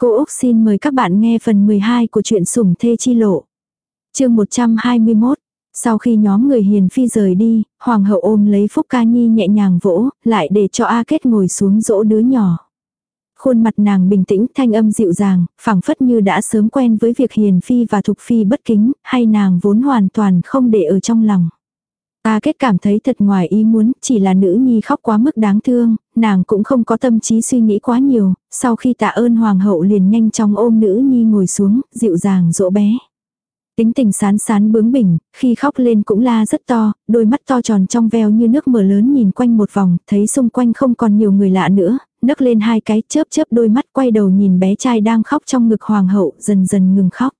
Cô Úc xin mời các bạn nghe phần 12 của truyện sủng thê chi lộ. chương 121. Sau khi nhóm người hiền phi rời đi, hoàng hậu ôm lấy Phúc Ca Nhi nhẹ nhàng vỗ, lại để cho A Kết ngồi xuống dỗ đứa nhỏ. Khuôn mặt nàng bình tĩnh thanh âm dịu dàng, phảng phất như đã sớm quen với việc hiền phi và thục phi bất kính, hay nàng vốn hoàn toàn không để ở trong lòng. A kết cảm thấy thật ngoài ý muốn, chỉ là nữ nhi khóc quá mức đáng thương, nàng cũng không có tâm trí suy nghĩ quá nhiều, sau khi tạ ơn hoàng hậu liền nhanh chóng ôm nữ nhi ngồi xuống, dịu dàng dỗ bé. Tính tình sán sán bướng bỉnh, khi khóc lên cũng la rất to, đôi mắt to tròn trong veo như nước mở lớn nhìn quanh một vòng, thấy xung quanh không còn nhiều người lạ nữa, nấc lên hai cái chớp chớp đôi mắt quay đầu nhìn bé trai đang khóc trong ngực hoàng hậu, dần dần ngừng khóc.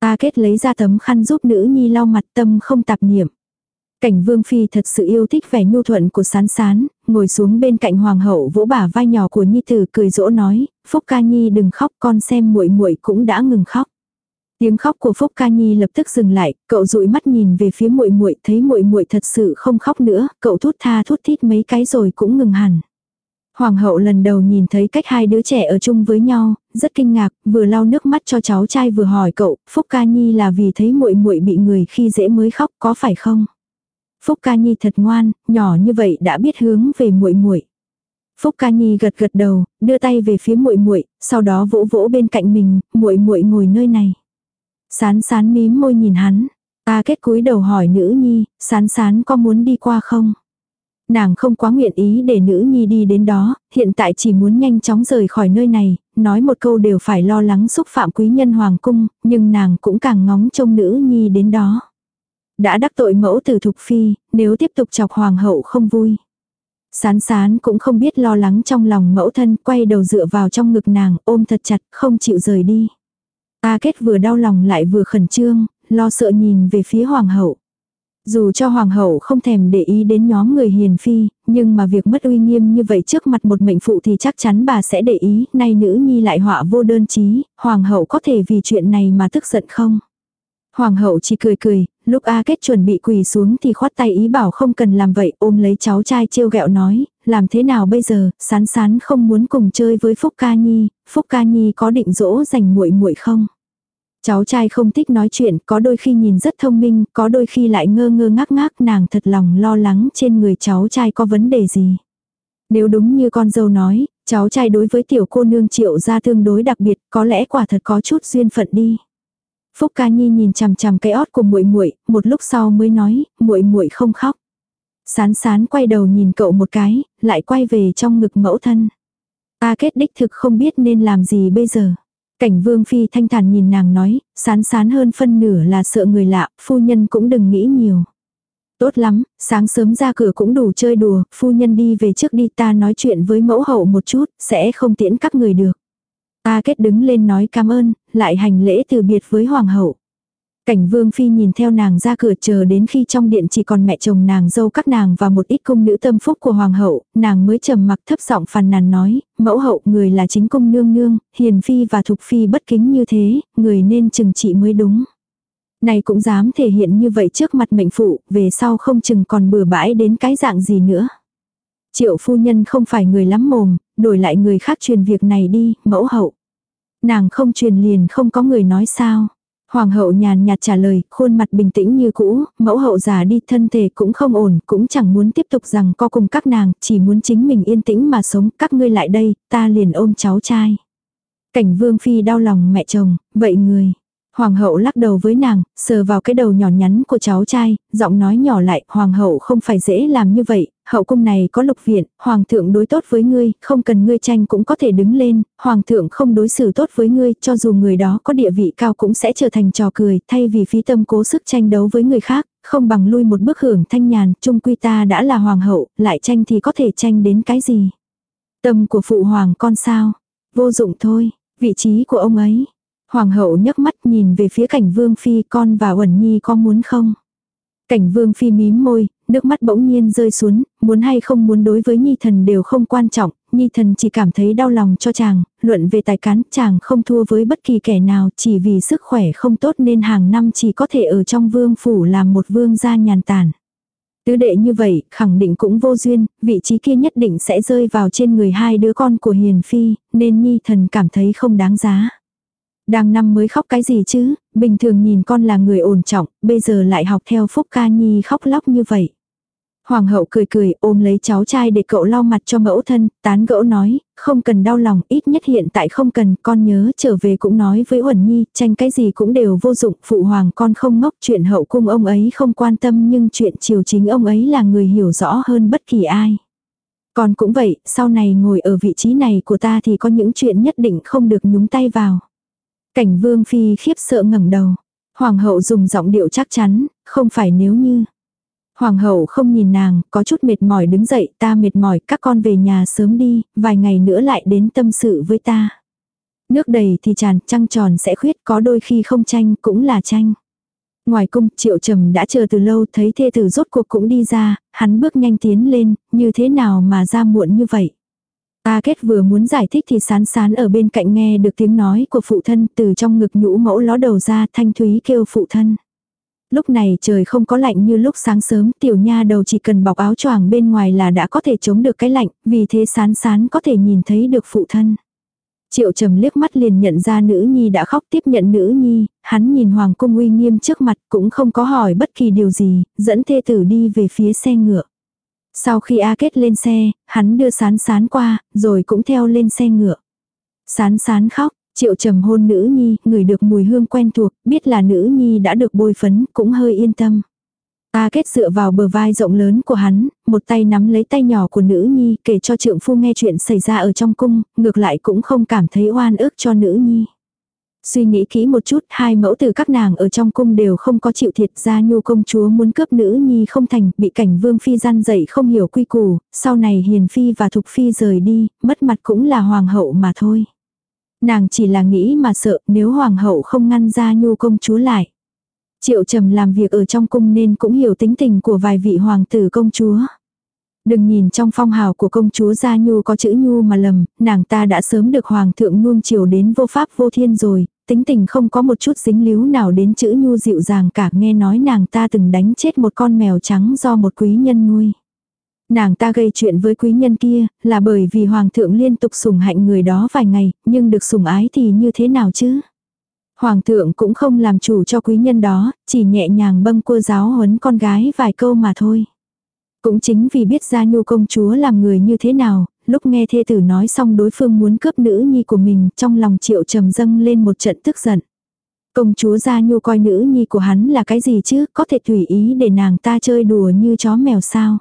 ta kết lấy ra tấm khăn giúp nữ nhi lau mặt tâm không tạp niệm. Cảnh vương phi thật sự yêu thích vẻ nhu thuận của sán sán, ngồi xuống bên cạnh hoàng hậu vỗ bả vai nhỏ của nhi tử cười dỗ nói, Phúc ca nhi đừng khóc con xem muội muội cũng đã ngừng khóc. Tiếng khóc của Phúc Ca Nhi lập tức dừng lại, cậu dụi mắt nhìn về phía muội muội, thấy muội muội thật sự không khóc nữa, cậu thút tha thút thít mấy cái rồi cũng ngừng hẳn. Hoàng hậu lần đầu nhìn thấy cách hai đứa trẻ ở chung với nhau, rất kinh ngạc, vừa lau nước mắt cho cháu trai vừa hỏi cậu, Phúc Ca Nhi là vì thấy muội muội bị người khi dễ mới khóc, có phải không? Phúc Ca Nhi thật ngoan, nhỏ như vậy đã biết hướng về muội muội. Phúc Ca Nhi gật gật đầu, đưa tay về phía muội muội, sau đó vỗ vỗ bên cạnh mình, muội muội ngồi nơi này. Sán sán mím môi nhìn hắn. Ta kết cúi đầu hỏi nữ nhi, sán sán có muốn đi qua không? Nàng không quá nguyện ý để nữ nhi đi đến đó, hiện tại chỉ muốn nhanh chóng rời khỏi nơi này, nói một câu đều phải lo lắng xúc phạm quý nhân hoàng cung, nhưng nàng cũng càng ngóng trông nữ nhi đến đó. Đã đắc tội mẫu tử thục phi, nếu tiếp tục chọc hoàng hậu không vui. Sán sán cũng không biết lo lắng trong lòng mẫu thân, quay đầu dựa vào trong ngực nàng, ôm thật chặt, không chịu rời đi. A kết vừa đau lòng lại vừa khẩn trương, lo sợ nhìn về phía hoàng hậu. Dù cho hoàng hậu không thèm để ý đến nhóm người hiền phi, nhưng mà việc mất uy nghiêm như vậy trước mặt một mệnh phụ thì chắc chắn bà sẽ để ý, nay nữ nhi lại họa vô đơn chí, hoàng hậu có thể vì chuyện này mà tức giận không? Hoàng hậu chỉ cười cười, lúc A Kết chuẩn bị quỳ xuống thì khoát tay ý bảo không cần làm vậy, ôm lấy cháu trai trêu ghẹo nói, làm thế nào bây giờ, sán sán không muốn cùng chơi với Phúc Ca Nhi, Phúc Ca Nhi có định dỗ dành muội muội không? Cháu trai không thích nói chuyện, có đôi khi nhìn rất thông minh, có đôi khi lại ngơ ngơ ngác ngác nàng thật lòng lo lắng trên người cháu trai có vấn đề gì. Nếu đúng như con dâu nói, cháu trai đối với tiểu cô nương triệu ra tương đối đặc biệt, có lẽ quả thật có chút duyên phận đi. Phúc Ca Nhi nhìn chằm chằm cái ót của muội muội, một lúc sau mới nói, muội muội không khóc. Sán sán quay đầu nhìn cậu một cái, lại quay về trong ngực mẫu thân. Ta kết đích thực không biết nên làm gì bây giờ. Cảnh vương phi thanh thản nhìn nàng nói, sán sán hơn phân nửa là sợ người lạ, phu nhân cũng đừng nghĩ nhiều. Tốt lắm, sáng sớm ra cửa cũng đủ chơi đùa, phu nhân đi về trước đi ta nói chuyện với mẫu hậu một chút, sẽ không tiễn các người được. Ta kết đứng lên nói cảm ơn, lại hành lễ từ biệt với hoàng hậu. Cảnh vương phi nhìn theo nàng ra cửa chờ đến khi trong điện chỉ còn mẹ chồng nàng dâu các nàng và một ít cung nữ tâm phúc của hoàng hậu, nàng mới trầm mặc thấp giọng phàn nàn nói, mẫu hậu người là chính cung nương nương, hiền phi và thục phi bất kính như thế, người nên chừng trị mới đúng. Này cũng dám thể hiện như vậy trước mặt mệnh phụ, về sau không chừng còn bừa bãi đến cái dạng gì nữa. Triệu phu nhân không phải người lắm mồm, đổi lại người khác truyền việc này đi, mẫu hậu. Nàng không truyền liền không có người nói sao. Hoàng hậu nhàn nhạt trả lời, khuôn mặt bình tĩnh như cũ, mẫu hậu già đi thân thể cũng không ổn, cũng chẳng muốn tiếp tục rằng co cùng các nàng, chỉ muốn chính mình yên tĩnh mà sống, các ngươi lại đây, ta liền ôm cháu trai. Cảnh vương phi đau lòng mẹ chồng, vậy người. Hoàng hậu lắc đầu với nàng, sờ vào cái đầu nhỏ nhắn của cháu trai, giọng nói nhỏ lại, hoàng hậu không phải dễ làm như vậy, hậu cung này có lục viện, hoàng thượng đối tốt với ngươi, không cần ngươi tranh cũng có thể đứng lên, hoàng thượng không đối xử tốt với ngươi, cho dù người đó có địa vị cao cũng sẽ trở thành trò cười, thay vì phí tâm cố sức tranh đấu với người khác, không bằng lui một bước hưởng thanh nhàn, trung quy ta đã là hoàng hậu, lại tranh thì có thể tranh đến cái gì. Tâm của phụ hoàng con sao, vô dụng thôi, vị trí của ông ấy. Hoàng hậu nhấc mắt nhìn về phía cảnh vương phi con và uẩn nhi có muốn không. Cảnh vương phi mím môi, nước mắt bỗng nhiên rơi xuống, muốn hay không muốn đối với nhi thần đều không quan trọng, nhi thần chỉ cảm thấy đau lòng cho chàng, luận về tài cán chàng không thua với bất kỳ kẻ nào chỉ vì sức khỏe không tốt nên hàng năm chỉ có thể ở trong vương phủ làm một vương gia nhàn tản. Tứ đệ như vậy, khẳng định cũng vô duyên, vị trí kia nhất định sẽ rơi vào trên người hai đứa con của Hiền Phi, nên Nhi thần cảm thấy không đáng giá. Đang năm mới khóc cái gì chứ, bình thường nhìn con là người ổn trọng, bây giờ lại học theo Phúc Ca Nhi khóc lóc như vậy. Hoàng hậu cười cười ôm lấy cháu trai để cậu lau mặt cho mẫu thân, tán gẫu nói, không cần đau lòng, ít nhất hiện tại không cần, con nhớ trở về cũng nói với Uẩn Nhi, tranh cái gì cũng đều vô dụng, phụ hoàng con không ngốc, chuyện hậu cung ông ấy không quan tâm nhưng chuyện triều chính ông ấy là người hiểu rõ hơn bất kỳ ai. Con cũng vậy, sau này ngồi ở vị trí này của ta thì có những chuyện nhất định không được nhúng tay vào. Cảnh vương phi khiếp sợ ngẩng đầu. Hoàng hậu dùng giọng điệu chắc chắn, không phải nếu như. Hoàng hậu không nhìn nàng, có chút mệt mỏi đứng dậy, ta mệt mỏi, các con về nhà sớm đi, vài ngày nữa lại đến tâm sự với ta. Nước đầy thì tràn, trăng tròn sẽ khuyết, có đôi khi không tranh, cũng là tranh. Ngoài cung, triệu trầm đã chờ từ lâu, thấy thê tử rốt cuộc cũng đi ra, hắn bước nhanh tiến lên, như thế nào mà ra muộn như vậy. A kết vừa muốn giải thích thì sán sán ở bên cạnh nghe được tiếng nói của phụ thân từ trong ngực nhũ mẫu ló đầu ra thanh thúy kêu phụ thân. Lúc này trời không có lạnh như lúc sáng sớm, tiểu nha đầu chỉ cần bọc áo choàng bên ngoài là đã có thể chống được cái lạnh, vì thế sán sán có thể nhìn thấy được phụ thân. Triệu trầm liếc mắt liền nhận ra nữ nhi đã khóc tiếp nhận nữ nhi, hắn nhìn hoàng cung uy nghiêm trước mặt cũng không có hỏi bất kỳ điều gì, dẫn thê tử đi về phía xe ngựa. Sau khi A kết lên xe, hắn đưa sán sán qua, rồi cũng theo lên xe ngựa. Sán sán khóc, Triệu trầm hôn nữ nhi, người được mùi hương quen thuộc, biết là nữ nhi đã được bôi phấn, cũng hơi yên tâm. A kết dựa vào bờ vai rộng lớn của hắn, một tay nắm lấy tay nhỏ của nữ nhi kể cho trượng phu nghe chuyện xảy ra ở trong cung, ngược lại cũng không cảm thấy oan ức cho nữ nhi. Suy nghĩ kỹ một chút, hai mẫu từ các nàng ở trong cung đều không có chịu thiệt ra nhu công chúa muốn cướp nữ nhi không thành, bị cảnh vương phi gian dậy không hiểu quy củ, sau này hiền phi và thục phi rời đi, mất mặt cũng là hoàng hậu mà thôi. Nàng chỉ là nghĩ mà sợ nếu hoàng hậu không ngăn ra nhu công chúa lại. Triệu trầm làm việc ở trong cung nên cũng hiểu tính tình của vài vị hoàng tử công chúa. Đừng nhìn trong phong hào của công chúa Gia Nhu có chữ Nhu mà lầm, nàng ta đã sớm được hoàng thượng nuông chiều đến vô pháp vô thiên rồi, tính tình không có một chút dính líu nào đến chữ Nhu dịu dàng cả nghe nói nàng ta từng đánh chết một con mèo trắng do một quý nhân nuôi. Nàng ta gây chuyện với quý nhân kia, là bởi vì hoàng thượng liên tục sủng hạnh người đó vài ngày, nhưng được sủng ái thì như thế nào chứ? Hoàng thượng cũng không làm chủ cho quý nhân đó, chỉ nhẹ nhàng bâng cua giáo huấn con gái vài câu mà thôi. Cũng chính vì biết ra nhu công chúa làm người như thế nào, lúc nghe thê tử nói xong đối phương muốn cướp nữ nhi của mình, trong lòng triệu trầm dâng lên một trận tức giận. Công chúa Gia Nhu coi nữ nhi của hắn là cái gì chứ, có thể tùy ý để nàng ta chơi đùa như chó mèo sao.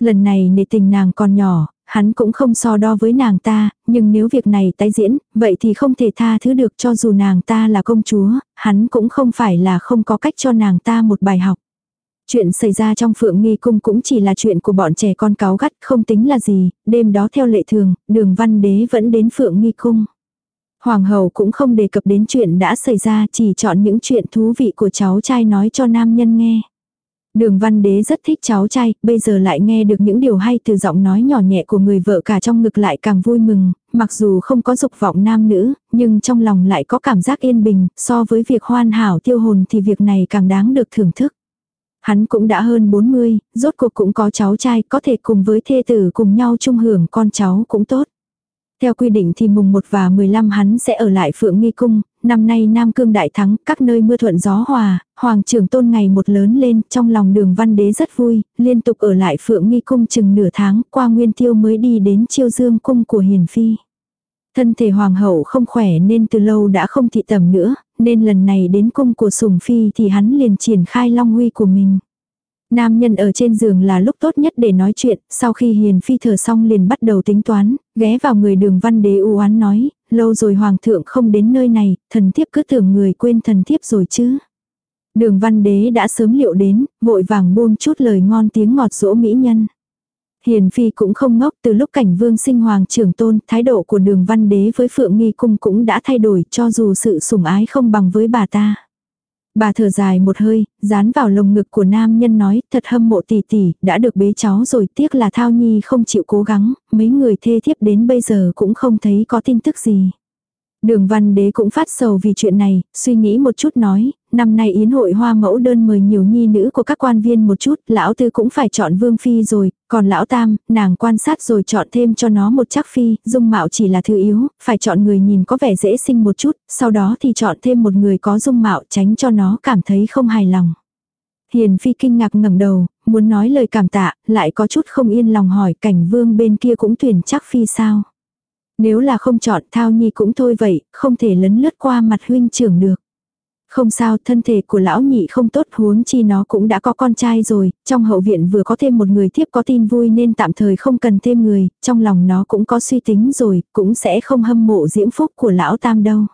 Lần này nể tình nàng còn nhỏ, hắn cũng không so đo với nàng ta, nhưng nếu việc này tái diễn, vậy thì không thể tha thứ được cho dù nàng ta là công chúa, hắn cũng không phải là không có cách cho nàng ta một bài học. Chuyện xảy ra trong phượng nghi cung cũng chỉ là chuyện của bọn trẻ con cáo gắt không tính là gì, đêm đó theo lệ thường, đường văn đế vẫn đến phượng nghi cung. Hoàng hậu cũng không đề cập đến chuyện đã xảy ra chỉ chọn những chuyện thú vị của cháu trai nói cho nam nhân nghe. Đường văn đế rất thích cháu trai, bây giờ lại nghe được những điều hay từ giọng nói nhỏ nhẹ của người vợ cả trong ngực lại càng vui mừng, mặc dù không có dục vọng nam nữ, nhưng trong lòng lại có cảm giác yên bình, so với việc hoan hảo tiêu hồn thì việc này càng đáng được thưởng thức. Hắn cũng đã hơn 40, rốt cuộc cũng có cháu trai, có thể cùng với thê tử cùng nhau chung hưởng con cháu cũng tốt. Theo quy định thì mùng 1 và 15 hắn sẽ ở lại Phượng Nghi Cung, năm nay Nam Cương đại thắng, các nơi mưa thuận gió hòa, Hoàng trưởng tôn ngày một lớn lên, trong lòng đường văn đế rất vui, liên tục ở lại Phượng Nghi Cung chừng nửa tháng, qua Nguyên Tiêu mới đi đến Chiêu Dương Cung của Hiền Phi. Thân thể hoàng hậu không khỏe nên từ lâu đã không thị tầm nữa, nên lần này đến cung của Sùng Phi thì hắn liền triển khai long huy của mình. Nam nhân ở trên giường là lúc tốt nhất để nói chuyện, sau khi hiền phi thở xong liền bắt đầu tính toán, ghé vào người đường văn đế u oán nói, lâu rồi hoàng thượng không đến nơi này, thần thiếp cứ tưởng người quên thần thiếp rồi chứ. Đường văn đế đã sớm liệu đến, vội vàng buông chút lời ngon tiếng ngọt dỗ mỹ nhân. Hiền phi cũng không ngốc từ lúc cảnh vương sinh hoàng trưởng tôn, thái độ của đường văn đế với phượng nghi cung cũng đã thay đổi cho dù sự sủng ái không bằng với bà ta. Bà thở dài một hơi, dán vào lồng ngực của nam nhân nói, thật hâm mộ tỷ tỷ, đã được bế cháu rồi, tiếc là Thao Nhi không chịu cố gắng, mấy người thê thiếp đến bây giờ cũng không thấy có tin tức gì. Đường văn đế cũng phát sầu vì chuyện này, suy nghĩ một chút nói, năm nay yến hội hoa mẫu đơn mời nhiều nhi nữ của các quan viên một chút, lão tư cũng phải chọn vương phi rồi, còn lão tam, nàng quan sát rồi chọn thêm cho nó một chắc phi, dung mạo chỉ là thứ yếu, phải chọn người nhìn có vẻ dễ sinh một chút, sau đó thì chọn thêm một người có dung mạo tránh cho nó cảm thấy không hài lòng. Hiền phi kinh ngạc ngẩng đầu, muốn nói lời cảm tạ, lại có chút không yên lòng hỏi cảnh vương bên kia cũng tuyển chắc phi sao. Nếu là không chọn thao nhi cũng thôi vậy, không thể lấn lướt qua mặt huynh trưởng được. Không sao, thân thể của lão nhị không tốt huống chi nó cũng đã có con trai rồi, trong hậu viện vừa có thêm một người tiếp có tin vui nên tạm thời không cần thêm người, trong lòng nó cũng có suy tính rồi, cũng sẽ không hâm mộ diễm phúc của lão tam đâu.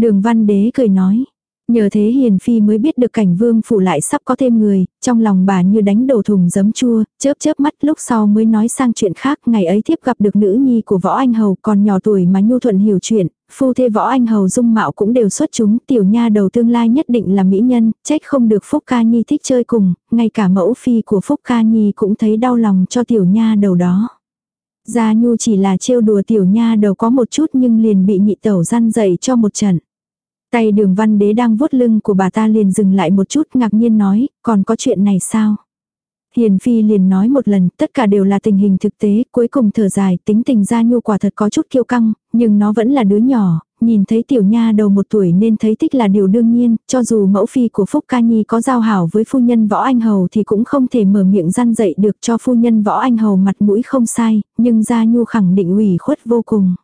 Đường văn đế cười nói, Nhờ thế Hiền Phi mới biết được cảnh vương phủ lại sắp có thêm người, trong lòng bà như đánh đổ thùng giấm chua, chớp chớp mắt lúc sau mới nói sang chuyện khác, ngày ấy tiếp gặp được nữ nhi của võ anh hầu còn nhỏ tuổi mà nhu thuận hiểu chuyện, phu thê võ anh hầu dung mạo cũng đều xuất chúng, tiểu nha đầu tương lai nhất định là mỹ nhân, trách không được Phúc Ca Nhi thích chơi cùng, ngay cả mẫu phi của Phúc Ca Nhi cũng thấy đau lòng cho tiểu nha đầu đó. Gia Nhu chỉ là trêu đùa tiểu nha đầu có một chút nhưng liền bị nhị tẩu gian dậy cho một trận. Tay đường văn đế đang vuốt lưng của bà ta liền dừng lại một chút ngạc nhiên nói, còn có chuyện này sao? Hiền Phi liền nói một lần, tất cả đều là tình hình thực tế, cuối cùng thở dài, tính tình ra nhu quả thật có chút kiêu căng, nhưng nó vẫn là đứa nhỏ, nhìn thấy tiểu nha đầu một tuổi nên thấy thích là điều đương nhiên, cho dù mẫu phi của Phúc Ca Nhi có giao hảo với phu nhân Võ Anh Hầu thì cũng không thể mở miệng răn dậy được cho phu nhân Võ Anh Hầu mặt mũi không sai, nhưng Gia Nhu khẳng định ủy khuất vô cùng.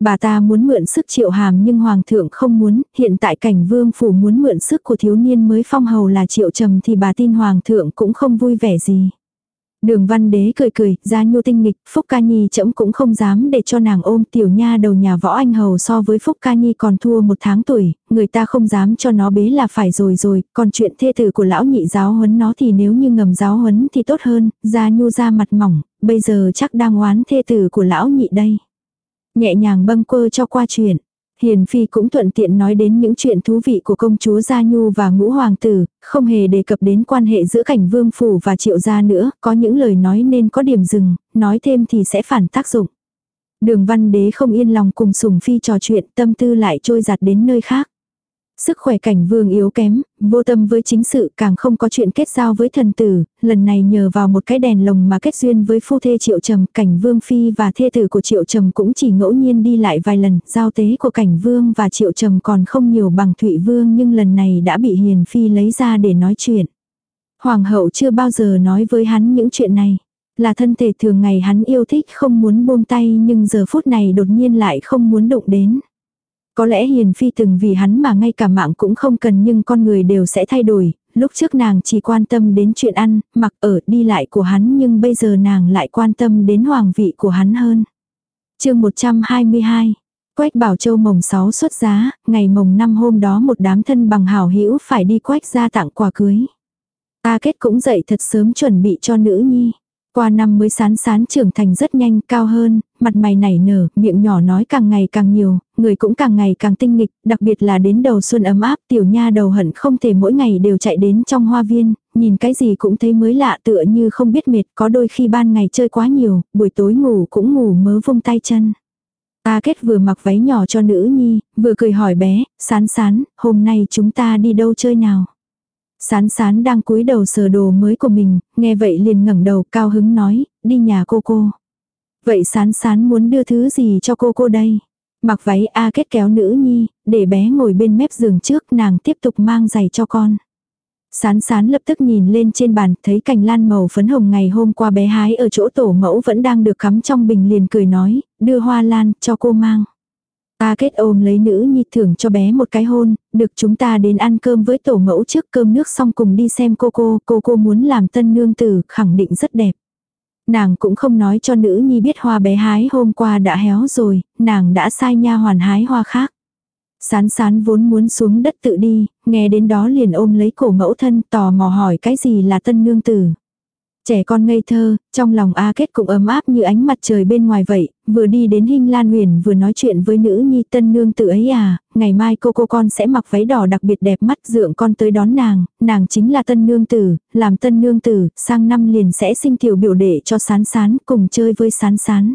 Bà ta muốn mượn sức triệu hàm nhưng hoàng thượng không muốn, hiện tại cảnh vương phủ muốn mượn sức của thiếu niên mới phong hầu là triệu trầm thì bà tin hoàng thượng cũng không vui vẻ gì. Đường văn đế cười cười, ra nhu tinh nghịch, Phúc Ca Nhi chậm cũng không dám để cho nàng ôm tiểu nha đầu nhà võ anh hầu so với Phúc Ca Nhi còn thua một tháng tuổi, người ta không dám cho nó bế là phải rồi rồi, còn chuyện thê tử của lão nhị giáo huấn nó thì nếu như ngầm giáo huấn thì tốt hơn, ra nhu ra mặt mỏng, bây giờ chắc đang oán thê tử của lão nhị đây nhẹ nhàng bâng quơ cho qua chuyện. Hiền Phi cũng thuận tiện nói đến những chuyện thú vị của công chúa Gia Nhu và ngũ hoàng tử, không hề đề cập đến quan hệ giữa cảnh vương phủ và triệu gia nữa, có những lời nói nên có điểm dừng, nói thêm thì sẽ phản tác dụng. Đường văn đế không yên lòng cùng sùng phi trò chuyện tâm tư lại trôi giặt đến nơi khác. Sức khỏe cảnh vương yếu kém, vô tâm với chính sự càng không có chuyện kết giao với thần tử, lần này nhờ vào một cái đèn lồng mà kết duyên với phu thê triệu trầm, cảnh vương phi và thê tử của triệu trầm cũng chỉ ngẫu nhiên đi lại vài lần, giao tế của cảnh vương và triệu trầm còn không nhiều bằng thụy vương nhưng lần này đã bị hiền phi lấy ra để nói chuyện. Hoàng hậu chưa bao giờ nói với hắn những chuyện này. Là thân thể thường ngày hắn yêu thích không muốn buông tay nhưng giờ phút này đột nhiên lại không muốn đụng đến. Có lẽ Hiền Phi từng vì hắn mà ngay cả mạng cũng không cần nhưng con người đều sẽ thay đổi, lúc trước nàng chỉ quan tâm đến chuyện ăn, mặc ở, đi lại của hắn nhưng bây giờ nàng lại quan tâm đến hoàng vị của hắn hơn. chương 122 Quách Bảo Châu mồng 6 xuất giá, ngày mồng 5 hôm đó một đám thân bằng hảo hữu phải đi quách ra tặng quà cưới. Ta kết cũng dậy thật sớm chuẩn bị cho nữ nhi. Qua năm mới sán sán trưởng thành rất nhanh, cao hơn, mặt mày nảy nở, miệng nhỏ nói càng ngày càng nhiều, người cũng càng ngày càng tinh nghịch, đặc biệt là đến đầu xuân ấm áp, tiểu nha đầu hận không thể mỗi ngày đều chạy đến trong hoa viên, nhìn cái gì cũng thấy mới lạ tựa như không biết mệt, có đôi khi ban ngày chơi quá nhiều, buổi tối ngủ cũng ngủ mớ vung tay chân. Ta kết vừa mặc váy nhỏ cho nữ nhi, vừa cười hỏi bé, sán sán, hôm nay chúng ta đi đâu chơi nào? Sán sán đang cúi đầu sờ đồ mới của mình, nghe vậy liền ngẩng đầu cao hứng nói, đi nhà cô cô. Vậy sán sán muốn đưa thứ gì cho cô cô đây? Mặc váy A kết kéo nữ nhi, để bé ngồi bên mép giường trước nàng tiếp tục mang giày cho con. Sán sán lập tức nhìn lên trên bàn, thấy cành lan màu phấn hồng ngày hôm qua bé hái ở chỗ tổ mẫu vẫn đang được cắm trong bình liền cười nói, đưa hoa lan cho cô mang. Ta kết ôm lấy nữ nhi thưởng cho bé một cái hôn, được chúng ta đến ăn cơm với tổ mẫu trước cơm nước xong cùng đi xem cô cô, cô cô muốn làm tân nương tử, khẳng định rất đẹp. Nàng cũng không nói cho nữ nhi biết hoa bé hái hôm qua đã héo rồi, nàng đã sai nha hoàn hái hoa khác. Sán sán vốn muốn xuống đất tự đi, nghe đến đó liền ôm lấy cổ mẫu thân tò mò hỏi cái gì là tân nương tử. Trẻ con ngây thơ, trong lòng A Kết cũng ấm áp như ánh mặt trời bên ngoài vậy, vừa đi đến Hinh Lan Huyền vừa nói chuyện với nữ nhi tân nương tự ấy à, ngày mai cô cô con sẽ mặc váy đỏ đặc biệt đẹp mắt dượng con tới đón nàng, nàng chính là tân nương tử, làm tân nương tử, sang năm liền sẽ sinh tiểu biểu đệ cho sán sán cùng chơi với sán sán.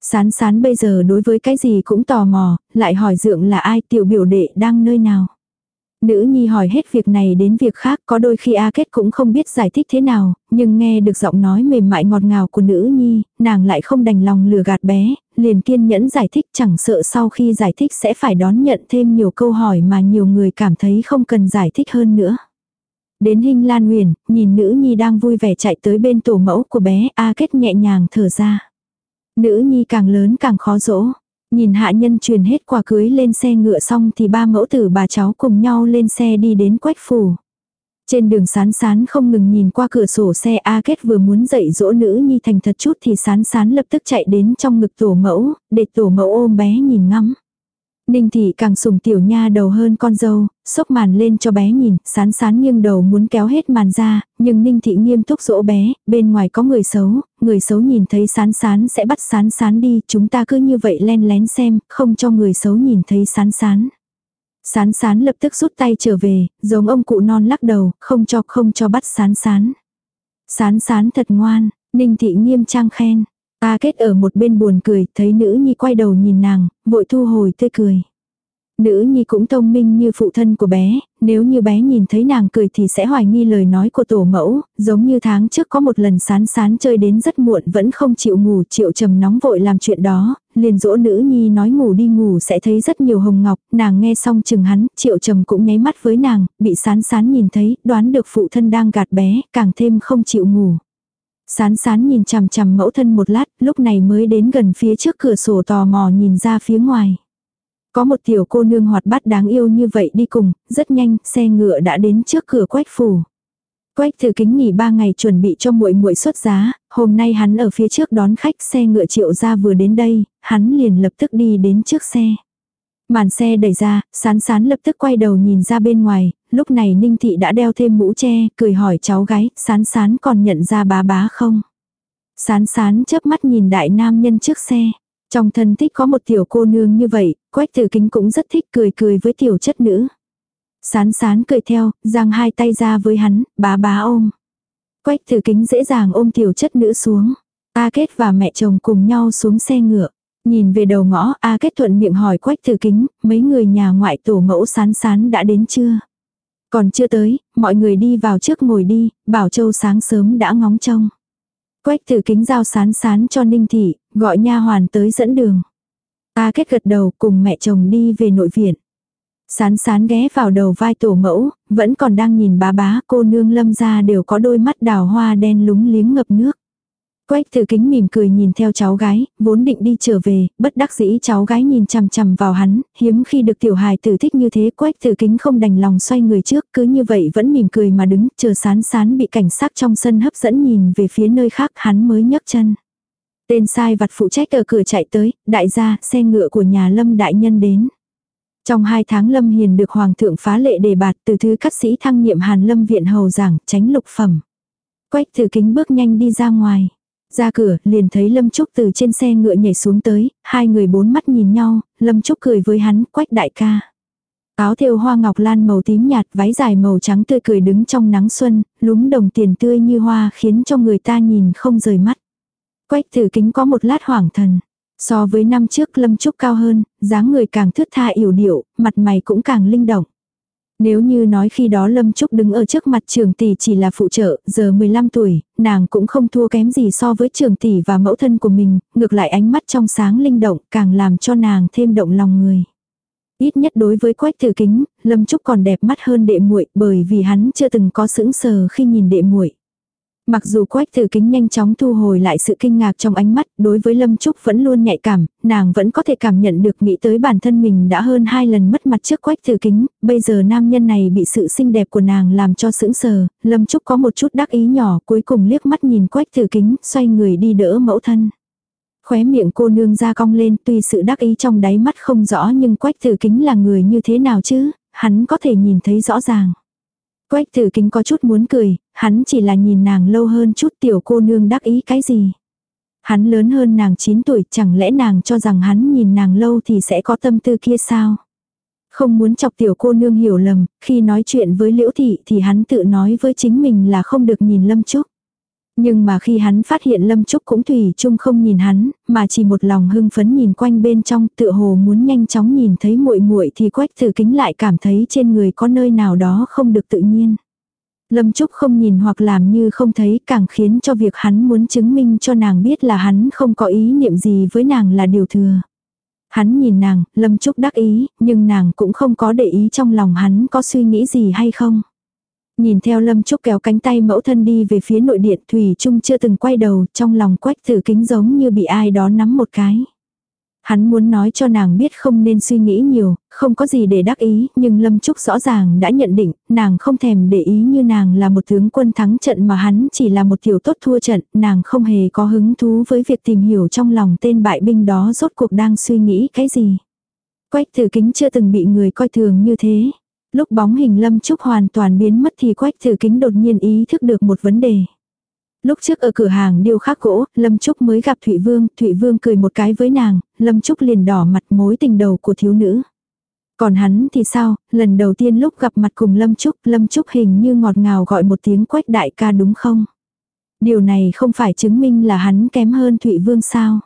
Sán sán bây giờ đối với cái gì cũng tò mò, lại hỏi dượng là ai tiểu biểu đệ đang nơi nào. Nữ nhi hỏi hết việc này đến việc khác có đôi khi A Kết cũng không biết giải thích thế nào, nhưng nghe được giọng nói mềm mại ngọt ngào của nữ nhi, nàng lại không đành lòng lừa gạt bé, liền kiên nhẫn giải thích chẳng sợ sau khi giải thích sẽ phải đón nhận thêm nhiều câu hỏi mà nhiều người cảm thấy không cần giải thích hơn nữa. Đến hình Lan Huyền, nhìn nữ nhi đang vui vẻ chạy tới bên tổ mẫu của bé, A Kết nhẹ nhàng thở ra. Nữ nhi càng lớn càng khó dỗ. Nhìn hạ nhân truyền hết quà cưới lên xe ngựa xong thì ba mẫu tử bà cháu cùng nhau lên xe đi đến quách phủ. Trên đường sán sán không ngừng nhìn qua cửa sổ xe A Kết vừa muốn dạy dỗ nữ nhi thành thật chút thì sán sán lập tức chạy đến trong ngực tổ mẫu, để tổ mẫu ôm bé nhìn ngắm. Ninh thị càng sùng tiểu nha đầu hơn con dâu, xốc màn lên cho bé nhìn, sán sán nghiêng đầu muốn kéo hết màn ra, nhưng Ninh thị nghiêm túc dỗ bé, bên ngoài có người xấu, người xấu nhìn thấy sán sán sẽ bắt sán sán đi, chúng ta cứ như vậy len lén xem, không cho người xấu nhìn thấy sán sán. Sán sán lập tức rút tay trở về, giống ông cụ non lắc đầu, không cho không cho bắt sán sán. Sán sán thật ngoan, Ninh thị nghiêm trang khen. Ta kết ở một bên buồn cười, thấy nữ nhi quay đầu nhìn nàng, vội thu hồi tươi cười. Nữ nhi cũng thông minh như phụ thân của bé, nếu như bé nhìn thấy nàng cười thì sẽ hoài nghi lời nói của tổ mẫu, giống như tháng trước có một lần sán sán chơi đến rất muộn vẫn không chịu ngủ, chịu trầm nóng vội làm chuyện đó, liền dỗ nữ nhi nói ngủ đi ngủ sẽ thấy rất nhiều hồng ngọc, nàng nghe xong chừng hắn, triệu trầm cũng nháy mắt với nàng, bị sán sán nhìn thấy, đoán được phụ thân đang gạt bé, càng thêm không chịu ngủ. Sán sán nhìn chằm chằm mẫu thân một lát, lúc này mới đến gần phía trước cửa sổ tò mò nhìn ra phía ngoài. Có một tiểu cô nương hoạt bát đáng yêu như vậy đi cùng, rất nhanh, xe ngựa đã đến trước cửa quách phủ. Quách thử kính nghỉ ba ngày chuẩn bị cho muội muội xuất giá, hôm nay hắn ở phía trước đón khách xe ngựa triệu ra vừa đến đây, hắn liền lập tức đi đến trước xe. Màn xe đẩy ra, sán sán lập tức quay đầu nhìn ra bên ngoài, lúc này Ninh Thị đã đeo thêm mũ che, cười hỏi cháu gái, sán sán còn nhận ra bá bá không? Sán sán chớp mắt nhìn đại nam nhân trước xe. Trong thân thích có một tiểu cô nương như vậy, quách tử kính cũng rất thích cười cười với tiểu chất nữ. Sán sán cười theo, giang hai tay ra với hắn, bá bá ôm. Quách tử kính dễ dàng ôm tiểu chất nữ xuống. A kết và mẹ chồng cùng nhau xuống xe ngựa. Nhìn về đầu ngõ, A kết thuận miệng hỏi quách Thư kính, mấy người nhà ngoại tổ mẫu sán sán đã đến chưa? Còn chưa tới, mọi người đi vào trước ngồi đi, Bảo Châu sáng sớm đã ngóng trông. Quách Thư kính giao sán sán cho Ninh Thị, gọi nha hoàn tới dẫn đường. A kết gật đầu cùng mẹ chồng đi về nội viện. Sán sán ghé vào đầu vai tổ mẫu, vẫn còn đang nhìn bá bá cô nương lâm ra đều có đôi mắt đào hoa đen lúng liếng ngập nước. Quách từ kính mỉm cười nhìn theo cháu gái, vốn định đi trở về, bất đắc dĩ cháu gái nhìn chằm chằm vào hắn, hiếm khi được tiểu hài tử thích như thế quách từ kính không đành lòng xoay người trước, cứ như vậy vẫn mỉm cười mà đứng, chờ sán sán bị cảnh sát trong sân hấp dẫn nhìn về phía nơi khác hắn mới nhấc chân. Tên sai vặt phụ trách ở cửa chạy tới, đại gia, xe ngựa của nhà lâm đại nhân đến. Trong hai tháng Lâm Hiền được Hoàng thượng phá lệ đề bạt từ thứ cắt sĩ thăng nhiệm Hàn Lâm Viện Hầu giảng, tránh lục phẩm. Quách thử kính bước nhanh đi ra ngoài. Ra cửa, liền thấy Lâm Trúc từ trên xe ngựa nhảy xuống tới, hai người bốn mắt nhìn nhau, Lâm Trúc cười với hắn, quách đại ca. Áo thêu hoa ngọc lan màu tím nhạt, váy dài màu trắng tươi cười đứng trong nắng xuân, lúm đồng tiền tươi như hoa khiến cho người ta nhìn không rời mắt. Quách thử kính có một lát hoảng thần. So với năm trước Lâm Trúc cao hơn, dáng người càng thướt tha yểu điệu, mặt mày cũng càng linh động. Nếu như nói khi đó Lâm Trúc đứng ở trước mặt trường tỷ chỉ là phụ trợ, giờ 15 tuổi, nàng cũng không thua kém gì so với trường tỷ và mẫu thân của mình, ngược lại ánh mắt trong sáng linh động càng làm cho nàng thêm động lòng người. Ít nhất đối với quách tử kính, Lâm Trúc còn đẹp mắt hơn đệ muội bởi vì hắn chưa từng có sững sờ khi nhìn đệ muội Mặc dù quách thử kính nhanh chóng thu hồi lại sự kinh ngạc trong ánh mắt, đối với Lâm Trúc vẫn luôn nhạy cảm, nàng vẫn có thể cảm nhận được nghĩ tới bản thân mình đã hơn hai lần mất mặt trước quách thử kính, bây giờ nam nhân này bị sự xinh đẹp của nàng làm cho sững sờ, Lâm Trúc có một chút đắc ý nhỏ cuối cùng liếc mắt nhìn quách thử kính, xoay người đi đỡ mẫu thân. Khóe miệng cô nương ra cong lên tuy sự đắc ý trong đáy mắt không rõ nhưng quách thử kính là người như thế nào chứ, hắn có thể nhìn thấy rõ ràng. Quách tử kính có chút muốn cười, hắn chỉ là nhìn nàng lâu hơn chút tiểu cô nương đắc ý cái gì. Hắn lớn hơn nàng 9 tuổi, chẳng lẽ nàng cho rằng hắn nhìn nàng lâu thì sẽ có tâm tư kia sao? Không muốn chọc tiểu cô nương hiểu lầm, khi nói chuyện với liễu thị thì hắn tự nói với chính mình là không được nhìn lâm trúc. Nhưng mà khi hắn phát hiện Lâm Trúc cũng thủy chung không nhìn hắn, mà chỉ một lòng hưng phấn nhìn quanh bên trong, tựa hồ muốn nhanh chóng nhìn thấy muội muội thì Quách Tử Kính lại cảm thấy trên người có nơi nào đó không được tự nhiên. Lâm Trúc không nhìn hoặc làm như không thấy càng khiến cho việc hắn muốn chứng minh cho nàng biết là hắn không có ý niệm gì với nàng là điều thừa. Hắn nhìn nàng, Lâm Trúc đắc ý, nhưng nàng cũng không có để ý trong lòng hắn có suy nghĩ gì hay không. Nhìn theo Lâm Trúc kéo cánh tay mẫu thân đi về phía nội điện Thủy Trung chưa từng quay đầu, trong lòng quách tử kính giống như bị ai đó nắm một cái. Hắn muốn nói cho nàng biết không nên suy nghĩ nhiều, không có gì để đắc ý, nhưng Lâm Trúc rõ ràng đã nhận định, nàng không thèm để ý như nàng là một tướng quân thắng trận mà hắn chỉ là một tiểu tốt thua trận, nàng không hề có hứng thú với việc tìm hiểu trong lòng tên bại binh đó rốt cuộc đang suy nghĩ cái gì. Quách tử kính chưa từng bị người coi thường như thế. Lúc bóng hình Lâm Trúc hoàn toàn biến mất thì Quách tử kính đột nhiên ý thức được một vấn đề. Lúc trước ở cửa hàng điêu khắc gỗ, Lâm Trúc mới gặp Thụy Vương, Thụy Vương cười một cái với nàng, Lâm Trúc liền đỏ mặt mối tình đầu của thiếu nữ. Còn hắn thì sao, lần đầu tiên lúc gặp mặt cùng Lâm Trúc, Lâm Trúc hình như ngọt ngào gọi một tiếng quách đại ca đúng không? Điều này không phải chứng minh là hắn kém hơn Thụy Vương sao?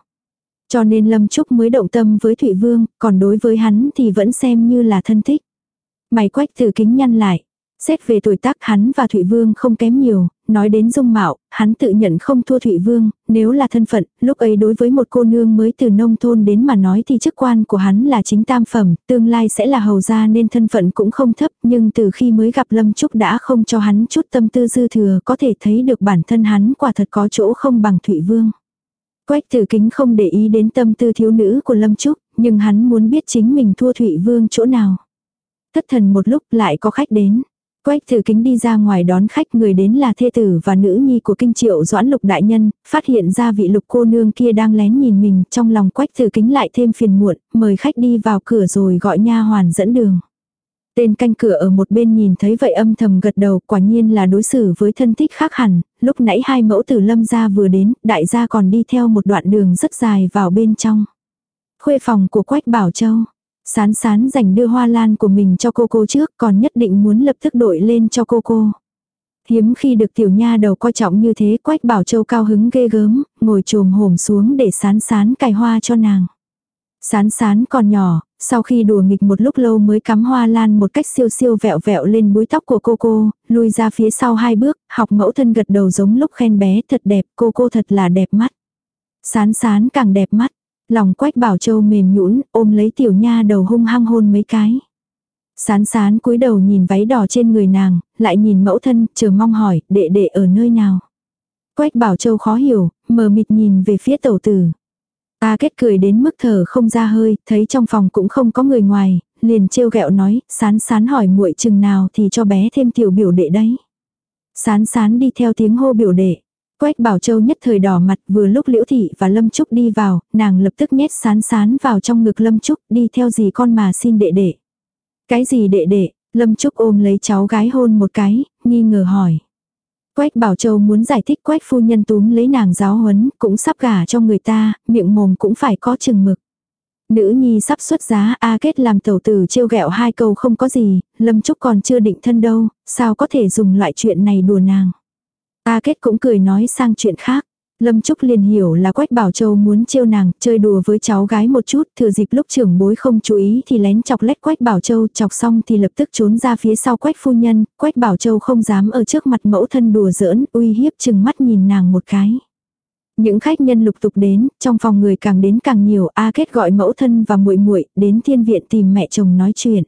Cho nên Lâm Trúc mới động tâm với Thụy Vương, còn đối với hắn thì vẫn xem như là thân thích. Mày quách từ kính nhăn lại. Xét về tuổi tác hắn và Thụy Vương không kém nhiều, nói đến dung mạo, hắn tự nhận không thua Thụy Vương, nếu là thân phận, lúc ấy đối với một cô nương mới từ nông thôn đến mà nói thì chức quan của hắn là chính tam phẩm, tương lai sẽ là hầu gia nên thân phận cũng không thấp, nhưng từ khi mới gặp Lâm Trúc đã không cho hắn chút tâm tư dư thừa có thể thấy được bản thân hắn quả thật có chỗ không bằng Thụy Vương. Quách tử kính không để ý đến tâm tư thiếu nữ của Lâm Trúc, nhưng hắn muốn biết chính mình thua Thụy Vương chỗ nào. Thất thần một lúc lại có khách đến. Quách thử kính đi ra ngoài đón khách người đến là thê tử và nữ nhi của kinh triệu doãn lục đại nhân, phát hiện ra vị lục cô nương kia đang lén nhìn mình, trong lòng quách thử kính lại thêm phiền muộn, mời khách đi vào cửa rồi gọi nha hoàn dẫn đường. Tên canh cửa ở một bên nhìn thấy vậy âm thầm gật đầu, quả nhiên là đối xử với thân thích khác hẳn, lúc nãy hai mẫu tử lâm gia vừa đến, đại gia còn đi theo một đoạn đường rất dài vào bên trong. Khuê phòng của Quách Bảo Châu, Sán sán dành đưa hoa lan của mình cho cô cô trước còn nhất định muốn lập tức đội lên cho cô cô. Hiếm khi được tiểu nha đầu coi trọng như thế quách bảo châu cao hứng ghê gớm, ngồi trồm hổm xuống để sán sán cài hoa cho nàng. Sán sán còn nhỏ, sau khi đùa nghịch một lúc lâu mới cắm hoa lan một cách siêu siêu vẹo vẹo lên búi tóc của cô cô, lui ra phía sau hai bước, học mẫu thân gật đầu giống lúc khen bé thật đẹp, cô cô thật là đẹp mắt. Sán sán càng đẹp mắt, Lòng quách bảo châu mềm nhũn ôm lấy tiểu nha đầu hung hăng hôn mấy cái. Sán sán cúi đầu nhìn váy đỏ trên người nàng, lại nhìn mẫu thân, chờ mong hỏi, đệ đệ ở nơi nào. Quách bảo châu khó hiểu, mờ mịt nhìn về phía tẩu tử. Ta kết cười đến mức thở không ra hơi, thấy trong phòng cũng không có người ngoài, liền trêu ghẹo nói, sán sán hỏi muội chừng nào thì cho bé thêm tiểu biểu đệ đấy. Sán sán đi theo tiếng hô biểu đệ. Quách Bảo Châu nhất thời đỏ mặt vừa lúc Liễu Thị và Lâm Trúc đi vào, nàng lập tức nhét sán sán vào trong ngực Lâm Trúc đi theo gì con mà xin đệ đệ. Cái gì đệ đệ, Lâm Trúc ôm lấy cháu gái hôn một cái, nghi ngờ hỏi. Quách Bảo Châu muốn giải thích Quách phu nhân túm lấy nàng giáo huấn, cũng sắp gả cho người ta, miệng mồm cũng phải có chừng mực. Nữ nhi sắp xuất giá A kết làm tẩu tử trêu ghẹo hai câu không có gì, Lâm Trúc còn chưa định thân đâu, sao có thể dùng loại chuyện này đùa nàng. A Kết cũng cười nói sang chuyện khác. Lâm Trúc liền hiểu là Quách Bảo Châu muốn trêu nàng, chơi đùa với cháu gái một chút, thừa dịp lúc trưởng bối không chú ý thì lén chọc lách Quách Bảo Châu, chọc xong thì lập tức trốn ra phía sau Quách phu nhân, Quách Bảo Châu không dám ở trước mặt mẫu thân đùa giỡn, uy hiếp chừng mắt nhìn nàng một cái. Những khách nhân lục tục đến, trong phòng người càng đến càng nhiều, A Kết gọi mẫu thân và muội muội đến thiên viện tìm mẹ chồng nói chuyện.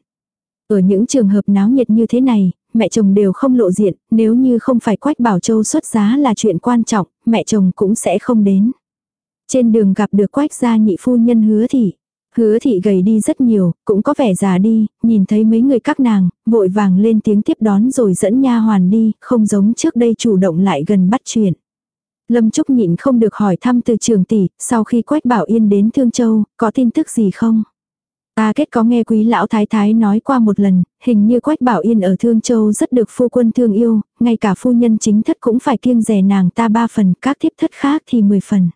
Ở những trường hợp náo nhiệt như thế này, mẹ chồng đều không lộ diện, nếu như không phải Quách Bảo Châu xuất giá là chuyện quan trọng, mẹ chồng cũng sẽ không đến. Trên đường gặp được Quách gia nhị phu nhân hứa thị. Hứa thị gầy đi rất nhiều, cũng có vẻ già đi, nhìn thấy mấy người các nàng, vội vàng lên tiếng tiếp đón rồi dẫn nha hoàn đi, không giống trước đây chủ động lại gần bắt chuyện. Lâm Trúc nhịn không được hỏi thăm từ trường tỷ, sau khi Quách Bảo Yên đến Thương Châu, có tin tức gì không? Ta kết có nghe quý lão thái thái nói qua một lần, hình như Quách Bảo Yên ở Thương Châu rất được phu quân thương yêu, ngay cả phu nhân chính thất cũng phải kiêng rẻ nàng ta ba phần, các thiếp thất khác thì mười phần.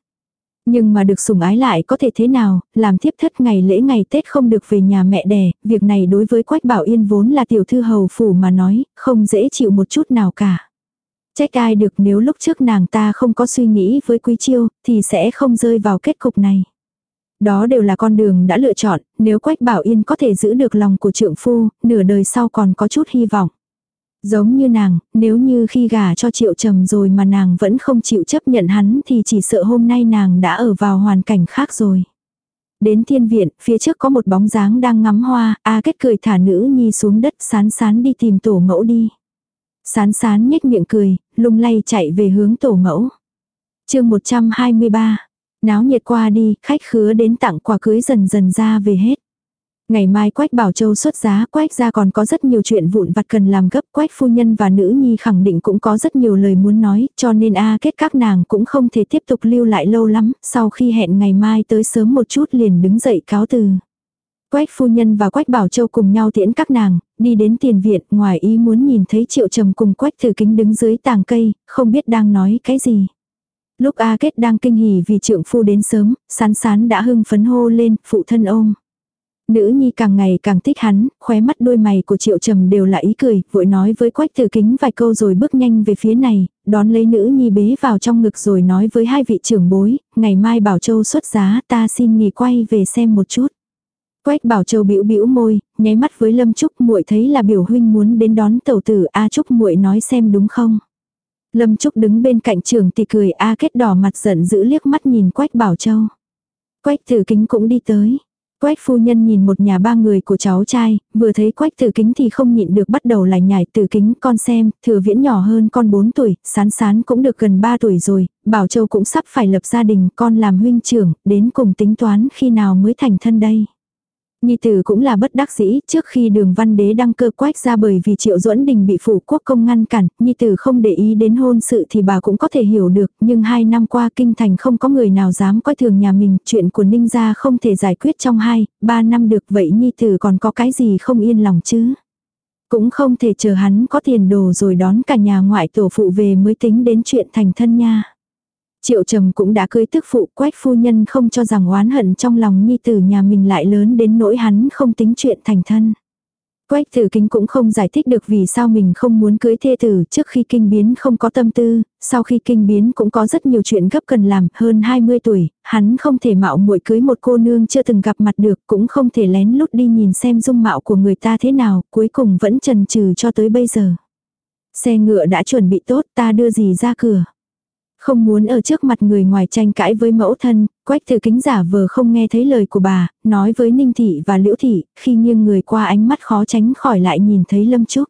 Nhưng mà được sủng ái lại có thể thế nào, làm thiếp thất ngày lễ ngày Tết không được về nhà mẹ đẻ, việc này đối với Quách Bảo Yên vốn là tiểu thư hầu phủ mà nói, không dễ chịu một chút nào cả. Trách ai được nếu lúc trước nàng ta không có suy nghĩ với Quý Chiêu, thì sẽ không rơi vào kết cục này. Đó đều là con đường đã lựa chọn, nếu Quách Bảo Yên có thể giữ được lòng của trượng phu, nửa đời sau còn có chút hy vọng. Giống như nàng, nếu như khi gả cho triệu trầm rồi mà nàng vẫn không chịu chấp nhận hắn thì chỉ sợ hôm nay nàng đã ở vào hoàn cảnh khác rồi. Đến thiên viện, phía trước có một bóng dáng đang ngắm hoa, A kết cười thả nữ nhi xuống đất sán sán đi tìm tổ mẫu đi. Sán sán nhếch miệng cười, lung lay chạy về hướng tổ mẫu. chương 123. Náo nhiệt qua đi, khách khứa đến tặng quà cưới dần dần ra về hết. Ngày mai Quách Bảo Châu xuất giá, Quách ra còn có rất nhiều chuyện vụn vặt cần làm gấp, Quách phu nhân và nữ nhi khẳng định cũng có rất nhiều lời muốn nói, cho nên a kết các nàng cũng không thể tiếp tục lưu lại lâu lắm, sau khi hẹn ngày mai tới sớm một chút liền đứng dậy cáo từ. Quách phu nhân và Quách Bảo Châu cùng nhau tiễn các nàng, đi đến tiền viện, ngoài ý muốn nhìn thấy Triệu Trầm cùng Quách thử Kính đứng dưới tàng cây, không biết đang nói cái gì. Lúc A Kết đang kinh hỉ vì trượng phu đến sớm, sán sán đã hưng phấn hô lên, phụ thân ôm. Nữ nhi càng ngày càng thích hắn, khóe mắt đôi mày của triệu trầm đều là ý cười, vội nói với quách tử kính vài câu rồi bước nhanh về phía này, đón lấy nữ nhi bế vào trong ngực rồi nói với hai vị trưởng bối, ngày mai bảo châu xuất giá ta xin nghỉ quay về xem một chút. Quách bảo châu bĩu bĩu môi, nháy mắt với lâm trúc muội thấy là biểu huynh muốn đến đón tẩu tử a trúc muội nói xem đúng không. Lâm trúc đứng bên cạnh trường thì cười a kết đỏ mặt giận giữ liếc mắt nhìn quách bảo châu. Quách tử kính cũng đi tới. Quách phu nhân nhìn một nhà ba người của cháu trai, vừa thấy quách tử kính thì không nhịn được bắt đầu lại nhảy tử kính con xem, thừa viễn nhỏ hơn con 4 tuổi, sán sán cũng được gần 3 tuổi rồi, Bảo Châu cũng sắp phải lập gia đình, con làm huynh trưởng, đến cùng tính toán khi nào mới thành thân đây. Nhi tử cũng là bất đắc dĩ, trước khi đường văn đế đăng cơ quách ra bởi vì triệu duẫn đình bị phủ quốc công ngăn cản, Nhi tử không để ý đến hôn sự thì bà cũng có thể hiểu được, nhưng hai năm qua kinh thành không có người nào dám coi thường nhà mình, chuyện của ninh gia không thể giải quyết trong hai, ba năm được vậy Nhi tử còn có cái gì không yên lòng chứ. Cũng không thể chờ hắn có tiền đồ rồi đón cả nhà ngoại tổ phụ về mới tính đến chuyện thành thân nha. Triệu trầm cũng đã cưới tức phụ quách phu nhân không cho rằng oán hận trong lòng nhi tử nhà mình lại lớn đến nỗi hắn không tính chuyện thành thân. Quách tử kính cũng không giải thích được vì sao mình không muốn cưới thê tử trước khi kinh biến không có tâm tư, sau khi kinh biến cũng có rất nhiều chuyện gấp cần làm, hơn 20 tuổi, hắn không thể mạo muội cưới một cô nương chưa từng gặp mặt được, cũng không thể lén lút đi nhìn xem dung mạo của người ta thế nào, cuối cùng vẫn trần trừ cho tới bây giờ. Xe ngựa đã chuẩn bị tốt ta đưa gì ra cửa. Không muốn ở trước mặt người ngoài tranh cãi với mẫu thân, quách thư kính giả vờ không nghe thấy lời của bà, nói với Ninh Thị và Liễu Thị, khi nghiêng người qua ánh mắt khó tránh khỏi lại nhìn thấy Lâm Trúc.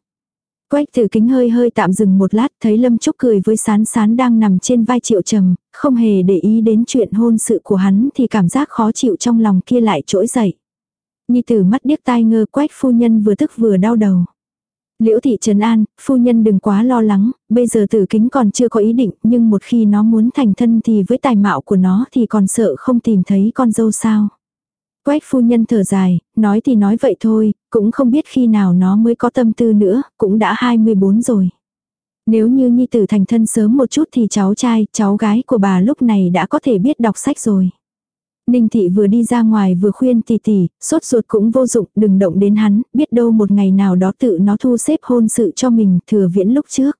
Quách thử kính hơi hơi tạm dừng một lát thấy Lâm Trúc cười với sán sán đang nằm trên vai triệu trầm, không hề để ý đến chuyện hôn sự của hắn thì cảm giác khó chịu trong lòng kia lại trỗi dậy. Nhi tử mắt điếc tai ngơ quách phu nhân vừa tức vừa đau đầu. Liễu thị trấn an, phu nhân đừng quá lo lắng, bây giờ tử kính còn chưa có ý định, nhưng một khi nó muốn thành thân thì với tài mạo của nó thì còn sợ không tìm thấy con dâu sao. Quách phu nhân thở dài, nói thì nói vậy thôi, cũng không biết khi nào nó mới có tâm tư nữa, cũng đã 24 rồi. Nếu như nhi tử thành thân sớm một chút thì cháu trai, cháu gái của bà lúc này đã có thể biết đọc sách rồi. Ninh thị vừa đi ra ngoài vừa khuyên tỷ tỷ, sốt ruột cũng vô dụng, đừng động đến hắn, biết đâu một ngày nào đó tự nó thu xếp hôn sự cho mình, thừa viễn lúc trước.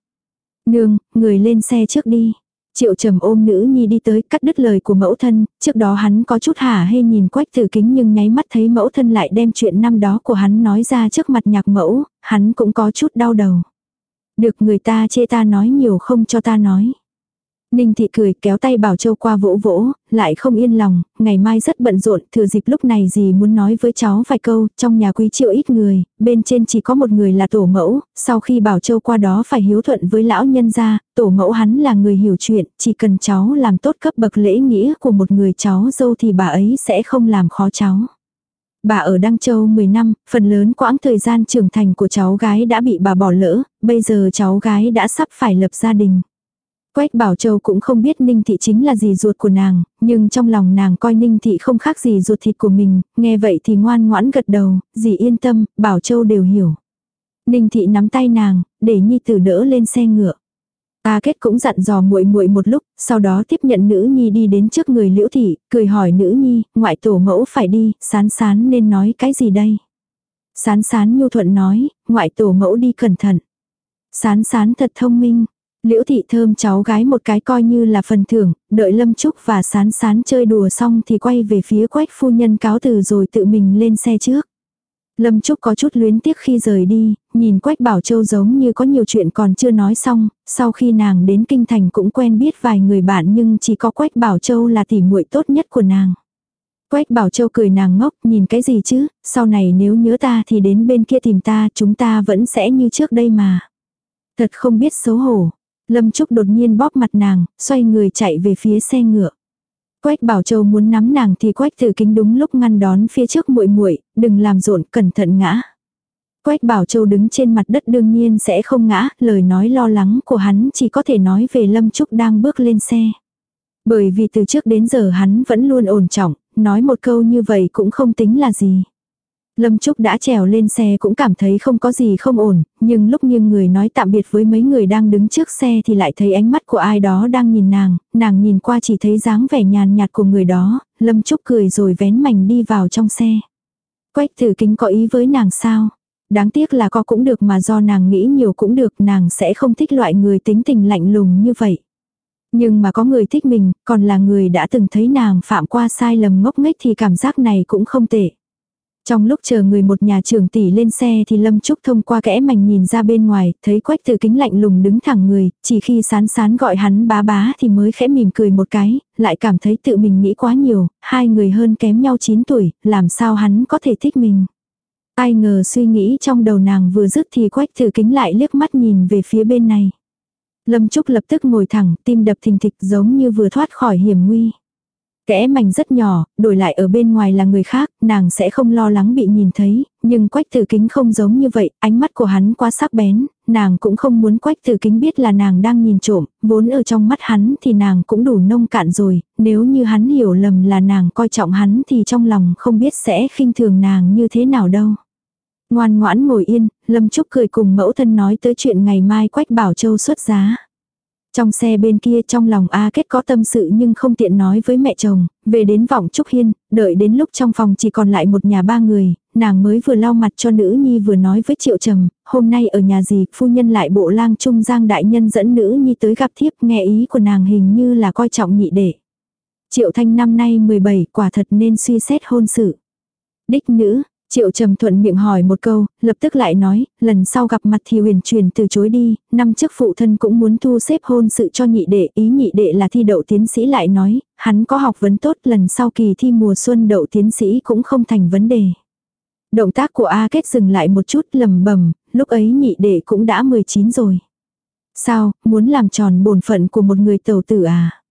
Nương, người lên xe trước đi. Triệu trầm ôm nữ nhi đi tới cắt đứt lời của mẫu thân, trước đó hắn có chút hả hê nhìn quách tử kính nhưng nháy mắt thấy mẫu thân lại đem chuyện năm đó của hắn nói ra trước mặt nhạc mẫu, hắn cũng có chút đau đầu. Được người ta chê ta nói nhiều không cho ta nói. Ninh thị cười kéo tay Bảo Châu qua vỗ vỗ, lại không yên lòng, ngày mai rất bận rộn, thừa dịp lúc này gì muốn nói với cháu vài câu, trong nhà quý triệu ít người, bên trên chỉ có một người là tổ mẫu, sau khi Bảo Châu qua đó phải hiếu thuận với lão nhân gia, tổ mẫu hắn là người hiểu chuyện, chỉ cần cháu làm tốt cấp bậc lễ nghĩa của một người cháu dâu thì bà ấy sẽ không làm khó cháu. Bà ở Đăng Châu 10 năm, phần lớn quãng thời gian trưởng thành của cháu gái đã bị bà bỏ lỡ, bây giờ cháu gái đã sắp phải lập gia đình. Quách Bảo Châu cũng không biết Ninh Thị chính là gì ruột của nàng, nhưng trong lòng nàng coi Ninh Thị không khác gì ruột thịt của mình, nghe vậy thì ngoan ngoãn gật đầu, dì yên tâm, Bảo Châu đều hiểu. Ninh Thị nắm tay nàng, để Nhi Tử đỡ lên xe ngựa. A Kết cũng dặn dò muội muội một lúc, sau đó tiếp nhận nữ nhi đi đến trước người Liễu thị, cười hỏi nữ nhi, ngoại tổ mẫu phải đi, sán sán nên nói cái gì đây? Sán sán nhu thuận nói, ngoại tổ mẫu đi cẩn thận. Sán sán thật thông minh, Liễu thị thơm cháu gái một cái coi như là phần thưởng, đợi Lâm Trúc và sán sán chơi đùa xong thì quay về phía quách phu nhân cáo từ rồi tự mình lên xe trước. Lâm Trúc có chút luyến tiếc khi rời đi, nhìn Quách Bảo Châu giống như có nhiều chuyện còn chưa nói xong, sau khi nàng đến Kinh Thành cũng quen biết vài người bạn nhưng chỉ có Quách Bảo Châu là tỉ muội tốt nhất của nàng. Quách Bảo Châu cười nàng ngốc, nhìn cái gì chứ, sau này nếu nhớ ta thì đến bên kia tìm ta, chúng ta vẫn sẽ như trước đây mà. Thật không biết xấu hổ. Lâm Trúc đột nhiên bóp mặt nàng, xoay người chạy về phía xe ngựa. Quách Bảo Châu muốn nắm nàng thì Quách Tử Kính đúng lúc ngăn đón phía trước muội muội, đừng làm rộn, cẩn thận ngã. Quách Bảo Châu đứng trên mặt đất đương nhiên sẽ không ngã, lời nói lo lắng của hắn chỉ có thể nói về Lâm Trúc đang bước lên xe. Bởi vì từ trước đến giờ hắn vẫn luôn ổn trọng, nói một câu như vậy cũng không tính là gì. Lâm Trúc đã trèo lên xe cũng cảm thấy không có gì không ổn, nhưng lúc nghiêng người nói tạm biệt với mấy người đang đứng trước xe thì lại thấy ánh mắt của ai đó đang nhìn nàng, nàng nhìn qua chỉ thấy dáng vẻ nhàn nhạt của người đó, Lâm Trúc cười rồi vén mảnh đi vào trong xe. Quách thử kính có ý với nàng sao? Đáng tiếc là có cũng được mà do nàng nghĩ nhiều cũng được nàng sẽ không thích loại người tính tình lạnh lùng như vậy. Nhưng mà có người thích mình, còn là người đã từng thấy nàng phạm qua sai lầm ngốc nghếch thì cảm giác này cũng không tệ. Trong lúc chờ người một nhà trưởng tỷ lên xe thì Lâm Trúc thông qua kẽ mảnh nhìn ra bên ngoài, thấy quách Tử kính lạnh lùng đứng thẳng người, chỉ khi sán sán gọi hắn bá bá thì mới khẽ mỉm cười một cái, lại cảm thấy tự mình nghĩ quá nhiều, hai người hơn kém nhau 9 tuổi, làm sao hắn có thể thích mình. Ai ngờ suy nghĩ trong đầu nàng vừa dứt thì quách Tử kính lại liếc mắt nhìn về phía bên này. Lâm Trúc lập tức ngồi thẳng, tim đập thình thịch giống như vừa thoát khỏi hiểm nguy. Kẽ mảnh rất nhỏ, đổi lại ở bên ngoài là người khác, nàng sẽ không lo lắng bị nhìn thấy, nhưng quách tử kính không giống như vậy, ánh mắt của hắn quá sắc bén, nàng cũng không muốn quách tử kính biết là nàng đang nhìn trộm, vốn ở trong mắt hắn thì nàng cũng đủ nông cạn rồi, nếu như hắn hiểu lầm là nàng coi trọng hắn thì trong lòng không biết sẽ khinh thường nàng như thế nào đâu. Ngoan ngoãn ngồi yên, Lâm Trúc cười cùng mẫu thân nói tới chuyện ngày mai Quách Bảo Châu xuất giá. Trong xe bên kia trong lòng A Kết có tâm sự nhưng không tiện nói với mẹ chồng, về đến vọng Trúc Hiên, đợi đến lúc trong phòng chỉ còn lại một nhà ba người, nàng mới vừa lau mặt cho nữ nhi vừa nói với Triệu Trầm, hôm nay ở nhà gì, phu nhân lại bộ lang trung giang đại nhân dẫn nữ nhi tới gặp thiếp, nghe ý của nàng hình như là coi trọng nhị đệ. Triệu Thanh năm nay 17, quả thật nên suy xét hôn sự. Đích nữ, Triệu trầm thuận miệng hỏi một câu, lập tức lại nói, lần sau gặp mặt thì huyền truyền từ chối đi, năm trước phụ thân cũng muốn thu xếp hôn sự cho nhị đệ, ý nhị đệ là thi đậu tiến sĩ lại nói, hắn có học vấn tốt lần sau kỳ thi mùa xuân đậu tiến sĩ cũng không thành vấn đề. Động tác của A Kết dừng lại một chút lầm bầm, lúc ấy nhị đệ cũng đã 19 rồi. Sao, muốn làm tròn bổn phận của một người tàu tử à?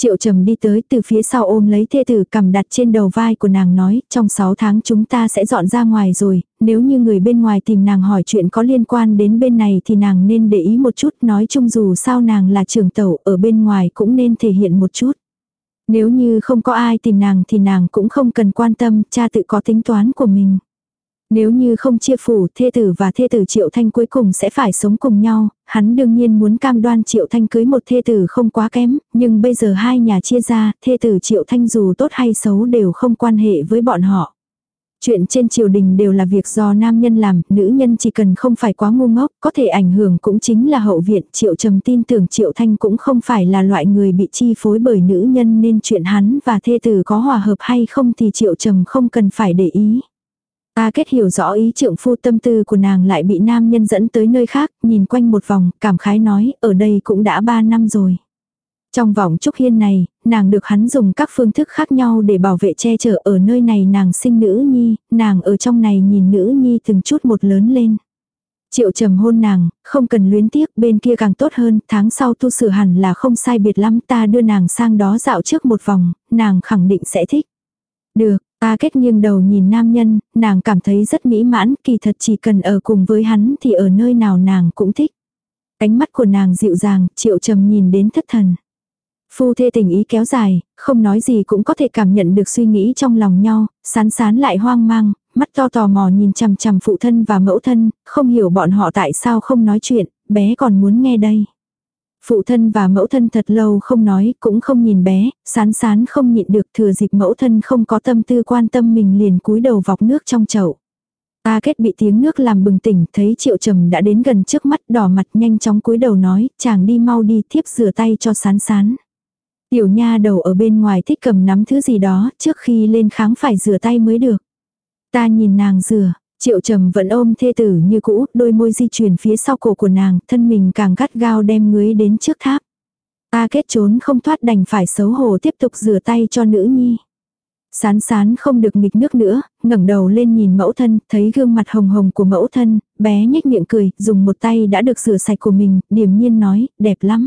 Triệu trầm đi tới từ phía sau ôm lấy thê tử cầm đặt trên đầu vai của nàng nói, trong 6 tháng chúng ta sẽ dọn ra ngoài rồi, nếu như người bên ngoài tìm nàng hỏi chuyện có liên quan đến bên này thì nàng nên để ý một chút, nói chung dù sao nàng là trưởng tẩu, ở bên ngoài cũng nên thể hiện một chút. Nếu như không có ai tìm nàng thì nàng cũng không cần quan tâm, cha tự có tính toán của mình. Nếu như không chia phủ, thê tử và thê tử Triệu Thanh cuối cùng sẽ phải sống cùng nhau, hắn đương nhiên muốn cam đoan Triệu Thanh cưới một thê tử không quá kém, nhưng bây giờ hai nhà chia ra, thê tử Triệu Thanh dù tốt hay xấu đều không quan hệ với bọn họ. Chuyện trên triều đình đều là việc do nam nhân làm, nữ nhân chỉ cần không phải quá ngu ngốc, có thể ảnh hưởng cũng chính là hậu viện. Triệu trầm tin tưởng Triệu Thanh cũng không phải là loại người bị chi phối bởi nữ nhân nên chuyện hắn và thê tử có hòa hợp hay không thì Triệu trầm không cần phải để ý. A kết hiểu rõ ý trượng phu tâm tư của nàng lại bị nam nhân dẫn tới nơi khác, nhìn quanh một vòng, cảm khái nói, ở đây cũng đã ba năm rồi. Trong vòng trúc hiên này, nàng được hắn dùng các phương thức khác nhau để bảo vệ che chở ở nơi này nàng sinh nữ nhi, nàng ở trong này nhìn nữ nhi từng chút một lớn lên. Triệu trầm hôn nàng, không cần luyến tiếc, bên kia càng tốt hơn, tháng sau tu sửa hẳn là không sai biệt lắm, ta đưa nàng sang đó dạo trước một vòng, nàng khẳng định sẽ thích. Được, ca kết nghiêng đầu nhìn nam nhân, nàng cảm thấy rất mỹ mãn, kỳ thật chỉ cần ở cùng với hắn thì ở nơi nào nàng cũng thích. Ánh mắt của nàng dịu dàng, triệu trầm nhìn đến thất thần. Phu thê tình ý kéo dài, không nói gì cũng có thể cảm nhận được suy nghĩ trong lòng nhau, sán sán lại hoang mang, mắt to tò mò nhìn chằm chằm phụ thân và mẫu thân, không hiểu bọn họ tại sao không nói chuyện, bé còn muốn nghe đây. Phụ thân và mẫu thân thật lâu không nói, cũng không nhìn bé, sán sán không nhịn được thừa dịp mẫu thân không có tâm tư quan tâm mình liền cúi đầu vọc nước trong chậu. A kết bị tiếng nước làm bừng tỉnh, thấy triệu trầm đã đến gần trước mắt đỏ mặt nhanh chóng cúi đầu nói, chàng đi mau đi thiếp rửa tay cho sán sán. Tiểu nha đầu ở bên ngoài thích cầm nắm thứ gì đó, trước khi lên kháng phải rửa tay mới được. Ta nhìn nàng rửa, triệu trầm vẫn ôm thê tử như cũ, đôi môi di chuyển phía sau cổ của nàng, thân mình càng gắt gao đem ngưới đến trước tháp. Ta kết trốn không thoát đành phải xấu hổ tiếp tục rửa tay cho nữ nhi. Sán sán không được nghịch nước nữa, ngẩng đầu lên nhìn mẫu thân, thấy gương mặt hồng hồng của mẫu thân, bé nhếch miệng cười, dùng một tay đã được rửa sạch của mình, điềm nhiên nói, đẹp lắm.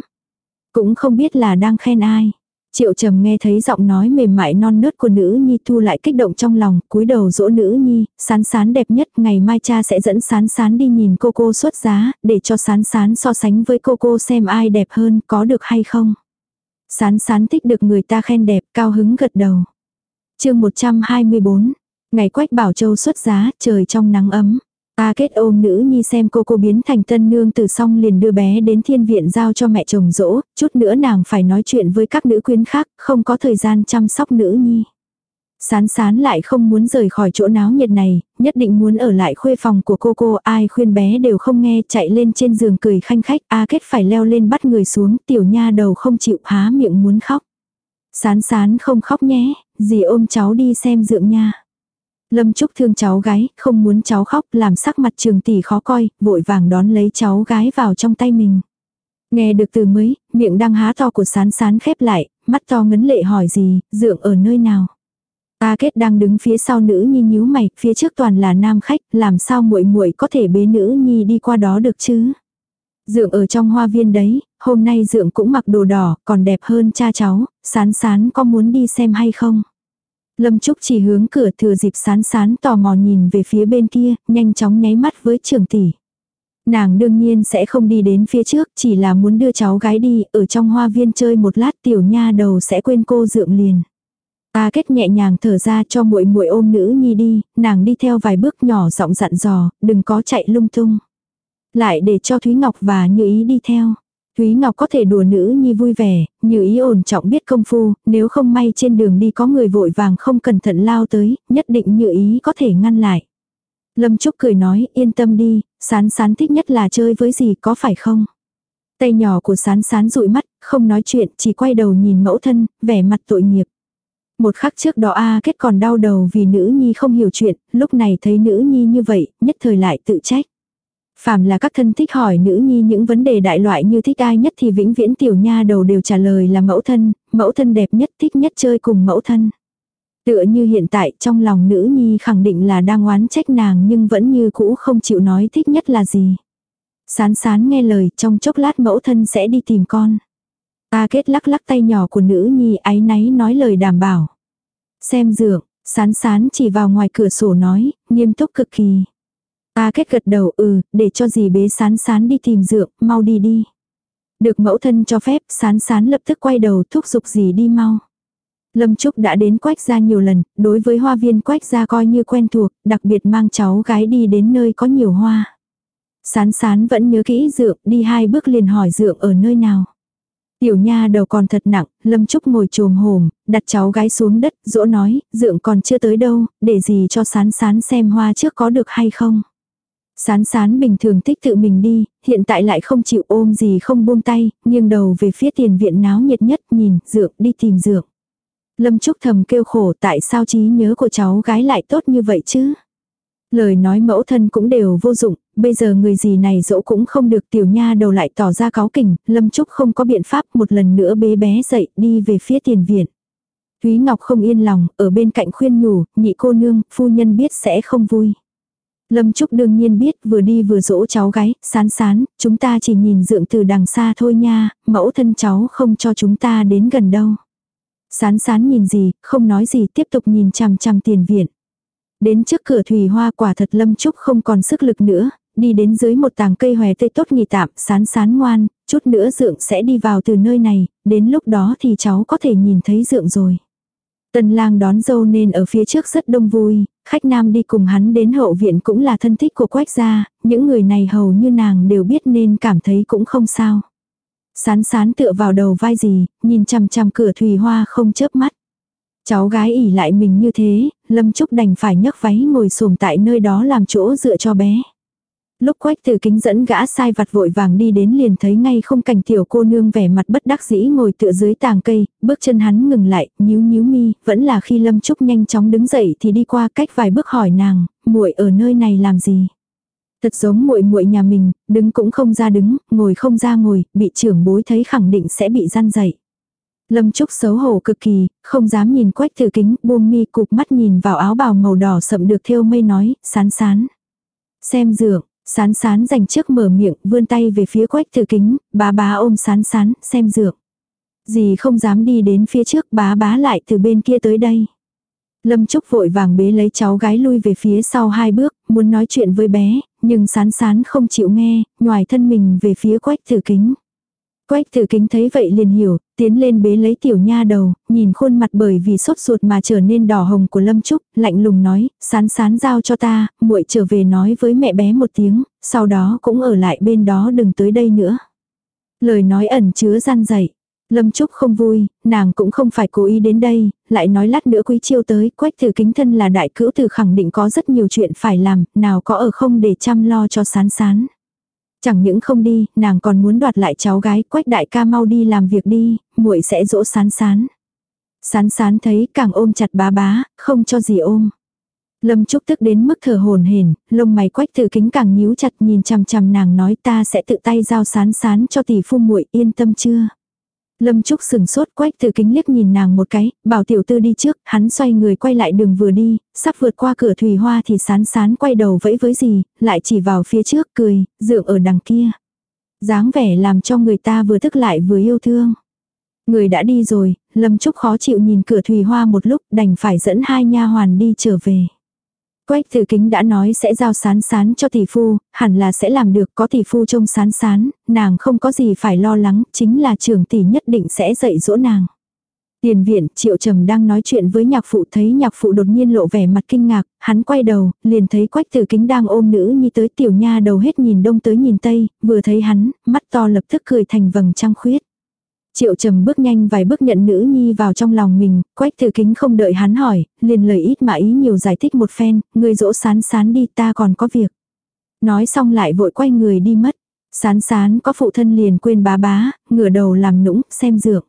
Cũng không biết là đang khen ai. Triệu trầm nghe thấy giọng nói mềm mại non nớt của nữ nhi thu lại kích động trong lòng, cúi đầu dỗ nữ nhi, sán sán đẹp nhất, ngày mai cha sẽ dẫn sán sán đi nhìn cô cô xuất giá, để cho sán sán so sánh với cô cô xem ai đẹp hơn, có được hay không. Sán sán thích được người ta khen đẹp, cao hứng gật đầu. chương 124, ngày Quách Bảo Châu xuất giá, trời trong nắng ấm. A kết ôm nữ nhi xem cô cô biến thành tân nương từ xong liền đưa bé đến thiên viện giao cho mẹ chồng dỗ, chút nữa nàng phải nói chuyện với các nữ quyến khác, không có thời gian chăm sóc nữ nhi. Sán sán lại không muốn rời khỏi chỗ náo nhiệt này, nhất định muốn ở lại khuê phòng của cô cô, ai khuyên bé đều không nghe, chạy lên trên giường cười khanh khách, A kết phải leo lên bắt người xuống, tiểu nha đầu không chịu há miệng muốn khóc. Sán sán không khóc nhé, dì ôm cháu đi xem dượng nha. Lâm Trúc thương cháu gái, không muốn cháu khóc, làm sắc mặt trường tỷ khó coi, vội vàng đón lấy cháu gái vào trong tay mình. Nghe được từ mới, miệng đang há to của sán sán khép lại, mắt to ngấn lệ hỏi gì, dượng ở nơi nào. Ta kết đang đứng phía sau nữ nhi nhíu mày, phía trước toàn là nam khách, làm sao muội muội có thể bế nữ nhi đi qua đó được chứ. Dượng ở trong hoa viên đấy, hôm nay dượng cũng mặc đồ đỏ, còn đẹp hơn cha cháu, sán sán có muốn đi xem hay không. Lâm Trúc chỉ hướng cửa thừa dịp sán sán tò mò nhìn về phía bên kia, nhanh chóng nháy mắt với trường tỷ. Nàng đương nhiên sẽ không đi đến phía trước, chỉ là muốn đưa cháu gái đi, ở trong hoa viên chơi một lát tiểu nha đầu sẽ quên cô dượng liền. Ta kết nhẹ nhàng thở ra cho muội muội ôm nữ nhi đi, nàng đi theo vài bước nhỏ giọng dặn dò, đừng có chạy lung tung. Lại để cho Thúy Ngọc và Như Ý đi theo. Thúy Ngọc có thể đùa nữ nhi vui vẻ, như ý ổn trọng biết công phu, nếu không may trên đường đi có người vội vàng không cẩn thận lao tới, nhất định như ý có thể ngăn lại. Lâm Trúc cười nói, yên tâm đi, sán sán thích nhất là chơi với gì có phải không? Tay nhỏ của sán sán dụi mắt, không nói chuyện, chỉ quay đầu nhìn mẫu thân, vẻ mặt tội nghiệp. Một khắc trước đó A kết còn đau đầu vì nữ nhi không hiểu chuyện, lúc này thấy nữ nhi như vậy, nhất thời lại tự trách. Phàm là các thân thích hỏi nữ nhi những vấn đề đại loại như thích ai nhất thì vĩnh viễn tiểu nha đầu đều trả lời là mẫu thân, mẫu thân đẹp nhất thích nhất chơi cùng mẫu thân. Tựa như hiện tại trong lòng nữ nhi khẳng định là đang oán trách nàng nhưng vẫn như cũ không chịu nói thích nhất là gì. Sán sán nghe lời trong chốc lát mẫu thân sẽ đi tìm con. Ta kết lắc lắc tay nhỏ của nữ nhi ái náy nói lời đảm bảo. Xem dược, sán sán chỉ vào ngoài cửa sổ nói, nghiêm túc cực kỳ. A kết gật đầu ừ, để cho dì bế sán sán đi tìm dượng, mau đi đi. Được mẫu thân cho phép, sán sán lập tức quay đầu thúc giục dì đi mau. Lâm Trúc đã đến quách gia nhiều lần, đối với hoa viên quách gia coi như quen thuộc, đặc biệt mang cháu gái đi đến nơi có nhiều hoa. Sán sán vẫn nhớ kỹ dượng, đi hai bước liền hỏi dượng ở nơi nào. Tiểu nha đầu còn thật nặng, Lâm Trúc ngồi trồm hồm, đặt cháu gái xuống đất, dỗ nói, dượng còn chưa tới đâu, để gì cho sán sán xem hoa trước có được hay không. Sán sán bình thường thích tự mình đi, hiện tại lại không chịu ôm gì không buông tay, nghiêng đầu về phía tiền viện náo nhiệt nhất nhìn, dược đi tìm dược. Lâm Trúc thầm kêu khổ tại sao trí nhớ của cháu gái lại tốt như vậy chứ. Lời nói mẫu thân cũng đều vô dụng, bây giờ người gì này dỗ cũng không được tiểu nha đầu lại tỏ ra cáo kỉnh, Lâm Trúc không có biện pháp một lần nữa bế bé dậy đi về phía tiền viện. Thúy Ngọc không yên lòng, ở bên cạnh khuyên nhủ, nhị cô nương, phu nhân biết sẽ không vui. Lâm Trúc đương nhiên biết vừa đi vừa dỗ cháu gái, sán sán, chúng ta chỉ nhìn dượng từ đằng xa thôi nha, mẫu thân cháu không cho chúng ta đến gần đâu. Sán sán nhìn gì, không nói gì tiếp tục nhìn chằm chằm tiền viện. Đến trước cửa thủy hoa quả thật Lâm Trúc không còn sức lực nữa, đi đến dưới một tàng cây hòe tây tốt nghỉ tạm, sán sán ngoan, chút nữa dượng sẽ đi vào từ nơi này, đến lúc đó thì cháu có thể nhìn thấy dượng rồi. Tân lang đón dâu nên ở phía trước rất đông vui, khách nam đi cùng hắn đến hậu viện cũng là thân thích của quách gia, những người này hầu như nàng đều biết nên cảm thấy cũng không sao. Sán sán tựa vào đầu vai gì, nhìn chằm chằm cửa thủy hoa không chớp mắt. Cháu gái ỉ lại mình như thế, Lâm Trúc đành phải nhấc váy ngồi xổm tại nơi đó làm chỗ dựa cho bé. Lúc quách từ kính dẫn gã sai vặt vội vàng đi đến liền thấy ngay không cảnh tiểu cô nương vẻ mặt bất đắc dĩ ngồi tựa dưới tàng cây, bước chân hắn ngừng lại, nhíu nhíu mi, vẫn là khi Lâm Trúc nhanh chóng đứng dậy thì đi qua cách vài bước hỏi nàng, muội ở nơi này làm gì? Thật giống muội muội nhà mình, đứng cũng không ra đứng, ngồi không ra ngồi, bị trưởng bối thấy khẳng định sẽ bị gian dậy. Lâm Trúc xấu hổ cực kỳ, không dám nhìn quách từ kính, buông mi cụp mắt nhìn vào áo bào màu đỏ sậm được thêu mây nói, sán sán. Xem dược, sán sán dành trước mở miệng, vươn tay về phía quách từ kính, bá bá ôm sán sán, xem dược. Dì không dám đi đến phía trước bá bá lại từ bên kia tới đây. Lâm Trúc vội vàng bế lấy cháu gái lui về phía sau hai bước, muốn nói chuyện với bé, nhưng sán sán không chịu nghe, ngoài thân mình về phía quách tử kính. Quách tử kính thấy vậy liền hiểu, tiến lên bế lấy tiểu nha đầu, nhìn khuôn mặt bởi vì sốt ruột mà trở nên đỏ hồng của Lâm Trúc, lạnh lùng nói, sán sán giao cho ta, muội trở về nói với mẹ bé một tiếng, sau đó cũng ở lại bên đó đừng tới đây nữa. Lời nói ẩn chứa gian dậy. Lâm Trúc không vui, nàng cũng không phải cố ý đến đây, lại nói lát nữa quý chiêu tới, quách thử kính thân là đại cữu từ khẳng định có rất nhiều chuyện phải làm, nào có ở không để chăm lo cho sán sán. Chẳng những không đi, nàng còn muốn đoạt lại cháu gái, quách đại ca mau đi làm việc đi, muội sẽ dỗ sán sán. Sán sán thấy càng ôm chặt bá bá, không cho gì ôm. Lâm Trúc tức đến mức thở hồn hển, lông mày quách thử kính càng nhíu chặt nhìn chằm chằm nàng nói ta sẽ tự tay giao sán sán cho tỷ phu muội yên tâm chưa. Lâm Trúc sừng sốt quách từ kính liếc nhìn nàng một cái, bảo tiểu tư đi trước, hắn xoay người quay lại đường vừa đi, sắp vượt qua cửa thủy hoa thì sán sán quay đầu vẫy với gì, lại chỉ vào phía trước cười, dựa ở đằng kia. dáng vẻ làm cho người ta vừa tức lại vừa yêu thương. Người đã đi rồi, Lâm Trúc khó chịu nhìn cửa thủy hoa một lúc đành phải dẫn hai nha hoàn đi trở về. Quách tử kính đã nói sẽ giao sán sán cho tỷ phu, hẳn là sẽ làm được có tỷ phu trông sán sán, nàng không có gì phải lo lắng, chính là trưởng tỷ nhất định sẽ dạy dỗ nàng. Tiền viện, triệu trầm đang nói chuyện với nhạc phụ thấy nhạc phụ đột nhiên lộ vẻ mặt kinh ngạc, hắn quay đầu, liền thấy quách tử kính đang ôm nữ nhi tới tiểu nha đầu hết nhìn đông tới nhìn tây, vừa thấy hắn, mắt to lập tức cười thành vầng trăng khuyết. Triệu trầm bước nhanh vài bước nhận nữ nhi vào trong lòng mình, quách thư kính không đợi hắn hỏi, liền lời ít mà ý nhiều giải thích một phen, người dỗ sán sán đi ta còn có việc. Nói xong lại vội quay người đi mất. Sán sán có phụ thân liền quên bá bá, ngửa đầu làm nũng, xem dược.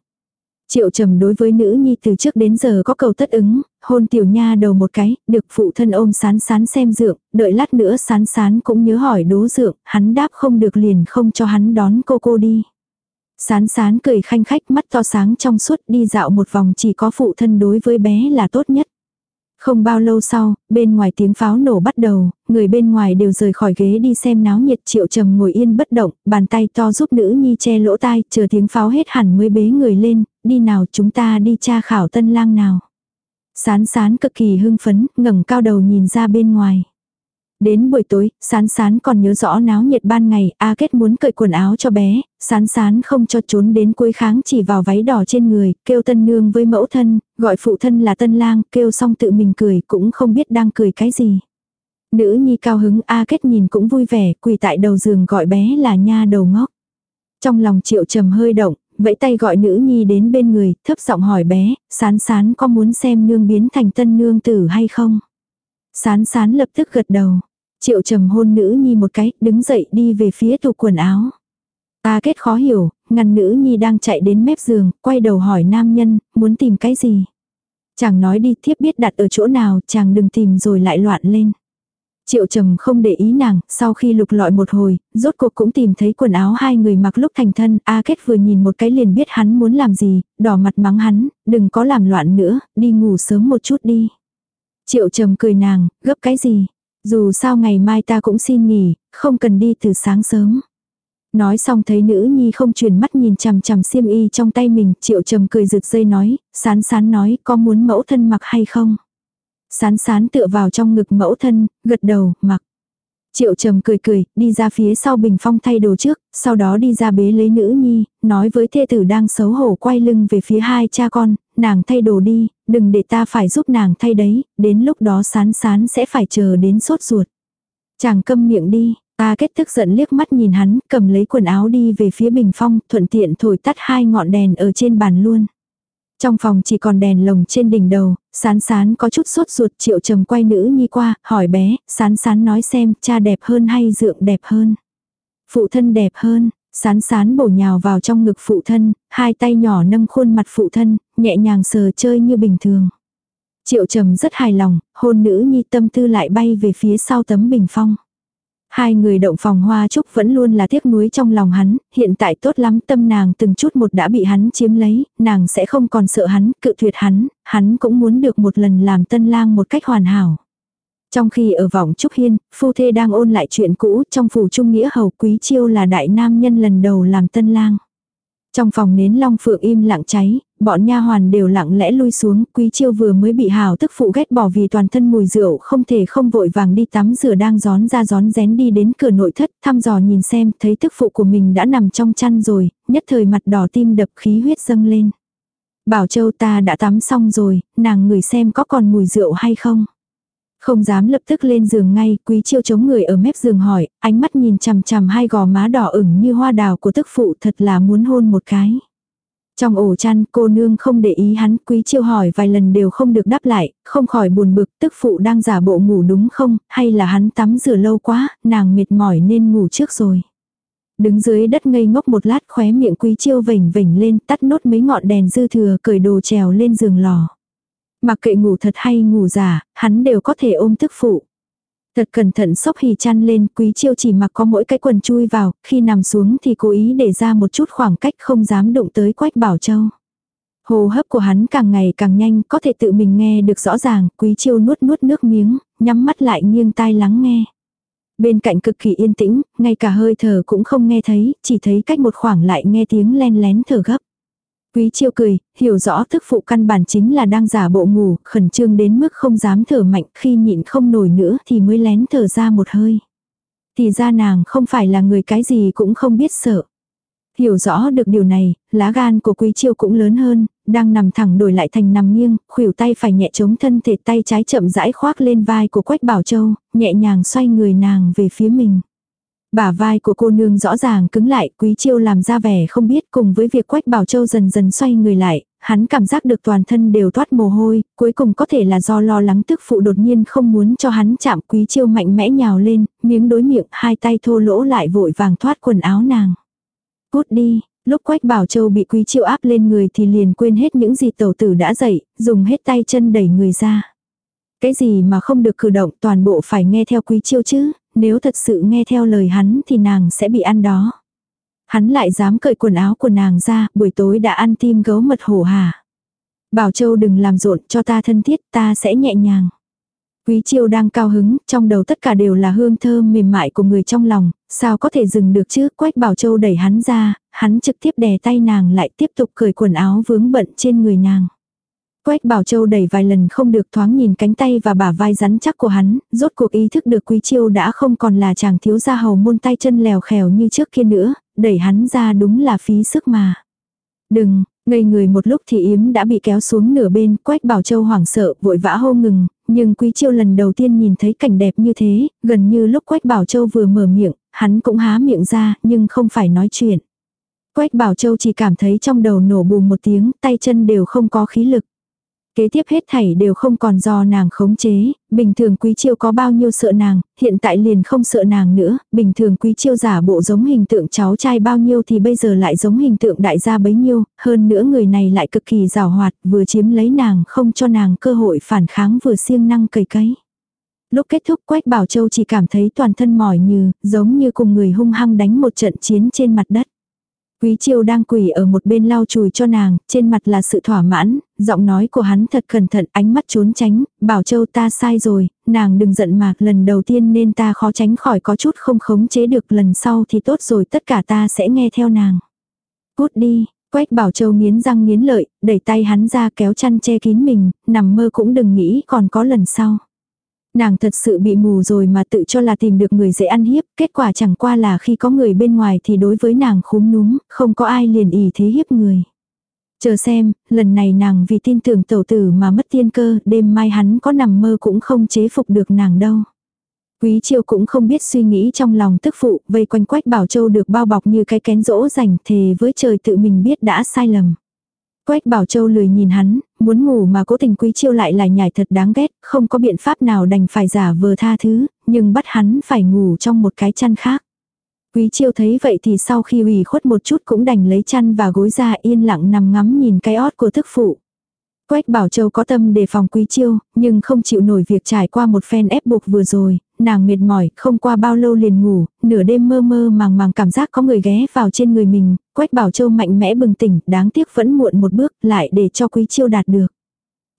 Triệu trầm đối với nữ nhi từ trước đến giờ có cầu tất ứng, hôn tiểu nha đầu một cái, được phụ thân ôm sán sán xem dược, đợi lát nữa sán sán cũng nhớ hỏi đố dược, hắn đáp không được liền không cho hắn đón cô cô đi. Sán sán cười khanh khách mắt to sáng trong suốt đi dạo một vòng chỉ có phụ thân đối với bé là tốt nhất. Không bao lâu sau, bên ngoài tiếng pháo nổ bắt đầu, người bên ngoài đều rời khỏi ghế đi xem náo nhiệt triệu trầm ngồi yên bất động, bàn tay to giúp nữ nhi che lỗ tai, chờ tiếng pháo hết hẳn mới bế người lên, đi nào chúng ta đi tra khảo tân lang nào. Sán sán cực kỳ hưng phấn, ngẩng cao đầu nhìn ra bên ngoài. Đến buổi tối, sán sán còn nhớ rõ náo nhiệt ban ngày, A Kết muốn cởi quần áo cho bé, sán sán không cho trốn đến cuối kháng chỉ vào váy đỏ trên người, kêu tân nương với mẫu thân, gọi phụ thân là tân lang, kêu xong tự mình cười cũng không biết đang cười cái gì. Nữ nhi cao hứng A Kết nhìn cũng vui vẻ, quỳ tại đầu giường gọi bé là nha đầu ngốc. Trong lòng triệu trầm hơi động, vẫy tay gọi nữ nhi đến bên người, thấp giọng hỏi bé, sán sán có muốn xem nương biến thành tân nương tử hay không? Sán sán lập tức gật đầu. Triệu trầm hôn nữ nhi một cái, đứng dậy đi về phía tủ quần áo. Ta kết khó hiểu, ngăn nữ nhi đang chạy đến mép giường, quay đầu hỏi nam nhân, muốn tìm cái gì. Chàng nói đi thiếp biết đặt ở chỗ nào, chàng đừng tìm rồi lại loạn lên. Triệu trầm không để ý nàng, sau khi lục lọi một hồi, rốt cuộc cũng tìm thấy quần áo hai người mặc lúc thành thân, A Kết vừa nhìn một cái liền biết hắn muốn làm gì, đỏ mặt mắng hắn, đừng có làm loạn nữa, đi ngủ sớm một chút đi. Triệu trầm cười nàng, gấp cái gì, dù sao ngày mai ta cũng xin nghỉ, không cần đi từ sáng sớm. Nói xong thấy nữ nhi không chuyển mắt nhìn chằm chằm xiêm y trong tay mình, triệu trầm cười rực dây nói, sán sán nói, có muốn mẫu thân mặc hay không? Sán sán tựa vào trong ngực mẫu thân, gật đầu, mặc. Triệu trầm cười cười, đi ra phía sau bình phong thay đồ trước, sau đó đi ra bế lấy nữ nhi, nói với thê tử đang xấu hổ quay lưng về phía hai cha con, nàng thay đồ đi, đừng để ta phải giúp nàng thay đấy, đến lúc đó sán sán sẽ phải chờ đến sốt ruột. Chàng câm miệng đi, ta kết thức giận liếc mắt nhìn hắn, cầm lấy quần áo đi về phía bình phong, thuận tiện thổi tắt hai ngọn đèn ở trên bàn luôn. Trong phòng chỉ còn đèn lồng trên đỉnh đầu, sán sán có chút sốt ruột triệu trầm quay nữ nhi qua, hỏi bé, sán sán nói xem cha đẹp hơn hay dượng đẹp hơn. Phụ thân đẹp hơn, sán sán bổ nhào vào trong ngực phụ thân, hai tay nhỏ nâng khuôn mặt phụ thân, nhẹ nhàng sờ chơi như bình thường. Triệu trầm rất hài lòng, hôn nữ nhi tâm tư lại bay về phía sau tấm bình phong. Hai người động phòng hoa trúc vẫn luôn là tiếc nuối trong lòng hắn, hiện tại tốt lắm tâm nàng từng chút một đã bị hắn chiếm lấy, nàng sẽ không còn sợ hắn, cự tuyệt hắn, hắn cũng muốn được một lần làm tân lang một cách hoàn hảo. Trong khi ở vòng Trúc Hiên, phu thê đang ôn lại chuyện cũ trong phủ trung nghĩa hầu quý chiêu là đại nam nhân lần đầu làm tân lang. Trong phòng nến long phượng im lặng cháy, bọn nha hoàn đều lặng lẽ lui xuống, quý chiêu vừa mới bị hào tức phụ ghét bỏ vì toàn thân mùi rượu không thể không vội vàng đi tắm rửa đang gión ra gión rén đi đến cửa nội thất, thăm dò nhìn xem, thấy tức phụ của mình đã nằm trong chăn rồi, nhất thời mặt đỏ tim đập khí huyết dâng lên. Bảo châu ta đã tắm xong rồi, nàng người xem có còn mùi rượu hay không. Không dám lập tức lên giường ngay, quý chiêu chống người ở mép giường hỏi, ánh mắt nhìn chằm chằm hai gò má đỏ ửng như hoa đào của tức phụ thật là muốn hôn một cái. Trong ổ chăn cô nương không để ý hắn, quý chiêu hỏi vài lần đều không được đáp lại, không khỏi buồn bực, tức phụ đang giả bộ ngủ đúng không, hay là hắn tắm rửa lâu quá, nàng mệt mỏi nên ngủ trước rồi. Đứng dưới đất ngây ngốc một lát khóe miệng quý chiêu vểnh vểnh lên tắt nốt mấy ngọn đèn dư thừa cởi đồ trèo lên giường lò. Mặc kệ ngủ thật hay ngủ giả, hắn đều có thể ôm tức phụ. Thật cẩn thận xốc hì chăn lên, quý chiêu chỉ mặc có mỗi cái quần chui vào, khi nằm xuống thì cố ý để ra một chút khoảng cách không dám đụng tới quách bảo châu. Hồ hấp của hắn càng ngày càng nhanh, có thể tự mình nghe được rõ ràng, quý chiêu nuốt nuốt nước miếng, nhắm mắt lại nghiêng tai lắng nghe. Bên cạnh cực kỳ yên tĩnh, ngay cả hơi thở cũng không nghe thấy, chỉ thấy cách một khoảng lại nghe tiếng len lén thở gấp. Quý chiêu cười, hiểu rõ thức phụ căn bản chính là đang giả bộ ngủ, khẩn trương đến mức không dám thở mạnh, khi nhịn không nổi nữa thì mới lén thở ra một hơi. Thì ra nàng không phải là người cái gì cũng không biết sợ. Hiểu rõ được điều này, lá gan của quý chiêu cũng lớn hơn, đang nằm thẳng đổi lại thành nằm nghiêng, khuỷu tay phải nhẹ chống thân thể tay trái chậm rãi khoác lên vai của Quách Bảo Châu, nhẹ nhàng xoay người nàng về phía mình. Bả vai của cô nương rõ ràng cứng lại, quý chiêu làm ra vẻ không biết cùng với việc quách bảo châu dần dần xoay người lại, hắn cảm giác được toàn thân đều toát mồ hôi, cuối cùng có thể là do lo lắng tức phụ đột nhiên không muốn cho hắn chạm quý chiêu mạnh mẽ nhào lên, miếng đối miệng, hai tay thô lỗ lại vội vàng thoát quần áo nàng. Cút đi, lúc quách bảo châu bị quý chiêu áp lên người thì liền quên hết những gì tẩu tử đã dạy, dùng hết tay chân đẩy người ra. Cái gì mà không được cử động toàn bộ phải nghe theo quý chiêu chứ, nếu thật sự nghe theo lời hắn thì nàng sẽ bị ăn đó. Hắn lại dám cởi quần áo của nàng ra, buổi tối đã ăn tim gấu mật hổ hà. Bảo Châu đừng làm rộn cho ta thân thiết, ta sẽ nhẹ nhàng. Quý chiêu đang cao hứng, trong đầu tất cả đều là hương thơm mềm mại của người trong lòng, sao có thể dừng được chứ, quách Bảo Châu đẩy hắn ra, hắn trực tiếp đè tay nàng lại tiếp tục cởi quần áo vướng bận trên người nàng. Quách Bảo Châu đẩy vài lần không được thoáng nhìn cánh tay và bả vai rắn chắc của hắn, rốt cuộc ý thức được Quý Chiêu đã không còn là chàng thiếu gia hầu môn tay chân lèo khèo như trước kia nữa, đẩy hắn ra đúng là phí sức mà. Đừng, ngây người một lúc thì yếm đã bị kéo xuống nửa bên, Quách Bảo Châu hoảng sợ, vội vã hô ngừng, nhưng Quý Chiêu lần đầu tiên nhìn thấy cảnh đẹp như thế, gần như lúc Quách Bảo Châu vừa mở miệng, hắn cũng há miệng ra, nhưng không phải nói chuyện. Quách Bảo Châu chỉ cảm thấy trong đầu nổ bùm một tiếng, tay chân đều không có khí lực. Kế tiếp hết thảy đều không còn do nàng khống chế, bình thường quý chiêu có bao nhiêu sợ nàng, hiện tại liền không sợ nàng nữa, bình thường quý chiêu giả bộ giống hình tượng cháu trai bao nhiêu thì bây giờ lại giống hình tượng đại gia bấy nhiêu, hơn nữa người này lại cực kỳ rào hoạt, vừa chiếm lấy nàng không cho nàng cơ hội phản kháng vừa siêng năng cầy cấy. Lúc kết thúc Quách Bảo Châu chỉ cảm thấy toàn thân mỏi như, giống như cùng người hung hăng đánh một trận chiến trên mặt đất. Quý chiêu đang quỳ ở một bên lau chùi cho nàng, trên mặt là sự thỏa mãn, giọng nói của hắn thật cẩn thận, ánh mắt trốn tránh, bảo châu ta sai rồi, nàng đừng giận mạc lần đầu tiên nên ta khó tránh khỏi có chút không khống chế được lần sau thì tốt rồi tất cả ta sẽ nghe theo nàng. Cút đi, Quách Bảo Châu nghiến răng nghiến lợi, đẩy tay hắn ra kéo chăn che kín mình, nằm mơ cũng đừng nghĩ còn có lần sau. Nàng thật sự bị mù rồi mà tự cho là tìm được người dễ ăn hiếp, kết quả chẳng qua là khi có người bên ngoài thì đối với nàng khúm núm, không có ai liền ỉ thế hiếp người. Chờ xem, lần này nàng vì tin tưởng tẩu tử mà mất tiên cơ, đêm mai hắn có nằm mơ cũng không chế phục được nàng đâu. Quý chiêu cũng không biết suy nghĩ trong lòng tức phụ, vây quanh quách bảo châu được bao bọc như cái kén rỗ rành thề với trời tự mình biết đã sai lầm. Quách Bảo Châu lười nhìn hắn, muốn ngủ mà cố tình quý chiêu lại lại nhảy thật đáng ghét, không có biện pháp nào đành phải giả vờ tha thứ, nhưng bắt hắn phải ngủ trong một cái chăn khác. Quý chiêu thấy vậy thì sau khi ủy khuất một chút cũng đành lấy chăn và gối ra yên lặng nằm ngắm nhìn cái ót của thức phụ. Quách Bảo Châu có tâm đề phòng Quý Chiêu, nhưng không chịu nổi việc trải qua một phen ép buộc vừa rồi, nàng mệt mỏi, không qua bao lâu liền ngủ, nửa đêm mơ mơ màng màng cảm giác có người ghé vào trên người mình, Quách Bảo Châu mạnh mẽ bừng tỉnh, đáng tiếc vẫn muộn một bước, lại để cho Quý Chiêu đạt được.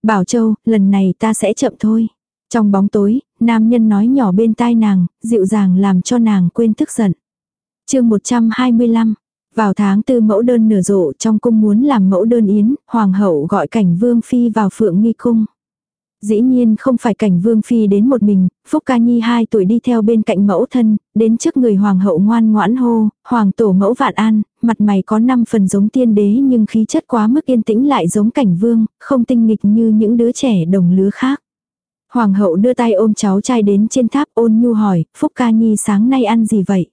Bảo Châu, lần này ta sẽ chậm thôi. Trong bóng tối, nam nhân nói nhỏ bên tai nàng, dịu dàng làm cho nàng quên tức giận. chương 125, vào tháng tư mẫu đơn nở rộ trong cung muốn làm mẫu đơn yến, hoàng hậu gọi cảnh vương phi vào phượng nghi cung. Dĩ nhiên không phải cảnh vương phi đến một mình, Phúc Ca Nhi 2 tuổi đi theo bên cạnh mẫu thân, đến trước người hoàng hậu ngoan ngoãn hô, hoàng tổ mẫu vạn an, mặt mày có 5 phần giống tiên đế nhưng khí chất quá mức yên tĩnh lại giống cảnh vương, không tinh nghịch như những đứa trẻ đồng lứa khác. Hoàng hậu đưa tay ôm cháu trai đến trên tháp ôn nhu hỏi, Phúc Ca Nhi sáng nay ăn gì vậy?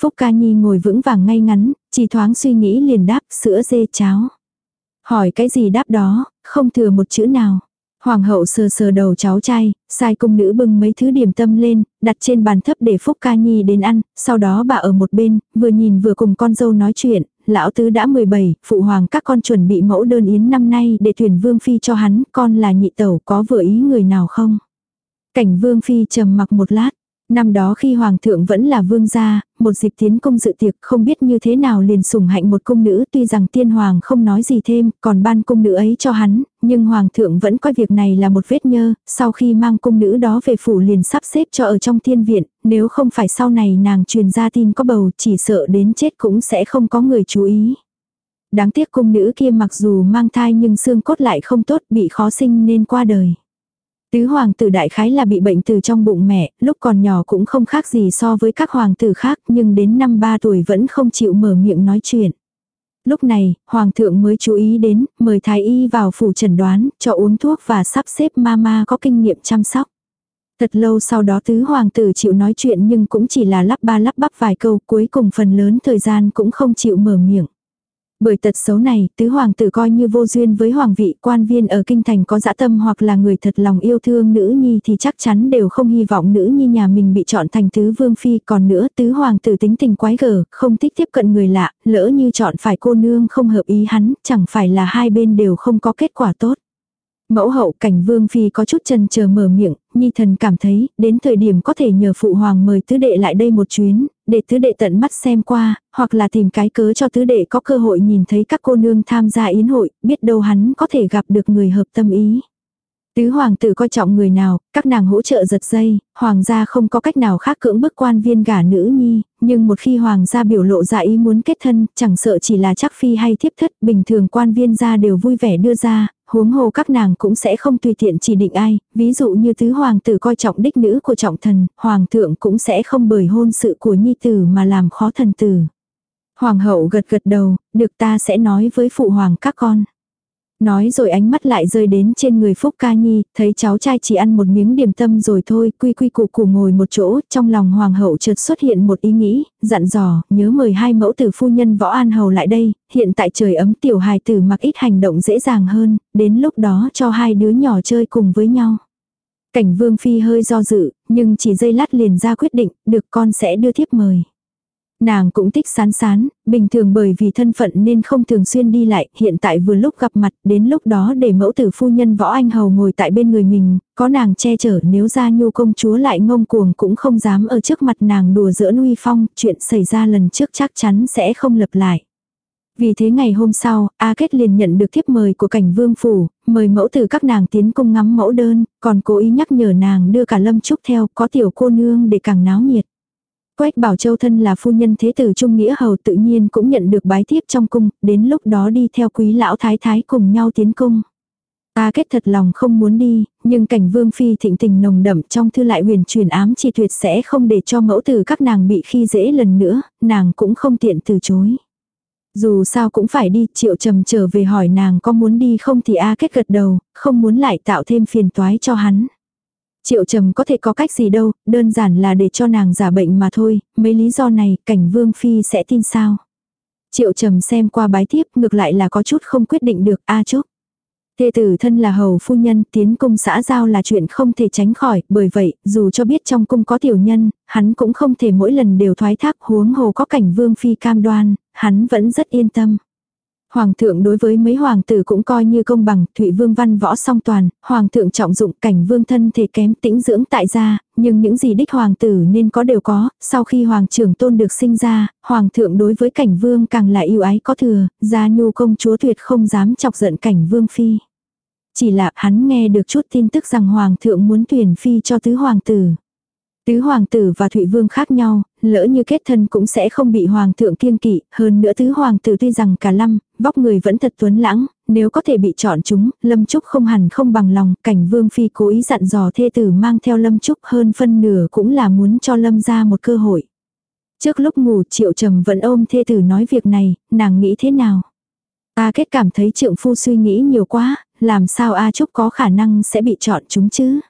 Phúc Ca Nhi ngồi vững vàng ngay ngắn, chỉ thoáng suy nghĩ liền đáp sữa dê cháo. Hỏi cái gì đáp đó, không thừa một chữ nào. Hoàng hậu sờ sờ đầu cháu trai, sai cung nữ bưng mấy thứ điểm tâm lên, đặt trên bàn thấp để Phúc Ca Nhi đến ăn, sau đó bà ở một bên, vừa nhìn vừa cùng con dâu nói chuyện, lão tứ đã 17, phụ hoàng các con chuẩn bị mẫu đơn yến năm nay để tuyển vương phi cho hắn, con là nhị tẩu có vừa ý người nào không? Cảnh vương phi trầm mặc một lát, Năm đó khi hoàng thượng vẫn là vương gia, một dịp tiến công dự tiệc không biết như thế nào liền sủng hạnh một cung nữ tuy rằng tiên hoàng không nói gì thêm, còn ban cung nữ ấy cho hắn, nhưng hoàng thượng vẫn coi việc này là một vết nhơ, sau khi mang cung nữ đó về phủ liền sắp xếp cho ở trong thiên viện, nếu không phải sau này nàng truyền ra tin có bầu chỉ sợ đến chết cũng sẽ không có người chú ý. Đáng tiếc cung nữ kia mặc dù mang thai nhưng xương cốt lại không tốt bị khó sinh nên qua đời. Tứ hoàng tử đại khái là bị bệnh từ trong bụng mẹ, lúc còn nhỏ cũng không khác gì so với các hoàng tử khác nhưng đến năm ba tuổi vẫn không chịu mở miệng nói chuyện. Lúc này, hoàng thượng mới chú ý đến, mời thái y vào phủ trần đoán, cho uống thuốc và sắp xếp mama có kinh nghiệm chăm sóc. Thật lâu sau đó tứ hoàng tử chịu nói chuyện nhưng cũng chỉ là lắp ba lắp bắp vài câu cuối cùng phần lớn thời gian cũng không chịu mở miệng. Bởi tật xấu này, tứ hoàng tử coi như vô duyên với hoàng vị quan viên ở kinh thành có dã tâm hoặc là người thật lòng yêu thương nữ nhi thì chắc chắn đều không hy vọng nữ nhi nhà mình bị chọn thành tứ vương phi. Còn nữa tứ hoàng tử tính tình quái gở, không thích tiếp cận người lạ, lỡ như chọn phải cô nương không hợp ý hắn, chẳng phải là hai bên đều không có kết quả tốt. Mẫu hậu cảnh vương phi có chút chân chờ mở miệng, nhi thần cảm thấy, đến thời điểm có thể nhờ phụ hoàng mời tứ đệ lại đây một chuyến, để tứ đệ tận mắt xem qua, hoặc là tìm cái cớ cho tứ đệ có cơ hội nhìn thấy các cô nương tham gia yến hội, biết đâu hắn có thể gặp được người hợp tâm ý. Tứ hoàng tử coi trọng người nào, các nàng hỗ trợ giật dây, hoàng gia không có cách nào khác cưỡng bức quan viên gả nữ nhi, nhưng một khi hoàng gia biểu lộ ra ý muốn kết thân, chẳng sợ chỉ là chắc phi hay thiếp thất, bình thường quan viên gia đều vui vẻ đưa ra, huống hồ các nàng cũng sẽ không tùy tiện chỉ định ai, ví dụ như tứ hoàng tử coi trọng đích nữ của trọng thần, hoàng thượng cũng sẽ không bởi hôn sự của nhi tử mà làm khó thần tử. Hoàng hậu gật gật đầu, được ta sẽ nói với phụ hoàng các con. Nói rồi ánh mắt lại rơi đến trên người Phúc Ca Nhi, thấy cháu trai chỉ ăn một miếng điểm tâm rồi thôi, quy quy củ củ ngồi một chỗ, trong lòng hoàng hậu chợt xuất hiện một ý nghĩ, dặn dò, nhớ mời hai mẫu tử phu nhân võ an hầu lại đây, hiện tại trời ấm tiểu hài tử mặc ít hành động dễ dàng hơn, đến lúc đó cho hai đứa nhỏ chơi cùng với nhau. Cảnh vương phi hơi do dự, nhưng chỉ dây lát liền ra quyết định, được con sẽ đưa thiếp mời. Nàng cũng thích sán sán, bình thường bởi vì thân phận nên không thường xuyên đi lại, hiện tại vừa lúc gặp mặt, đến lúc đó để mẫu tử phu nhân võ anh hầu ngồi tại bên người mình, có nàng che chở nếu ra nhu công chúa lại ngông cuồng cũng không dám ở trước mặt nàng đùa giỡn uy phong, chuyện xảy ra lần trước chắc chắn sẽ không lập lại. Vì thế ngày hôm sau, A Kết liền nhận được thiếp mời của cảnh vương phủ, mời mẫu tử các nàng tiến cung ngắm mẫu đơn, còn cố ý nhắc nhở nàng đưa cả lâm trúc theo, có tiểu cô nương để càng náo nhiệt. Quách Bảo Châu thân là phu nhân thế tử Trung Nghĩa Hầu tự nhiên cũng nhận được bái tiếp trong cung, đến lúc đó đi theo quý lão thái thái cùng nhau tiến cung. Ta kết thật lòng không muốn đi, nhưng cảnh vương phi thịnh tình nồng đậm trong thư lại huyền truyền ám chỉ tuyệt sẽ không để cho mẫu tử các nàng bị khi dễ lần nữa, nàng cũng không tiện từ chối. Dù sao cũng phải đi, triệu trầm trở về hỏi nàng có muốn đi không thì A kết gật đầu, không muốn lại tạo thêm phiền toái cho hắn. Triệu trầm có thể có cách gì đâu, đơn giản là để cho nàng giả bệnh mà thôi, mấy lý do này cảnh vương phi sẽ tin sao. Triệu trầm xem qua bái tiếp ngược lại là có chút không quyết định được A chúc. Thê tử thân là hầu phu nhân, tiến cung xã giao là chuyện không thể tránh khỏi, bởi vậy, dù cho biết trong cung có tiểu nhân, hắn cũng không thể mỗi lần đều thoái thác huống hồ có cảnh vương phi cam đoan, hắn vẫn rất yên tâm. Hoàng thượng đối với mấy hoàng tử cũng coi như công bằng, Thụy Vương văn võ song toàn, hoàng thượng trọng dụng cảnh vương thân thể kém tĩnh dưỡng tại gia, nhưng những gì đích hoàng tử nên có đều có, sau khi hoàng trưởng tôn được sinh ra, hoàng thượng đối với cảnh vương càng là yêu ái có thừa, gia nhu công chúa tuyệt không dám chọc giận cảnh vương phi. Chỉ là hắn nghe được chút tin tức rằng hoàng thượng muốn tuyển phi cho tứ hoàng tử. Tứ hoàng tử và Thụy Vương khác nhau, lỡ như kết thân cũng sẽ không bị hoàng thượng kiêng kỵ, hơn nữa tứ hoàng tử tuy rằng cả lâm, vóc người vẫn thật tuấn lãng, nếu có thể bị chọn chúng, Lâm Trúc không hẳn không bằng lòng, cảnh Vương Phi cố ý dặn dò thê tử mang theo Lâm Trúc hơn phân nửa cũng là muốn cho Lâm ra một cơ hội. Trước lúc ngủ Triệu Trầm vẫn ôm thê tử nói việc này, nàng nghĩ thế nào? A kết cảm thấy trượng phu suy nghĩ nhiều quá, làm sao A Trúc có khả năng sẽ bị chọn chúng chứ?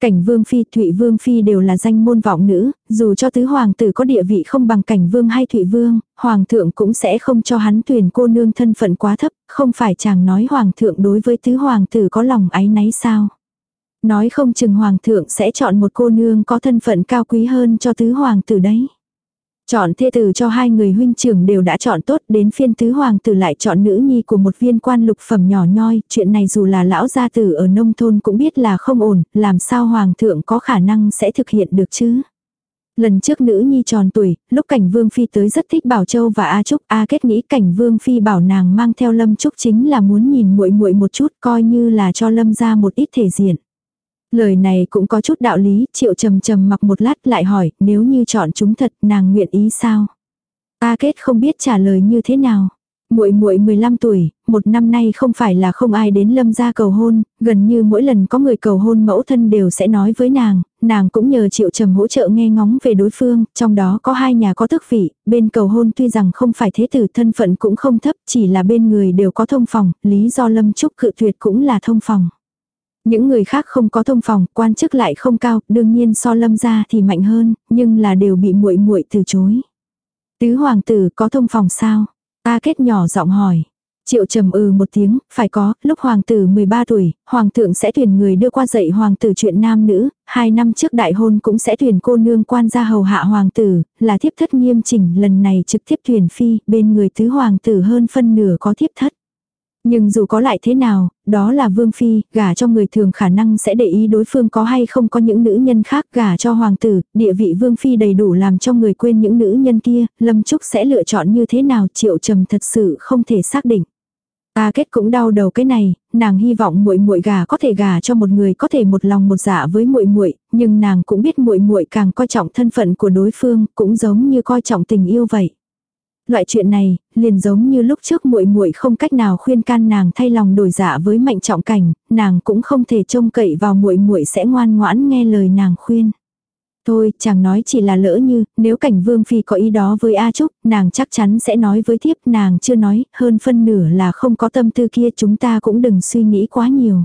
Cảnh vương phi, thụy vương phi đều là danh môn vọng nữ, dù cho tứ hoàng tử có địa vị không bằng cảnh vương hay thụy vương, hoàng thượng cũng sẽ không cho hắn tuyển cô nương thân phận quá thấp, không phải chàng nói hoàng thượng đối với tứ hoàng tử có lòng ái náy sao. Nói không chừng hoàng thượng sẽ chọn một cô nương có thân phận cao quý hơn cho tứ hoàng tử đấy. Chọn thê tử cho hai người huynh trưởng đều đã chọn tốt đến phiên tứ hoàng tử lại chọn nữ nhi của một viên quan lục phẩm nhỏ nhoi, chuyện này dù là lão gia tử ở nông thôn cũng biết là không ổn, làm sao hoàng thượng có khả năng sẽ thực hiện được chứ. Lần trước nữ nhi tròn tuổi, lúc cảnh vương phi tới rất thích bảo châu và A Trúc, A kết nghĩ cảnh vương phi bảo nàng mang theo lâm trúc chính là muốn nhìn muội muội một chút coi như là cho lâm ra một ít thể diện. Lời này cũng có chút đạo lý, triệu trầm trầm mặc một lát lại hỏi, nếu như chọn chúng thật, nàng nguyện ý sao? A kết không biết trả lời như thế nào. Muội muội 15 tuổi, một năm nay không phải là không ai đến lâm gia cầu hôn, gần như mỗi lần có người cầu hôn mẫu thân đều sẽ nói với nàng, nàng cũng nhờ triệu trầm hỗ trợ nghe ngóng về đối phương, trong đó có hai nhà có tước vị, bên cầu hôn tuy rằng không phải thế tử thân phận cũng không thấp, chỉ là bên người đều có thông phòng, lý do lâm trúc cự tuyệt cũng là thông phòng. Những người khác không có thông phòng, quan chức lại không cao, đương nhiên so lâm ra thì mạnh hơn, nhưng là đều bị muội muội từ chối. Tứ hoàng tử có thông phòng sao? Ta kết nhỏ giọng hỏi. Triệu trầm ừ một tiếng, phải có, lúc hoàng tử 13 tuổi, hoàng thượng sẽ tuyển người đưa qua dạy hoàng tử chuyện nam nữ, hai năm trước đại hôn cũng sẽ tuyển cô nương quan gia hầu hạ hoàng tử, là thiếp thất nghiêm chỉnh, lần này trực tiếp tuyển phi, bên người tứ hoàng tử hơn phân nửa có thiếp thất. Nhưng dù có lại thế nào, đó là vương phi, gả cho người thường khả năng sẽ để ý đối phương có hay không có những nữ nhân khác gả cho hoàng tử, địa vị vương phi đầy đủ làm cho người quên những nữ nhân kia, Lâm Trúc sẽ lựa chọn như thế nào triệu trầm thật sự không thể xác định. Ta kết cũng đau đầu cái này, nàng hy vọng muội muội gả có thể gả cho một người có thể một lòng một dạ với muội muội, nhưng nàng cũng biết muội muội càng coi trọng thân phận của đối phương, cũng giống như coi trọng tình yêu vậy. Loại chuyện này, liền giống như lúc trước muội muội không cách nào khuyên can nàng thay lòng đổi dạ với mạnh trọng cảnh, nàng cũng không thể trông cậy vào muội muội sẽ ngoan ngoãn nghe lời nàng khuyên. Thôi, chẳng nói chỉ là lỡ như, nếu cảnh vương phi có ý đó với A Trúc, nàng chắc chắn sẽ nói với thiếp, nàng chưa nói, hơn phân nửa là không có tâm tư kia chúng ta cũng đừng suy nghĩ quá nhiều.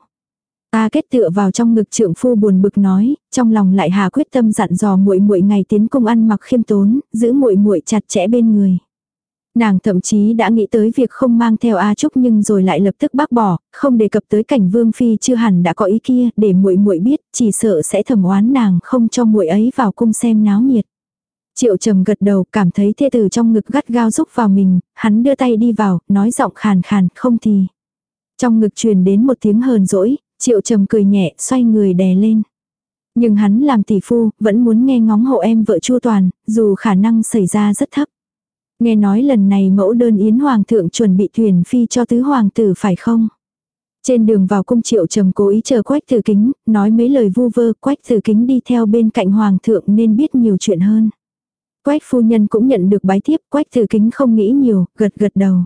ta kết tựa vào trong ngực trượng phu buồn bực nói, trong lòng lại hà quyết tâm dặn dò muội muội ngày tiến công ăn mặc khiêm tốn, giữ muội muội chặt chẽ bên người. Nàng thậm chí đã nghĩ tới việc không mang theo A Trúc nhưng rồi lại lập tức bác bỏ, không đề cập tới cảnh Vương phi chưa hẳn đã có ý kia, để muội muội biết, chỉ sợ sẽ thầm oán nàng không cho muội ấy vào cung xem náo nhiệt. Triệu Trầm gật đầu, cảm thấy thê tử trong ngực gắt gao rúc vào mình, hắn đưa tay đi vào, nói giọng khàn khàn, không thì. Trong ngực truyền đến một tiếng hờn dỗi, Triệu Trầm cười nhẹ, xoay người đè lên. Nhưng hắn làm tỷ phu, vẫn muốn nghe ngóng hộ em vợ Chu Toàn, dù khả năng xảy ra rất thấp. Nghe nói lần này mẫu đơn yến hoàng thượng chuẩn bị thuyền phi cho tứ hoàng tử phải không? Trên đường vào cung triệu trầm cố ý chờ quách tử kính, nói mấy lời vu vơ, quách tử kính đi theo bên cạnh hoàng thượng nên biết nhiều chuyện hơn. Quách phu nhân cũng nhận được bái tiếp, quách tử kính không nghĩ nhiều, gật gật đầu.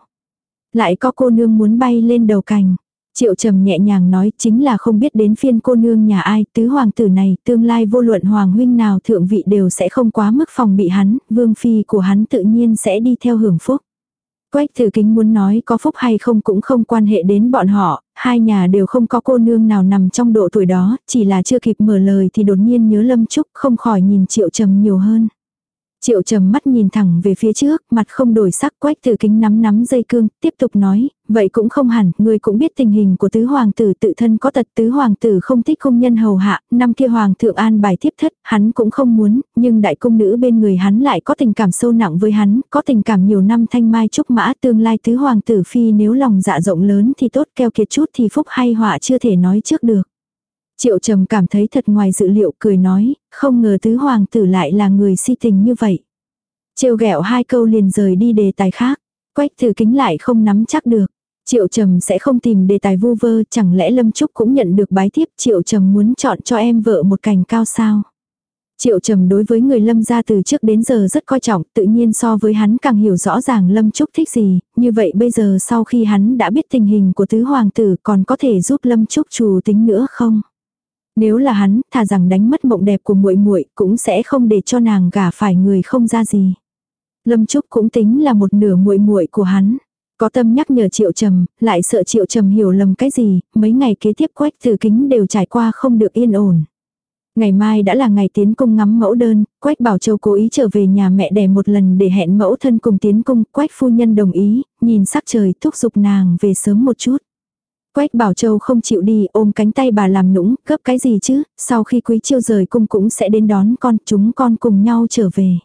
Lại có cô nương muốn bay lên đầu cành. Triệu trầm nhẹ nhàng nói chính là không biết đến phiên cô nương nhà ai, tứ hoàng tử này, tương lai vô luận hoàng huynh nào thượng vị đều sẽ không quá mức phòng bị hắn, vương phi của hắn tự nhiên sẽ đi theo hưởng phúc. Quách thử kính muốn nói có phúc hay không cũng không quan hệ đến bọn họ, hai nhà đều không có cô nương nào nằm trong độ tuổi đó, chỉ là chưa kịp mở lời thì đột nhiên nhớ lâm trúc không khỏi nhìn triệu trầm nhiều hơn. Triệu trầm mắt nhìn thẳng về phía trước, mặt không đổi sắc quách từ kính nắm nắm dây cương, tiếp tục nói, vậy cũng không hẳn, người cũng biết tình hình của tứ hoàng tử tự thân có tật tứ hoàng tử không thích công nhân hầu hạ, năm kia hoàng thượng an bài tiếp thất, hắn cũng không muốn, nhưng đại công nữ bên người hắn lại có tình cảm sâu nặng với hắn, có tình cảm nhiều năm thanh mai trúc mã tương lai tứ hoàng tử phi nếu lòng dạ rộng lớn thì tốt keo kiệt chút thì phúc hay họa chưa thể nói trước được. Triệu trầm cảm thấy thật ngoài dự liệu cười nói, không ngờ tứ hoàng tử lại là người si tình như vậy. Trêu ghẹo hai câu liền rời đi đề tài khác. Quách thử kính lại không nắm chắc được. Triệu trầm sẽ không tìm đề tài vu vơ, chẳng lẽ Lâm Trúc cũng nhận được bái tiếp Triệu trầm muốn chọn cho em vợ một cành cao sao. Triệu trầm đối với người Lâm gia từ trước đến giờ rất coi trọng, tự nhiên so với hắn càng hiểu rõ ràng Lâm Trúc thích gì, như vậy bây giờ sau khi hắn đã biết tình hình của tứ hoàng tử còn có thể giúp Lâm Trúc chủ tính nữa không? Nếu là hắn, thà rằng đánh mất mộng đẹp của muội muội cũng sẽ không để cho nàng gả phải người không ra gì. Lâm Trúc cũng tính là một nửa muội muội của hắn. Có tâm nhắc nhở Triệu Trầm, lại sợ Triệu Trầm hiểu lầm cái gì, mấy ngày kế tiếp Quách từ Kính đều trải qua không được yên ổn. Ngày mai đã là ngày tiến cung ngắm mẫu đơn, Quách Bảo Châu cố ý trở về nhà mẹ đẻ một lần để hẹn mẫu thân cùng tiến cung, Quách phu nhân đồng ý, nhìn sắc trời thúc giục nàng về sớm một chút. Quách Bảo Châu không chịu đi ôm cánh tay bà làm nũng, cấp cái gì chứ, sau khi quý chiêu rời cung cũng sẽ đến đón con, chúng con cùng nhau trở về.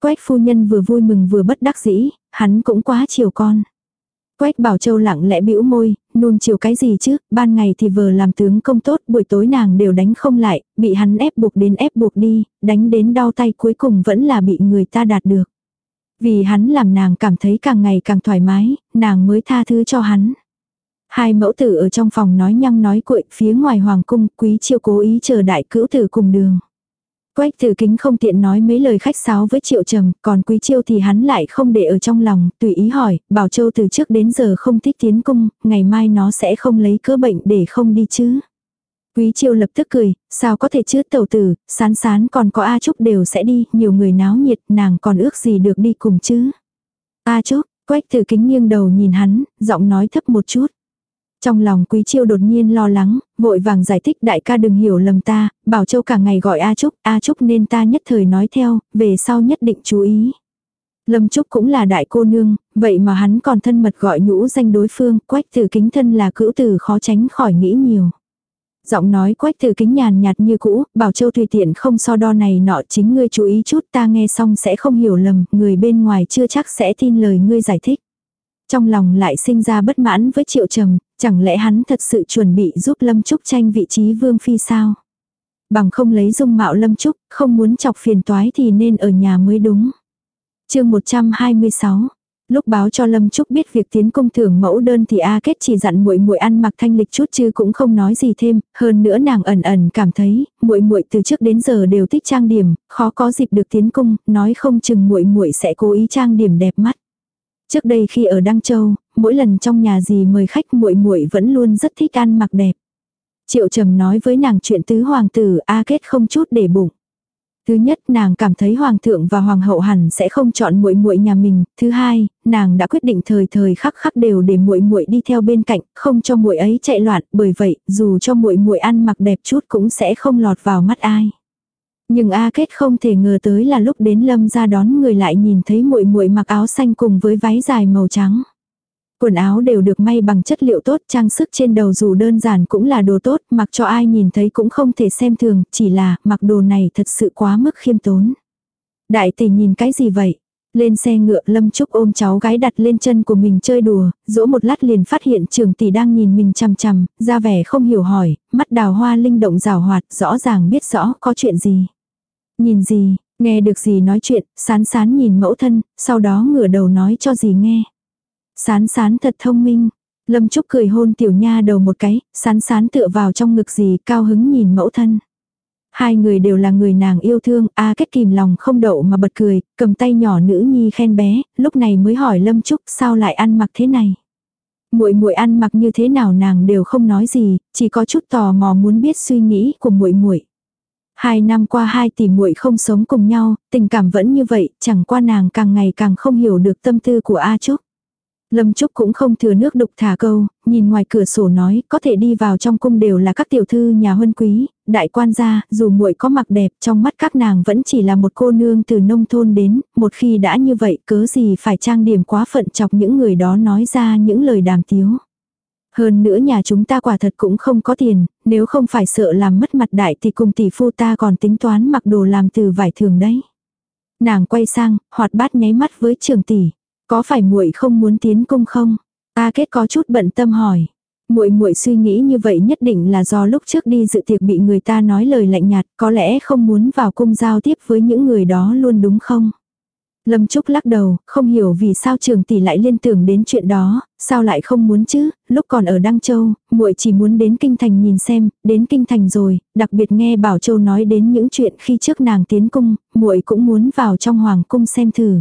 Quách phu nhân vừa vui mừng vừa bất đắc dĩ, hắn cũng quá chiều con. Quách Bảo Châu lặng lẽ bĩu môi, nuông chiều cái gì chứ, ban ngày thì vừa làm tướng công tốt, buổi tối nàng đều đánh không lại, bị hắn ép buộc đến ép buộc đi, đánh đến đau tay cuối cùng vẫn là bị người ta đạt được. Vì hắn làm nàng cảm thấy càng ngày càng thoải mái, nàng mới tha thứ cho hắn. Hai mẫu tử ở trong phòng nói nhăng nói cuội, phía ngoài hoàng cung, quý chiêu cố ý chờ đại cữu tử cùng đường. Quách tử kính không tiện nói mấy lời khách sáo với triệu trầm, còn quý chiêu thì hắn lại không để ở trong lòng, tùy ý hỏi, bảo châu từ trước đến giờ không thích tiến cung, ngày mai nó sẽ không lấy cớ bệnh để không đi chứ. Quý chiêu lập tức cười, sao có thể chứ tẩu tử, sán sán còn có A Trúc đều sẽ đi, nhiều người náo nhiệt, nàng còn ước gì được đi cùng chứ. A Trúc, quách tử kính nghiêng đầu nhìn hắn, giọng nói thấp một chút. Trong lòng Quý Chiêu đột nhiên lo lắng, vội vàng giải thích đại ca đừng hiểu lầm ta, Bảo Châu cả ngày gọi A Trúc, A Trúc nên ta nhất thời nói theo, về sau nhất định chú ý. Lâm Trúc cũng là đại cô nương, vậy mà hắn còn thân mật gọi nhũ danh đối phương, quách tử kính thân là cữu tử khó tránh khỏi nghĩ nhiều. Giọng nói quách tử kính nhàn nhạt như cũ, bảo châu tùy tiện không so đo này nọ chính ngươi chú ý chút ta nghe xong sẽ không hiểu lầm, người bên ngoài chưa chắc sẽ tin lời ngươi giải thích. Trong lòng lại sinh ra bất mãn với triệu trầm, chẳng lẽ hắn thật sự chuẩn bị giúp Lâm Trúc tranh vị trí vương phi sao? Bằng không lấy dung mạo Lâm Trúc, không muốn chọc phiền toái thì nên ở nhà mới đúng. chương 126 Lúc báo cho Lâm Trúc biết việc tiến công thưởng mẫu đơn thì A Kết chỉ dặn muội muội ăn mặc thanh lịch chút chứ cũng không nói gì thêm, hơn nữa nàng ẩn ẩn cảm thấy, muội muội từ trước đến giờ đều thích trang điểm, khó có dịp được tiến công nói không chừng muội muội sẽ cố ý trang điểm đẹp mắt. Trước đây khi ở Đăng Châu, mỗi lần trong nhà gì mời khách muội muội vẫn luôn rất thích ăn mặc đẹp. Triệu Trầm nói với nàng chuyện tứ hoàng tử A Kết không chút để bụng. Thứ nhất, nàng cảm thấy hoàng thượng và hoàng hậu hẳn sẽ không chọn muội muội nhà mình. Thứ hai, nàng đã quyết định thời thời khắc khắc đều để muội muội đi theo bên cạnh, không cho muội ấy chạy loạn, bởi vậy, dù cho muội muội ăn mặc đẹp chút cũng sẽ không lọt vào mắt ai. Nhưng A Kết không thể ngờ tới là lúc đến Lâm ra đón người lại nhìn thấy muội muội mặc áo xanh cùng với váy dài màu trắng. Quần áo đều được may bằng chất liệu tốt, trang sức trên đầu dù đơn giản cũng là đồ tốt, mặc cho ai nhìn thấy cũng không thể xem thường, chỉ là mặc đồ này thật sự quá mức khiêm tốn. Đại tỷ nhìn cái gì vậy? Lên xe ngựa Lâm Trúc ôm cháu gái đặt lên chân của mình chơi đùa, dỗ một lát liền phát hiện trường tỷ đang nhìn mình chằm chằm, ra vẻ không hiểu hỏi, mắt đào hoa linh động rào hoạt, rõ ràng biết rõ có chuyện gì. Nhìn gì, nghe được gì nói chuyện, sán sán nhìn mẫu thân, sau đó ngửa đầu nói cho gì nghe. Sán sán thật thông minh. Lâm Trúc cười hôn tiểu nha đầu một cái, sán sán tựa vào trong ngực gì cao hứng nhìn mẫu thân. Hai người đều là người nàng yêu thương, A kết kìm lòng không đậu mà bật cười, cầm tay nhỏ nữ nhi khen bé, lúc này mới hỏi Lâm Trúc sao lại ăn mặc thế này. Muội muội ăn mặc như thế nào nàng đều không nói gì, chỉ có chút tò mò muốn biết suy nghĩ của muội muội. Hai năm qua hai tỷ muội không sống cùng nhau, tình cảm vẫn như vậy, chẳng qua nàng càng ngày càng không hiểu được tâm tư của A Trúc. Lâm Trúc cũng không thừa nước đục thả câu, nhìn ngoài cửa sổ nói, có thể đi vào trong cung đều là các tiểu thư nhà huân quý, đại quan gia, dù muội có mặc đẹp, trong mắt các nàng vẫn chỉ là một cô nương từ nông thôn đến, một khi đã như vậy, cớ gì phải trang điểm quá phận chọc những người đó nói ra những lời đàm tiếu. Hơn nữa nhà chúng ta quả thật cũng không có tiền, nếu không phải sợ làm mất mặt đại thì cùng tỷ phu ta còn tính toán mặc đồ làm từ vải thường đấy. Nàng quay sang, hoạt bát nháy mắt với trường tỷ. Có phải muội không muốn tiến cung không? Ta kết có chút bận tâm hỏi. Muội muội suy nghĩ như vậy nhất định là do lúc trước đi dự tiệc bị người ta nói lời lạnh nhạt, có lẽ không muốn vào cung giao tiếp với những người đó luôn đúng không? Lâm Trúc lắc đầu, không hiểu vì sao trường tỷ lại liên tưởng đến chuyện đó, sao lại không muốn chứ, lúc còn ở Đăng Châu, muội chỉ muốn đến Kinh Thành nhìn xem, đến Kinh Thành rồi, đặc biệt nghe Bảo Châu nói đến những chuyện khi trước nàng tiến cung, muội cũng muốn vào trong Hoàng cung xem thử.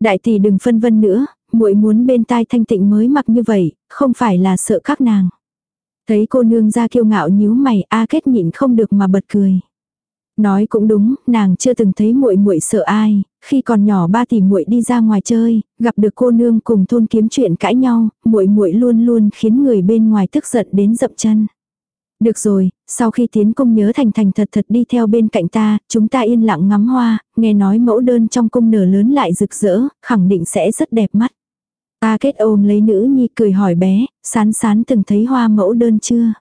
Đại tỷ đừng phân vân nữa, muội muốn bên tai thanh tịnh mới mặc như vậy, không phải là sợ các nàng. Thấy cô nương ra kiêu ngạo nhíu mày, A Kết nhịn không được mà bật cười. Nói cũng đúng, nàng chưa từng thấy muội muội sợ ai, khi còn nhỏ ba tỷ muội đi ra ngoài chơi, gặp được cô nương cùng thôn kiếm chuyện cãi nhau, muội muội luôn luôn khiến người bên ngoài tức giận đến dậm chân. Được rồi, sau khi tiến cung nhớ thành thành thật thật đi theo bên cạnh ta, chúng ta yên lặng ngắm hoa, nghe nói mẫu đơn trong cung nở lớn lại rực rỡ, khẳng định sẽ rất đẹp mắt. Ta kết ôm lấy nữ nhi cười hỏi bé, sán sán từng thấy hoa mẫu đơn chưa?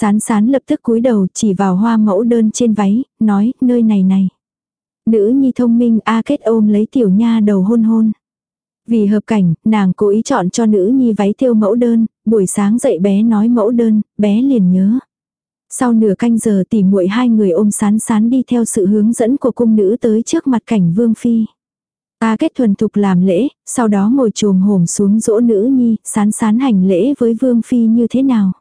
Sán sán lập tức cúi đầu chỉ vào hoa mẫu đơn trên váy, nói, nơi này này. Nữ nhi thông minh A kết ôm lấy tiểu nha đầu hôn hôn. Vì hợp cảnh, nàng cố ý chọn cho nữ nhi váy thêu mẫu đơn, buổi sáng dậy bé nói mẫu đơn, bé liền nhớ. Sau nửa canh giờ tỉ muội hai người ôm sán sán đi theo sự hướng dẫn của cung nữ tới trước mặt cảnh vương phi. A kết thuần thục làm lễ, sau đó ngồi trồm hổm xuống dỗ nữ nhi, sán sán hành lễ với vương phi như thế nào.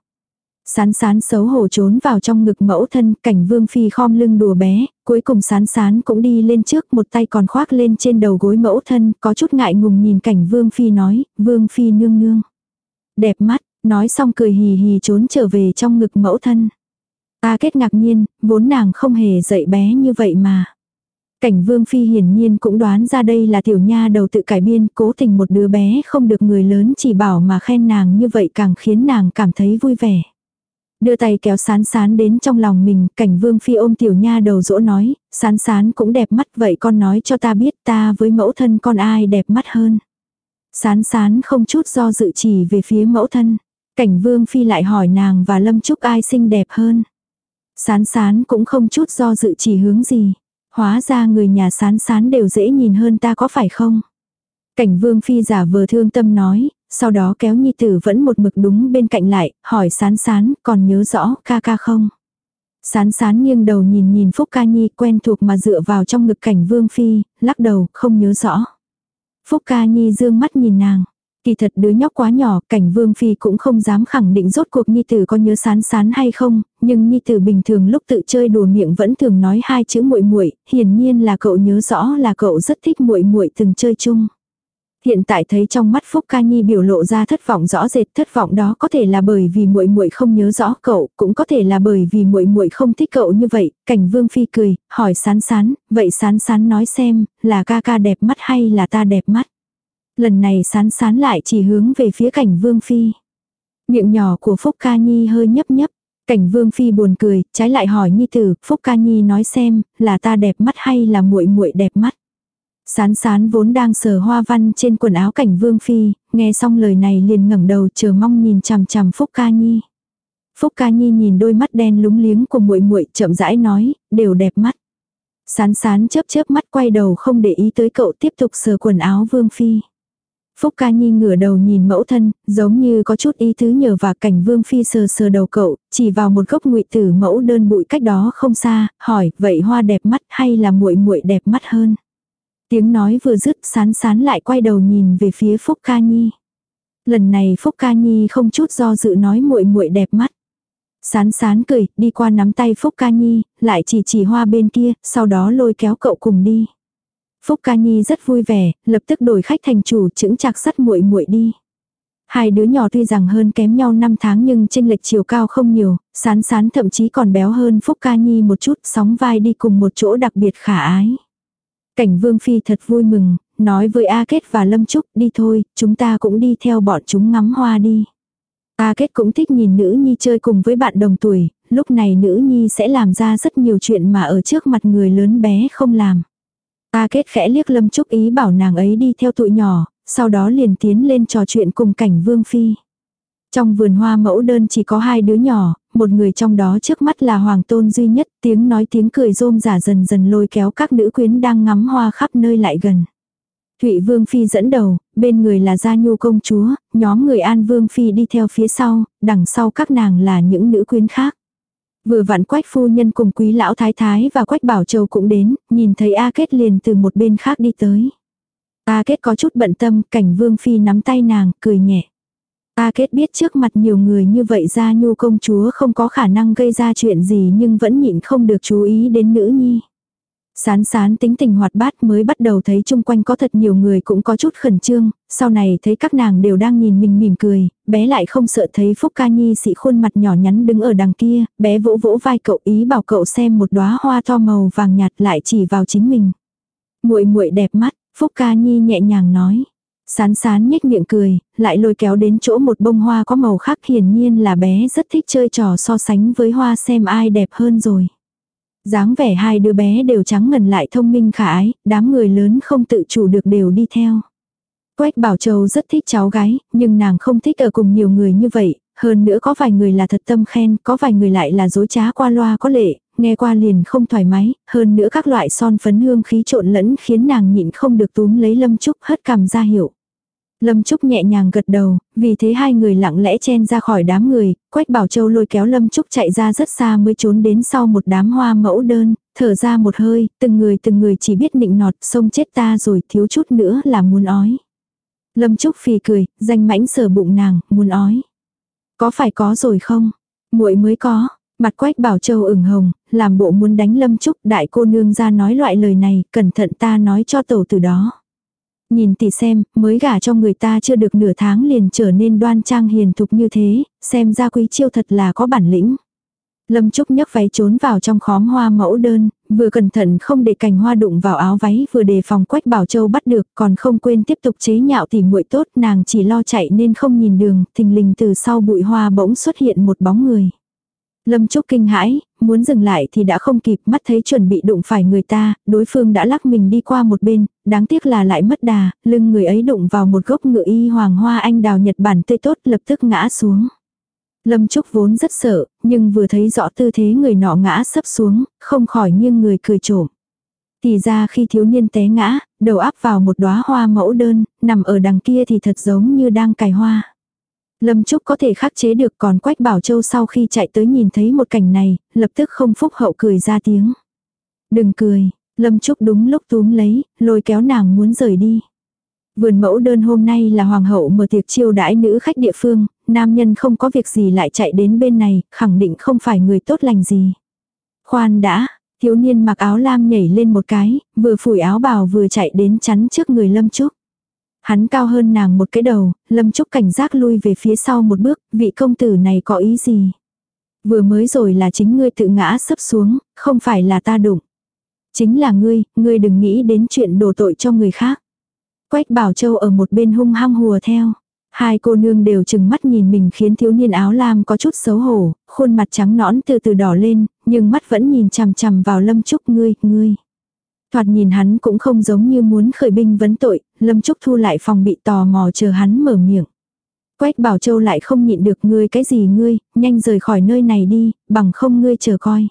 Sán sán xấu hổ trốn vào trong ngực mẫu thân, cảnh vương phi khom lưng đùa bé, cuối cùng sán sán cũng đi lên trước một tay còn khoác lên trên đầu gối mẫu thân, có chút ngại ngùng nhìn cảnh vương phi nói, vương phi nương nương. Đẹp mắt, nói xong cười hì hì trốn trở về trong ngực mẫu thân. Ta kết ngạc nhiên, vốn nàng không hề dạy bé như vậy mà. Cảnh vương phi hiển nhiên cũng đoán ra đây là tiểu nha đầu tự cải biên cố tình một đứa bé không được người lớn chỉ bảo mà khen nàng như vậy càng khiến nàng cảm thấy vui vẻ. Đưa tay kéo sán sán đến trong lòng mình, cảnh vương phi ôm tiểu nha đầu dỗ nói, sán sán cũng đẹp mắt vậy con nói cho ta biết ta với mẫu thân con ai đẹp mắt hơn. Sán sán không chút do dự chỉ về phía mẫu thân. Cảnh vương phi lại hỏi nàng và lâm trúc ai xinh đẹp hơn. Sán sán cũng không chút do dự chỉ hướng gì. Hóa ra người nhà sán sán đều dễ nhìn hơn ta có phải không? Cảnh vương phi giả vờ thương tâm nói, sau đó kéo nhi tử vẫn một mực đúng bên cạnh lại, hỏi sán sán, còn nhớ rõ ca ca không? Sán sán nghiêng đầu nhìn nhìn Phúc ca nhi quen thuộc mà dựa vào trong ngực cảnh vương phi, lắc đầu, không nhớ rõ. Phúc ca nhi dương mắt nhìn nàng. Kỳ thật đứa nhóc quá nhỏ, cảnh vương phi cũng không dám khẳng định rốt cuộc nhi tử có nhớ sán sán hay không, nhưng nhi tử bình thường lúc tự chơi đùa miệng vẫn thường nói hai chữ muội muội, hiển nhiên là cậu nhớ rõ là cậu rất thích muội muội từng chơi chung. Hiện tại thấy trong mắt Phúc Ca Nhi biểu lộ ra thất vọng rõ rệt, thất vọng đó có thể là bởi vì muội muội không nhớ rõ cậu, cũng có thể là bởi vì muội muội không thích cậu như vậy. Cảnh Vương phi cười, hỏi Sán Sán, vậy Sán Sán nói xem, là ca ca đẹp mắt hay là ta đẹp mắt? Lần này Sán Sán lại chỉ hướng về phía Cảnh Vương phi. Miệng nhỏ của Phúc Ca Nhi hơi nhấp nhấp. Cảnh Vương phi buồn cười, trái lại hỏi Nhi tử, Phúc Ca Nhi nói xem, là ta đẹp mắt hay là muội muội đẹp mắt? Sán sán vốn đang sờ hoa văn trên quần áo cảnh vương phi, nghe xong lời này liền ngẩng đầu chờ mong nhìn chằm chằm Phúc Ca Nhi. Phúc Ca Nhi nhìn đôi mắt đen lúng liếng của muội muội chậm rãi nói, đều đẹp mắt. Sán sán chớp chớp mắt quay đầu không để ý tới cậu tiếp tục sờ quần áo vương phi. Phúc ca nhi ngửa đầu nhìn mẫu thân, giống như có chút ý tứ nhờ và cảnh vương phi sờ sờ đầu cậu, chỉ vào một gốc ngụy tử mẫu đơn bụi cách đó không xa, hỏi, vậy hoa đẹp mắt hay là muội muội đẹp mắt hơn? Tiếng nói vừa dứt sán sán lại quay đầu nhìn về phía Phúc Ca Nhi. Lần này Phúc Ca Nhi không chút do dự nói muội muội đẹp mắt. Sán sán cười, đi qua nắm tay Phúc Ca Nhi, lại chỉ chỉ hoa bên kia, sau đó lôi kéo cậu cùng đi. Phúc Ca Nhi rất vui vẻ, lập tức đổi khách thành chủ chững chạc sắt muội muội đi. Hai đứa nhỏ tuy rằng hơn kém nhau 5 tháng nhưng chênh lệch chiều cao không nhiều, sán sán thậm chí còn béo hơn Phúc Ca Nhi một chút, sóng vai đi cùng một chỗ đặc biệt khả ái. Cảnh vương phi thật vui mừng, nói với A Kết và Lâm Trúc đi thôi, chúng ta cũng đi theo bọn chúng ngắm hoa đi. A Kết cũng thích nhìn nữ nhi chơi cùng với bạn đồng tuổi, lúc này nữ nhi sẽ làm ra rất nhiều chuyện mà ở trước mặt người lớn bé không làm. A Kết khẽ liếc Lâm Trúc ý bảo nàng ấy đi theo tụi nhỏ, sau đó liền tiến lên trò chuyện cùng cảnh Vương Phi. Trong vườn hoa mẫu đơn chỉ có hai đứa nhỏ, một người trong đó trước mắt là Hoàng Tôn duy nhất, tiếng nói tiếng cười rôm giả dần dần lôi kéo các nữ quyến đang ngắm hoa khắp nơi lại gần. Thụy Vương Phi dẫn đầu, bên người là Gia Nhu công chúa, nhóm người An Vương Phi đi theo phía sau, đằng sau các nàng là những nữ quyến khác. Vừa vặn quách phu nhân cùng quý lão thái thái và quách bảo châu cũng đến, nhìn thấy A Kết liền từ một bên khác đi tới. A Kết có chút bận tâm, cảnh Vương Phi nắm tay nàng, cười nhẹ. A Kết biết trước mặt nhiều người như vậy ra Nhu công chúa không có khả năng gây ra chuyện gì nhưng vẫn nhịn không được chú ý đến nữ nhi. Sán sán tính tình hoạt bát mới bắt đầu thấy chung quanh có thật nhiều người cũng có chút khẩn trương, sau này thấy các nàng đều đang nhìn mình mỉm cười, bé lại không sợ thấy Phúc Ca Nhi xị khuôn mặt nhỏ nhắn đứng ở đằng kia, bé vỗ vỗ vai cậu ý bảo cậu xem một đóa hoa to màu vàng nhạt lại chỉ vào chính mình. muội muội đẹp mắt, Phúc Ca Nhi nhẹ nhàng nói. Sán sán nhếch miệng cười, lại lôi kéo đến chỗ một bông hoa có màu khác hiển nhiên là bé rất thích chơi trò so sánh với hoa xem ai đẹp hơn rồi dáng vẻ hai đứa bé đều trắng ngần lại thông minh khả ái, đám người lớn không tự chủ được đều đi theo. Quách Bảo Châu rất thích cháu gái, nhưng nàng không thích ở cùng nhiều người như vậy, hơn nữa có vài người là thật tâm khen, có vài người lại là dối trá qua loa có lệ, nghe qua liền không thoải mái, hơn nữa các loại son phấn hương khí trộn lẫn khiến nàng nhịn không được túm lấy Lâm Trúc hất cằm ra hiệu. Lâm Trúc nhẹ nhàng gật đầu, vì thế hai người lặng lẽ chen ra khỏi đám người, Quách Bảo Châu lôi kéo Lâm Trúc chạy ra rất xa mới trốn đến sau một đám hoa mẫu đơn, thở ra một hơi, từng người từng người chỉ biết nịnh nọt, sông chết ta rồi thiếu chút nữa là muốn ói. Lâm Trúc phì cười, danh mãnh sờ bụng nàng, muốn ói. Có phải có rồi không? muội mới có. Mặt Quách Bảo Châu ửng hồng, làm bộ muốn đánh Lâm Trúc, đại cô nương ra nói loại lời này, cẩn thận ta nói cho tổ từ đó. Nhìn tỷ xem, mới gả cho người ta chưa được nửa tháng liền trở nên đoan trang hiền thục như thế, xem ra quý chiêu thật là có bản lĩnh. Lâm Trúc nhấc váy trốn vào trong khóm hoa mẫu đơn, vừa cẩn thận không để cành hoa đụng vào áo váy vừa đề phòng Quách Bảo Châu bắt được, còn không quên tiếp tục chế nhạo tỉ muội tốt, nàng chỉ lo chạy nên không nhìn đường, thình lình từ sau bụi hoa bỗng xuất hiện một bóng người. Lâm Trúc kinh hãi, muốn dừng lại thì đã không kịp mắt thấy chuẩn bị đụng phải người ta, đối phương đã lắc mình đi qua một bên, đáng tiếc là lại mất đà, lưng người ấy đụng vào một gốc ngựa y hoàng hoa anh đào Nhật Bản tươi tốt lập tức ngã xuống. Lâm Trúc vốn rất sợ, nhưng vừa thấy rõ tư thế người nọ ngã sấp xuống, không khỏi nghiêng người cười trộm. Thì ra khi thiếu niên té ngã, đầu áp vào một đóa hoa mẫu đơn, nằm ở đằng kia thì thật giống như đang cài hoa. Lâm Trúc có thể khắc chế được còn Quách Bảo Châu sau khi chạy tới nhìn thấy một cảnh này, lập tức không phúc hậu cười ra tiếng. Đừng cười, Lâm Trúc đúng lúc túm lấy, lôi kéo nàng muốn rời đi. Vườn mẫu đơn hôm nay là hoàng hậu mở tiệc chiêu đãi nữ khách địa phương, nam nhân không có việc gì lại chạy đến bên này, khẳng định không phải người tốt lành gì. Khoan đã, thiếu niên mặc áo lam nhảy lên một cái, vừa phủi áo bào vừa chạy đến chắn trước người Lâm Trúc. Hắn cao hơn nàng một cái đầu, Lâm Trúc cảnh giác lui về phía sau một bước, vị công tử này có ý gì? Vừa mới rồi là chính ngươi tự ngã sấp xuống, không phải là ta đụng. Chính là ngươi, ngươi đừng nghĩ đến chuyện đổ tội cho người khác. Quách Bảo Châu ở một bên hung hăng hùa theo. Hai cô nương đều chừng mắt nhìn mình khiến thiếu niên áo lam có chút xấu hổ, khuôn mặt trắng nõn từ từ đỏ lên, nhưng mắt vẫn nhìn chằm chằm vào Lâm Trúc ngươi, ngươi. Thoạt nhìn hắn cũng không giống như muốn khởi binh vấn tội, Lâm Trúc Thu lại phòng bị tò mò chờ hắn mở miệng. Quách Bảo Châu lại không nhịn được ngươi cái gì ngươi, nhanh rời khỏi nơi này đi, bằng không ngươi chờ coi.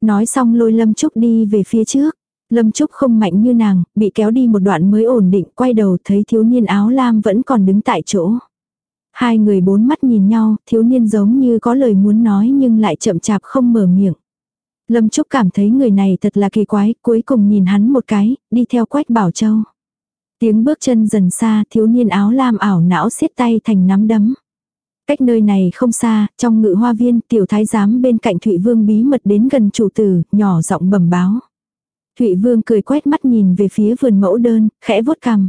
Nói xong lôi Lâm Trúc đi về phía trước. Lâm Trúc không mạnh như nàng, bị kéo đi một đoạn mới ổn định, quay đầu thấy thiếu niên áo lam vẫn còn đứng tại chỗ. Hai người bốn mắt nhìn nhau, thiếu niên giống như có lời muốn nói nhưng lại chậm chạp không mở miệng. Lâm Trúc cảm thấy người này thật là kỳ quái, cuối cùng nhìn hắn một cái, đi theo Quách Bảo Châu. Tiếng bước chân dần xa, thiếu niên áo lam ảo não siết tay thành nắm đấm. Cách nơi này không xa, trong ngự hoa viên, tiểu thái giám bên cạnh Thụy Vương bí mật đến gần chủ tử, nhỏ giọng bẩm báo. Thụy Vương cười quét mắt nhìn về phía vườn mẫu đơn, khẽ vuốt cằm.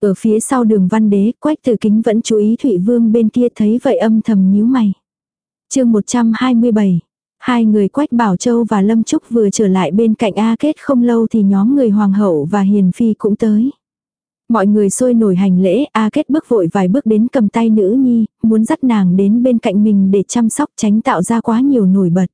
Ở phía sau đường văn đế, quách từ kính vẫn chú ý Thụy Vương bên kia thấy vậy âm thầm nhíu mày. chương 127 Hai người Quách Bảo Châu và Lâm Trúc vừa trở lại bên cạnh A Kết không lâu thì nhóm người Hoàng hậu và Hiền Phi cũng tới. Mọi người sôi nổi hành lễ, A Kết bước vội vài bước đến cầm tay nữ nhi, muốn dắt nàng đến bên cạnh mình để chăm sóc tránh tạo ra quá nhiều nổi bật.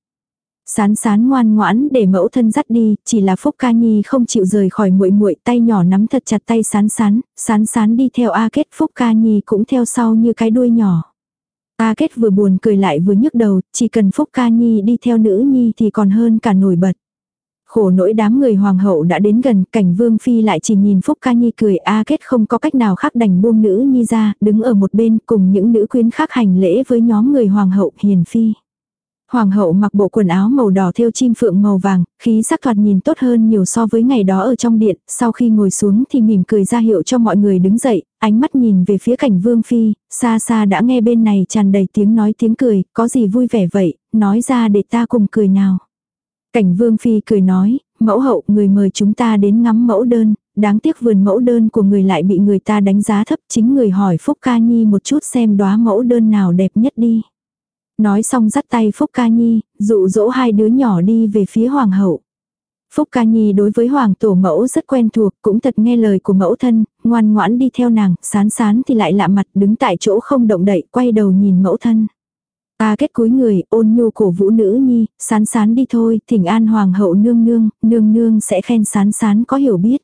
Sán sán ngoan ngoãn để mẫu thân dắt đi, chỉ là Phúc Ca Nhi không chịu rời khỏi muội muội, tay nhỏ nắm thật chặt tay sán sán, sán sán đi theo A Kết, Phúc Ca Nhi cũng theo sau như cái đuôi nhỏ. A Kết vừa buồn cười lại vừa nhức đầu, chỉ cần Phúc Ca Nhi đi theo nữ nhi thì còn hơn cả nổi bật. Khổ nỗi đám người hoàng hậu đã đến gần, cảnh vương phi lại chỉ nhìn Phúc Ca Nhi cười A Kết không có cách nào khác đành buông nữ nhi ra, đứng ở một bên cùng những nữ quyến khác hành lễ với nhóm người hoàng hậu hiền phi. Hoàng hậu mặc bộ quần áo màu đỏ thêu chim phượng màu vàng, khí sắc thoạt nhìn tốt hơn nhiều so với ngày đó ở trong điện, sau khi ngồi xuống thì mỉm cười ra hiệu cho mọi người đứng dậy, ánh mắt nhìn về phía cảnh vương phi, xa xa đã nghe bên này tràn đầy tiếng nói tiếng cười, có gì vui vẻ vậy, nói ra để ta cùng cười nào. Cảnh vương phi cười nói, mẫu hậu người mời chúng ta đến ngắm mẫu đơn, đáng tiếc vườn mẫu đơn của người lại bị người ta đánh giá thấp chính người hỏi Phúc Ca Nhi một chút xem đóa mẫu đơn nào đẹp nhất đi. Nói xong dắt tay Phúc Ca Nhi, dụ dỗ hai đứa nhỏ đi về phía hoàng hậu. Phúc Ca Nhi đối với hoàng tổ mẫu rất quen thuộc, cũng thật nghe lời của mẫu thân, ngoan ngoãn đi theo nàng, sán sán thì lại lạ mặt đứng tại chỗ không động đậy, quay đầu nhìn mẫu thân. Ta kết cúi người, ôn nhu cổ vũ nữ nhi, sán sán đi thôi, thỉnh an hoàng hậu nương nương, nương nương sẽ khen sán sán có hiểu biết.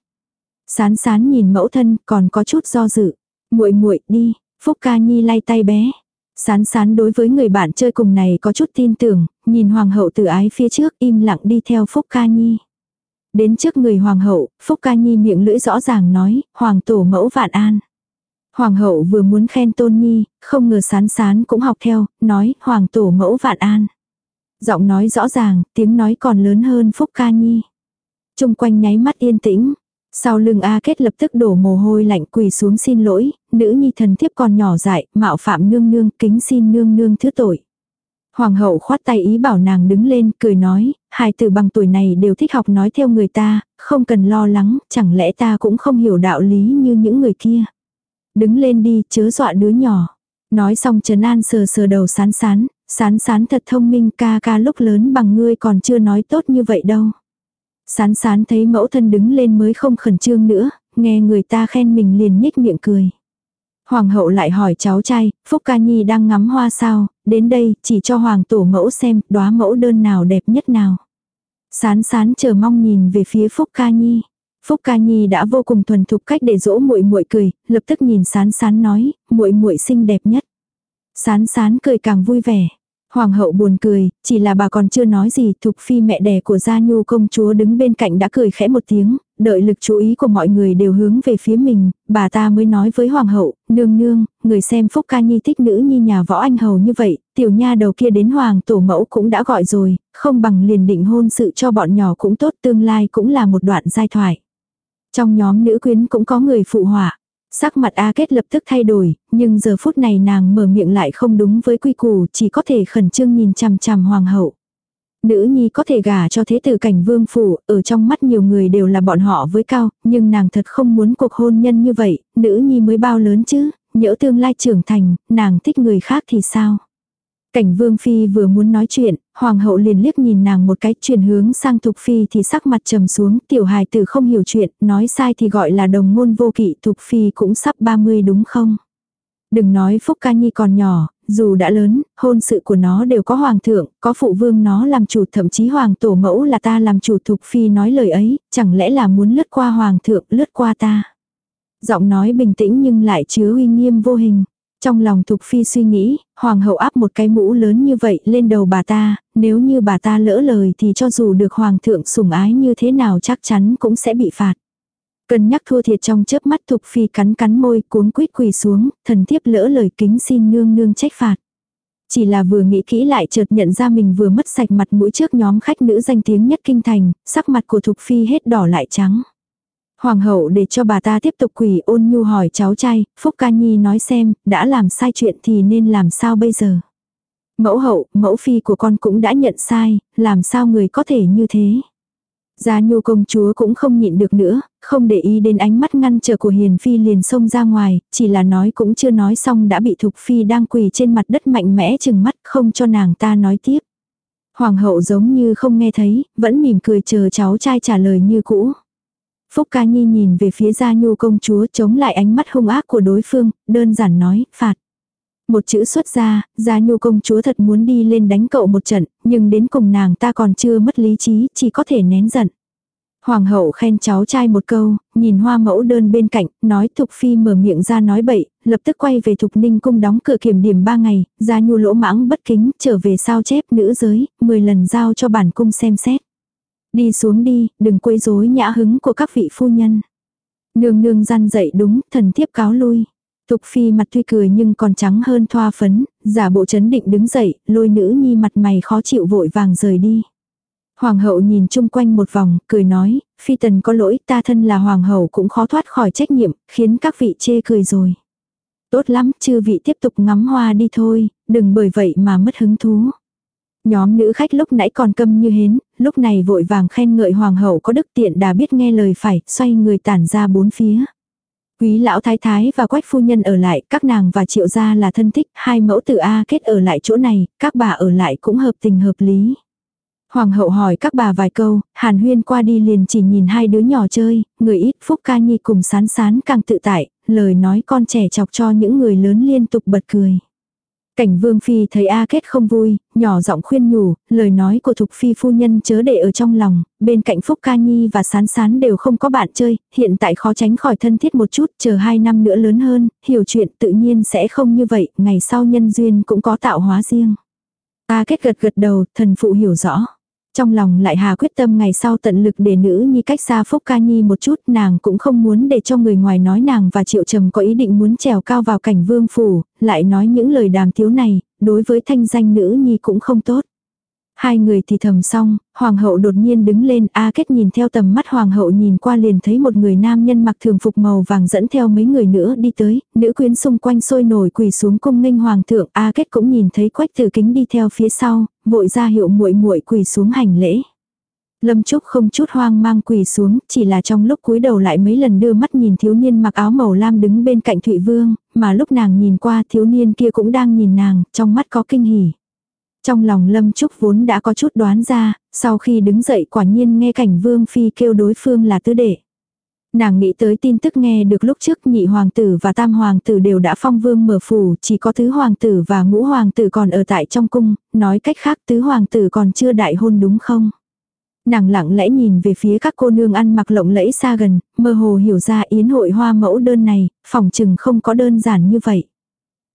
Sán sán nhìn mẫu thân, còn có chút do dự. muội muội đi, Phúc Ca Nhi lay tay bé. Sán sán đối với người bạn chơi cùng này có chút tin tưởng, nhìn hoàng hậu từ ái phía trước im lặng đi theo Phúc Ca Nhi. Đến trước người hoàng hậu, Phúc Ca Nhi miệng lưỡi rõ ràng nói, hoàng tổ mẫu vạn an. Hoàng hậu vừa muốn khen tôn nhi, không ngờ sán sán cũng học theo, nói, hoàng tổ mẫu vạn an. Giọng nói rõ ràng, tiếng nói còn lớn hơn Phúc Ca Nhi. Trung quanh nháy mắt yên tĩnh, sau lưng A Kết lập tức đổ mồ hôi lạnh quỳ xuống xin lỗi, nữ nhi thần thiếp còn nhỏ dại, mạo phạm nương nương, kính xin nương nương thứ tội. Hoàng hậu khoát tay ý bảo nàng đứng lên, cười nói, hai từ bằng tuổi này đều thích học nói theo người ta, không cần lo lắng, chẳng lẽ ta cũng không hiểu đạo lý như những người kia. Đứng lên đi, chớ dọa đứa nhỏ. Nói xong Trấn An sờ sờ đầu sán sán, sán sán thật thông minh ca ca lúc lớn bằng ngươi còn chưa nói tốt như vậy đâu. Sán sán thấy mẫu thân đứng lên mới không khẩn trương nữa, nghe người ta khen mình liền nhếch miệng cười. Hoàng hậu lại hỏi cháu trai, Phúc Ca Nhi đang ngắm hoa sao, đến đây chỉ cho hoàng tổ mẫu xem đóa mẫu đơn nào đẹp nhất nào. Sán sán chờ mong nhìn về phía Phúc Ca Nhi. Phúc Ca Nhi đã vô cùng thuần thục cách để dỗ muội muội cười, lập tức nhìn sán sán nói, muội muội xinh đẹp nhất. Sán sán cười càng vui vẻ. Hoàng hậu buồn cười, chỉ là bà còn chưa nói gì, Thục Phi mẹ đẻ của Gia Nhu công chúa đứng bên cạnh đã cười khẽ một tiếng, đợi lực chú ý của mọi người đều hướng về phía mình, bà ta mới nói với Hoàng hậu, nương nương, người xem Phúc Ca Nhi thích nữ nhi nhà võ anh hầu như vậy, tiểu nha đầu kia đến Hoàng tổ mẫu cũng đã gọi rồi, không bằng liền định hôn sự cho bọn nhỏ cũng tốt tương lai cũng là một đoạn giai thoại. Trong nhóm nữ quyến cũng có người phụ họa. Sắc mặt A Kết lập tức thay đổi, nhưng giờ phút này nàng mở miệng lại không đúng với quy củ, chỉ có thể khẩn trương nhìn chằm chằm hoàng hậu. Nữ nhi có thể gả cho thế tử cảnh vương phủ, ở trong mắt nhiều người đều là bọn họ với cao, nhưng nàng thật không muốn cuộc hôn nhân như vậy, nữ nhi mới bao lớn chứ, nhỡ tương lai trưởng thành, nàng thích người khác thì sao? Cảnh vương phi vừa muốn nói chuyện, hoàng hậu liền liếc nhìn nàng một cái chuyển hướng sang thục phi thì sắc mặt trầm xuống, tiểu hài tử không hiểu chuyện, nói sai thì gọi là đồng ngôn vô kỵ, thục phi cũng sắp 30 đúng không? Đừng nói Phúc Ca Nhi còn nhỏ, dù đã lớn, hôn sự của nó đều có hoàng thượng, có phụ vương nó làm chủ thậm chí hoàng tổ mẫu là ta làm chủ thục phi nói lời ấy, chẳng lẽ là muốn lướt qua hoàng thượng, lướt qua ta. Giọng nói bình tĩnh nhưng lại chứa uy nghiêm vô hình. Trong lòng Thục Phi suy nghĩ, Hoàng hậu áp một cái mũ lớn như vậy lên đầu bà ta, nếu như bà ta lỡ lời thì cho dù được Hoàng thượng sủng ái như thế nào chắc chắn cũng sẽ bị phạt. Cân nhắc thua thiệt trong chớp mắt Thục Phi cắn cắn môi cuốn quýt quỳ xuống, thần thiếp lỡ lời kính xin nương nương trách phạt. Chỉ là vừa nghĩ kỹ lại chợt nhận ra mình vừa mất sạch mặt mũi trước nhóm khách nữ danh tiếng nhất kinh thành, sắc mặt của Thục Phi hết đỏ lại trắng. Hoàng hậu để cho bà ta tiếp tục quỳ ôn nhu hỏi cháu trai, Phúc Ca Nhi nói xem, đã làm sai chuyện thì nên làm sao bây giờ. Mẫu hậu, mẫu phi của con cũng đã nhận sai, làm sao người có thể như thế. Gia nhu công chúa cũng không nhịn được nữa, không để ý đến ánh mắt ngăn trở của hiền phi liền xông ra ngoài, chỉ là nói cũng chưa nói xong đã bị thục phi đang quỳ trên mặt đất mạnh mẽ chừng mắt không cho nàng ta nói tiếp. Hoàng hậu giống như không nghe thấy, vẫn mỉm cười chờ cháu trai trả lời như cũ. Phúc Ca Nhi nhìn về phía Gia Nhu công chúa chống lại ánh mắt hung ác của đối phương, đơn giản nói, phạt. Một chữ xuất ra, Gia Nhu công chúa thật muốn đi lên đánh cậu một trận, nhưng đến cùng nàng ta còn chưa mất lý trí, chỉ có thể nén giận. Hoàng hậu khen cháu trai một câu, nhìn hoa mẫu đơn bên cạnh, nói Thục Phi mở miệng ra nói bậy, lập tức quay về Thục Ninh cung đóng cửa kiểm điểm ba ngày, Gia Nhu lỗ mãng bất kính, trở về sao chép nữ giới, 10 lần giao cho bản cung xem xét. Đi xuống đi, đừng quấy rối nhã hứng của các vị phu nhân. Nương nương gian dậy đúng, thần thiếp cáo lui. Thục phi mặt tuy cười nhưng còn trắng hơn thoa phấn, giả bộ chấn định đứng dậy, lôi nữ nhi mặt mày khó chịu vội vàng rời đi. Hoàng hậu nhìn chung quanh một vòng, cười nói, phi tần có lỗi ta thân là hoàng hậu cũng khó thoát khỏi trách nhiệm, khiến các vị chê cười rồi. Tốt lắm, chư vị tiếp tục ngắm hoa đi thôi, đừng bởi vậy mà mất hứng thú. Nhóm nữ khách lúc nãy còn câm như hến, lúc này vội vàng khen ngợi hoàng hậu có đức tiện đã biết nghe lời phải, xoay người tản ra bốn phía. Quý lão thái thái và quách phu nhân ở lại, các nàng và triệu gia là thân thích, hai mẫu tử A kết ở lại chỗ này, các bà ở lại cũng hợp tình hợp lý. Hoàng hậu hỏi các bà vài câu, hàn huyên qua đi liền chỉ nhìn hai đứa nhỏ chơi, người ít phúc ca nhi cùng sán sán càng tự tại, lời nói con trẻ chọc cho những người lớn liên tục bật cười. Cảnh vương phi thấy A kết không vui, nhỏ giọng khuyên nhủ, lời nói của thục phi phu nhân chớ để ở trong lòng, bên cạnh Phúc Ca Nhi và Sán Sán đều không có bạn chơi, hiện tại khó tránh khỏi thân thiết một chút, chờ hai năm nữa lớn hơn, hiểu chuyện tự nhiên sẽ không như vậy, ngày sau nhân duyên cũng có tạo hóa riêng. A kết gật gật đầu, thần phụ hiểu rõ. Trong lòng lại hà quyết tâm ngày sau tận lực để nữ nhi cách xa Phúc Ca Nhi một chút, nàng cũng không muốn để cho người ngoài nói nàng và Triệu Trầm có ý định muốn trèo cao vào cảnh vương phủ, lại nói những lời đàm tiếu này, đối với thanh danh nữ nhi cũng không tốt. Hai người thì thầm xong, hoàng hậu đột nhiên đứng lên, A Kết nhìn theo tầm mắt hoàng hậu nhìn qua liền thấy một người nam nhân mặc thường phục màu vàng dẫn theo mấy người nữa đi tới, nữ quyến xung quanh sôi nổi quỳ xuống cung nghênh hoàng thượng, A Kết cũng nhìn thấy quách tử kính đi theo phía sau, vội ra hiệu muội muội quỳ xuống hành lễ. Lâm Trúc không chút hoang mang quỳ xuống, chỉ là trong lúc cúi đầu lại mấy lần đưa mắt nhìn thiếu niên mặc áo màu lam đứng bên cạnh Thụy Vương, mà lúc nàng nhìn qua thiếu niên kia cũng đang nhìn nàng, trong mắt có kinh hỉ. Trong lòng Lâm Trúc vốn đã có chút đoán ra, sau khi đứng dậy quả nhiên nghe cảnh Vương Phi kêu đối phương là tứ đệ. Nàng nghĩ tới tin tức nghe được lúc trước nhị hoàng tử và tam hoàng tử đều đã phong vương mở phủ, chỉ có tứ hoàng tử và ngũ hoàng tử còn ở tại trong cung, nói cách khác tứ hoàng tử còn chưa đại hôn đúng không? Nàng lặng lẽ nhìn về phía các cô nương ăn mặc lộng lẫy xa gần, mơ hồ hiểu ra yến hội hoa mẫu đơn này, phòng chừng không có đơn giản như vậy.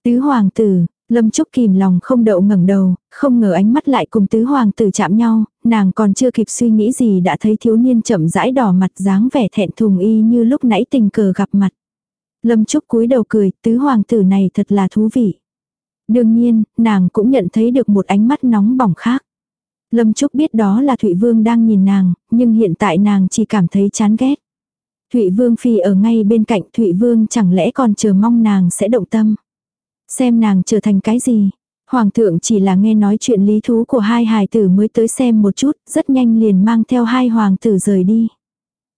Tứ hoàng tử, Lâm Trúc kìm lòng không đậu ngẩng đầu, không ngờ ánh mắt lại cùng tứ hoàng tử chạm nhau, nàng còn chưa kịp suy nghĩ gì đã thấy thiếu niên chậm rãi đỏ mặt dáng vẻ thẹn thùng y như lúc nãy tình cờ gặp mặt. Lâm Trúc cúi đầu cười, tứ hoàng tử này thật là thú vị. Đương nhiên, nàng cũng nhận thấy được một ánh mắt nóng bỏng khác. Lâm Trúc biết đó là Thụy Vương đang nhìn nàng, nhưng hiện tại nàng chỉ cảm thấy chán ghét. Thụy Vương phi ở ngay bên cạnh Thụy Vương chẳng lẽ còn chờ mong nàng sẽ động tâm. Xem nàng trở thành cái gì. Hoàng thượng chỉ là nghe nói chuyện lý thú của hai hài tử mới tới xem một chút, rất nhanh liền mang theo hai hoàng tử rời đi.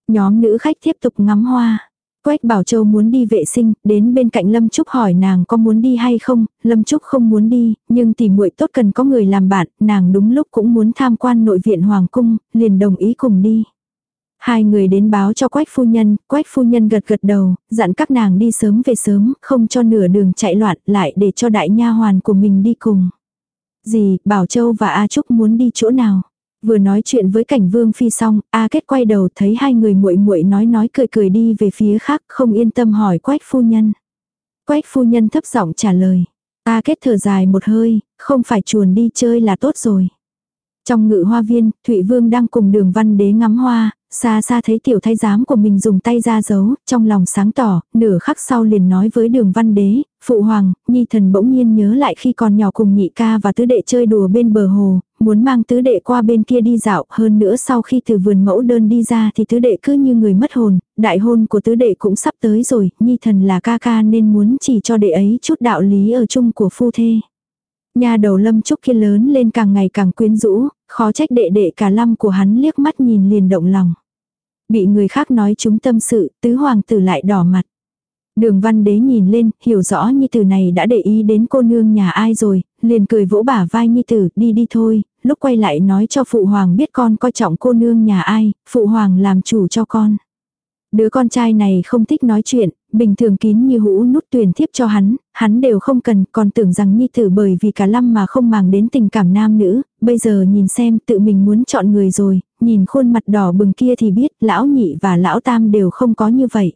Nhóm nữ khách tiếp tục ngắm hoa. Quách Bảo Châu muốn đi vệ sinh, đến bên cạnh Lâm Trúc hỏi nàng có muốn đi hay không, Lâm Trúc không muốn đi, nhưng tỷ muội tốt cần có người làm bạn, nàng đúng lúc cũng muốn tham quan nội viện Hoàng Cung, liền đồng ý cùng đi. Hai người đến báo cho quách phu nhân, quách phu nhân gật gật đầu, dặn các nàng đi sớm về sớm, không cho nửa đường chạy loạn lại để cho đại nha hoàn của mình đi cùng. Gì, Bảo Châu và A Trúc muốn đi chỗ nào? Vừa nói chuyện với cảnh vương phi xong, A Kết quay đầu thấy hai người muội muội nói nói cười cười đi về phía khác, không yên tâm hỏi quách phu nhân. Quách phu nhân thấp giọng trả lời. A Kết thở dài một hơi, không phải chuồn đi chơi là tốt rồi. Trong ngự hoa viên, Thụy Vương đang cùng đường văn đế ngắm hoa, Xa xa thấy tiểu thái giám của mình dùng tay ra giấu, trong lòng sáng tỏ, nửa khắc sau liền nói với đường văn đế, phụ hoàng, nhi thần bỗng nhiên nhớ lại khi còn nhỏ cùng nhị ca và tứ đệ chơi đùa bên bờ hồ, muốn mang tứ đệ qua bên kia đi dạo, hơn nữa sau khi từ vườn mẫu đơn đi ra thì tứ đệ cứ như người mất hồn, đại hôn của tứ đệ cũng sắp tới rồi, nhi thần là ca ca nên muốn chỉ cho đệ ấy chút đạo lý ở chung của phu thê. Nhà đầu lâm trúc kia lớn lên càng ngày càng quyến rũ, khó trách đệ đệ cả lâm của hắn liếc mắt nhìn liền động lòng. Bị người khác nói chúng tâm sự, tứ hoàng tử lại đỏ mặt. Đường văn đế nhìn lên, hiểu rõ nhi tử này đã để ý đến cô nương nhà ai rồi, liền cười vỗ bả vai nhi tử, đi đi thôi, lúc quay lại nói cho phụ hoàng biết con coi trọng cô nương nhà ai, phụ hoàng làm chủ cho con. Đứa con trai này không thích nói chuyện, bình thường kín như hũ nút tuyển thiếp cho hắn, hắn đều không cần, còn tưởng rằng nhi tử bởi vì cả lâm mà không màng đến tình cảm nam nữ, bây giờ nhìn xem tự mình muốn chọn người rồi, nhìn khuôn mặt đỏ bừng kia thì biết lão nhị và lão tam đều không có như vậy.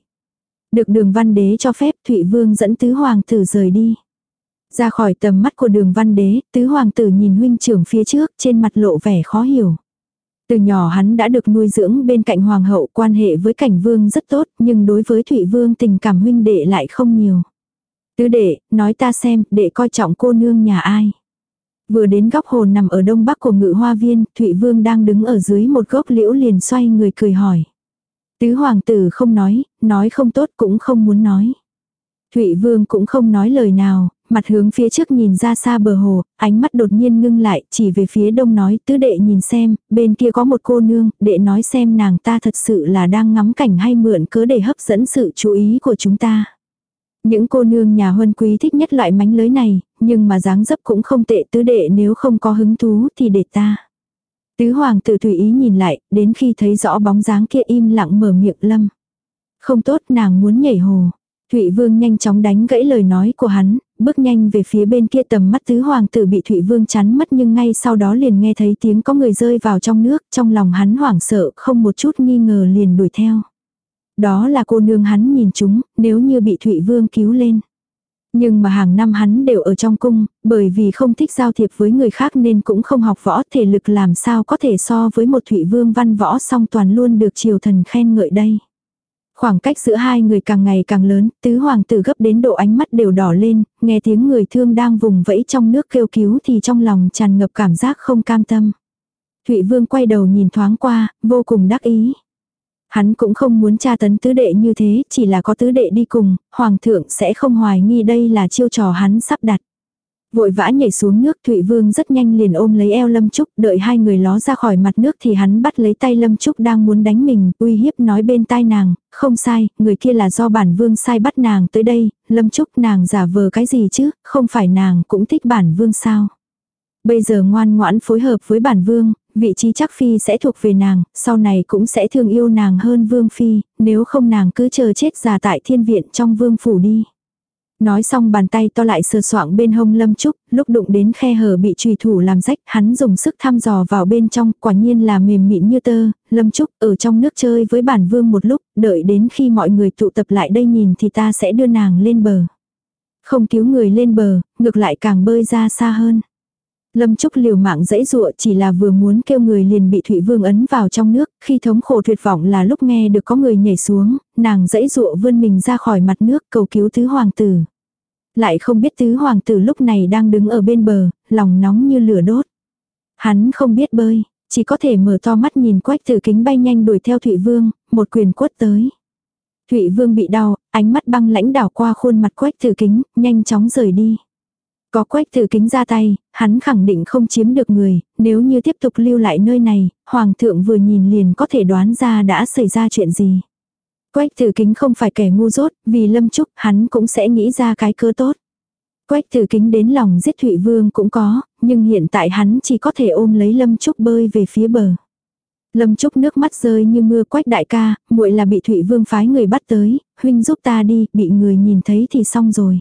Được đường văn đế cho phép Thụy Vương dẫn tứ hoàng tử rời đi. Ra khỏi tầm mắt của đường văn đế, tứ hoàng tử nhìn huynh trưởng phía trước trên mặt lộ vẻ khó hiểu. Từ nhỏ hắn đã được nuôi dưỡng bên cạnh hoàng hậu quan hệ với cảnh vương rất tốt nhưng đối với Thụy Vương tình cảm huynh đệ lại không nhiều. Tứ đệ, nói ta xem, đệ coi trọng cô nương nhà ai. Vừa đến góc hồ nằm ở đông bắc của ngự hoa viên, Thụy Vương đang đứng ở dưới một gốc liễu liền xoay người cười hỏi. Tứ hoàng tử không nói, nói không tốt cũng không muốn nói. Thụy Vương cũng không nói lời nào, mặt hướng phía trước nhìn ra xa bờ hồ, ánh mắt đột nhiên ngưng lại, chỉ về phía đông nói tứ đệ nhìn xem, bên kia có một cô nương, đệ nói xem nàng ta thật sự là đang ngắm cảnh hay mượn cớ để hấp dẫn sự chú ý của chúng ta. Những cô nương nhà huân quý thích nhất loại mánh lưới này, nhưng mà dáng dấp cũng không tệ tứ đệ nếu không có hứng thú thì để ta. Tứ hoàng tử tùy ý nhìn lại, đến khi thấy rõ bóng dáng kia im lặng mở miệng lâm. Không tốt nàng muốn nhảy hồ. Thụy Vương nhanh chóng đánh gãy lời nói của hắn, bước nhanh về phía bên kia tầm mắt tứ hoàng tử bị Thụy Vương chắn mất nhưng ngay sau đó liền nghe thấy tiếng có người rơi vào trong nước, trong lòng hắn hoảng sợ, không một chút nghi ngờ liền đuổi theo. Đó là cô nương hắn nhìn chúng, nếu như bị Thụy Vương cứu lên. Nhưng mà hàng năm hắn đều ở trong cung, bởi vì không thích giao thiệp với người khác nên cũng không học võ thể lực làm sao có thể so với một Thụy Vương văn võ song toàn luôn được triều thần khen ngợi đây. Khoảng cách giữa hai người càng ngày càng lớn, tứ hoàng tử gấp đến độ ánh mắt đều đỏ lên, nghe tiếng người thương đang vùng vẫy trong nước kêu cứu thì trong lòng tràn ngập cảm giác không cam tâm. Thụy vương quay đầu nhìn thoáng qua, vô cùng đắc ý. Hắn cũng không muốn tra tấn tứ đệ như thế, chỉ là có tứ đệ đi cùng, hoàng thượng sẽ không hoài nghi đây là chiêu trò hắn sắp đặt. Vội vã nhảy xuống nước Thụy Vương rất nhanh liền ôm lấy eo Lâm Trúc, đợi hai người ló ra khỏi mặt nước thì hắn bắt lấy tay Lâm Trúc đang muốn đánh mình, uy hiếp nói bên tai nàng, không sai, người kia là do bản vương sai bắt nàng tới đây, Lâm Trúc nàng giả vờ cái gì chứ, không phải nàng cũng thích bản vương sao. Bây giờ ngoan ngoãn phối hợp với bản vương, vị trí chắc phi sẽ thuộc về nàng, sau này cũng sẽ thương yêu nàng hơn vương phi, nếu không nàng cứ chờ chết già tại thiên viện trong vương phủ đi. Nói xong bàn tay to lại sờ soạng bên hông Lâm Trúc, lúc đụng đến khe hở bị trùy thủ làm rách, hắn dùng sức thăm dò vào bên trong, quả nhiên là mềm mịn như tơ, Lâm Trúc ở trong nước chơi với bản vương một lúc, đợi đến khi mọi người tụ tập lại đây nhìn thì ta sẽ đưa nàng lên bờ. Không cứu người lên bờ, ngược lại càng bơi ra xa hơn. Lâm Trúc liều mạng dãy dụa chỉ là vừa muốn kêu người liền bị Thụy Vương ấn vào trong nước, khi thống khổ tuyệt vọng là lúc nghe được có người nhảy xuống, nàng dãy dụa vươn mình ra khỏi mặt nước cầu cứu tứ hoàng tử. Lại không biết tứ hoàng tử lúc này đang đứng ở bên bờ, lòng nóng như lửa đốt. Hắn không biết bơi, chỉ có thể mở to mắt nhìn quách tử kính bay nhanh đuổi theo Thụy Vương, một quyền quất tới. Thụy Vương bị đau, ánh mắt băng lãnh đảo qua khuôn mặt quách tử kính, nhanh chóng rời đi. Có quách tử kính ra tay, hắn khẳng định không chiếm được người, nếu như tiếp tục lưu lại nơi này, hoàng thượng vừa nhìn liền có thể đoán ra đã xảy ra chuyện gì. Quách tử kính không phải kẻ ngu dốt, vì lâm trúc hắn cũng sẽ nghĩ ra cái cơ tốt. Quách tử kính đến lòng giết Thụy Vương cũng có, nhưng hiện tại hắn chỉ có thể ôm lấy lâm trúc bơi về phía bờ. Lâm Trúc nước mắt rơi như mưa quách đại ca, muội là bị Thụy Vương phái người bắt tới, huynh giúp ta đi, bị người nhìn thấy thì xong rồi.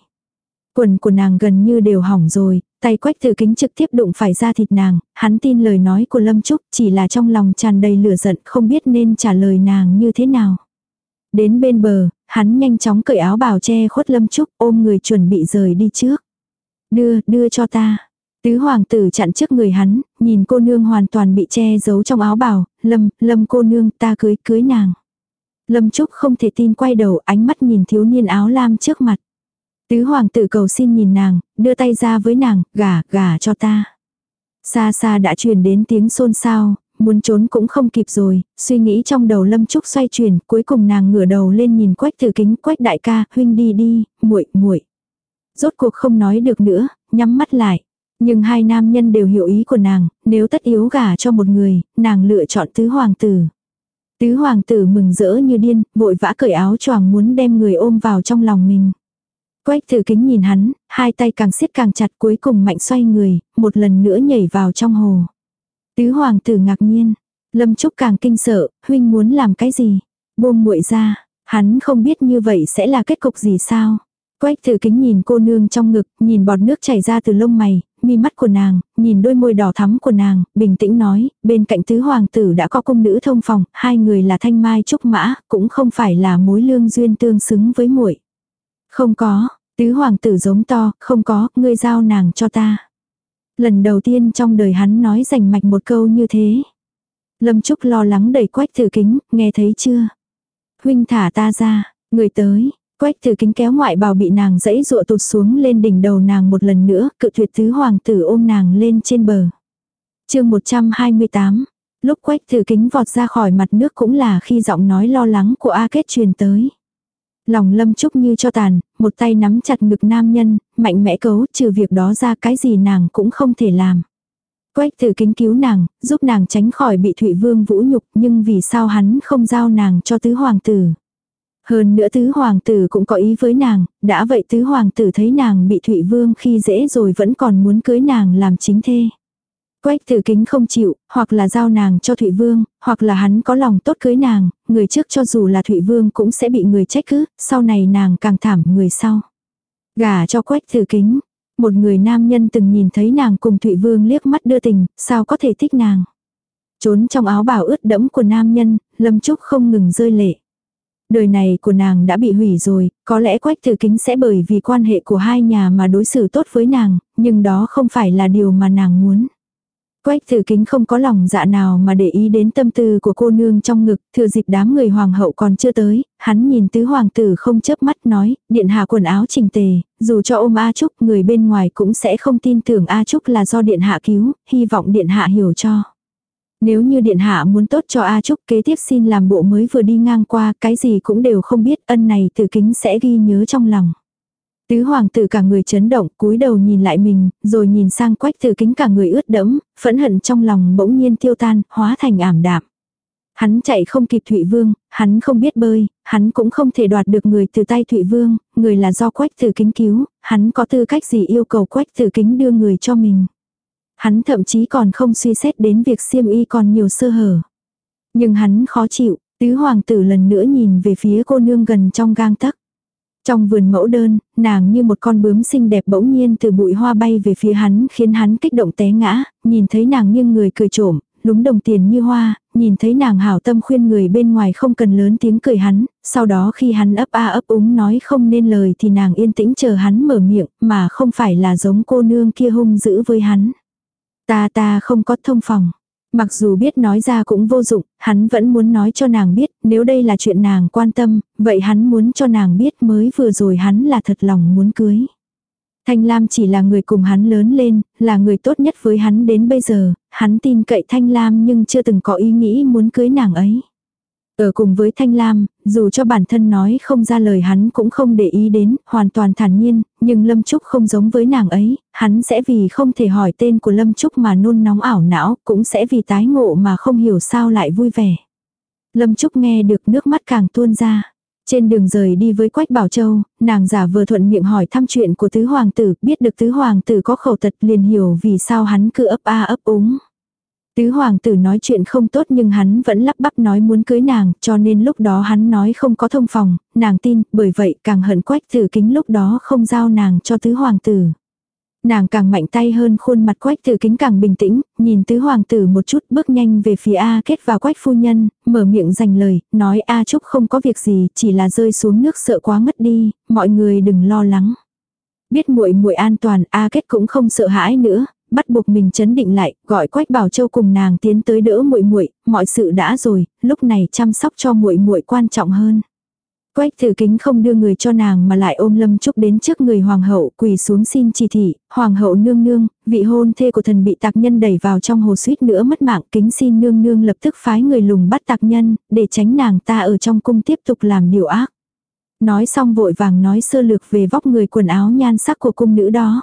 Quần của nàng gần như đều hỏng rồi, tay quách tử kính trực tiếp đụng phải da thịt nàng, hắn tin lời nói của Lâm Trúc chỉ là trong lòng tràn đầy lửa giận không biết nên trả lời nàng như thế nào. Đến bên bờ, hắn nhanh chóng cởi áo bào che khuất Lâm Trúc ôm người chuẩn bị rời đi trước. Đưa, đưa cho ta. Tứ hoàng tử chặn trước người hắn, nhìn cô nương hoàn toàn bị che giấu trong áo bào, lâm, lâm cô nương ta cưới, cưới nàng. Lâm Trúc không thể tin quay đầu ánh mắt nhìn thiếu niên áo lam trước mặt. Tứ hoàng tử cầu xin nhìn nàng, đưa tay ra với nàng, gả, gả cho ta. Xa xa đã truyền đến tiếng xôn xao, muốn trốn cũng không kịp rồi, suy nghĩ trong đầu lâm trúc xoay chuyển, cuối cùng nàng ngửa đầu lên nhìn quách tử kính, quách đại ca, huynh đi đi, muội muội Rốt cuộc không nói được nữa, nhắm mắt lại. Nhưng hai nam nhân đều hiểu ý của nàng, nếu tất yếu gả cho một người, nàng lựa chọn tứ hoàng tử. Tứ hoàng tử mừng rỡ như điên, vội vã cởi áo choàng muốn đem người ôm vào trong lòng mình. Quách tử kính nhìn hắn, hai tay càng siết càng chặt cuối cùng mạnh xoay người, một lần nữa nhảy vào trong hồ. Tứ hoàng tử ngạc nhiên, lâm trúc càng kinh sợ, huynh muốn làm cái gì? Buông muội ra, hắn không biết như vậy sẽ là kết cục gì sao. Quách tử kính nhìn cô nương trong ngực, nhìn bọt nước chảy ra từ lông mày, mi mắt của nàng, nhìn đôi môi đỏ thắm của nàng, bình tĩnh nói, bên cạnh tứ hoàng tử đã có cung nữ thông phòng, hai người là thanh mai trúc mã, cũng không phải là mối lương duyên tương xứng với muội. Không có, tứ hoàng tử giống to, không có, ngươi giao nàng cho ta. Lần đầu tiên trong đời hắn nói rành mạch một câu như thế. Lâm Trúc lo lắng đẩy quách thử kính, nghe thấy chưa? Huynh thả ta ra, người tới, Quách thử kính kéo ngoại bào bị nàng dẫy dụa tụt xuống lên đỉnh đầu nàng một lần nữa, cự tuyệt tứ hoàng tử ôm nàng lên trên bờ. chương 128, lúc quách thử kính vọt ra khỏi mặt nước cũng là khi giọng nói lo lắng của A Kết truyền tới. Lòng lâm trúc như cho tàn, một tay nắm chặt ngực nam nhân, mạnh mẽ cấu, trừ việc đó ra cái gì nàng cũng không thể làm. Quách tử kính cứu nàng, giúp nàng tránh khỏi bị Thụy Vương vũ nhục nhưng vì sao hắn không giao nàng cho tứ hoàng tử. Hơn nữa tứ hoàng tử cũng có ý với nàng, đã vậy tứ hoàng tử thấy nàng bị Thụy Vương khi dễ rồi vẫn còn muốn cưới nàng làm chính thê. Quách tử kính không chịu, hoặc là giao nàng cho Thụy Vương, hoặc là hắn có lòng tốt cưới nàng, người trước cho dù là Thụy Vương cũng sẽ bị người trách cứ, sau này nàng càng thảm người sau. Gả cho quách tử kính, một người nam nhân từng nhìn thấy nàng cùng Thụy Vương liếc mắt đưa tình, sao có thể thích nàng. Trốn trong áo bào ướt đẫm của nam nhân, Lâm Trúc không ngừng rơi lệ. Đời này của nàng đã bị hủy rồi, có lẽ Quách Tử Kính sẽ bởi vì quan hệ của hai nhà mà đối xử tốt với nàng, nhưng đó không phải là điều mà nàng muốn. Quách Tử Kính không có lòng dạ nào mà để ý đến tâm tư của cô nương trong ngực, thừa dịp đám người hoàng hậu còn chưa tới, hắn nhìn tứ hoàng tử không chớp mắt nói, điện hạ quần áo chỉnh tề, dù cho ôm A Trúc người bên ngoài cũng sẽ không tin tưởng A Trúc là do điện hạ cứu, hy vọng điện hạ hiểu cho. Nếu như điện hạ muốn tốt cho A Trúc kế tiếp xin làm bộ mới vừa đi ngang qua, cái gì cũng đều không biết, ân này tử kính sẽ ghi nhớ trong lòng. Tứ hoàng tử cả người chấn động, cúi đầu nhìn lại mình, rồi nhìn sang quách tử kính cả người ướt đẫm, phẫn hận trong lòng bỗng nhiên tiêu tan, hóa thành ảm đạm. Hắn chạy không kịp Thụy Vương, hắn không biết bơi, hắn cũng không thể đoạt được người từ tay Thụy Vương, người là do quách tử kính cứu, hắn có tư cách gì yêu cầu quách tử kính đưa người cho mình. Hắn thậm chí còn không suy xét đến việc siêm y còn nhiều sơ hở. Nhưng hắn khó chịu, tứ hoàng tử lần nữa nhìn về phía cô nương gần trong gang tấc. Trong vườn mẫu đơn, nàng như một con bướm xinh đẹp bỗng nhiên từ bụi hoa bay về phía hắn khiến hắn kích động té ngã, nhìn thấy nàng nghiêng người cười trộm, lúng đồng tiền như hoa, nhìn thấy nàng hảo tâm khuyên người bên ngoài không cần lớn tiếng cười hắn, sau đó khi hắn ấp a ấp úng nói không nên lời thì nàng yên tĩnh chờ hắn mở miệng, mà không phải là giống cô nương kia hung dữ với hắn. Ta ta không có thông phòng. Mặc dù biết nói ra cũng vô dụng, hắn vẫn muốn nói cho nàng biết, nếu đây là chuyện nàng quan tâm, vậy hắn muốn cho nàng biết mới vừa rồi hắn là thật lòng muốn cưới. Thanh Lam chỉ là người cùng hắn lớn lên, là người tốt nhất với hắn đến bây giờ, hắn tin cậy Thanh Lam nhưng chưa từng có ý nghĩ muốn cưới nàng ấy. Ở cùng với Thanh Lam, dù cho bản thân nói không ra lời hắn cũng không để ý đến, hoàn toàn thản nhiên, nhưng Lâm Trúc không giống với nàng ấy, hắn sẽ vì không thể hỏi tên của Lâm Trúc mà nôn nóng ảo não, cũng sẽ vì tái ngộ mà không hiểu sao lại vui vẻ. Lâm Trúc nghe được nước mắt càng tuôn ra. Trên đường rời đi với Quách Bảo Châu, nàng giả vừa thuận miệng hỏi thăm chuyện của tứ hoàng tử, biết được tứ hoàng tử có khẩu tật liền hiểu vì sao hắn cứ ấp a ấp úng. Tứ hoàng tử nói chuyện không tốt nhưng hắn vẫn lắp bắp nói muốn cưới nàng, cho nên lúc đó hắn nói không có thông phòng, nàng tin, bởi vậy càng hận quách tử kính lúc đó không giao nàng cho tứ hoàng tử. Nàng càng mạnh tay hơn khuôn mặt quách tử kính càng bình tĩnh, nhìn tứ hoàng tử một chút bước nhanh về phía A kết vào quách phu nhân, mở miệng dành lời, nói A Trúc không có việc gì, chỉ là rơi xuống nước sợ quá ngất đi, mọi người đừng lo lắng. Biết muội muội an toàn, A Kết cũng không sợ hãi nữa, bắt buộc mình chấn định lại, gọi Quách Bảo Châu cùng nàng tiến tới đỡ muội muội, mọi sự đã rồi, lúc này chăm sóc cho muội muội quan trọng hơn. Quách Tử Kính không đưa người cho nàng mà lại ôm Lâm Trúc đến trước người hoàng hậu, quỳ xuống xin chỉ thị, hoàng hậu nương nương, vị hôn thê của thần bị tạc nhân đẩy vào trong hồ suýt nữa mất mạng, kính xin nương nương lập tức phái người lùng bắt tạc nhân, để tránh nàng ta ở trong cung tiếp tục làm điều ác. Nói xong vội vàng nói sơ lược về vóc người quần áo nhan sắc của cung nữ đó.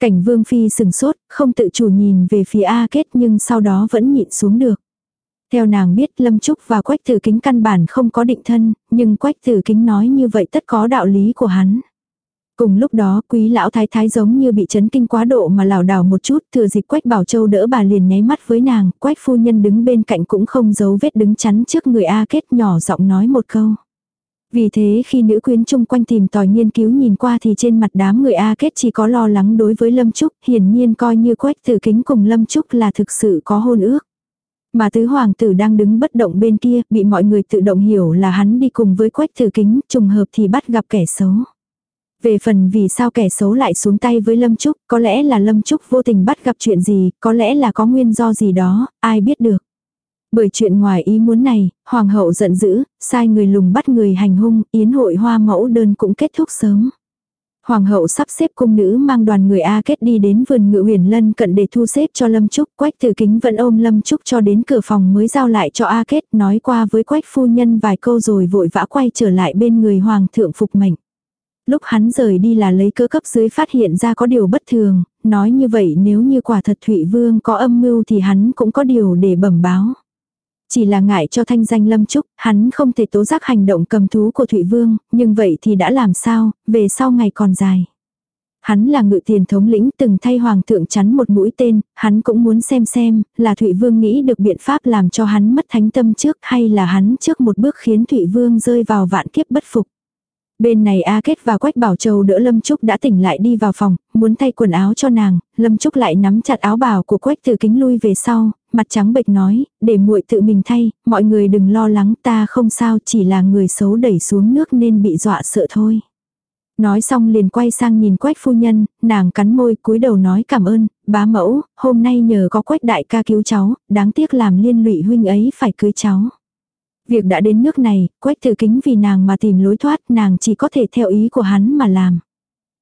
Cảnh vương phi sừng sốt, không tự chủ nhìn về phía A kết nhưng sau đó vẫn nhịn xuống được. Theo nàng biết Lâm Trúc và Quách Tử Kính căn bản không có định thân, nhưng Quách Tử Kính nói như vậy tất có đạo lý của hắn. Cùng lúc đó quý lão thái thái giống như bị chấn kinh quá độ mà lảo đảo một chút, thừa dịp Quách Bảo Châu đỡ bà liền nháy mắt với nàng, Quách phu nhân đứng bên cạnh cũng không giấu vết đứng chắn trước người A Kết nhỏ giọng nói một câu. Vì thế khi nữ quyến chung quanh tìm tòi nghiên cứu nhìn qua thì trên mặt đám người A Kết chỉ có lo lắng đối với Lâm Trúc, hiển nhiên coi như Quách Tử Kính cùng Lâm Trúc là thực sự có hôn ước. Mà tứ hoàng tử đang đứng bất động bên kia, bị mọi người tự động hiểu là hắn đi cùng với Quách Tử Kính, trùng hợp thì bắt gặp kẻ xấu. Về phần vì sao kẻ xấu lại xuống tay với Lâm Trúc, có lẽ là Lâm Trúc vô tình bắt gặp chuyện gì, có lẽ là có nguyên do gì đó, ai biết được. Bởi chuyện ngoài ý muốn này, hoàng hậu giận dữ, sai người lùng bắt người hành hung, yến hội hoa mẫu đơn cũng kết thúc sớm. Hoàng hậu sắp xếp cung nữ mang đoàn người A kết đi đến vườn ngự huyền lân cận để thu xếp cho Lâm Trúc. Quách tử kính vẫn ôm Lâm Trúc cho đến cửa phòng mới giao lại cho A kết nói qua với Quách phu nhân vài câu rồi vội vã quay trở lại bên người Hoàng thượng phục mệnh. Lúc hắn rời đi là lấy cơ cấp dưới phát hiện ra có điều bất thường, nói như vậy nếu như quả thật Thụy Vương có âm mưu thì hắn cũng có điều để bẩm báo. Chỉ là ngại cho thanh danh Lâm Trúc, hắn không thể tố giác hành động cầm thú của Thụy Vương, nhưng vậy thì đã làm sao, về sau ngày còn dài. Hắn là ngự tiền thống lĩnh từng thay hoàng thượng chắn một mũi tên, hắn cũng muốn xem xem, là Thụy Vương nghĩ được biện pháp làm cho hắn mất thánh tâm trước hay là hắn trước một bước khiến Thụy Vương rơi vào vạn kiếp bất phục. Bên này A Kết và Quách Bảo Châu đỡ Lâm Trúc đã tỉnh lại đi vào phòng, muốn thay quần áo cho nàng, Lâm Trúc lại nắm chặt áo bào của Quách từ kính lui về sau, mặt trắng bệch nói, để muội tự mình thay, mọi người đừng lo lắng ta không sao chỉ là người xấu đẩy xuống nước nên bị dọa sợ thôi. Nói xong liền quay sang nhìn quách phu nhân, nàng cắn môi cúi đầu nói cảm ơn, bá mẫu, hôm nay nhờ có quách đại ca cứu cháu, đáng tiếc làm liên lụy huynh ấy phải cưới cháu. Việc đã đến nước này, quách thử kính vì nàng mà tìm lối thoát, nàng chỉ có thể theo ý của hắn mà làm.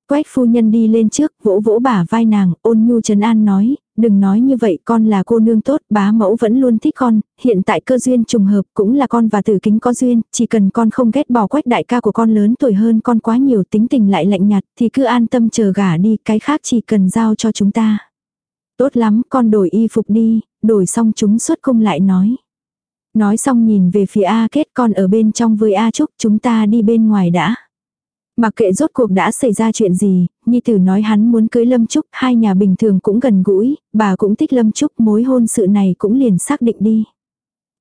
Quách phu nhân đi lên trước, vỗ vỗ bả vai nàng, ôn nhu trấn an nói, đừng nói như vậy con là cô nương tốt, bá mẫu vẫn luôn thích con, hiện tại cơ duyên trùng hợp cũng là con và tử kính có duyên, chỉ cần con không ghét bỏ quách đại ca của con lớn tuổi hơn con quá nhiều tính tình lại lạnh nhạt thì cứ an tâm chờ gả đi, cái khác chỉ cần giao cho chúng ta. Tốt lắm, con đổi y phục đi, đổi xong chúng xuất cung lại nói. Nói xong nhìn về phía A kết con ở bên trong với A Trúc chúng ta đi bên ngoài đã. Mặc kệ rốt cuộc đã xảy ra chuyện gì, Nhi tử nói hắn muốn cưới Lâm Trúc, hai nhà bình thường cũng gần gũi, bà cũng thích Lâm Trúc, mối hôn sự này cũng liền xác định đi.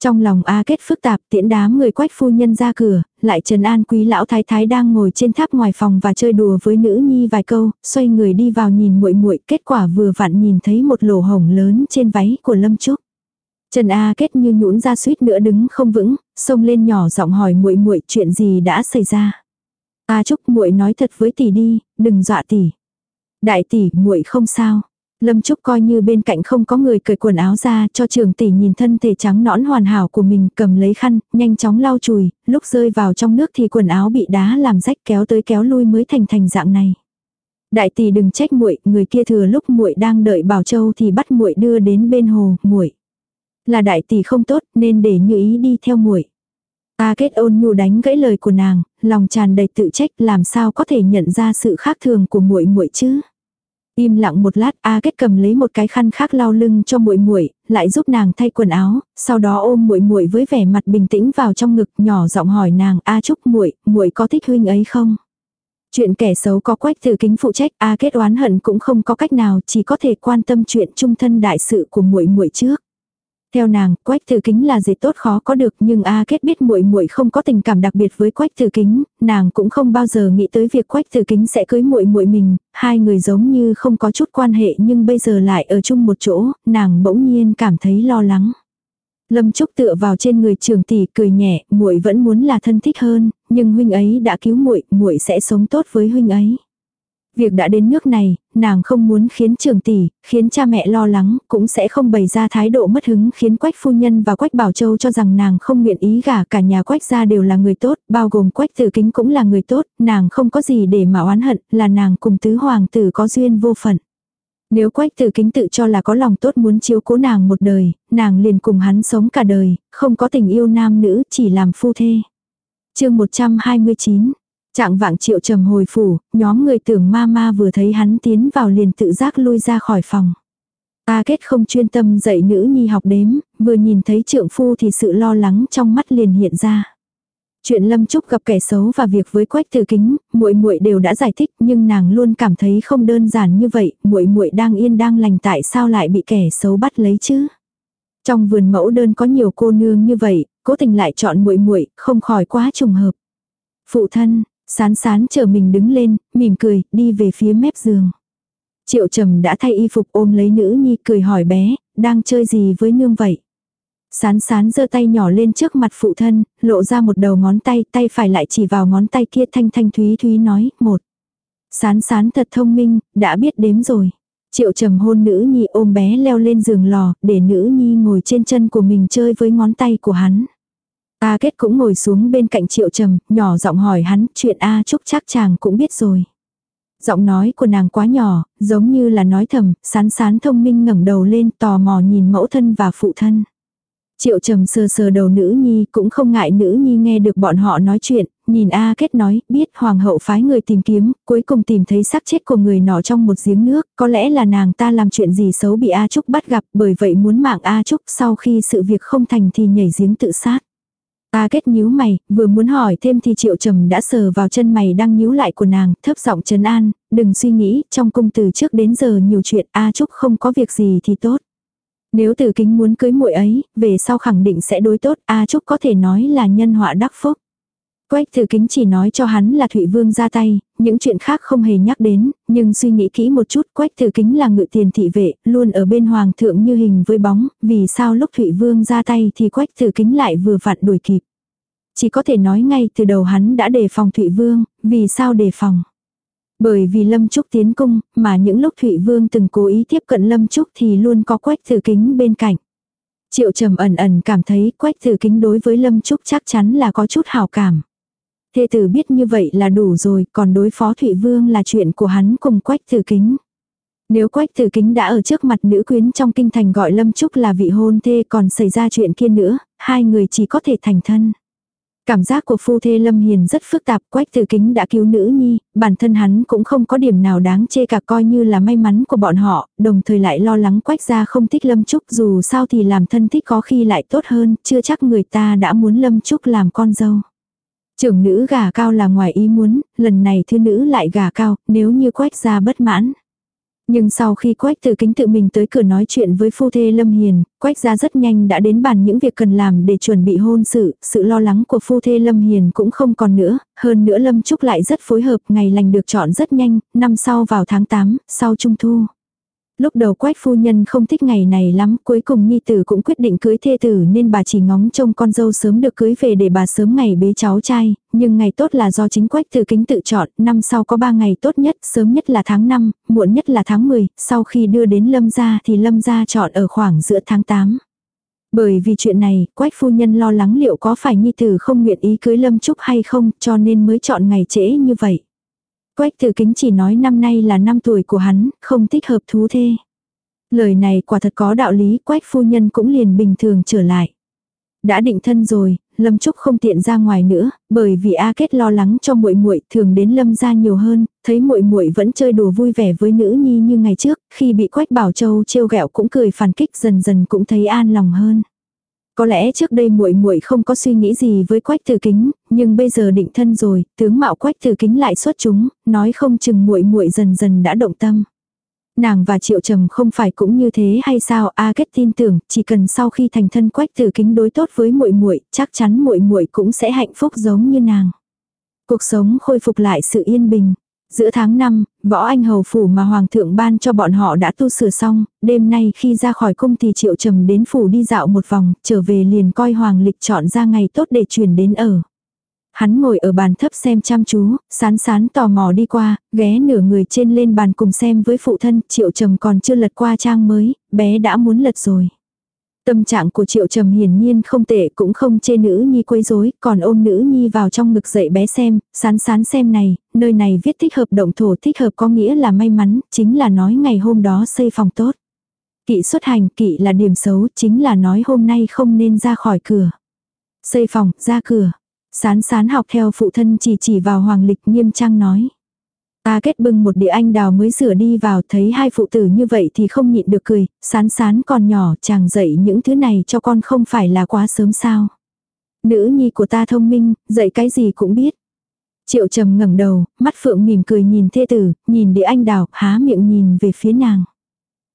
Trong lòng A kết phức tạp tiễn đám người quách phu nhân ra cửa, lại Trần An quý lão thái thái đang ngồi trên tháp ngoài phòng và chơi đùa với nữ nhi vài câu, xoay người đi vào nhìn muội muội kết quả vừa vặn nhìn thấy một lỗ hồng lớn trên váy của Lâm Trúc. Trần A kết như nhũn ra suýt nữa đứng không vững, xông lên nhỏ giọng hỏi muội muội chuyện gì đã xảy ra. A Trúc muội nói thật với tỷ đi, đừng dọa tỷ. Đại tỷ, muội không sao. Lâm Trúc coi như bên cạnh không có người cởi quần áo ra cho trường tỷ nhìn thân thể trắng nõn hoàn hảo của mình cầm lấy khăn, nhanh chóng lau chùi, lúc rơi vào trong nước thì quần áo bị đá làm rách kéo tới kéo lui mới thành thành dạng này. Đại tỷ đừng trách muội, người kia thừa lúc muội đang đợi Bảo Châu thì bắt muội đưa đến bên hồ, muội. Là đại tỷ không tốt nên để như ý đi theo muội. A kết ôn nhu đánh gãy lời của nàng, lòng tràn đầy tự trách làm sao có thể nhận ra sự khác thường của muội muội chứ. Im lặng một lát, A Kết cầm lấy một cái khăn khác lau lưng cho muội muội, lại giúp nàng thay quần áo, sau đó ôm muội muội với vẻ mặt bình tĩnh vào trong ngực, nhỏ giọng hỏi nàng, "A Trúc muội, muội có thích huynh ấy không?" Chuyện kẻ xấu có quách từ kính phụ trách, A Kết oán hận cũng không có cách nào, chỉ có thể quan tâm chuyện trung thân đại sự của muội muội trước. Theo nàng, Quách Tử Kính là gì tốt khó có được, nhưng A Kết biết muội muội không có tình cảm đặc biệt với Quách Tử Kính, nàng cũng không bao giờ nghĩ tới việc Quách Tử Kính sẽ cưới muội muội mình, hai người giống như không có chút quan hệ nhưng bây giờ lại ở chung một chỗ, nàng bỗng nhiên cảm thấy lo lắng. Lâm Trúc tựa vào trên người trường tỷ cười nhẹ, muội vẫn muốn là thân thích hơn, nhưng huynh ấy đã cứu muội, muội sẽ sống tốt với huynh ấy. Việc đã đến nước này, nàng không muốn khiến trường tỷ, khiến cha mẹ lo lắng, cũng sẽ không bày ra thái độ mất hứng khiến quách phu nhân và quách bảo châu cho rằng nàng không nguyện ý gả cả nhà quách gia đều là người tốt, bao gồm quách tử kính cũng là người tốt, nàng không có gì để mà oán hận, là nàng cùng tứ hoàng tử có duyên vô phận. Nếu quách tử kính tự cho là có lòng tốt muốn chiếu cố nàng một đời, nàng liền cùng hắn sống cả đời, không có tình yêu nam nữ, chỉ làm phu thê. chương 129 Trạng vạng triệu trầm hồi phủ, nhóm người tưởng ma ma vừa thấy hắn tiến vào liền tự giác lui ra khỏi phòng. Ta kết không chuyên tâm dạy nữ nhi học đếm, vừa nhìn thấy trượng phu thì sự lo lắng trong mắt liền hiện ra. Chuyện Lâm Trúc gặp kẻ xấu và việc với Quách Tử Kính, muội muội đều đã giải thích, nhưng nàng luôn cảm thấy không đơn giản như vậy, muội muội đang yên đang lành tại sao lại bị kẻ xấu bắt lấy chứ? Trong vườn mẫu đơn có nhiều cô nương như vậy, cố tình lại chọn muội muội, không khỏi quá trùng hợp. Phụ thân, sán sán chờ mình đứng lên, mỉm cười, đi về phía mép giường. Triệu trầm đã thay y phục ôm lấy nữ nhi cười hỏi bé, đang chơi gì với nương vậy? Sán sán giơ tay nhỏ lên trước mặt phụ thân, lộ ra một đầu ngón tay, tay phải lại chỉ vào ngón tay kia thanh thanh thúy thúy nói, một. Sán sán thật thông minh, đã biết đếm rồi. Triệu trầm hôn nữ nhi ôm bé leo lên giường lò, để nữ nhi ngồi trên chân của mình chơi với ngón tay của hắn. A kết cũng ngồi xuống bên cạnh triệu trầm, nhỏ giọng hỏi hắn, chuyện A Trúc chắc chàng cũng biết rồi. Giọng nói của nàng quá nhỏ, giống như là nói thầm, sán sán thông minh ngẩng đầu lên tò mò nhìn mẫu thân và phụ thân. Triệu trầm sờ sờ đầu nữ nhi cũng không ngại nữ nhi nghe được bọn họ nói chuyện, nhìn A kết nói, biết hoàng hậu phái người tìm kiếm, cuối cùng tìm thấy xác chết của người nọ trong một giếng nước, có lẽ là nàng ta làm chuyện gì xấu bị A Trúc bắt gặp, bởi vậy muốn mạng A Trúc sau khi sự việc không thành thì nhảy giếng tự sát. A kết nhíu mày, vừa muốn hỏi thêm thì triệu trầm đã sờ vào chân mày đang nhíu lại của nàng, thấp giọng trấn an, đừng suy nghĩ, trong cung từ trước đến giờ nhiều chuyện A Trúc không có việc gì thì tốt. Nếu tử kính muốn cưới muội ấy, về sau khẳng định sẽ đối tốt, A Trúc có thể nói là nhân họa đắc phúc. Quách tử kính chỉ nói cho hắn là Thụy Vương ra tay, những chuyện khác không hề nhắc đến, nhưng suy nghĩ kỹ một chút Quách tử kính là ngự tiền thị vệ, luôn ở bên hoàng thượng như hình với bóng, vì sao lúc Thụy Vương ra tay thì Quách tử kính lại vừa vặn đuổi kịp. Chỉ có thể nói ngay từ đầu hắn đã đề phòng Thụy Vương, vì sao đề phòng. Bởi vì Lâm Trúc tiến cung, mà những lúc Thụy Vương từng cố ý tiếp cận Lâm Trúc thì luôn có quách thử kính bên cạnh. Triệu trầm ẩn ẩn cảm thấy quách thử kính đối với Lâm Trúc chắc chắn là có chút hào cảm. Thê tử biết như vậy là đủ rồi, còn đối phó Thụy Vương là chuyện của hắn cùng quách Tử kính. Nếu quách Tử kính đã ở trước mặt nữ quyến trong kinh thành gọi Lâm Trúc là vị hôn thê còn xảy ra chuyện kia nữa, hai người chỉ có thể thành thân. Cảm giác của phu thê Lâm Hiền rất phức tạp, Quách Tử Kính đã cứu nữ nhi, bản thân hắn cũng không có điểm nào đáng chê cả coi như là may mắn của bọn họ, đồng thời lại lo lắng Quách gia không thích Lâm Trúc dù sao thì làm thân thích có khi lại tốt hơn, chưa chắc người ta đã muốn Lâm Trúc làm con dâu. Trưởng nữ gà cao là ngoài ý muốn, lần này thư nữ lại gà cao, nếu như Quách gia bất mãn. Nhưng sau khi Quách Tử Kính tự mình tới cửa nói chuyện với phu thê Lâm Hiền, Quách gia rất nhanh đã đến bàn những việc cần làm để chuẩn bị hôn sự, sự lo lắng của phu thê Lâm Hiền cũng không còn nữa, hơn nữa Lâm Trúc lại rất phối hợp, ngày lành được chọn rất nhanh, năm sau vào tháng 8, sau Trung Thu. Lúc đầu quách phu nhân không thích ngày này lắm, cuối cùng nhi tử cũng quyết định cưới thê tử nên bà chỉ ngóng trông con dâu sớm được cưới về để bà sớm ngày bế cháu trai, nhưng ngày tốt là do chính quách tử kính tự chọn, năm sau có ba ngày tốt nhất, sớm nhất là tháng 5, muộn nhất là tháng 10, sau khi đưa đến lâm gia thì lâm gia chọn ở khoảng giữa tháng 8. Bởi vì chuyện này, quách phu nhân lo lắng liệu có phải nhi tử không nguyện ý cưới lâm trúc hay không, cho nên mới chọn ngày trễ như vậy. Quách tử kính chỉ nói năm nay là năm tuổi của hắn, không thích hợp thú thê. Lời này quả thật có đạo lý, quách phu nhân cũng liền bình thường trở lại. Đã định thân rồi, Lâm Trúc không tiện ra ngoài nữa, bởi vì A Kết lo lắng cho muội muội, thường đến Lâm gia nhiều hơn, thấy muội muội vẫn chơi đùa vui vẻ với nữ nhi như ngày trước, khi bị Quách Bảo Châu trêu ghẹo cũng cười phản kích dần dần cũng thấy an lòng hơn. Có lẽ trước đây muội muội không có suy nghĩ gì với Quách Tử Kính, nhưng bây giờ định thân rồi, tướng mạo Quách Tử Kính lại xuất chúng, nói không chừng muội muội dần dần đã động tâm. Nàng và Triệu Trầm không phải cũng như thế hay sao? A Kết tin tưởng, chỉ cần sau khi thành thân Quách Tử Kính đối tốt với muội muội, chắc chắn muội muội cũng sẽ hạnh phúc giống như nàng. Cuộc sống khôi phục lại sự yên bình. Giữa tháng 5, võ anh hầu phủ mà hoàng thượng ban cho bọn họ đã tu sửa xong, đêm nay khi ra khỏi cung thì triệu trầm đến phủ đi dạo một vòng, trở về liền coi hoàng lịch chọn ra ngày tốt để chuyển đến ở. Hắn ngồi ở bàn thấp xem chăm chú, sán sán tò mò đi qua, ghé nửa người trên lên bàn cùng xem với phụ thân, triệu trầm còn chưa lật qua trang mới, bé đã muốn lật rồi. Tâm trạng của Triệu Trầm hiển nhiên không tệ cũng không chê nữ nhi quấy rối, còn ôm nữ nhi vào trong ngực dậy bé xem, sán sán xem này, nơi này viết thích hợp động thổ thích hợp có nghĩa là may mắn, chính là nói ngày hôm đó xây phòng tốt. Kỵ xuất hành, kỵ là điểm xấu, chính là nói hôm nay không nên ra khỏi cửa. Xây phòng, ra cửa. Sán sán học theo phụ thân chỉ chỉ vào hoàng lịch nghiêm trang nói. Ta kết bưng một đĩa anh đào mới rửa đi vào thấy hai phụ tử như vậy thì không nhịn được cười, sán sán còn nhỏ chàng dạy những thứ này cho con không phải là quá sớm sao. Nữ nhi của ta thông minh, dạy cái gì cũng biết. Triệu trầm ngẩng đầu, mắt phượng mỉm cười nhìn thê tử, nhìn đĩa anh đào, há miệng nhìn về phía nàng.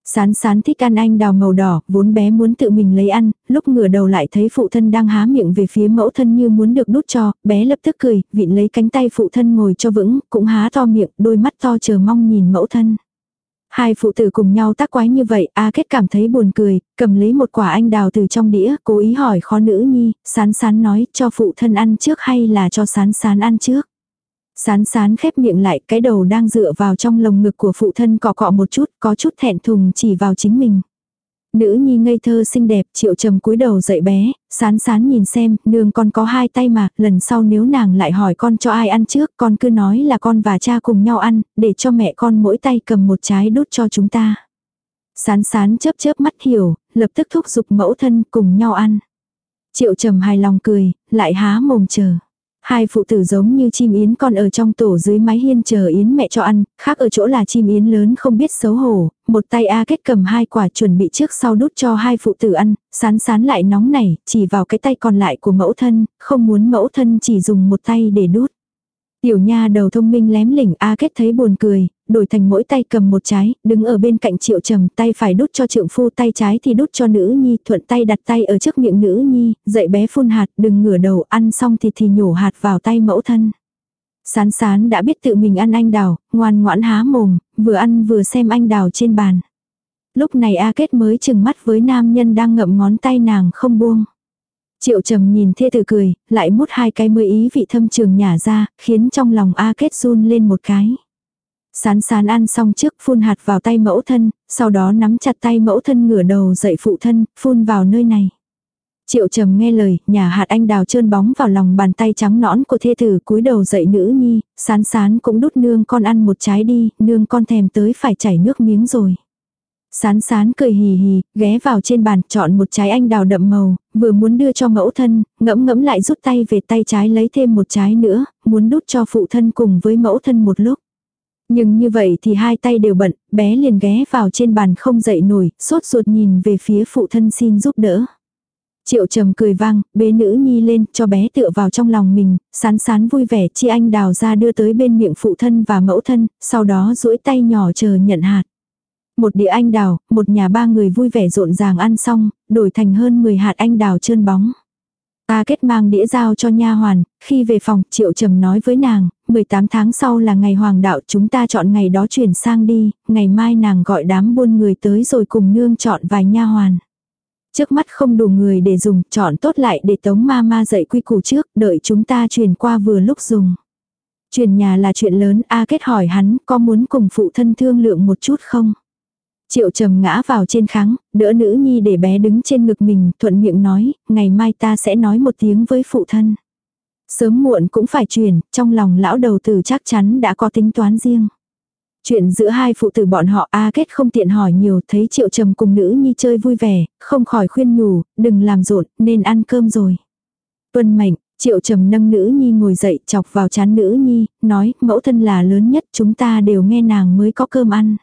Sán sán thích ăn anh đào màu đỏ, vốn bé muốn tự mình lấy ăn, lúc ngửa đầu lại thấy phụ thân đang há miệng về phía mẫu thân như muốn được đút cho, bé lập tức cười, vịn lấy cánh tay phụ thân ngồi cho vững, cũng há to miệng, đôi mắt to chờ mong nhìn mẫu thân. Hai phụ tử cùng nhau tác quái như vậy, A Kết cảm thấy buồn cười, cầm lấy một quả anh đào từ trong đĩa, cố ý hỏi khó nữ nhi, sán sán nói cho phụ thân ăn trước hay là cho sán sán ăn trước. Sán sán khép miệng lại, cái đầu đang dựa vào trong lồng ngực của phụ thân cọ cọ một chút, có chút thẹn thùng chỉ vào chính mình. Nữ nhi ngây thơ xinh đẹp, triệu trầm cúi đầu dậy bé, sán sán nhìn xem, nương con có hai tay mà, lần sau nếu nàng lại hỏi con cho ai ăn trước, con cứ nói là con và cha cùng nhau ăn, để cho mẹ con mỗi tay cầm một trái đút cho chúng ta. Sán sán chớp chớp mắt hiểu, lập tức thúc giục mẫu thân cùng nhau ăn. Triệu trầm hài lòng cười, lại há mồm chờ. Hai phụ tử giống như chim yến con ở trong tổ dưới mái hiên chờ yến mẹ cho ăn, khác ở chỗ là chim yến lớn không biết xấu hổ, một tay A kết cầm hai quả chuẩn bị trước sau đút cho hai phụ tử ăn, sán sán lại nóng nảy, chỉ vào cái tay còn lại của mẫu thân, không muốn mẫu thân chỉ dùng một tay để đút. Tiểu nha đầu thông minh lém lỉnh A kết thấy buồn cười, đổi thành mỗi tay cầm một trái, đứng ở bên cạnh triệu trầm tay phải đút cho trượng phu tay trái thì đút cho nữ nhi, thuận tay đặt tay ở trước miệng nữ nhi, dậy bé phun hạt, đừng ngửa đầu ăn xong thì thì nhổ hạt vào tay mẫu thân. Sán sán đã biết tự mình ăn anh đào, ngoan ngoãn há mồm, vừa ăn vừa xem anh đào trên bàn. Lúc này A Kết mới chừng mắt với nam nhân đang ngậm ngón tay nàng không buông. Triệu trầm nhìn thê tử cười, lại mút hai cái mới ý vị thâm trường nhả ra, khiến trong lòng A Kết run lên một cái. Sán sán ăn xong trước phun hạt vào tay mẫu thân, sau đó nắm chặt tay mẫu thân ngửa đầu dậy phụ thân, phun vào nơi này. Triệu trầm nghe lời, nhà hạt anh đào trơn bóng vào lòng bàn tay trắng nõn của thê tử cúi đầu dậy nữ nhi, sán sán cũng đút nương con ăn một trái đi, nương con thèm tới phải chảy nước miếng rồi. Sán sán cười hì hì, ghé vào trên bàn, chọn một trái anh đào đậm màu, vừa muốn đưa cho mẫu thân, ngẫm ngẫm lại rút tay về tay trái lấy thêm một trái nữa, muốn đút cho phụ thân cùng với mẫu thân một lúc. Nhưng như vậy thì hai tay đều bận, bé liền ghé vào trên bàn không dậy nổi, sốt ruột nhìn về phía phụ thân xin giúp đỡ. Triệu trầm cười vang, bế nữ nhi lên, cho bé tựa vào trong lòng mình, sán sán vui vẻ chi anh đào ra đưa tới bên miệng phụ thân và mẫu thân, sau đó duỗi tay nhỏ chờ nhận hạt. Một đĩa anh đào, một nhà ba người vui vẻ rộn ràng ăn xong, đổi thành hơn 10 hạt anh đào trơn bóng. Ta kết mang đĩa giao cho nha hoàn, khi về phòng triệu trầm nói với nàng, 18 tháng sau là ngày hoàng đạo chúng ta chọn ngày đó chuyển sang đi, ngày mai nàng gọi đám buôn người tới rồi cùng nương chọn vài nha hoàn. Trước mắt không đủ người để dùng, chọn tốt lại để tống ma ma dạy quy củ trước, đợi chúng ta truyền qua vừa lúc dùng. chuyển nhà là chuyện lớn, A kết hỏi hắn, có muốn cùng phụ thân thương lượng một chút không? Triệu trầm ngã vào trên kháng, đỡ nữ nhi để bé đứng trên ngực mình, thuận miệng nói, ngày mai ta sẽ nói một tiếng với phụ thân. Sớm muộn cũng phải truyền, trong lòng lão đầu tử chắc chắn đã có tính toán riêng. Chuyện giữa hai phụ tử bọn họ A kết không tiện hỏi nhiều, thấy triệu trầm cùng nữ nhi chơi vui vẻ, không khỏi khuyên nhủ, đừng làm rộn, nên ăn cơm rồi. Tuân mệnh, triệu trầm nâng nữ nhi ngồi dậy chọc vào chán nữ nhi, nói, mẫu thân là lớn nhất, chúng ta đều nghe nàng mới có cơm ăn.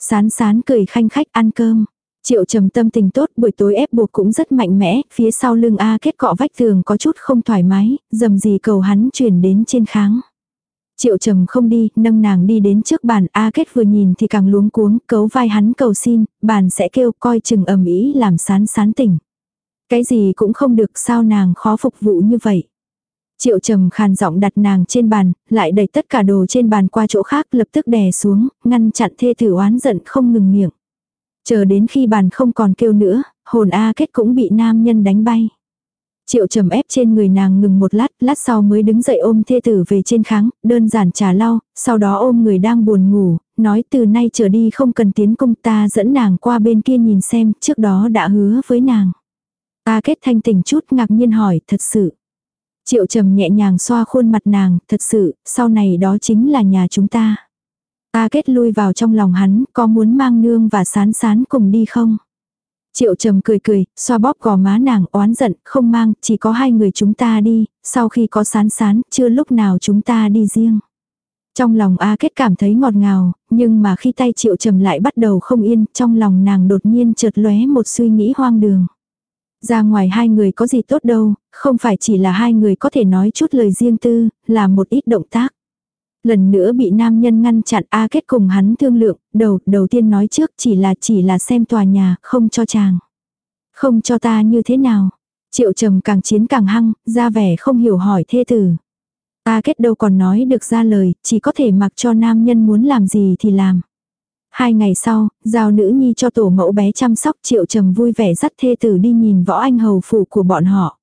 Sán sán cười khanh khách ăn cơm. Triệu trầm tâm tình tốt buổi tối ép buộc cũng rất mạnh mẽ, phía sau lưng A kết cọ vách tường có chút không thoải mái, dầm gì cầu hắn chuyển đến trên kháng. Triệu trầm không đi, nâng nàng đi đến trước bàn A kết vừa nhìn thì càng luống cuống, cấu vai hắn cầu xin, bàn sẽ kêu coi chừng ầm ý làm sán sán tỉnh. Cái gì cũng không được sao nàng khó phục vụ như vậy. Triệu trầm khàn giọng đặt nàng trên bàn, lại đẩy tất cả đồ trên bàn qua chỗ khác lập tức đè xuống, ngăn chặn thê tử oán giận không ngừng miệng. Chờ đến khi bàn không còn kêu nữa, hồn A kết cũng bị nam nhân đánh bay. Triệu trầm ép trên người nàng ngừng một lát, lát sau mới đứng dậy ôm thê tử về trên kháng, đơn giản trà lau, sau đó ôm người đang buồn ngủ, nói từ nay trở đi không cần tiến công ta dẫn nàng qua bên kia nhìn xem, trước đó đã hứa với nàng. A kết thanh tỉnh chút ngạc nhiên hỏi, thật sự. Triệu trầm nhẹ nhàng xoa khuôn mặt nàng, thật sự, sau này đó chính là nhà chúng ta. Ta kết lui vào trong lòng hắn, có muốn mang nương và sán sán cùng đi không? Triệu trầm cười cười, xoa bóp gò má nàng oán giận, không mang, chỉ có hai người chúng ta đi, sau khi có sán sán, chưa lúc nào chúng ta đi riêng. Trong lòng A kết cảm thấy ngọt ngào, nhưng mà khi tay triệu trầm lại bắt đầu không yên, trong lòng nàng đột nhiên chợt lóe một suy nghĩ hoang đường. Ra ngoài hai người có gì tốt đâu, không phải chỉ là hai người có thể nói chút lời riêng tư, là một ít động tác. Lần nữa bị nam nhân ngăn chặn A kết cùng hắn thương lượng, đầu, đầu tiên nói trước chỉ là chỉ là xem tòa nhà, không cho chàng. Không cho ta như thế nào. Triệu trầm càng chiến càng hăng, ra vẻ không hiểu hỏi thê tử. A kết đâu còn nói được ra lời, chỉ có thể mặc cho nam nhân muốn làm gì thì làm. Hai ngày sau, giao nữ nhi cho tổ mẫu bé chăm sóc triệu trầm vui vẻ dắt thê tử đi nhìn võ anh hầu phủ của bọn họ.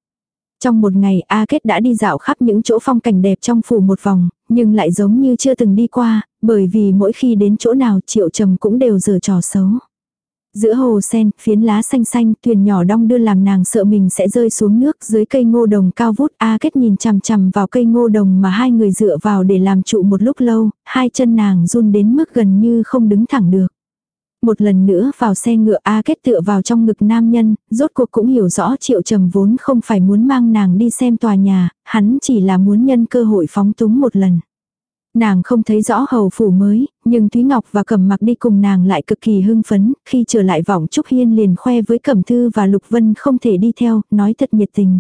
Trong một ngày A Kết đã đi dạo khắp những chỗ phong cảnh đẹp trong phủ một vòng, nhưng lại giống như chưa từng đi qua, bởi vì mỗi khi đến chỗ nào triệu trầm cũng đều giở trò xấu. Giữa hồ sen, phiến lá xanh xanh, thuyền nhỏ đong đưa làm nàng sợ mình sẽ rơi xuống nước dưới cây ngô đồng cao vút. A kết nhìn chằm chằm vào cây ngô đồng mà hai người dựa vào để làm trụ một lúc lâu, hai chân nàng run đến mức gần như không đứng thẳng được. Một lần nữa vào xe ngựa A kết tựa vào trong ngực nam nhân, rốt cuộc cũng hiểu rõ triệu trầm vốn không phải muốn mang nàng đi xem tòa nhà, hắn chỉ là muốn nhân cơ hội phóng túng một lần. Nàng không thấy rõ hầu phủ mới, nhưng Thúy Ngọc và Cẩm mặc đi cùng nàng lại cực kỳ hưng phấn, khi trở lại vọng Trúc Hiên liền khoe với Cẩm Thư và Lục Vân không thể đi theo, nói thật nhiệt tình.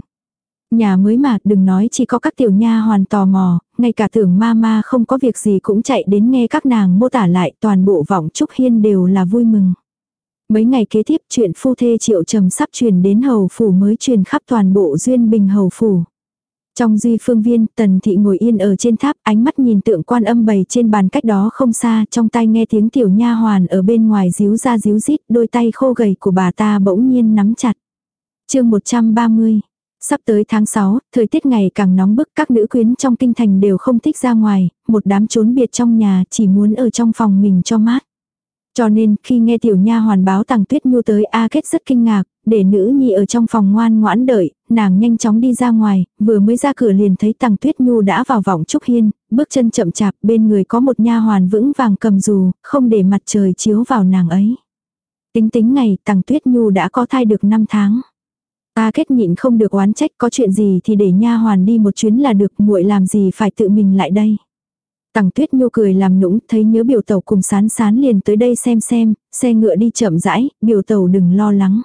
Nhà mới mà, đừng nói chỉ có các tiểu nha hoàn tò mò, ngay cả tưởng ma ma không có việc gì cũng chạy đến nghe các nàng mô tả lại, toàn bộ vọng Trúc Hiên đều là vui mừng. Mấy ngày kế tiếp chuyện phu thê triệu trầm sắp truyền đến hầu phủ mới truyền khắp toàn bộ duyên bình hầu phủ. Trong duy phương viên, tần thị ngồi yên ở trên tháp, ánh mắt nhìn tượng quan âm bày trên bàn cách đó không xa, trong tay nghe tiếng tiểu nha hoàn ở bên ngoài díu ra díu rít, đôi tay khô gầy của bà ta bỗng nhiên nắm chặt. chương 130 Sắp tới tháng 6, thời tiết ngày càng nóng bức các nữ quyến trong kinh thành đều không thích ra ngoài, một đám trốn biệt trong nhà chỉ muốn ở trong phòng mình cho mát. Cho nên khi nghe tiểu nha hoàn báo tàng tuyết nhu tới A Kết rất kinh ngạc, để nữ nhi ở trong phòng ngoan ngoãn đợi, nàng nhanh chóng đi ra ngoài, vừa mới ra cửa liền thấy tàng tuyết nhu đã vào vọng trúc hiên, bước chân chậm chạp bên người có một nha hoàn vững vàng cầm dù, không để mặt trời chiếu vào nàng ấy. Tính tính ngày tàng tuyết nhu đã có thai được 5 tháng. A kết nhịn không được oán trách có chuyện gì thì để nha hoàn đi một chuyến là được muội làm gì phải tự mình lại đây. Tằng tuyết nhu cười làm nũng thấy nhớ biểu tàu cùng sán sán liền tới đây xem xem, xe ngựa đi chậm rãi, biểu tàu đừng lo lắng.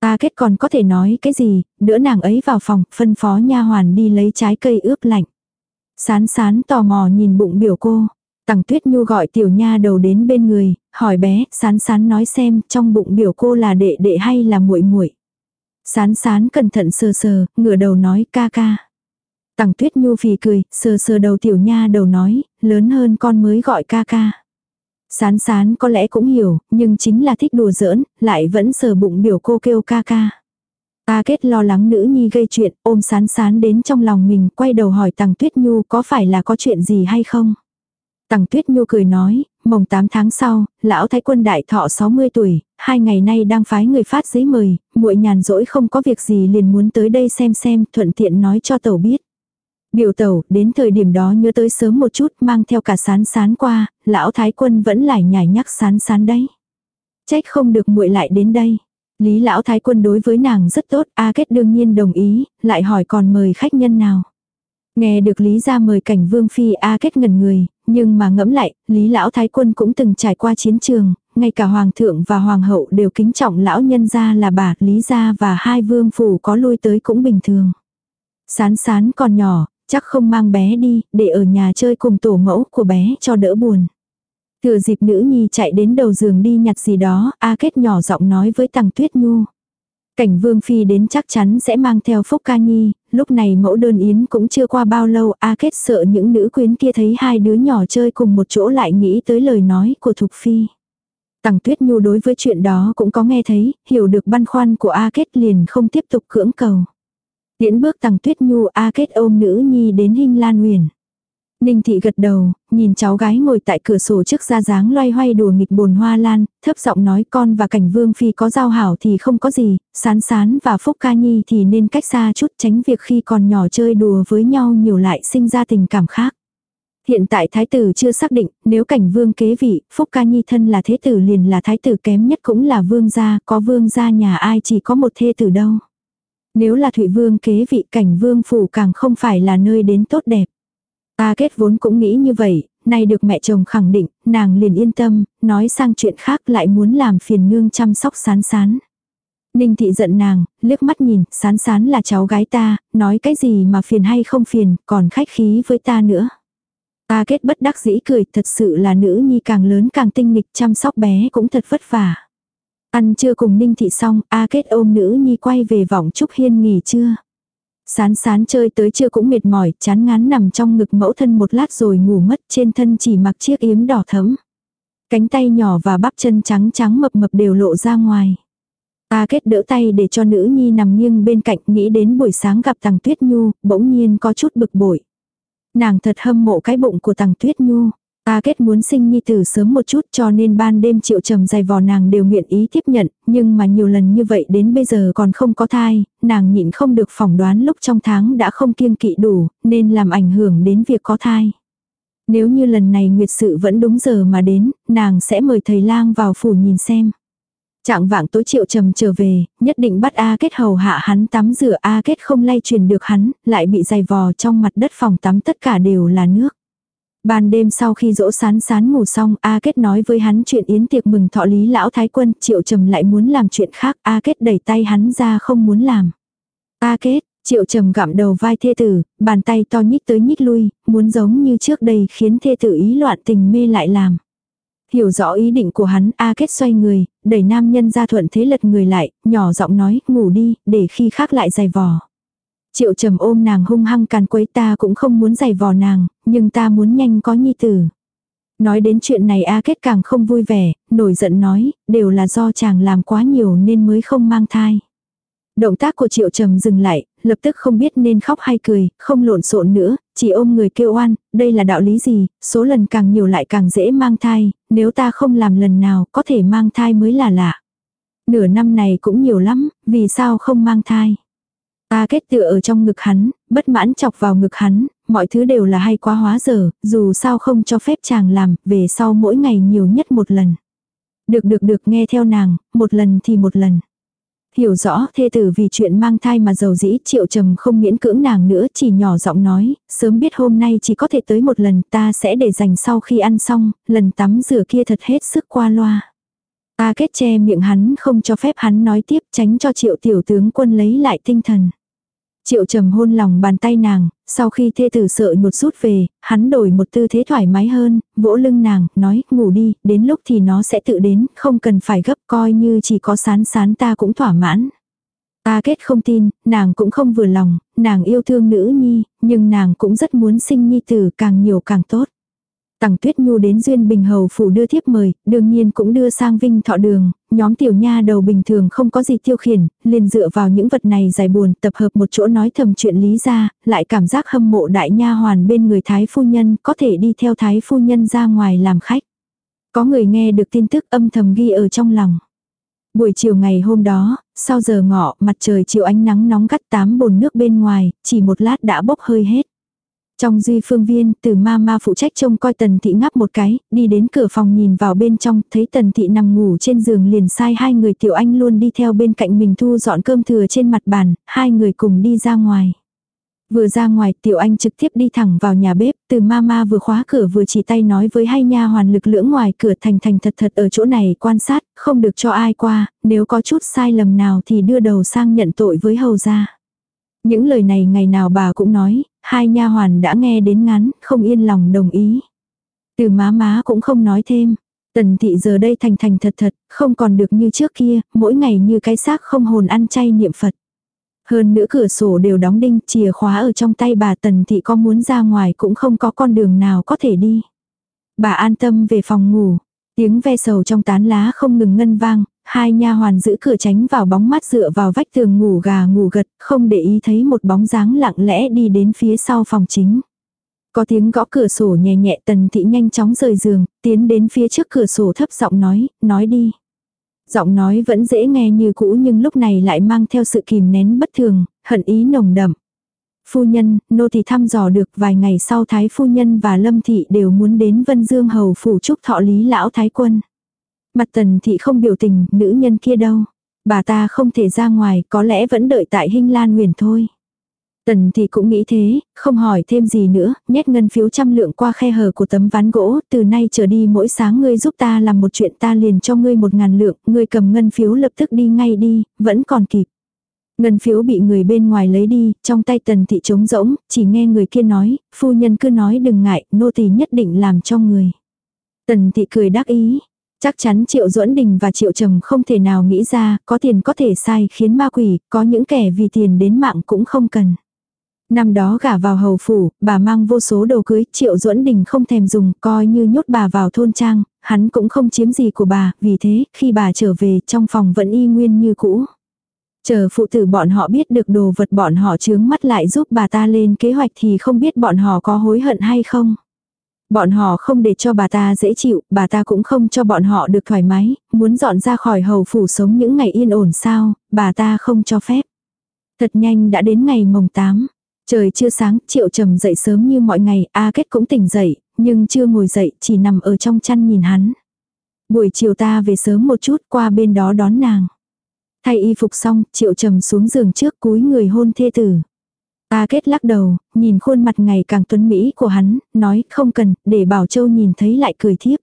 Ta kết còn có thể nói cái gì, đỡ nàng ấy vào phòng, phân phó nha hoàn đi lấy trái cây ướp lạnh. Sán sán tò mò nhìn bụng biểu cô. Tằng tuyết nhu gọi tiểu nha đầu đến bên người, hỏi bé, sán sán nói xem trong bụng biểu cô là đệ đệ hay là muội muội Sán sán cẩn thận sờ sờ, ngửa đầu nói ca ca. Tằng tuyết nhu phì cười, sờ sờ đầu tiểu nha đầu nói, lớn hơn con mới gọi ca ca. Sán sán có lẽ cũng hiểu, nhưng chính là thích đùa giỡn, lại vẫn sờ bụng biểu cô kêu ca ca. Ta kết lo lắng nữ nhi gây chuyện, ôm sán sán đến trong lòng mình, quay đầu hỏi tằng tuyết nhu có phải là có chuyện gì hay không. Tằng tuyết nhu cười nói, mồng 8 tháng sau, lão thái quân đại thọ 60 tuổi, hai ngày nay đang phái người phát giấy mời, muội nhàn rỗi không có việc gì liền muốn tới đây xem xem, thuận tiện nói cho tẩu biết. Biểu tẩu, đến thời điểm đó nhớ tới sớm một chút mang theo cả sán sán qua, lão thái quân vẫn lại nhảy nhắc sán sán đấy. Trách không được muội lại đến đây. Lý lão thái quân đối với nàng rất tốt, A Kết đương nhiên đồng ý, lại hỏi còn mời khách nhân nào. Nghe được Lý ra mời cảnh vương phi A Kết ngần người, nhưng mà ngẫm lại, Lý lão thái quân cũng từng trải qua chiến trường, ngay cả hoàng thượng và hoàng hậu đều kính trọng lão nhân gia là bà, Lý gia và hai vương phủ có lui tới cũng bình thường. Sán sán còn nhỏ, chắc không mang bé đi, để ở nhà chơi cùng tổ mẫu của bé cho đỡ buồn. Thừa dịp nữ nhi chạy đến đầu giường đi nhặt gì đó, A Kết nhỏ giọng nói với Tằng Tuyết Nhu. Cảnh Vương Phi đến chắc chắn sẽ mang theo Phúc Ca Nhi, lúc này mẫu đơn yến cũng chưa qua bao lâu, A Kết sợ những nữ quyến kia thấy hai đứa nhỏ chơi cùng một chỗ lại nghĩ tới lời nói của Thục Phi. Tằng Tuyết Nhu đối với chuyện đó cũng có nghe thấy, hiểu được băn khoăn của A Kết liền không tiếp tục cưỡng cầu. Tiễn bước Tằng Tuyết Nhu A Kết ôm nữ nhi đến Hinh Lan Huyền. Ninh thị gật đầu, nhìn cháu gái ngồi tại cửa sổ trước ra dáng loay hoay đùa nghịch bồn hoa lan, thấp giọng nói con và cảnh vương phi có giao hảo thì không có gì, sán sán và phúc ca nhi thì nên cách xa chút tránh việc khi còn nhỏ chơi đùa với nhau nhiều lại sinh ra tình cảm khác. Hiện tại thái tử chưa xác định, nếu cảnh vương kế vị, phúc ca nhi thân là thế tử liền là thái tử kém nhất cũng là vương gia, có vương gia nhà ai chỉ có một thê tử đâu. Nếu là thụy vương kế vị cảnh vương phủ càng không phải là nơi đến tốt đẹp. Ta kết vốn cũng nghĩ như vậy, nay được mẹ chồng khẳng định, nàng liền yên tâm, nói sang chuyện khác lại muốn làm phiền nương chăm sóc sán sán. Ninh thị giận nàng, liếc mắt nhìn, sán sán là cháu gái ta, nói cái gì mà phiền hay không phiền, còn khách khí với ta nữa. Ta kết bất đắc dĩ cười, thật sự là nữ nhi càng lớn càng tinh nghịch chăm sóc bé cũng thật vất vả. Ăn trưa cùng Ninh thị xong, A kết ôm nữ nhi quay về vọng Trúc Hiên nghỉ trưa. Sán sán chơi tới trưa cũng mệt mỏi, chán ngán nằm trong ngực mẫu thân một lát rồi ngủ mất trên thân chỉ mặc chiếc yếm đỏ thấm. Cánh tay nhỏ và bắp chân trắng trắng mập mập đều lộ ra ngoài. A kết đỡ tay để cho nữ nhi nằm nghiêng bên cạnh nghĩ đến buổi sáng gặp Thằng tuyết nhu, bỗng nhiên có chút bực bội. Nàng thật hâm mộ cái bụng của Thằng tuyết nhu. A kết muốn sinh nhi tử sớm một chút cho nên ban đêm triệu trầm dày vò nàng đều nguyện ý tiếp nhận, nhưng mà nhiều lần như vậy đến bây giờ còn không có thai, nàng nhịn không được phỏng đoán lúc trong tháng đã không kiêng kỵ đủ, nên làm ảnh hưởng đến việc có thai. Nếu như lần này nguyệt sự vẫn đúng giờ mà đến, nàng sẽ mời thầy lang vào phủ nhìn xem. Trạng vạng tối triệu trầm trở về, nhất định bắt A kết hầu hạ hắn tắm rửa A kết không lay truyền được hắn, lại bị dày vò trong mặt đất phòng tắm tất cả đều là nước. Ban đêm sau khi dỗ sán sán ngủ xong, A Kết nói với hắn chuyện yến tiệc mừng thọ lý lão thái quân, Triệu Trầm lại muốn làm chuyện khác, A Kết đẩy tay hắn ra không muốn làm. A Kết, Triệu Trầm gặm đầu vai thê tử, bàn tay to nhích tới nhích lui, muốn giống như trước đây khiến thê tử ý loạn tình mê lại làm. Hiểu rõ ý định của hắn, A Kết xoay người, đẩy nam nhân ra thuận thế lật người lại, nhỏ giọng nói, ngủ đi, để khi khác lại dài vò. Triệu trầm ôm nàng hung hăng càn quấy ta cũng không muốn giày vò nàng, nhưng ta muốn nhanh có nhi tử. Nói đến chuyện này A Kết càng không vui vẻ, nổi giận nói, đều là do chàng làm quá nhiều nên mới không mang thai. Động tác của triệu trầm dừng lại, lập tức không biết nên khóc hay cười, không lộn xộn nữa, chỉ ôm người kêu oan, đây là đạo lý gì, số lần càng nhiều lại càng dễ mang thai, nếu ta không làm lần nào có thể mang thai mới là lạ. Nửa năm này cũng nhiều lắm, vì sao không mang thai. Ta kết tựa ở trong ngực hắn, bất mãn chọc vào ngực hắn, mọi thứ đều là hay quá hóa dở, dù sao không cho phép chàng làm, về sau mỗi ngày nhiều nhất một lần. Được được được nghe theo nàng, một lần thì một lần. Hiểu rõ thê tử vì chuyện mang thai mà giàu dĩ triệu trầm không miễn cưỡng nàng nữa chỉ nhỏ giọng nói, sớm biết hôm nay chỉ có thể tới một lần ta sẽ để dành sau khi ăn xong, lần tắm rửa kia thật hết sức qua loa. Ta kết che miệng hắn không cho phép hắn nói tiếp tránh cho triệu tiểu tướng quân lấy lại tinh thần. Triệu trầm hôn lòng bàn tay nàng, sau khi thê tử sợ một rút về, hắn đổi một tư thế thoải mái hơn, vỗ lưng nàng, nói, ngủ đi, đến lúc thì nó sẽ tự đến, không cần phải gấp coi như chỉ có sán sán ta cũng thỏa mãn. Ta kết không tin, nàng cũng không vừa lòng, nàng yêu thương nữ nhi, nhưng nàng cũng rất muốn sinh nhi tử càng nhiều càng tốt. Tằng Tuyết Nhu đến Duyên Bình Hầu phủ đưa thiếp mời, đương nhiên cũng đưa sang Vinh Thọ Đường, nhóm tiểu nha đầu bình thường không có gì tiêu khiển, liền dựa vào những vật này giải buồn, tập hợp một chỗ nói thầm chuyện lý ra, lại cảm giác hâm mộ đại nha hoàn bên người thái phu nhân, có thể đi theo thái phu nhân ra ngoài làm khách. Có người nghe được tin tức âm thầm ghi ở trong lòng. Buổi chiều ngày hôm đó, sau giờ ngọ, mặt trời chiều ánh nắng nóng gắt tám bồn nước bên ngoài, chỉ một lát đã bốc hơi hết. Trong duy phương viên, từ ma ma phụ trách trông coi tần thị ngáp một cái, đi đến cửa phòng nhìn vào bên trong, thấy tần thị nằm ngủ trên giường liền sai hai người tiểu anh luôn đi theo bên cạnh mình thu dọn cơm thừa trên mặt bàn, hai người cùng đi ra ngoài. Vừa ra ngoài, tiểu anh trực tiếp đi thẳng vào nhà bếp, từ mama vừa khóa cửa vừa chỉ tay nói với hai nha hoàn lực lưỡng ngoài cửa thành thành thật thật ở chỗ này quan sát, không được cho ai qua, nếu có chút sai lầm nào thì đưa đầu sang nhận tội với hầu gia. Những lời này ngày nào bà cũng nói, hai nha hoàn đã nghe đến ngắn, không yên lòng đồng ý. Từ má má cũng không nói thêm. Tần thị giờ đây thành thành thật thật, không còn được như trước kia, mỗi ngày như cái xác không hồn ăn chay niệm Phật. Hơn nữa cửa sổ đều đóng đinh, chìa khóa ở trong tay bà tần thị có muốn ra ngoài cũng không có con đường nào có thể đi. Bà an tâm về phòng ngủ, tiếng ve sầu trong tán lá không ngừng ngân vang, hai nha hoàn giữ cửa tránh vào bóng mắt dựa vào vách tường ngủ gà ngủ gật, không để ý thấy một bóng dáng lặng lẽ đi đến phía sau phòng chính. Có tiếng gõ cửa sổ nhẹ nhẹ tần thị nhanh chóng rời giường, tiến đến phía trước cửa sổ thấp giọng nói, nói đi. Giọng nói vẫn dễ nghe như cũ nhưng lúc này lại mang theo sự kìm nén bất thường, hận ý nồng đậm. Phu nhân, nô thì thăm dò được vài ngày sau Thái Phu Nhân và Lâm Thị đều muốn đến Vân Dương Hầu phủ chúc thọ lý lão Thái Quân. Mặt tần thị không biểu tình, nữ nhân kia đâu. Bà ta không thể ra ngoài, có lẽ vẫn đợi tại Hinh Lan Nguyền thôi. Tần thì cũng nghĩ thế, không hỏi thêm gì nữa, nhét ngân phiếu trăm lượng qua khe hở của tấm ván gỗ, từ nay trở đi mỗi sáng ngươi giúp ta làm một chuyện ta liền cho ngươi một ngàn lượng, ngươi cầm ngân phiếu lập tức đi ngay đi, vẫn còn kịp. Ngân phiếu bị người bên ngoài lấy đi, trong tay tần thị trống rỗng, chỉ nghe người kia nói, phu nhân cứ nói đừng ngại, nô tỳ nhất định làm cho người. Tần thị cười đắc ý, Chắc chắn Triệu Duẫn Đình và Triệu Trầm không thể nào nghĩ ra, có tiền có thể sai khiến ma quỷ, có những kẻ vì tiền đến mạng cũng không cần. Năm đó gả vào hầu phủ, bà mang vô số đồ cưới, Triệu Duẫn Đình không thèm dùng, coi như nhốt bà vào thôn trang, hắn cũng không chiếm gì của bà, vì thế, khi bà trở về, trong phòng vẫn y nguyên như cũ. Chờ phụ tử bọn họ biết được đồ vật bọn họ chướng mắt lại giúp bà ta lên kế hoạch thì không biết bọn họ có hối hận hay không. Bọn họ không để cho bà ta dễ chịu, bà ta cũng không cho bọn họ được thoải mái, muốn dọn ra khỏi hầu phủ sống những ngày yên ổn sao, bà ta không cho phép. Thật nhanh đã đến ngày mồng 8. Trời chưa sáng, triệu trầm dậy sớm như mọi ngày, A Kết cũng tỉnh dậy, nhưng chưa ngồi dậy, chỉ nằm ở trong chăn nhìn hắn. Buổi chiều ta về sớm một chút qua bên đó đón nàng. Thay y phục xong, triệu trầm xuống giường trước cúi người hôn thê tử. A kết lắc đầu, nhìn khuôn mặt ngày càng tuấn mỹ của hắn, nói không cần, để Bảo Châu nhìn thấy lại cười thiếp.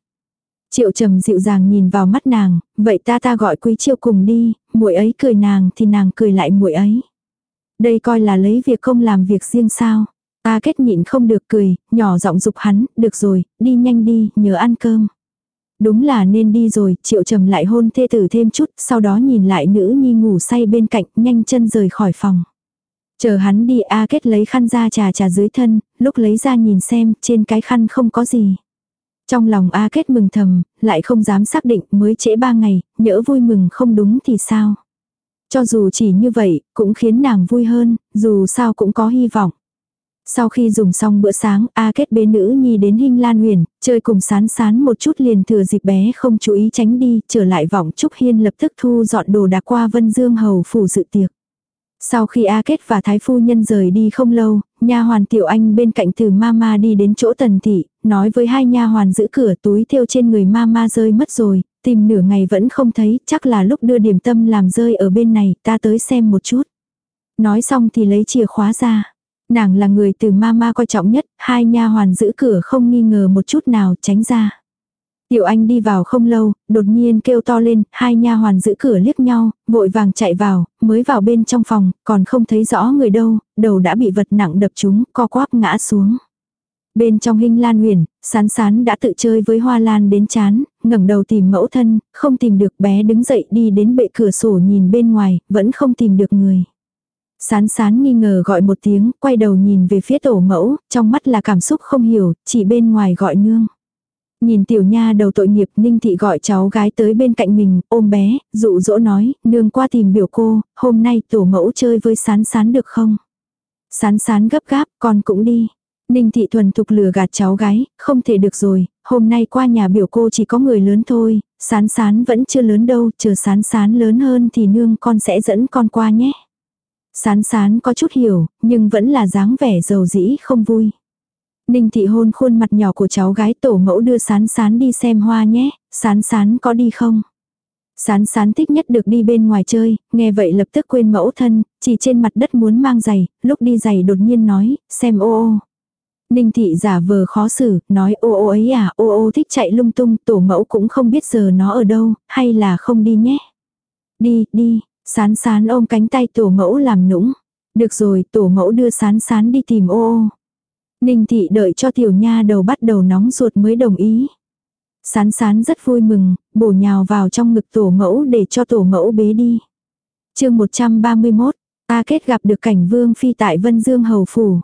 Triệu trầm dịu dàng nhìn vào mắt nàng, vậy ta ta gọi quý triệu cùng đi, muội ấy cười nàng thì nàng cười lại muội ấy. Đây coi là lấy việc không làm việc riêng sao. A kết nhịn không được cười, nhỏ giọng dục hắn, được rồi, đi nhanh đi, nhớ ăn cơm. Đúng là nên đi rồi, triệu trầm lại hôn thê tử thêm chút, sau đó nhìn lại nữ nhi ngủ say bên cạnh, nhanh chân rời khỏi phòng. Chờ hắn đi A kết lấy khăn ra trà trà dưới thân, lúc lấy ra nhìn xem, trên cái khăn không có gì. Trong lòng A kết mừng thầm, lại không dám xác định mới trễ ba ngày, nhỡ vui mừng không đúng thì sao. Cho dù chỉ như vậy, cũng khiến nàng vui hơn, dù sao cũng có hy vọng. Sau khi dùng xong bữa sáng, A kết bế nữ nhi đến Hinh Lan Huyền, chơi cùng sán sán một chút liền thừa dịp bé không chú ý tránh đi, trở lại vọng Trúc Hiên lập tức thu dọn đồ đạc qua Vân Dương Hầu phủ dự tiệc. Sau khi A Kết và Thái Phu Nhân rời đi không lâu, nha hoàn Tiểu Anh bên cạnh từ Mama đi đến chỗ Tần Thị, nói với hai nha hoàn giữ cửa túi thiêu trên người Mama rơi mất rồi, tìm nửa ngày vẫn không thấy, chắc là lúc đưa điểm tâm làm rơi ở bên này, ta tới xem một chút. Nói xong thì lấy chìa khóa ra. Nàng là người từ Mama coi trọng nhất, hai nha hoàn giữ cửa không nghi ngờ một chút nào tránh ra. Tiểu Anh đi vào không lâu, đột nhiên kêu to lên, hai nha hoàn giữ cửa liếc nhau, vội vàng chạy vào, mới vào bên trong phòng, còn không thấy rõ người đâu, đầu đã bị vật nặng đập trúng, co quắp ngã xuống. Bên trong hình lan huyền, sán sán đã tự chơi với hoa lan đến chán, ngẩng đầu tìm mẫu thân, không tìm được bé đứng dậy đi đến bệ cửa sổ nhìn bên ngoài, vẫn không tìm được người. Sán sán nghi ngờ gọi một tiếng, quay đầu nhìn về phía tổ mẫu, trong mắt là cảm xúc không hiểu, chỉ bên ngoài gọi nương. Nhìn tiểu nha đầu tội nghiệp Ninh Thị gọi cháu gái tới bên cạnh mình, ôm bé, dụ dỗ nói, nương qua tìm biểu cô, hôm nay tổ mẫu chơi với sán sán được không? Sán sán gấp gáp, con cũng đi. Ninh Thị thuần thục lừa gạt cháu gái, không thể được rồi, hôm nay qua nhà biểu cô chỉ có người lớn thôi, sán sán vẫn chưa lớn đâu, chờ sán sán lớn hơn thì nương con sẽ dẫn con qua nhé. Sán sán có chút hiểu, nhưng vẫn là dáng vẻ giàu dĩ không vui. Ninh thị hôn khuôn mặt nhỏ của cháu gái tổ mẫu đưa sán sán đi xem hoa nhé, sán sán có đi không? Sán sán thích nhất được đi bên ngoài chơi, nghe vậy lập tức quên mẫu thân, chỉ trên mặt đất muốn mang giày, lúc đi giày đột nhiên nói, xem ô ô. Ninh thị giả vờ khó xử, nói ô ô ấy à, ô ô thích chạy lung tung, tổ mẫu cũng không biết giờ nó ở đâu, hay là không đi nhé. Đi, đi, sán sán ôm cánh tay tổ mẫu làm nũng. Được rồi, tổ mẫu đưa sán sán đi tìm ô ô. Ninh thị đợi cho tiểu nha đầu bắt đầu nóng ruột mới đồng ý. Sán sán rất vui mừng, bổ nhào vào trong ngực tổ mẫu để cho tổ mẫu bế đi. chương 131, A kết gặp được cảnh vương phi tại Vân Dương Hầu Phủ.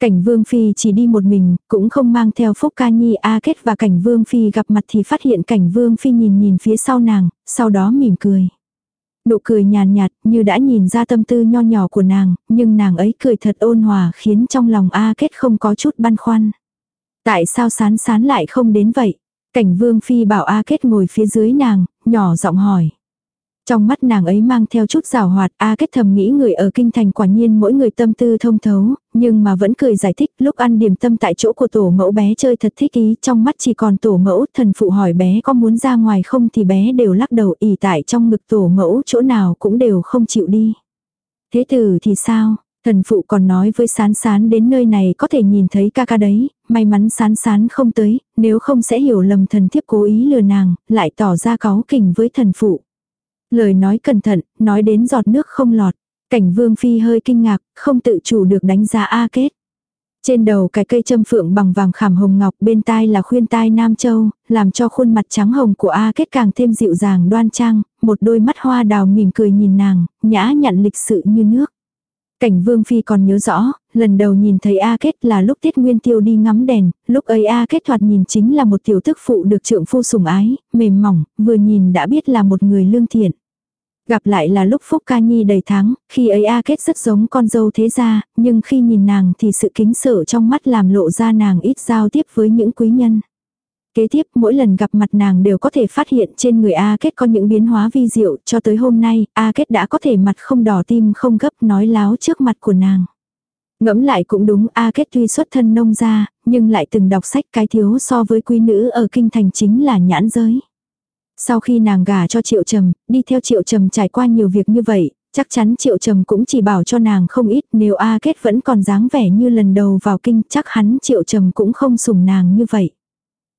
Cảnh vương phi chỉ đi một mình, cũng không mang theo phúc ca nhi A kết và cảnh vương phi gặp mặt thì phát hiện cảnh vương phi nhìn nhìn phía sau nàng, sau đó mỉm cười. Nụ cười nhàn nhạt, như đã nhìn ra tâm tư nho nhỏ của nàng, nhưng nàng ấy cười thật ôn hòa khiến trong lòng A Kết không có chút băn khoăn. Tại sao sán sán lại không đến vậy? Cảnh vương phi bảo A Kết ngồi phía dưới nàng, nhỏ giọng hỏi. Trong mắt nàng ấy mang theo chút rào hoạt, A kết thầm nghĩ người ở kinh thành quả nhiên mỗi người tâm tư thông thấu, nhưng mà vẫn cười giải thích lúc ăn điểm tâm tại chỗ của tổ mẫu bé chơi thật thích ý, trong mắt chỉ còn tổ mẫu, thần phụ hỏi bé có muốn ra ngoài không thì bé đều lắc đầu ỉ tại trong ngực tổ mẫu chỗ nào cũng đều không chịu đi. Thế tử thì sao? Thần phụ còn nói với sán sán đến nơi này có thể nhìn thấy ca ca đấy, may mắn sán sán không tới, nếu không sẽ hiểu lầm thần thiếp cố ý lừa nàng, lại tỏ ra cáu kỉnh với thần phụ. Lời nói cẩn thận, nói đến giọt nước không lọt. Cảnh vương phi hơi kinh ngạc, không tự chủ được đánh giá A kết. Trên đầu cái cây châm phượng bằng vàng khảm hồng ngọc bên tai là khuyên tai Nam Châu, làm cho khuôn mặt trắng hồng của A kết càng thêm dịu dàng đoan trang, một đôi mắt hoa đào mỉm cười nhìn nàng, nhã nhặn lịch sự như nước. Cảnh Vương Phi còn nhớ rõ, lần đầu nhìn thấy A Kết là lúc Tiết Nguyên Tiêu đi ngắm đèn, lúc ấy A Kết thoạt nhìn chính là một tiểu thức phụ được trượng phu sủng ái, mềm mỏng, vừa nhìn đã biết là một người lương thiện. Gặp lại là lúc Phúc Ca Nhi đầy tháng, khi ấy A Kết rất giống con dâu thế gia, nhưng khi nhìn nàng thì sự kính sợ trong mắt làm lộ ra nàng ít giao tiếp với những quý nhân. Kế tiếp mỗi lần gặp mặt nàng đều có thể phát hiện trên người A Kết có những biến hóa vi diệu cho tới hôm nay A Kết đã có thể mặt không đỏ tim không gấp nói láo trước mặt của nàng. Ngẫm lại cũng đúng A Kết tuy xuất thân nông gia, nhưng lại từng đọc sách cái thiếu so với quý nữ ở kinh thành chính là nhãn giới. Sau khi nàng gả cho Triệu Trầm, đi theo Triệu Trầm trải qua nhiều việc như vậy, chắc chắn Triệu Trầm cũng chỉ bảo cho nàng không ít, nếu A Kết vẫn còn dáng vẻ như lần đầu vào kinh, chắc hắn Triệu Trầm cũng không sủng nàng như vậy.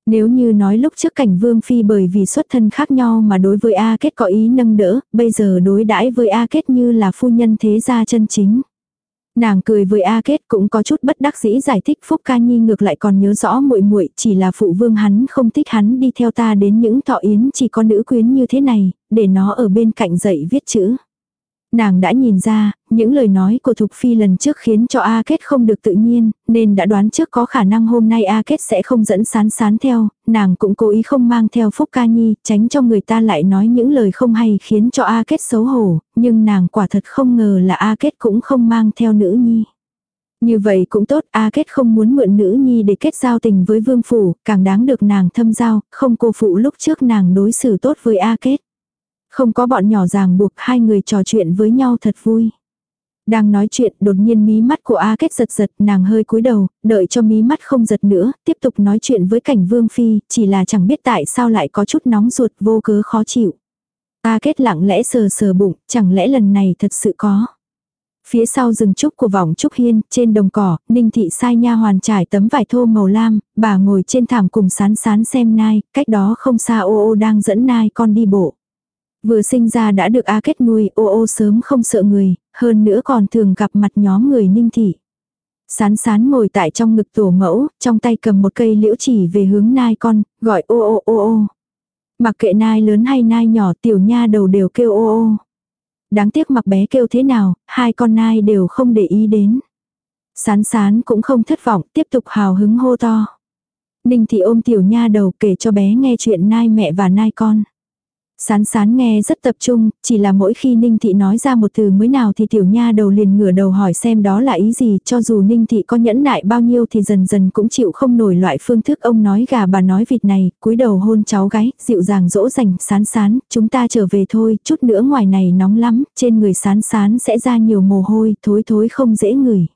Nếu như nói lúc trước cảnh Vương Phi bởi vì xuất thân khác nhau mà đối với A Kết có ý nâng đỡ, bây giờ đối đãi với A Kết như là phu nhân thế gia chân chính. Nàng cười với A Kết cũng có chút bất đắc dĩ giải thích Phúc Ca Nhi ngược lại còn nhớ rõ muội muội chỉ là phụ vương hắn không thích hắn đi theo ta đến những thọ yến chỉ có nữ quyến như thế này, để nó ở bên cạnh dạy viết chữ. Nàng đã nhìn ra, những lời nói của Thục Phi lần trước khiến cho A Kết không được tự nhiên, nên đã đoán trước có khả năng hôm nay A Kết sẽ không dẫn sán sán theo, nàng cũng cố ý không mang theo Phúc Ca Nhi, tránh cho người ta lại nói những lời không hay khiến cho A Kết xấu hổ, nhưng nàng quả thật không ngờ là A Kết cũng không mang theo nữ nhi. Như vậy cũng tốt, A Kết không muốn mượn nữ nhi để kết giao tình với vương phủ, càng đáng được nàng thâm giao, không cô phụ lúc trước nàng đối xử tốt với A Kết. Không có bọn nhỏ ràng buộc hai người trò chuyện với nhau thật vui. Đang nói chuyện đột nhiên mí mắt của A Kết giật giật nàng hơi cúi đầu, đợi cho mí mắt không giật nữa, tiếp tục nói chuyện với cảnh Vương Phi, chỉ là chẳng biết tại sao lại có chút nóng ruột vô cớ khó chịu. A Kết lặng lẽ sờ sờ bụng, chẳng lẽ lần này thật sự có. Phía sau rừng trúc của vòng trúc hiên, trên đồng cỏ, Ninh Thị sai nha hoàn trải tấm vải thô màu lam, bà ngồi trên thảm cùng sán sán xem nai, cách đó không xa ô ô đang dẫn nai con đi bộ. Vừa sinh ra đã được A Kết nuôi ô ô sớm không sợ người, hơn nữa còn thường gặp mặt nhóm người ninh thị. Sán sán ngồi tại trong ngực tổ mẫu, trong tay cầm một cây liễu chỉ về hướng nai con, gọi ô ô ô ô. Mặc kệ nai lớn hay nai nhỏ tiểu nha đầu đều kêu ô ô. Đáng tiếc mặc bé kêu thế nào, hai con nai đều không để ý đến. Sán sán cũng không thất vọng, tiếp tục hào hứng hô to. Ninh thị ôm tiểu nha đầu kể cho bé nghe chuyện nai mẹ và nai con. Sán sán nghe rất tập trung, chỉ là mỗi khi Ninh Thị nói ra một từ mới nào thì tiểu nha đầu liền ngửa đầu hỏi xem đó là ý gì, cho dù Ninh Thị có nhẫn nại bao nhiêu thì dần dần cũng chịu không nổi loại phương thức ông nói gà bà nói vịt này, cúi đầu hôn cháu gái, dịu dàng dỗ dành, sán sán, chúng ta trở về thôi, chút nữa ngoài này nóng lắm, trên người sán sán sẽ ra nhiều mồ hôi, thối thối không dễ ngửi.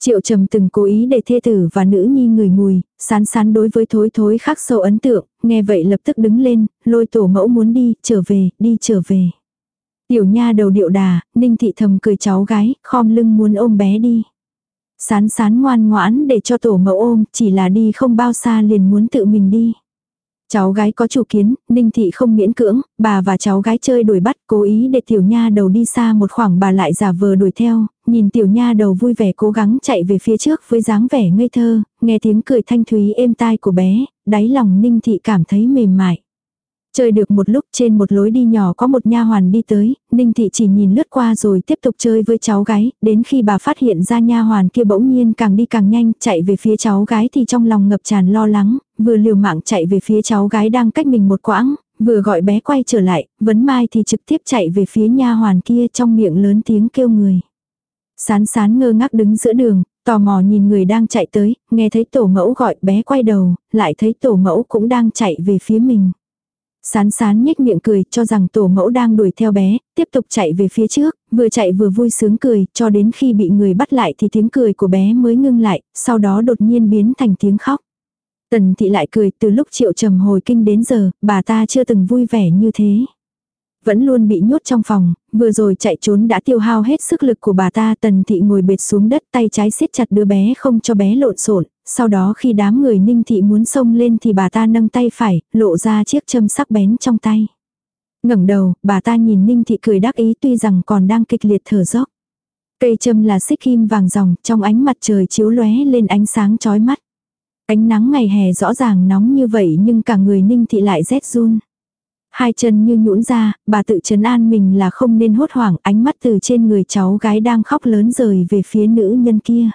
Triệu trầm từng cố ý để thê tử và nữ nhi người mùi, sán sán đối với thối thối khắc sâu ấn tượng, nghe vậy lập tức đứng lên, lôi tổ mẫu muốn đi, trở về, đi trở về. Tiểu nha đầu điệu đà, ninh thị thầm cười cháu gái, khom lưng muốn ôm bé đi. Sán sán ngoan ngoãn để cho tổ mẫu ôm, chỉ là đi không bao xa liền muốn tự mình đi. Cháu gái có chủ kiến, Ninh Thị không miễn cưỡng, bà và cháu gái chơi đuổi bắt cố ý để tiểu nha đầu đi xa một khoảng bà lại giả vờ đuổi theo, nhìn tiểu nha đầu vui vẻ cố gắng chạy về phía trước với dáng vẻ ngây thơ, nghe tiếng cười thanh thúy êm tai của bé, đáy lòng Ninh Thị cảm thấy mềm mại. Chơi được một lúc trên một lối đi nhỏ có một nha hoàn đi tới, Ninh Thị chỉ nhìn lướt qua rồi tiếp tục chơi với cháu gái, đến khi bà phát hiện ra nha hoàn kia bỗng nhiên càng đi càng nhanh, chạy về phía cháu gái thì trong lòng ngập tràn lo lắng, vừa liều mạng chạy về phía cháu gái đang cách mình một quãng, vừa gọi bé quay trở lại, vấn mai thì trực tiếp chạy về phía nha hoàn kia trong miệng lớn tiếng kêu người. Sán sán ngơ ngác đứng giữa đường, tò mò nhìn người đang chạy tới, nghe thấy tổ mẫu gọi bé quay đầu, lại thấy tổ mẫu cũng đang chạy về phía mình. Sán sán nhếch miệng cười cho rằng tổ mẫu đang đuổi theo bé, tiếp tục chạy về phía trước, vừa chạy vừa vui sướng cười, cho đến khi bị người bắt lại thì tiếng cười của bé mới ngưng lại, sau đó đột nhiên biến thành tiếng khóc. Tần thị lại cười từ lúc triệu trầm hồi kinh đến giờ, bà ta chưa từng vui vẻ như thế. Vẫn luôn bị nhốt trong phòng, vừa rồi chạy trốn đã tiêu hao hết sức lực của bà ta tần thị ngồi bệt xuống đất tay trái siết chặt đứa bé không cho bé lộn xộn sau đó khi đám người ninh thị muốn xông lên thì bà ta nâng tay phải, lộ ra chiếc châm sắc bén trong tay. ngẩng đầu, bà ta nhìn ninh thị cười đắc ý tuy rằng còn đang kịch liệt thở dốc. Cây châm là xích kim vàng ròng, trong ánh mặt trời chiếu lóe lên ánh sáng chói mắt. Ánh nắng ngày hè rõ ràng nóng như vậy nhưng cả người ninh thị lại rét run. Hai chân như nhũn ra, bà tự chấn an mình là không nên hốt hoảng ánh mắt từ trên người cháu gái đang khóc lớn rời về phía nữ nhân kia.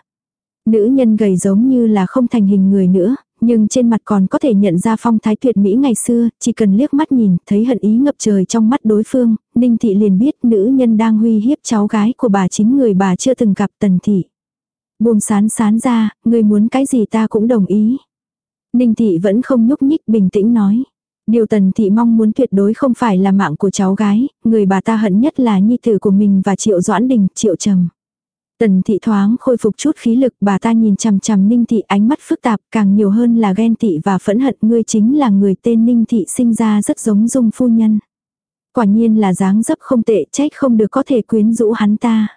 Nữ nhân gầy giống như là không thành hình người nữa, nhưng trên mặt còn có thể nhận ra phong thái tuyệt mỹ ngày xưa, chỉ cần liếc mắt nhìn, thấy hận ý ngập trời trong mắt đối phương, Ninh Thị liền biết nữ nhân đang huy hiếp cháu gái của bà chính người bà chưa từng gặp Tần Thị. Buông sán sán ra, người muốn cái gì ta cũng đồng ý. Ninh Thị vẫn không nhúc nhích bình tĩnh nói. Điều Tần Thị mong muốn tuyệt đối không phải là mạng của cháu gái, người bà ta hận nhất là nhi tử của mình và Triệu Doãn Đình, Triệu Trầm. Tần thị thoáng khôi phục chút khí lực bà ta nhìn chằm chằm ninh thị ánh mắt phức tạp càng nhiều hơn là ghen tị và phẫn hận ngươi chính là người tên ninh thị sinh ra rất giống dung phu nhân. Quả nhiên là dáng dấp không tệ trách không được có thể quyến rũ hắn ta.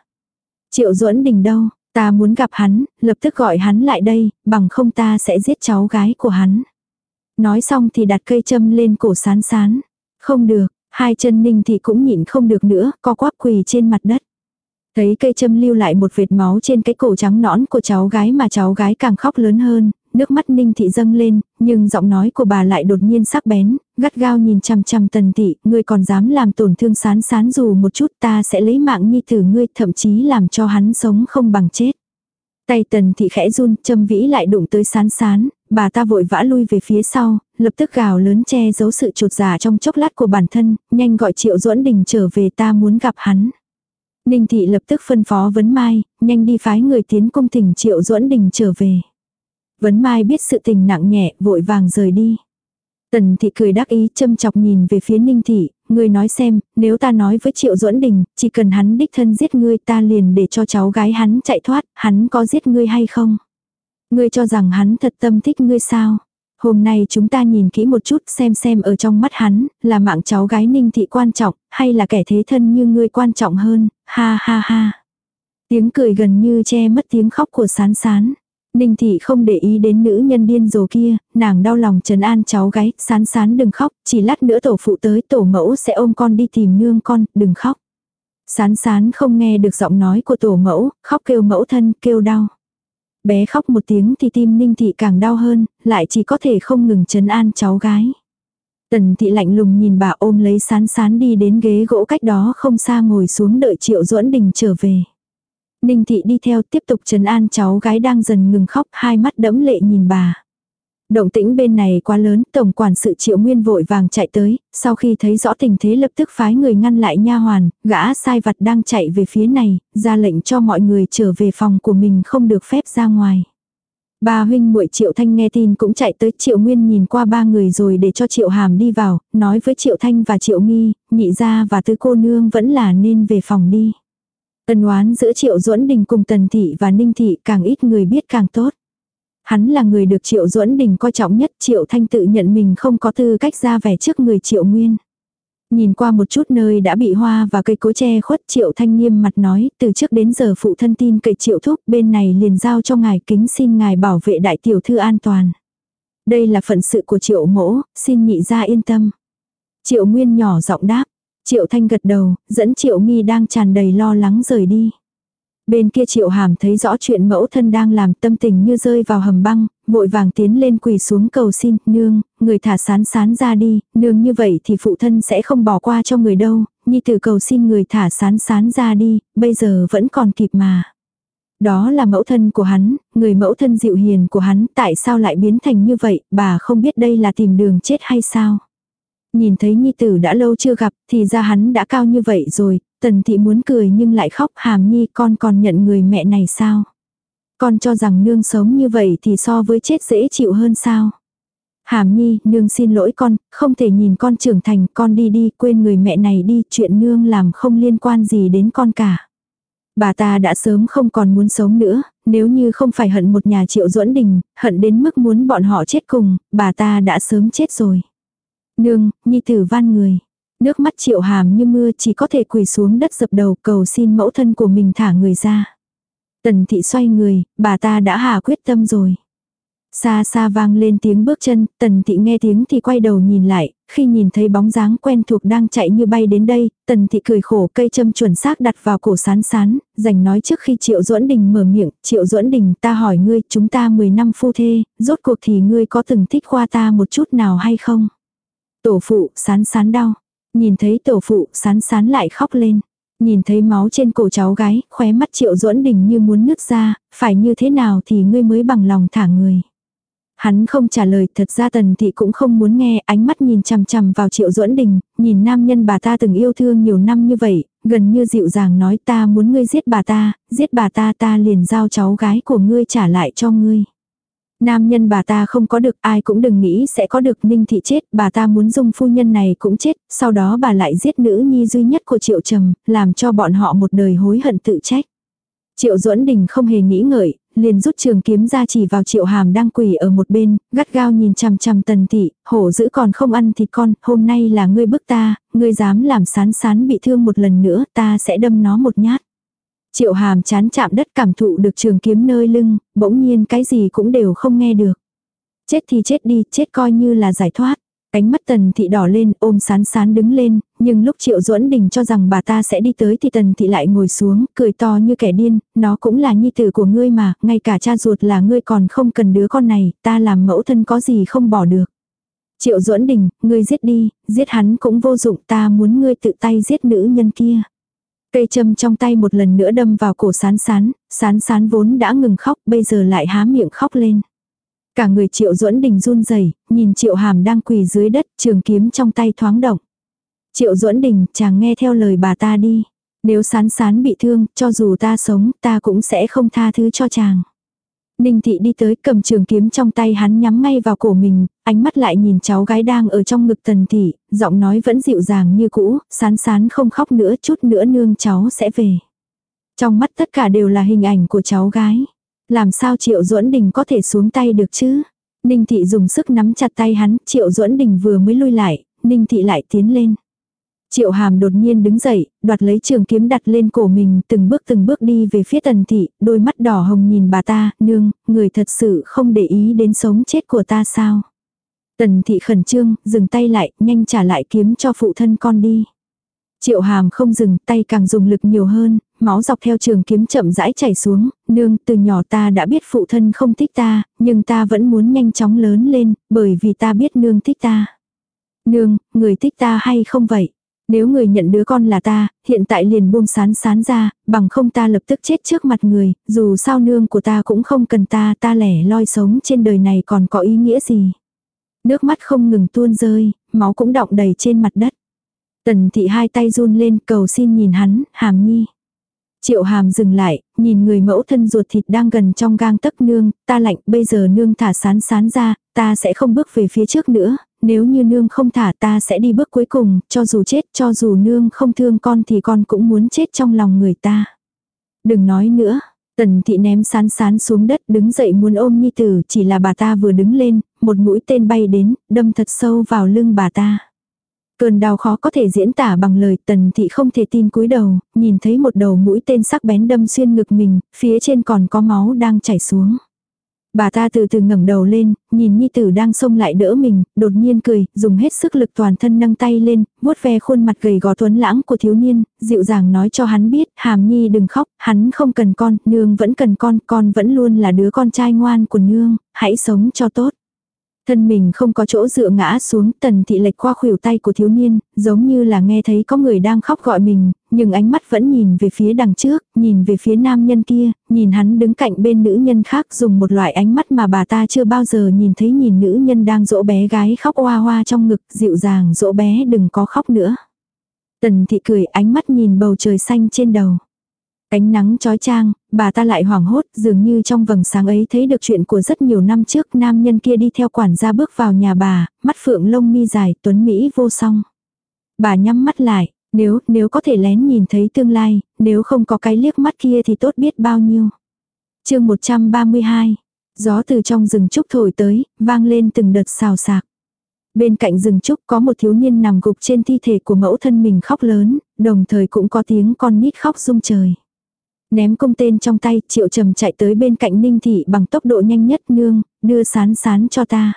Triệu duẫn đình đâu, ta muốn gặp hắn, lập tức gọi hắn lại đây, bằng không ta sẽ giết cháu gái của hắn. Nói xong thì đặt cây châm lên cổ sán sán. Không được, hai chân ninh thị cũng nhịn không được nữa, co quắp quỳ trên mặt đất. Thấy cây châm lưu lại một vệt máu trên cái cổ trắng nõn của cháu gái mà cháu gái càng khóc lớn hơn, nước mắt ninh thị dâng lên, nhưng giọng nói của bà lại đột nhiên sắc bén, gắt gao nhìn chằm chằm tần thị, ngươi còn dám làm tổn thương sán sán dù một chút ta sẽ lấy mạng nhi tử ngươi thậm chí làm cho hắn sống không bằng chết. Tay tần thị khẽ run, châm vĩ lại đụng tới sán sán, bà ta vội vã lui về phía sau, lập tức gào lớn che giấu sự trột giả dạ trong chốc lát của bản thân, nhanh gọi triệu duẫn đình trở về ta muốn gặp hắn. Ninh thị lập tức phân phó Vấn Mai, nhanh đi phái người tiến cung thỉnh Triệu Duẫn Đình trở về. Vấn Mai biết sự tình nặng nhẹ, vội vàng rời đi. Tần thị cười đắc ý châm chọc nhìn về phía Ninh thị, người nói xem, nếu ta nói với Triệu Duẫn Đình, chỉ cần hắn đích thân giết ngươi ta liền để cho cháu gái hắn chạy thoát, hắn có giết ngươi hay không? Ngươi cho rằng hắn thật tâm thích ngươi sao? Hôm nay chúng ta nhìn kỹ một chút xem xem ở trong mắt hắn, là mạng cháu gái ninh thị quan trọng, hay là kẻ thế thân như ngươi quan trọng hơn, ha ha ha. Tiếng cười gần như che mất tiếng khóc của sán sán. Ninh thị không để ý đến nữ nhân điên rồ kia, nàng đau lòng trấn an cháu gái, sán sán đừng khóc, chỉ lát nữa tổ phụ tới tổ mẫu sẽ ôm con đi tìm nương con, đừng khóc. Sán sán không nghe được giọng nói của tổ mẫu, khóc kêu mẫu thân, kêu đau. Bé khóc một tiếng thì tim ninh thị càng đau hơn, lại chỉ có thể không ngừng chấn an cháu gái. Tần thị lạnh lùng nhìn bà ôm lấy sán sán đi đến ghế gỗ cách đó không xa ngồi xuống đợi triệu duẫn đình trở về. Ninh thị đi theo tiếp tục trấn an cháu gái đang dần ngừng khóc hai mắt đẫm lệ nhìn bà. Động tĩnh bên này quá lớn, tổng quản sự Triệu Nguyên vội vàng chạy tới, sau khi thấy rõ tình thế lập tức phái người ngăn lại nha hoàn, gã sai vặt đang chạy về phía này, ra lệnh cho mọi người trở về phòng của mình không được phép ra ngoài. Ba huynh muội Triệu Thanh nghe tin cũng chạy tới Triệu Nguyên nhìn qua ba người rồi để cho Triệu Hàm đi vào, nói với Triệu Thanh và Triệu Nghi, nhị gia và tứ cô nương vẫn là nên về phòng đi. Ân oán giữa Triệu Duẫn Đình cùng Tần Thị và Ninh Thị càng ít người biết càng tốt. Hắn là người được Triệu Duẫn Đình coi trọng nhất, Triệu Thanh tự nhận mình không có tư cách ra vẻ trước người Triệu Nguyên. Nhìn qua một chút nơi đã bị hoa và cây cối che khuất Triệu Thanh nghiêm mặt nói, từ trước đến giờ phụ thân tin cậy Triệu Thúc bên này liền giao cho ngài kính xin ngài bảo vệ đại tiểu thư an toàn. Đây là phận sự của Triệu Mỗ, xin nhị ra yên tâm. Triệu Nguyên nhỏ giọng đáp, Triệu Thanh gật đầu, dẫn Triệu Nghi đang tràn đầy lo lắng rời đi. Bên kia triệu hàm thấy rõ chuyện mẫu thân đang làm tâm tình như rơi vào hầm băng, vội vàng tiến lên quỳ xuống cầu xin, nương, người thả sán sán ra đi, nương như vậy thì phụ thân sẽ không bỏ qua cho người đâu, nhi tử cầu xin người thả sán sán ra đi, bây giờ vẫn còn kịp mà. Đó là mẫu thân của hắn, người mẫu thân dịu hiền của hắn, tại sao lại biến thành như vậy, bà không biết đây là tìm đường chết hay sao. Nhìn thấy nhi tử đã lâu chưa gặp, thì ra hắn đã cao như vậy rồi, Tần thị muốn cười nhưng lại khóc hàm nhi con còn nhận người mẹ này sao? Con cho rằng nương sống như vậy thì so với chết dễ chịu hơn sao? Hàm nhi, nương xin lỗi con, không thể nhìn con trưởng thành, con đi đi, quên người mẹ này đi, chuyện nương làm không liên quan gì đến con cả. Bà ta đã sớm không còn muốn sống nữa, nếu như không phải hận một nhà triệu duẫn đình, hận đến mức muốn bọn họ chết cùng, bà ta đã sớm chết rồi. Nương, nhi tử van người. Nước mắt triệu hàm như mưa chỉ có thể quỳ xuống đất dập đầu cầu xin mẫu thân của mình thả người ra. Tần thị xoay người, bà ta đã hà quyết tâm rồi. Xa xa vang lên tiếng bước chân, tần thị nghe tiếng thì quay đầu nhìn lại, khi nhìn thấy bóng dáng quen thuộc đang chạy như bay đến đây, tần thị cười khổ cây châm chuẩn xác đặt vào cổ sán sán, dành nói trước khi triệu duẫn đình mở miệng, triệu duẫn đình ta hỏi ngươi, chúng ta 10 năm phu thê, rốt cuộc thì ngươi có từng thích qua ta một chút nào hay không? Tổ phụ, sán sán đau. Nhìn thấy tổ phụ, sán sán lại khóc lên. Nhìn thấy máu trên cổ cháu gái, khóe mắt triệu duẫn đình như muốn nứt ra, phải như thế nào thì ngươi mới bằng lòng thả người. Hắn không trả lời, thật ra tần thị cũng không muốn nghe, ánh mắt nhìn chằm chằm vào triệu duẫn đình, nhìn nam nhân bà ta từng yêu thương nhiều năm như vậy, gần như dịu dàng nói ta muốn ngươi giết bà ta, giết bà ta ta liền giao cháu gái của ngươi trả lại cho ngươi. Nam nhân bà ta không có được ai cũng đừng nghĩ sẽ có được ninh thị chết, bà ta muốn dung phu nhân này cũng chết, sau đó bà lại giết nữ nhi duy nhất của triệu trầm, làm cho bọn họ một đời hối hận tự trách. Triệu duẫn đình không hề nghĩ ngợi, liền rút trường kiếm ra chỉ vào triệu hàm đang quỳ ở một bên, gắt gao nhìn chằm chằm tần thị, hổ dữ còn không ăn thịt con, hôm nay là ngươi bức ta, ngươi dám làm sán sán bị thương một lần nữa, ta sẽ đâm nó một nhát. Triệu hàm chán chạm đất cảm thụ được trường kiếm nơi lưng, bỗng nhiên cái gì cũng đều không nghe được. Chết thì chết đi, chết coi như là giải thoát. Cánh mắt tần thị đỏ lên ôm sán sán đứng lên, nhưng lúc triệu duẫn đình cho rằng bà ta sẽ đi tới thì tần thị lại ngồi xuống, cười to như kẻ điên, nó cũng là nhi tử của ngươi mà, ngay cả cha ruột là ngươi còn không cần đứa con này, ta làm mẫu thân có gì không bỏ được. Triệu duẫn đình, ngươi giết đi, giết hắn cũng vô dụng ta muốn ngươi tự tay giết nữ nhân kia. Cây châm trong tay một lần nữa đâm vào cổ sán sán, sán sán vốn đã ngừng khóc bây giờ lại há miệng khóc lên. Cả người triệu duẫn đình run rẩy nhìn triệu hàm đang quỳ dưới đất trường kiếm trong tay thoáng động. Triệu duẫn đình chàng nghe theo lời bà ta đi. Nếu sán sán bị thương, cho dù ta sống, ta cũng sẽ không tha thứ cho chàng. Ninh thị đi tới cầm trường kiếm trong tay hắn nhắm ngay vào cổ mình, ánh mắt lại nhìn cháu gái đang ở trong ngực tần thị, giọng nói vẫn dịu dàng như cũ, sán sán không khóc nữa chút nữa nương cháu sẽ về. Trong mắt tất cả đều là hình ảnh của cháu gái. Làm sao triệu duẫn đình có thể xuống tay được chứ? Ninh thị dùng sức nắm chặt tay hắn, triệu duẫn đình vừa mới lui lại, ninh thị lại tiến lên. Triệu hàm đột nhiên đứng dậy, đoạt lấy trường kiếm đặt lên cổ mình, từng bước từng bước đi về phía tần thị, đôi mắt đỏ hồng nhìn bà ta, nương, người thật sự không để ý đến sống chết của ta sao. Tần thị khẩn trương, dừng tay lại, nhanh trả lại kiếm cho phụ thân con đi. Triệu hàm không dừng, tay càng dùng lực nhiều hơn, máu dọc theo trường kiếm chậm rãi chảy xuống, nương, từ nhỏ ta đã biết phụ thân không thích ta, nhưng ta vẫn muốn nhanh chóng lớn lên, bởi vì ta biết nương thích ta. Nương, người thích ta hay không vậy? Nếu người nhận đứa con là ta, hiện tại liền buông sán sán ra, bằng không ta lập tức chết trước mặt người, dù sao nương của ta cũng không cần ta, ta lẻ loi sống trên đời này còn có ý nghĩa gì. Nước mắt không ngừng tuôn rơi, máu cũng đọng đầy trên mặt đất. Tần thị hai tay run lên cầu xin nhìn hắn, hàm nhi. Triệu hàm dừng lại, nhìn người mẫu thân ruột thịt đang gần trong gang tấc nương, ta lạnh bây giờ nương thả sán sán ra, ta sẽ không bước về phía trước nữa, nếu như nương không thả ta sẽ đi bước cuối cùng, cho dù chết, cho dù nương không thương con thì con cũng muốn chết trong lòng người ta. Đừng nói nữa. Tần thị ném sán sán xuống đất đứng dậy muốn ôm nhi tử chỉ là bà ta vừa đứng lên, một mũi tên bay đến, đâm thật sâu vào lưng bà ta. Cơn đau khó có thể diễn tả bằng lời tần thị không thể tin cúi đầu, nhìn thấy một đầu mũi tên sắc bén đâm xuyên ngực mình, phía trên còn có máu đang chảy xuống. Bà ta từ từ ngẩng đầu lên, nhìn Nhi Tử đang xông lại đỡ mình, đột nhiên cười, dùng hết sức lực toàn thân nâng tay lên, vuốt ve khuôn mặt gầy gò tuấn lãng của thiếu niên, dịu dàng nói cho hắn biết, Hàm Nhi đừng khóc, hắn không cần con, nương vẫn cần con, con vẫn luôn là đứa con trai ngoan của nương, hãy sống cho tốt. Thân mình không có chỗ dựa ngã xuống, tần thị lệch qua khuỷu tay của thiếu niên, giống như là nghe thấy có người đang khóc gọi mình, nhưng ánh mắt vẫn nhìn về phía đằng trước, nhìn về phía nam nhân kia, nhìn hắn đứng cạnh bên nữ nhân khác dùng một loại ánh mắt mà bà ta chưa bao giờ nhìn thấy nhìn nữ nhân đang dỗ bé gái khóc hoa hoa trong ngực, dịu dàng dỗ bé đừng có khóc nữa. Tần thị cười ánh mắt nhìn bầu trời xanh trên đầu. Ánh nắng chói trang bà ta lại hoảng hốt, dường như trong vầng sáng ấy thấy được chuyện của rất nhiều năm trước, nam nhân kia đi theo quản gia bước vào nhà bà, mắt phượng lông mi dài, tuấn Mỹ vô song. Bà nhắm mắt lại, nếu, nếu có thể lén nhìn thấy tương lai, nếu không có cái liếc mắt kia thì tốt biết bao nhiêu. chương 132, gió từ trong rừng trúc thổi tới, vang lên từng đợt xào xạc. Bên cạnh rừng trúc có một thiếu niên nằm gục trên thi thể của mẫu thân mình khóc lớn, đồng thời cũng có tiếng con nít khóc rung trời. Ném công tên trong tay, triệu trầm chạy tới bên cạnh ninh thị bằng tốc độ nhanh nhất nương, đưa sán sán cho ta.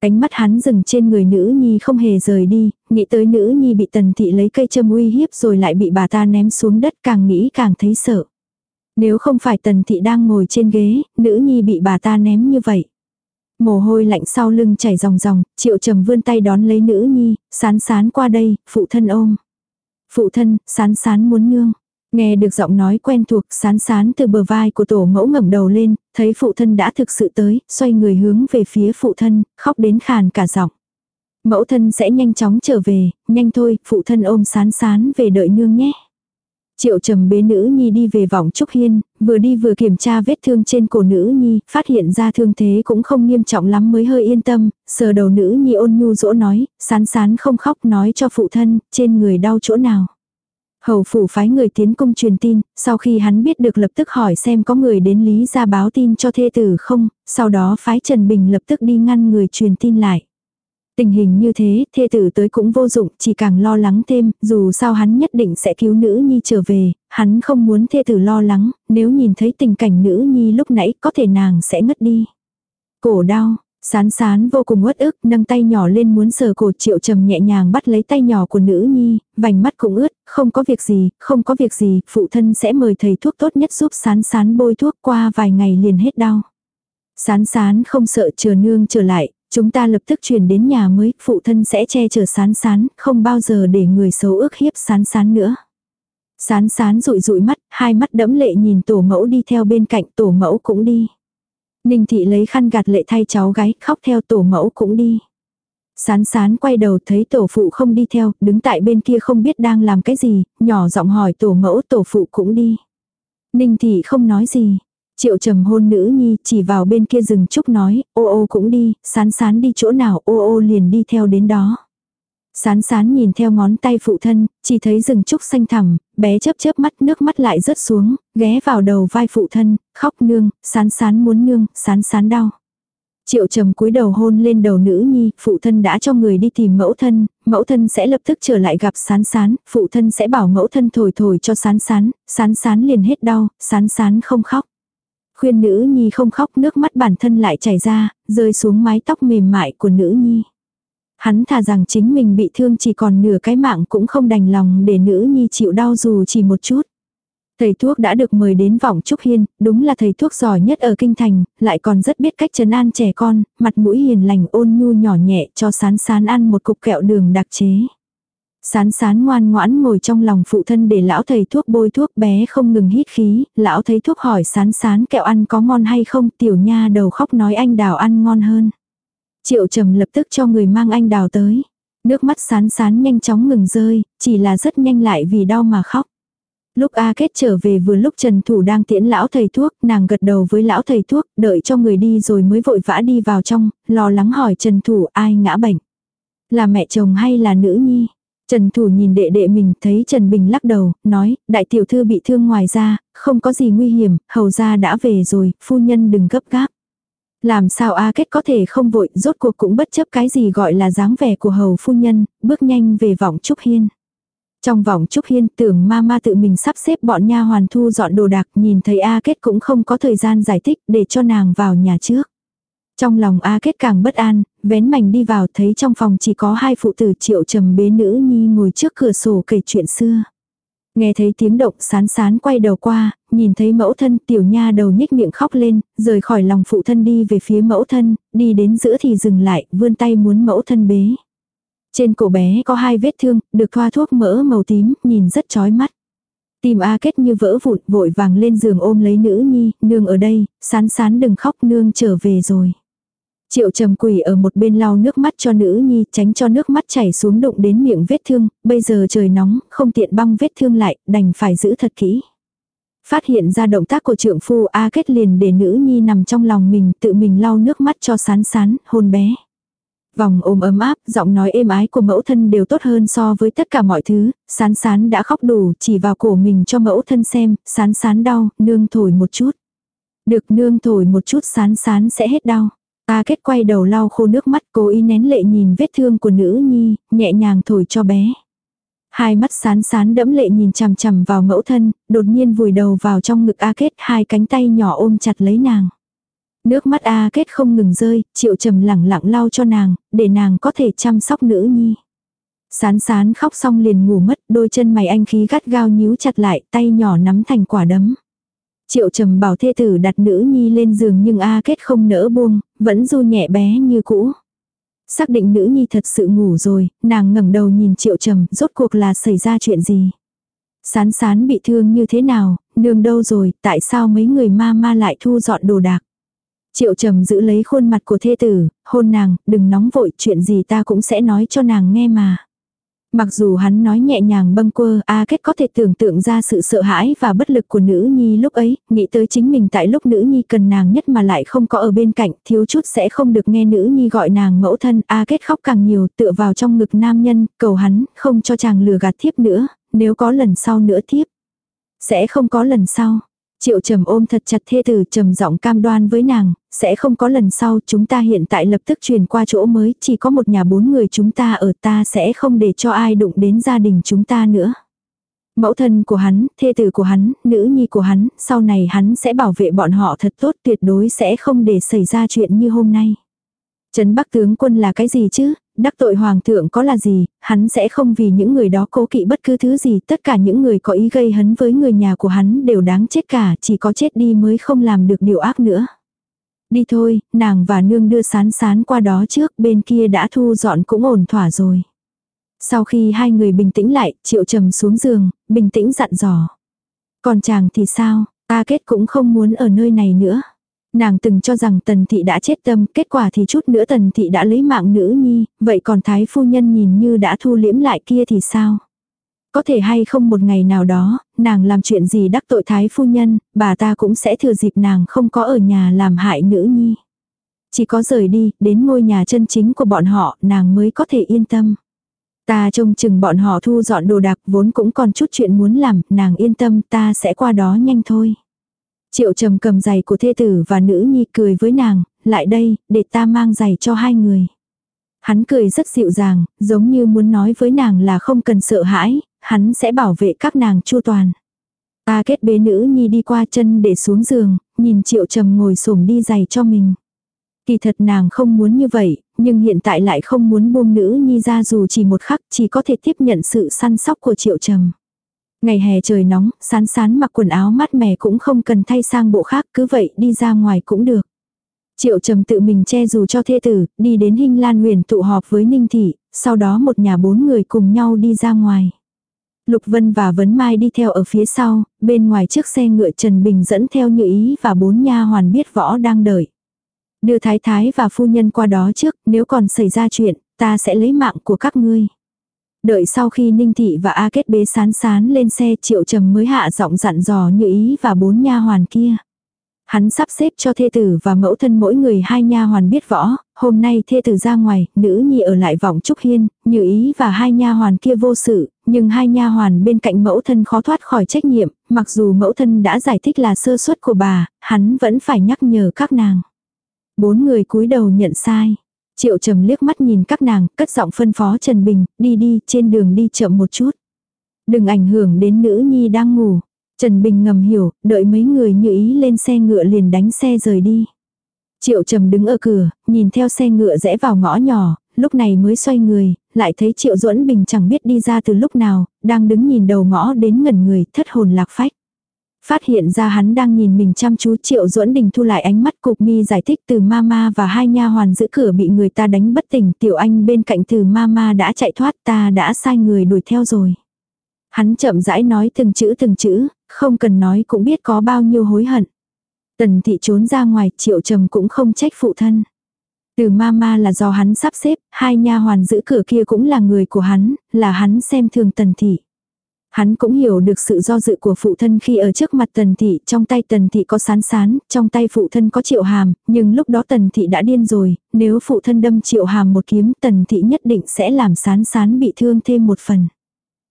Ánh mắt hắn dừng trên người nữ nhi không hề rời đi, nghĩ tới nữ nhi bị tần thị lấy cây châm uy hiếp rồi lại bị bà ta ném xuống đất càng nghĩ càng thấy sợ. Nếu không phải tần thị đang ngồi trên ghế, nữ nhi bị bà ta ném như vậy. Mồ hôi lạnh sau lưng chảy ròng ròng, triệu trầm vươn tay đón lấy nữ nhi, sán sán qua đây, phụ thân ôm. Phụ thân, sán sán muốn nương. Nghe được giọng nói quen thuộc sán sán từ bờ vai của tổ mẫu ngẩng đầu lên, thấy phụ thân đã thực sự tới, xoay người hướng về phía phụ thân, khóc đến khàn cả giọng. Mẫu thân sẽ nhanh chóng trở về, nhanh thôi, phụ thân ôm sán sán về đợi nương nhé. Triệu trầm bế nữ nhi đi về vòng trúc hiên, vừa đi vừa kiểm tra vết thương trên cổ nữ nhi, phát hiện ra thương thế cũng không nghiêm trọng lắm mới hơi yên tâm, sờ đầu nữ nhi ôn nhu dỗ nói, sán sán không khóc nói cho phụ thân, trên người đau chỗ nào. Hầu phủ phái người tiến cung truyền tin, sau khi hắn biết được lập tức hỏi xem có người đến Lý ra báo tin cho thê tử không, sau đó phái Trần Bình lập tức đi ngăn người truyền tin lại. Tình hình như thế, thê tử tới cũng vô dụng, chỉ càng lo lắng thêm, dù sao hắn nhất định sẽ cứu nữ nhi trở về, hắn không muốn thê tử lo lắng, nếu nhìn thấy tình cảnh nữ nhi lúc nãy có thể nàng sẽ ngất đi. Cổ đau, Sán sán vô cùng uất ức, nâng tay nhỏ lên muốn sờ cổ triệu trầm nhẹ nhàng bắt lấy tay nhỏ của nữ nhi, vành mắt cũng ướt, không có việc gì, không có việc gì, phụ thân sẽ mời thầy thuốc tốt nhất giúp sán sán bôi thuốc qua vài ngày liền hết đau. Sán sán không sợ chờ nương trở lại, chúng ta lập tức chuyển đến nhà mới, phụ thân sẽ che chở sán sán, không bao giờ để người xấu ước hiếp sán sán nữa. Sán sán rụi rụi mắt, hai mắt đẫm lệ nhìn tổ mẫu đi theo bên cạnh tổ mẫu cũng đi. Ninh thị lấy khăn gạt lệ thay cháu gái, khóc theo tổ mẫu cũng đi. Sán sán quay đầu thấy tổ phụ không đi theo, đứng tại bên kia không biết đang làm cái gì, nhỏ giọng hỏi tổ mẫu tổ phụ cũng đi. Ninh thị không nói gì. Triệu trầm hôn nữ nhi chỉ vào bên kia rừng trúc nói, ô ô cũng đi, sán sán đi chỗ nào ô ô liền đi theo đến đó. Sán sán nhìn theo ngón tay phụ thân, chỉ thấy rừng trúc xanh thẳm, bé chớp chớp mắt nước mắt lại rớt xuống, ghé vào đầu vai phụ thân, khóc nương, sán sán muốn nương, sán sán đau. Triệu trầm cúi đầu hôn lên đầu nữ nhi, phụ thân đã cho người đi tìm mẫu thân, mẫu thân sẽ lập tức trở lại gặp sán sán, phụ thân sẽ bảo mẫu thân thổi thổi cho sán sán, sán sán liền hết đau, sán sán không khóc. Khuyên nữ nhi không khóc nước mắt bản thân lại chảy ra, rơi xuống mái tóc mềm mại của nữ nhi. Hắn thà rằng chính mình bị thương chỉ còn nửa cái mạng cũng không đành lòng để nữ nhi chịu đau dù chỉ một chút. Thầy thuốc đã được mời đến vọng Trúc Hiên, đúng là thầy thuốc giỏi nhất ở kinh thành, lại còn rất biết cách trấn an trẻ con, mặt mũi hiền lành ôn nhu nhỏ nhẹ cho sán sán ăn một cục kẹo đường đặc chế. Sán sán ngoan ngoãn ngồi trong lòng phụ thân để lão thầy thuốc bôi thuốc bé không ngừng hít khí, lão thấy thuốc hỏi sán sán kẹo ăn có ngon hay không, tiểu nha đầu khóc nói anh đào ăn ngon hơn. Triệu trầm lập tức cho người mang anh đào tới. Nước mắt sán sán nhanh chóng ngừng rơi, chỉ là rất nhanh lại vì đau mà khóc. Lúc A Kết trở về vừa lúc Trần Thủ đang tiễn lão thầy thuốc, nàng gật đầu với lão thầy thuốc, đợi cho người đi rồi mới vội vã đi vào trong, lo lắng hỏi Trần Thủ ai ngã bệnh. Là mẹ chồng hay là nữ nhi? Trần Thủ nhìn đệ đệ mình thấy Trần Bình lắc đầu, nói, đại tiểu thư bị thương ngoài ra, không có gì nguy hiểm, hầu ra đã về rồi, phu nhân đừng gấp gáp. Làm sao A Kết có thể không vội, rốt cuộc cũng bất chấp cái gì gọi là dáng vẻ của hầu phu nhân, bước nhanh về vọng Trúc Hiên. Trong vòng Trúc Hiên tưởng ma ma tự mình sắp xếp bọn nha hoàn thu dọn đồ đạc nhìn thấy A Kết cũng không có thời gian giải thích để cho nàng vào nhà trước. Trong lòng A Kết càng bất an, vén mảnh đi vào thấy trong phòng chỉ có hai phụ tử triệu trầm bế nữ nhi ngồi trước cửa sổ kể chuyện xưa. Nghe thấy tiếng động sán sán quay đầu qua, nhìn thấy mẫu thân tiểu nha đầu nhếch miệng khóc lên, rời khỏi lòng phụ thân đi về phía mẫu thân, đi đến giữa thì dừng lại, vươn tay muốn mẫu thân bế. Trên cổ bé có hai vết thương, được thoa thuốc mỡ màu tím, nhìn rất chói mắt. tìm A kết như vỡ vụn, vội vàng lên giường ôm lấy nữ nhi, nương ở đây, sán sán đừng khóc, nương trở về rồi. Triệu trầm quỷ ở một bên lau nước mắt cho nữ nhi, tránh cho nước mắt chảy xuống đụng đến miệng vết thương, bây giờ trời nóng, không tiện băng vết thương lại, đành phải giữ thật kỹ. Phát hiện ra động tác của trượng phu A kết liền để nữ nhi nằm trong lòng mình, tự mình lau nước mắt cho sán sán, hôn bé. Vòng ôm ấm áp, giọng nói êm ái của mẫu thân đều tốt hơn so với tất cả mọi thứ, sán sán đã khóc đủ, chỉ vào cổ mình cho mẫu thân xem, sán sán đau, nương thổi một chút. Được nương thổi một chút sán sán sẽ hết đau. A kết quay đầu lau khô nước mắt cố ý nén lệ nhìn vết thương của nữ nhi, nhẹ nhàng thổi cho bé. Hai mắt sán sán đẫm lệ nhìn chằm chằm vào mẫu thân, đột nhiên vùi đầu vào trong ngực A kết hai cánh tay nhỏ ôm chặt lấy nàng. Nước mắt A kết không ngừng rơi, triệu trầm lẳng lặng lau cho nàng, để nàng có thể chăm sóc nữ nhi. Sán sán khóc xong liền ngủ mất, đôi chân mày anh khí gắt gao nhíu chặt lại, tay nhỏ nắm thành quả đấm. Triệu trầm bảo thê tử đặt nữ nhi lên giường nhưng A kết không nỡ buông, vẫn du nhẹ bé như cũ. Xác định nữ nhi thật sự ngủ rồi, nàng ngẩng đầu nhìn triệu trầm, rốt cuộc là xảy ra chuyện gì. Sán sán bị thương như thế nào, nương đâu rồi, tại sao mấy người ma ma lại thu dọn đồ đạc. Triệu trầm giữ lấy khuôn mặt của thê tử, hôn nàng, đừng nóng vội, chuyện gì ta cũng sẽ nói cho nàng nghe mà. Mặc dù hắn nói nhẹ nhàng bâng quơ, A Kết có thể tưởng tượng ra sự sợ hãi và bất lực của nữ nhi lúc ấy, nghĩ tới chính mình tại lúc nữ nhi cần nàng nhất mà lại không có ở bên cạnh, thiếu chút sẽ không được nghe nữ nhi gọi nàng mẫu thân, A Kết khóc càng nhiều, tựa vào trong ngực nam nhân, cầu hắn, không cho chàng lừa gạt thiếp nữa, nếu có lần sau nữa thiếp. Sẽ không có lần sau. Triệu trầm ôm thật chặt thê tử trầm giọng cam đoan với nàng, sẽ không có lần sau chúng ta hiện tại lập tức chuyển qua chỗ mới, chỉ có một nhà bốn người chúng ta ở ta sẽ không để cho ai đụng đến gia đình chúng ta nữa. Mẫu thân của hắn, thê tử của hắn, nữ nhi của hắn, sau này hắn sẽ bảo vệ bọn họ thật tốt tuyệt đối sẽ không để xảy ra chuyện như hôm nay. Trấn Bắc tướng quân là cái gì chứ, đắc tội hoàng thượng có là gì, hắn sẽ không vì những người đó cố kỵ bất cứ thứ gì, tất cả những người có ý gây hấn với người nhà của hắn đều đáng chết cả, chỉ có chết đi mới không làm được điều ác nữa. Đi thôi, nàng và nương đưa sán sán qua đó trước, bên kia đã thu dọn cũng ổn thỏa rồi. Sau khi hai người bình tĩnh lại, triệu trầm xuống giường, bình tĩnh dặn dò. Còn chàng thì sao, ta kết cũng không muốn ở nơi này nữa. Nàng từng cho rằng tần thị đã chết tâm, kết quả thì chút nữa tần thị đã lấy mạng nữ nhi, vậy còn thái phu nhân nhìn như đã thu liễm lại kia thì sao? Có thể hay không một ngày nào đó, nàng làm chuyện gì đắc tội thái phu nhân, bà ta cũng sẽ thừa dịp nàng không có ở nhà làm hại nữ nhi. Chỉ có rời đi, đến ngôi nhà chân chính của bọn họ, nàng mới có thể yên tâm. Ta trông chừng bọn họ thu dọn đồ đạc vốn cũng còn chút chuyện muốn làm, nàng yên tâm ta sẽ qua đó nhanh thôi. Triệu trầm cầm giày của thê tử và nữ nhi cười với nàng, lại đây, để ta mang giày cho hai người. Hắn cười rất dịu dàng, giống như muốn nói với nàng là không cần sợ hãi, hắn sẽ bảo vệ các nàng chu toàn. Ta kết bế nữ nhi đi qua chân để xuống giường, nhìn triệu trầm ngồi xổm đi giày cho mình. Kỳ thật nàng không muốn như vậy, nhưng hiện tại lại không muốn buông nữ nhi ra dù chỉ một khắc chỉ có thể tiếp nhận sự săn sóc của triệu trầm. Ngày hè trời nóng, sán sán mặc quần áo mát mẻ cũng không cần thay sang bộ khác, cứ vậy đi ra ngoài cũng được. Triệu trầm tự mình che dù cho thê tử, đi đến hình Lan huyền tụ họp với Ninh Thị, sau đó một nhà bốn người cùng nhau đi ra ngoài. Lục Vân và Vấn Mai đi theo ở phía sau, bên ngoài chiếc xe ngựa Trần Bình dẫn theo Như Ý và bốn nha hoàn biết võ đang đợi. Đưa thái thái và phu nhân qua đó trước, nếu còn xảy ra chuyện, ta sẽ lấy mạng của các ngươi. Đợi sau khi Ninh Thị và A Kết bế sán sán lên xe triệu trầm mới hạ giọng dặn dò như ý và bốn nha hoàn kia. Hắn sắp xếp cho thê tử và mẫu thân mỗi người hai nha hoàn biết võ, hôm nay thê tử ra ngoài, nữ nhi ở lại vọng trúc hiên, như ý và hai nha hoàn kia vô sự, nhưng hai nha hoàn bên cạnh mẫu thân khó thoát khỏi trách nhiệm, mặc dù mẫu thân đã giải thích là sơ suất của bà, hắn vẫn phải nhắc nhở các nàng. Bốn người cúi đầu nhận sai. Triệu trầm liếc mắt nhìn các nàng, cất giọng phân phó Trần Bình, đi đi, trên đường đi chậm một chút. Đừng ảnh hưởng đến nữ nhi đang ngủ. Trần Bình ngầm hiểu, đợi mấy người như ý lên xe ngựa liền đánh xe rời đi. Triệu trầm đứng ở cửa, nhìn theo xe ngựa rẽ vào ngõ nhỏ, lúc này mới xoay người, lại thấy Triệu Duẫn Bình chẳng biết đi ra từ lúc nào, đang đứng nhìn đầu ngõ đến ngẩn người, thất hồn lạc phách. Phát hiện ra hắn đang nhìn mình chăm chú Triệu Duẫn Đình thu lại ánh mắt cục mi giải thích từ mama và hai nha hoàn giữ cửa bị người ta đánh bất tỉnh. Tiểu anh bên cạnh từ mama đã chạy thoát ta đã sai người đuổi theo rồi. Hắn chậm rãi nói từng chữ từng chữ, không cần nói cũng biết có bao nhiêu hối hận. Tần thị trốn ra ngoài triệu trầm cũng không trách phụ thân. Từ mama là do hắn sắp xếp, hai nha hoàn giữ cửa kia cũng là người của hắn, là hắn xem thường tần thị. Hắn cũng hiểu được sự do dự của phụ thân khi ở trước mặt tần thị, trong tay tần thị có sán sán, trong tay phụ thân có triệu hàm, nhưng lúc đó tần thị đã điên rồi, nếu phụ thân đâm triệu hàm một kiếm tần thị nhất định sẽ làm sán sán bị thương thêm một phần.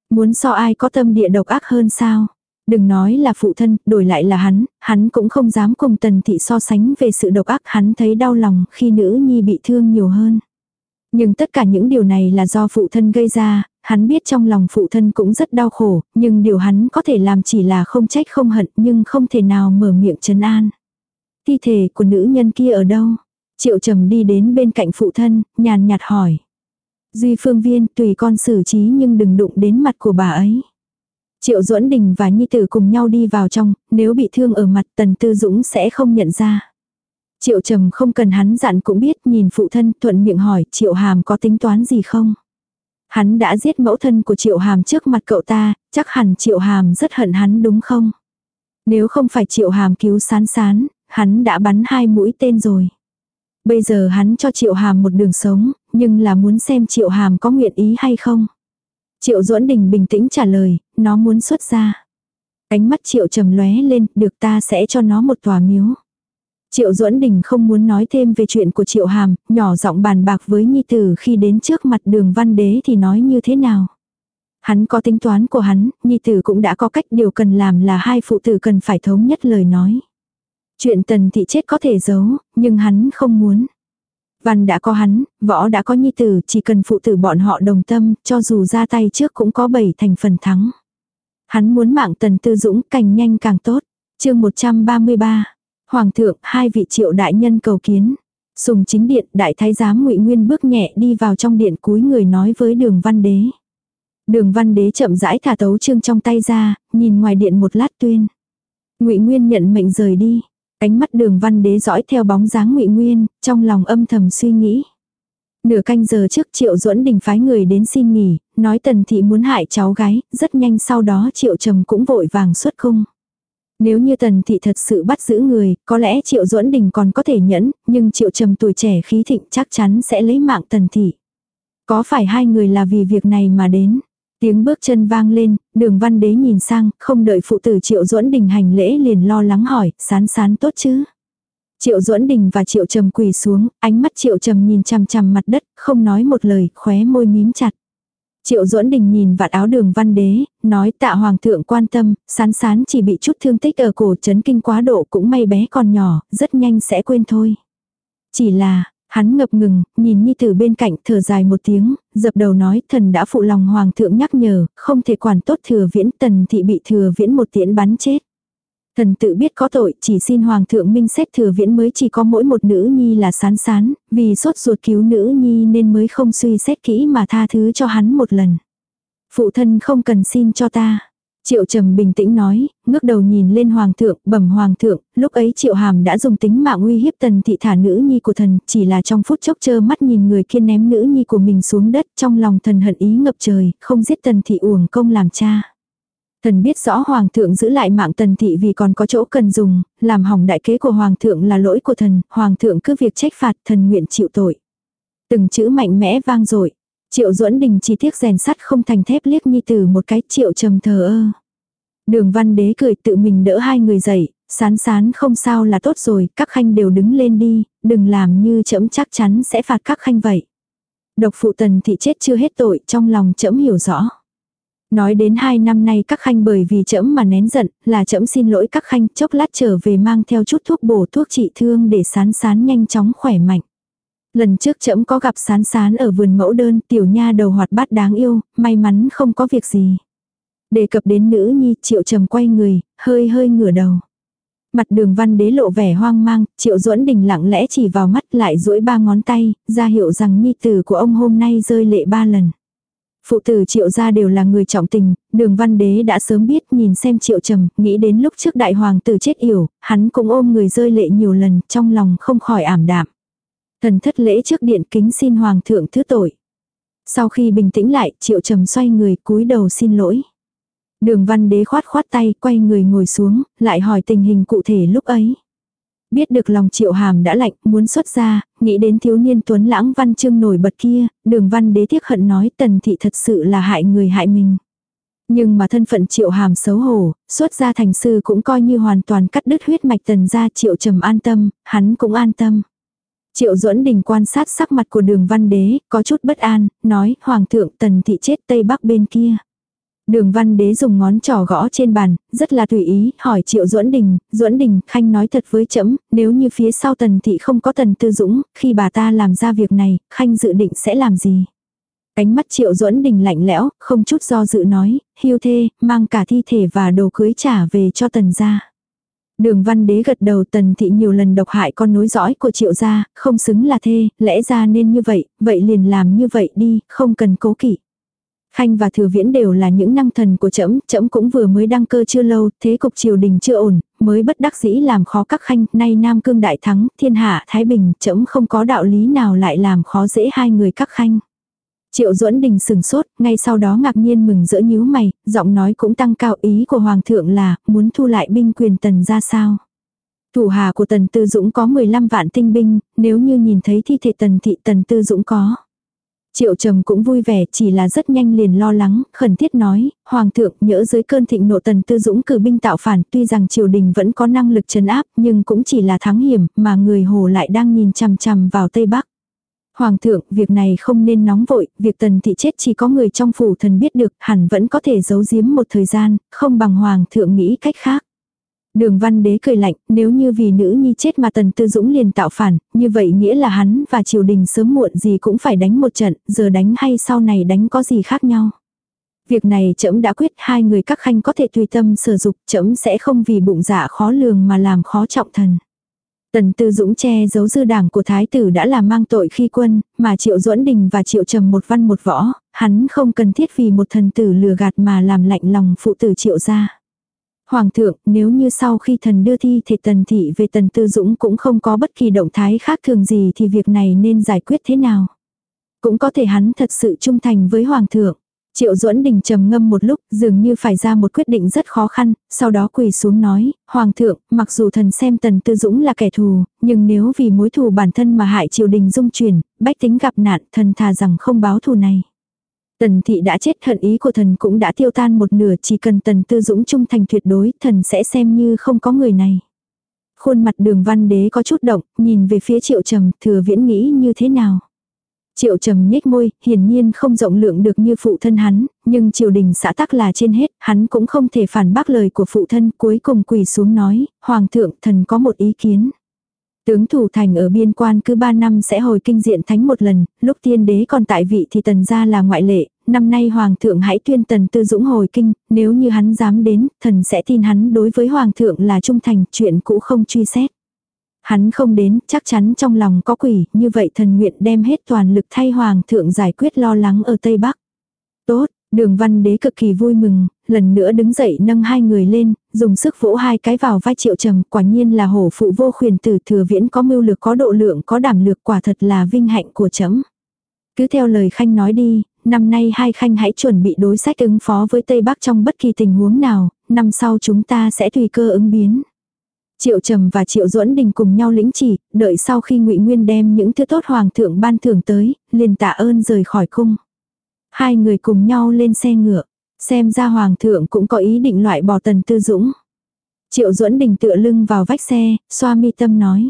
Muốn so ai có tâm địa độc ác hơn sao? Đừng nói là phụ thân, đổi lại là hắn, hắn cũng không dám cùng tần thị so sánh về sự độc ác hắn thấy đau lòng khi nữ nhi bị thương nhiều hơn. Nhưng tất cả những điều này là do phụ thân gây ra, hắn biết trong lòng phụ thân cũng rất đau khổ, nhưng điều hắn có thể làm chỉ là không trách không hận nhưng không thể nào mở miệng trấn an. Thi thể của nữ nhân kia ở đâu? Triệu trầm đi đến bên cạnh phụ thân, nhàn nhạt hỏi. Duy phương viên tùy con xử trí nhưng đừng đụng đến mặt của bà ấy. Triệu duẫn đình và Nhi Tử cùng nhau đi vào trong, nếu bị thương ở mặt Tần Tư Dũng sẽ không nhận ra. Triệu trầm không cần hắn dặn cũng biết nhìn phụ thân thuận miệng hỏi Triệu Hàm có tính toán gì không. Hắn đã giết mẫu thân của Triệu Hàm trước mặt cậu ta, chắc hẳn Triệu Hàm rất hận hắn đúng không? Nếu không phải Triệu Hàm cứu sán sán, hắn đã bắn hai mũi tên rồi. Bây giờ hắn cho Triệu Hàm một đường sống, nhưng là muốn xem Triệu Hàm có nguyện ý hay không. Triệu Duẫn Đình bình tĩnh trả lời, nó muốn xuất ra. Ánh mắt Triệu trầm lóe lên, được ta sẽ cho nó một tòa miếu. Triệu Duẫn Đình không muốn nói thêm về chuyện của Triệu Hàm, nhỏ giọng bàn bạc với Nhi Tử khi đến trước mặt đường văn đế thì nói như thế nào. Hắn có tính toán của hắn, Nhi Tử cũng đã có cách điều cần làm là hai phụ tử cần phải thống nhất lời nói. Chuyện tần thị chết có thể giấu, nhưng hắn không muốn. Văn đã có hắn, võ đã có nhi tử, chỉ cần phụ tử bọn họ đồng tâm, cho dù ra tay trước cũng có bảy thành phần thắng. Hắn muốn mạng tần tư dũng càng nhanh càng tốt. chương 133. Hoàng thượng, hai vị triệu đại nhân cầu kiến. Sùng chính điện, đại thái giám ngụy Nguyên bước nhẹ đi vào trong điện cúi người nói với đường văn đế. Đường văn đế chậm rãi thả tấu chương trong tay ra, nhìn ngoài điện một lát tuyên. ngụy Nguyên nhận mệnh rời đi. Ánh mắt đường văn đế dõi theo bóng dáng ngụy Nguyên, trong lòng âm thầm suy nghĩ. Nửa canh giờ trước Triệu Duẫn Đình phái người đến xin nghỉ, nói Tần Thị muốn hại cháu gái, rất nhanh sau đó Triệu Trầm cũng vội vàng xuất khung. Nếu như Tần Thị thật sự bắt giữ người, có lẽ Triệu Duẫn Đình còn có thể nhẫn, nhưng Triệu Trầm tuổi trẻ khí thịnh chắc chắn sẽ lấy mạng Tần Thị. Có phải hai người là vì việc này mà đến? Tiếng bước chân vang lên, đường văn đế nhìn sang, không đợi phụ tử Triệu Duẫn Đình hành lễ liền lo lắng hỏi, sán sán tốt chứ? Triệu Duẫn Đình và Triệu Trầm quỳ xuống, ánh mắt Triệu Trầm nhìn chằm chằm mặt đất, không nói một lời, khóe môi mím chặt. Triệu Duẫn Đình nhìn vạt áo đường văn đế, nói tạ hoàng thượng quan tâm, sán sán chỉ bị chút thương tích ở cổ chấn kinh quá độ cũng may bé còn nhỏ, rất nhanh sẽ quên thôi. Chỉ là, Hắn ngập ngừng, nhìn Nhi Tử bên cạnh thở dài một tiếng, dập đầu nói thần đã phụ lòng Hoàng thượng nhắc nhở, không thể quản tốt thừa viễn tần thị bị thừa viễn một tiễn bắn chết. Thần tự biết có tội, chỉ xin Hoàng thượng minh xét thừa viễn mới chỉ có mỗi một nữ nhi là sán sán, vì sốt ruột cứu nữ nhi nên mới không suy xét kỹ mà tha thứ cho hắn một lần. Phụ thân không cần xin cho ta. Triệu trầm bình tĩnh nói, ngước đầu nhìn lên hoàng thượng, bẩm hoàng thượng, lúc ấy triệu hàm đã dùng tính mạng uy hiếp tần thị thả nữ nhi của thần, chỉ là trong phút chốc chơ mắt nhìn người kia ném nữ nhi của mình xuống đất, trong lòng thần hận ý ngập trời, không giết tần thị uổng công làm cha. Thần biết rõ hoàng thượng giữ lại mạng tần thị vì còn có chỗ cần dùng, làm hỏng đại kế của hoàng thượng là lỗi của thần, hoàng thượng cứ việc trách phạt thần nguyện chịu tội. Từng chữ mạnh mẽ vang dội Triệu duẫn đình chỉ tiếc rèn sắt không thành thép liếc nhi tử một cái triệu trầm thờ ơ. Đường văn đế cười tự mình đỡ hai người dậy, sán sán không sao là tốt rồi, các khanh đều đứng lên đi, đừng làm như trẫm chắc chắn sẽ phạt các khanh vậy. Độc phụ tần thị chết chưa hết tội trong lòng trẫm hiểu rõ. Nói đến hai năm nay các khanh bởi vì trẫm mà nén giận, là trẫm xin lỗi các khanh chốc lát trở về mang theo chút thuốc bổ thuốc trị thương để sán sán nhanh chóng khỏe mạnh. Lần trước trẫm có gặp sán sán ở vườn mẫu đơn, tiểu nha đầu hoạt bát đáng yêu, may mắn không có việc gì. Đề cập đến nữ nhi, triệu trầm quay người, hơi hơi ngửa đầu. Mặt đường văn đế lộ vẻ hoang mang, triệu duẫn đình lặng lẽ chỉ vào mắt lại duỗi ba ngón tay, ra hiệu rằng nhi tử của ông hôm nay rơi lệ ba lần. Phụ tử triệu gia đều là người trọng tình, đường văn đế đã sớm biết nhìn xem triệu trầm, nghĩ đến lúc trước đại hoàng tử chết yểu, hắn cũng ôm người rơi lệ nhiều lần, trong lòng không khỏi ảm đạm. Thần thất lễ trước điện kính xin hoàng thượng thứ tội. Sau khi bình tĩnh lại, triệu trầm xoay người cúi đầu xin lỗi. Đường văn đế khoát khoát tay, quay người ngồi xuống, lại hỏi tình hình cụ thể lúc ấy. Biết được lòng triệu hàm đã lạnh, muốn xuất ra, nghĩ đến thiếu niên tuấn lãng văn chương nổi bật kia, đường văn đế tiếc hận nói tần thị thật sự là hại người hại mình. Nhưng mà thân phận triệu hàm xấu hổ, xuất ra thành sư cũng coi như hoàn toàn cắt đứt huyết mạch tần ra triệu trầm an tâm, hắn cũng an tâm. Triệu duẫn đình quan sát sắc mặt của đường văn đế, có chút bất an, nói, Hoàng thượng tần thị chết Tây Bắc bên kia. Đường văn đế dùng ngón trỏ gõ trên bàn, rất là tùy ý, hỏi triệu duẫn đình, duẫn đình, khanh nói thật với trẫm nếu như phía sau tần thị không có tần tư dũng, khi bà ta làm ra việc này, khanh dự định sẽ làm gì? Cánh mắt triệu duẫn đình lạnh lẽo, không chút do dự nói, hiu thê, mang cả thi thể và đồ cưới trả về cho tần gia. Đường văn đế gật đầu tần thị nhiều lần độc hại con nối dõi của triệu gia, không xứng là thê, lẽ ra nên như vậy, vậy liền làm như vậy đi, không cần cố kỵ. Khanh và Thừa Viễn đều là những năng thần của trẫm, trẫm cũng vừa mới đăng cơ chưa lâu, thế cục triều đình chưa ổn, mới bất đắc dĩ làm khó các khanh, nay Nam Cương đại thắng, thiên hạ thái bình, trẫm không có đạo lý nào lại làm khó dễ hai người các khanh. Triệu Duẫn Đình sừng sốt, ngay sau đó ngạc nhiên mừng rỡ nhíu mày, giọng nói cũng tăng cao ý của Hoàng thượng là, muốn thu lại binh quyền tần ra sao. Thủ hà của tần tư dũng có 15 vạn tinh binh, nếu như nhìn thấy thi thể tần thị tần tư dũng có. Triệu trầm cũng vui vẻ chỉ là rất nhanh liền lo lắng, khẩn thiết nói, Hoàng thượng nhỡ dưới cơn thịnh nộ tần tư dũng cử binh tạo phản tuy rằng triều đình vẫn có năng lực trấn áp nhưng cũng chỉ là thắng hiểm mà người hồ lại đang nhìn chằm chằm vào Tây Bắc. Hoàng thượng, việc này không nên nóng vội, việc tần thị chết chỉ có người trong phủ thần biết được, hẳn vẫn có thể giấu giếm một thời gian, không bằng hoàng thượng nghĩ cách khác. Đường văn đế cười lạnh, nếu như vì nữ nhi chết mà tần tư dũng liền tạo phản, như vậy nghĩa là hắn và triều đình sớm muộn gì cũng phải đánh một trận, giờ đánh hay sau này đánh có gì khác nhau. Việc này trẫm đã quyết hai người các khanh có thể tùy tâm sử dụng, trẫm sẽ không vì bụng dạ khó lường mà làm khó trọng thần. Tần Tư Dũng che giấu dư đảng của thái tử đã là mang tội khi quân, mà Triệu Duẫn Đình và Triệu Trầm một văn một võ, hắn không cần thiết vì một thần tử lừa gạt mà làm lạnh lòng phụ tử Triệu gia. Hoàng thượng, nếu như sau khi thần đưa thi thể tần thị về tần tư dũng cũng không có bất kỳ động thái khác thường gì thì việc này nên giải quyết thế nào? Cũng có thể hắn thật sự trung thành với hoàng thượng. Triệu duẫn đình trầm ngâm một lúc, dường như phải ra một quyết định rất khó khăn, sau đó quỳ xuống nói, Hoàng thượng, mặc dù thần xem tần tư dũng là kẻ thù, nhưng nếu vì mối thù bản thân mà hại triều đình dung chuyển, bách tính gặp nạn, thần thà rằng không báo thù này. Tần thị đã chết hận ý của thần cũng đã tiêu tan một nửa chỉ cần tần tư dũng trung thành tuyệt đối thần sẽ xem như không có người này. Khuôn mặt đường văn đế có chút động, nhìn về phía triệu trầm thừa viễn nghĩ như thế nào. Triệu trầm nhếch môi, hiển nhiên không rộng lượng được như phụ thân hắn, nhưng triều đình xã tắc là trên hết, hắn cũng không thể phản bác lời của phụ thân, cuối cùng quỳ xuống nói, Hoàng thượng thần có một ý kiến. Tướng thủ thành ở biên quan cứ 3 năm sẽ hồi kinh diện thánh một lần, lúc tiên đế còn tại vị thì tần gia là ngoại lệ, năm nay hoàng thượng hãy tuyên tần tư dũng hồi kinh, nếu như hắn dám đến, thần sẽ tin hắn đối với hoàng thượng là trung thành, chuyện cũ không truy xét. Hắn không đến, chắc chắn trong lòng có quỷ, như vậy thần nguyện đem hết toàn lực thay hoàng thượng giải quyết lo lắng ở Tây Bắc. Tốt, Đường văn đế cực kỳ vui mừng, lần nữa đứng dậy nâng hai người lên, dùng sức vỗ hai cái vào vai triệu trầm, quả nhiên là hổ phụ vô khuyền tử thừa viễn có mưu lược có độ lượng có đảm lược quả thật là vinh hạnh của chấm. Cứ theo lời khanh nói đi, năm nay hai khanh hãy chuẩn bị đối sách ứng phó với Tây Bắc trong bất kỳ tình huống nào, năm sau chúng ta sẽ tùy cơ ứng biến. Triệu Trầm và Triệu Duẫn Đình cùng nhau lĩnh chỉ, đợi sau khi Ngụy Nguyên đem những thứ tốt hoàng thượng ban thưởng tới, liền tạ ơn rời khỏi cung. Hai người cùng nhau lên xe ngựa. Xem ra hoàng thượng cũng có ý định loại bỏ tần tư dũng. Triệu duẫn đình tựa lưng vào vách xe, xoa mi tâm nói.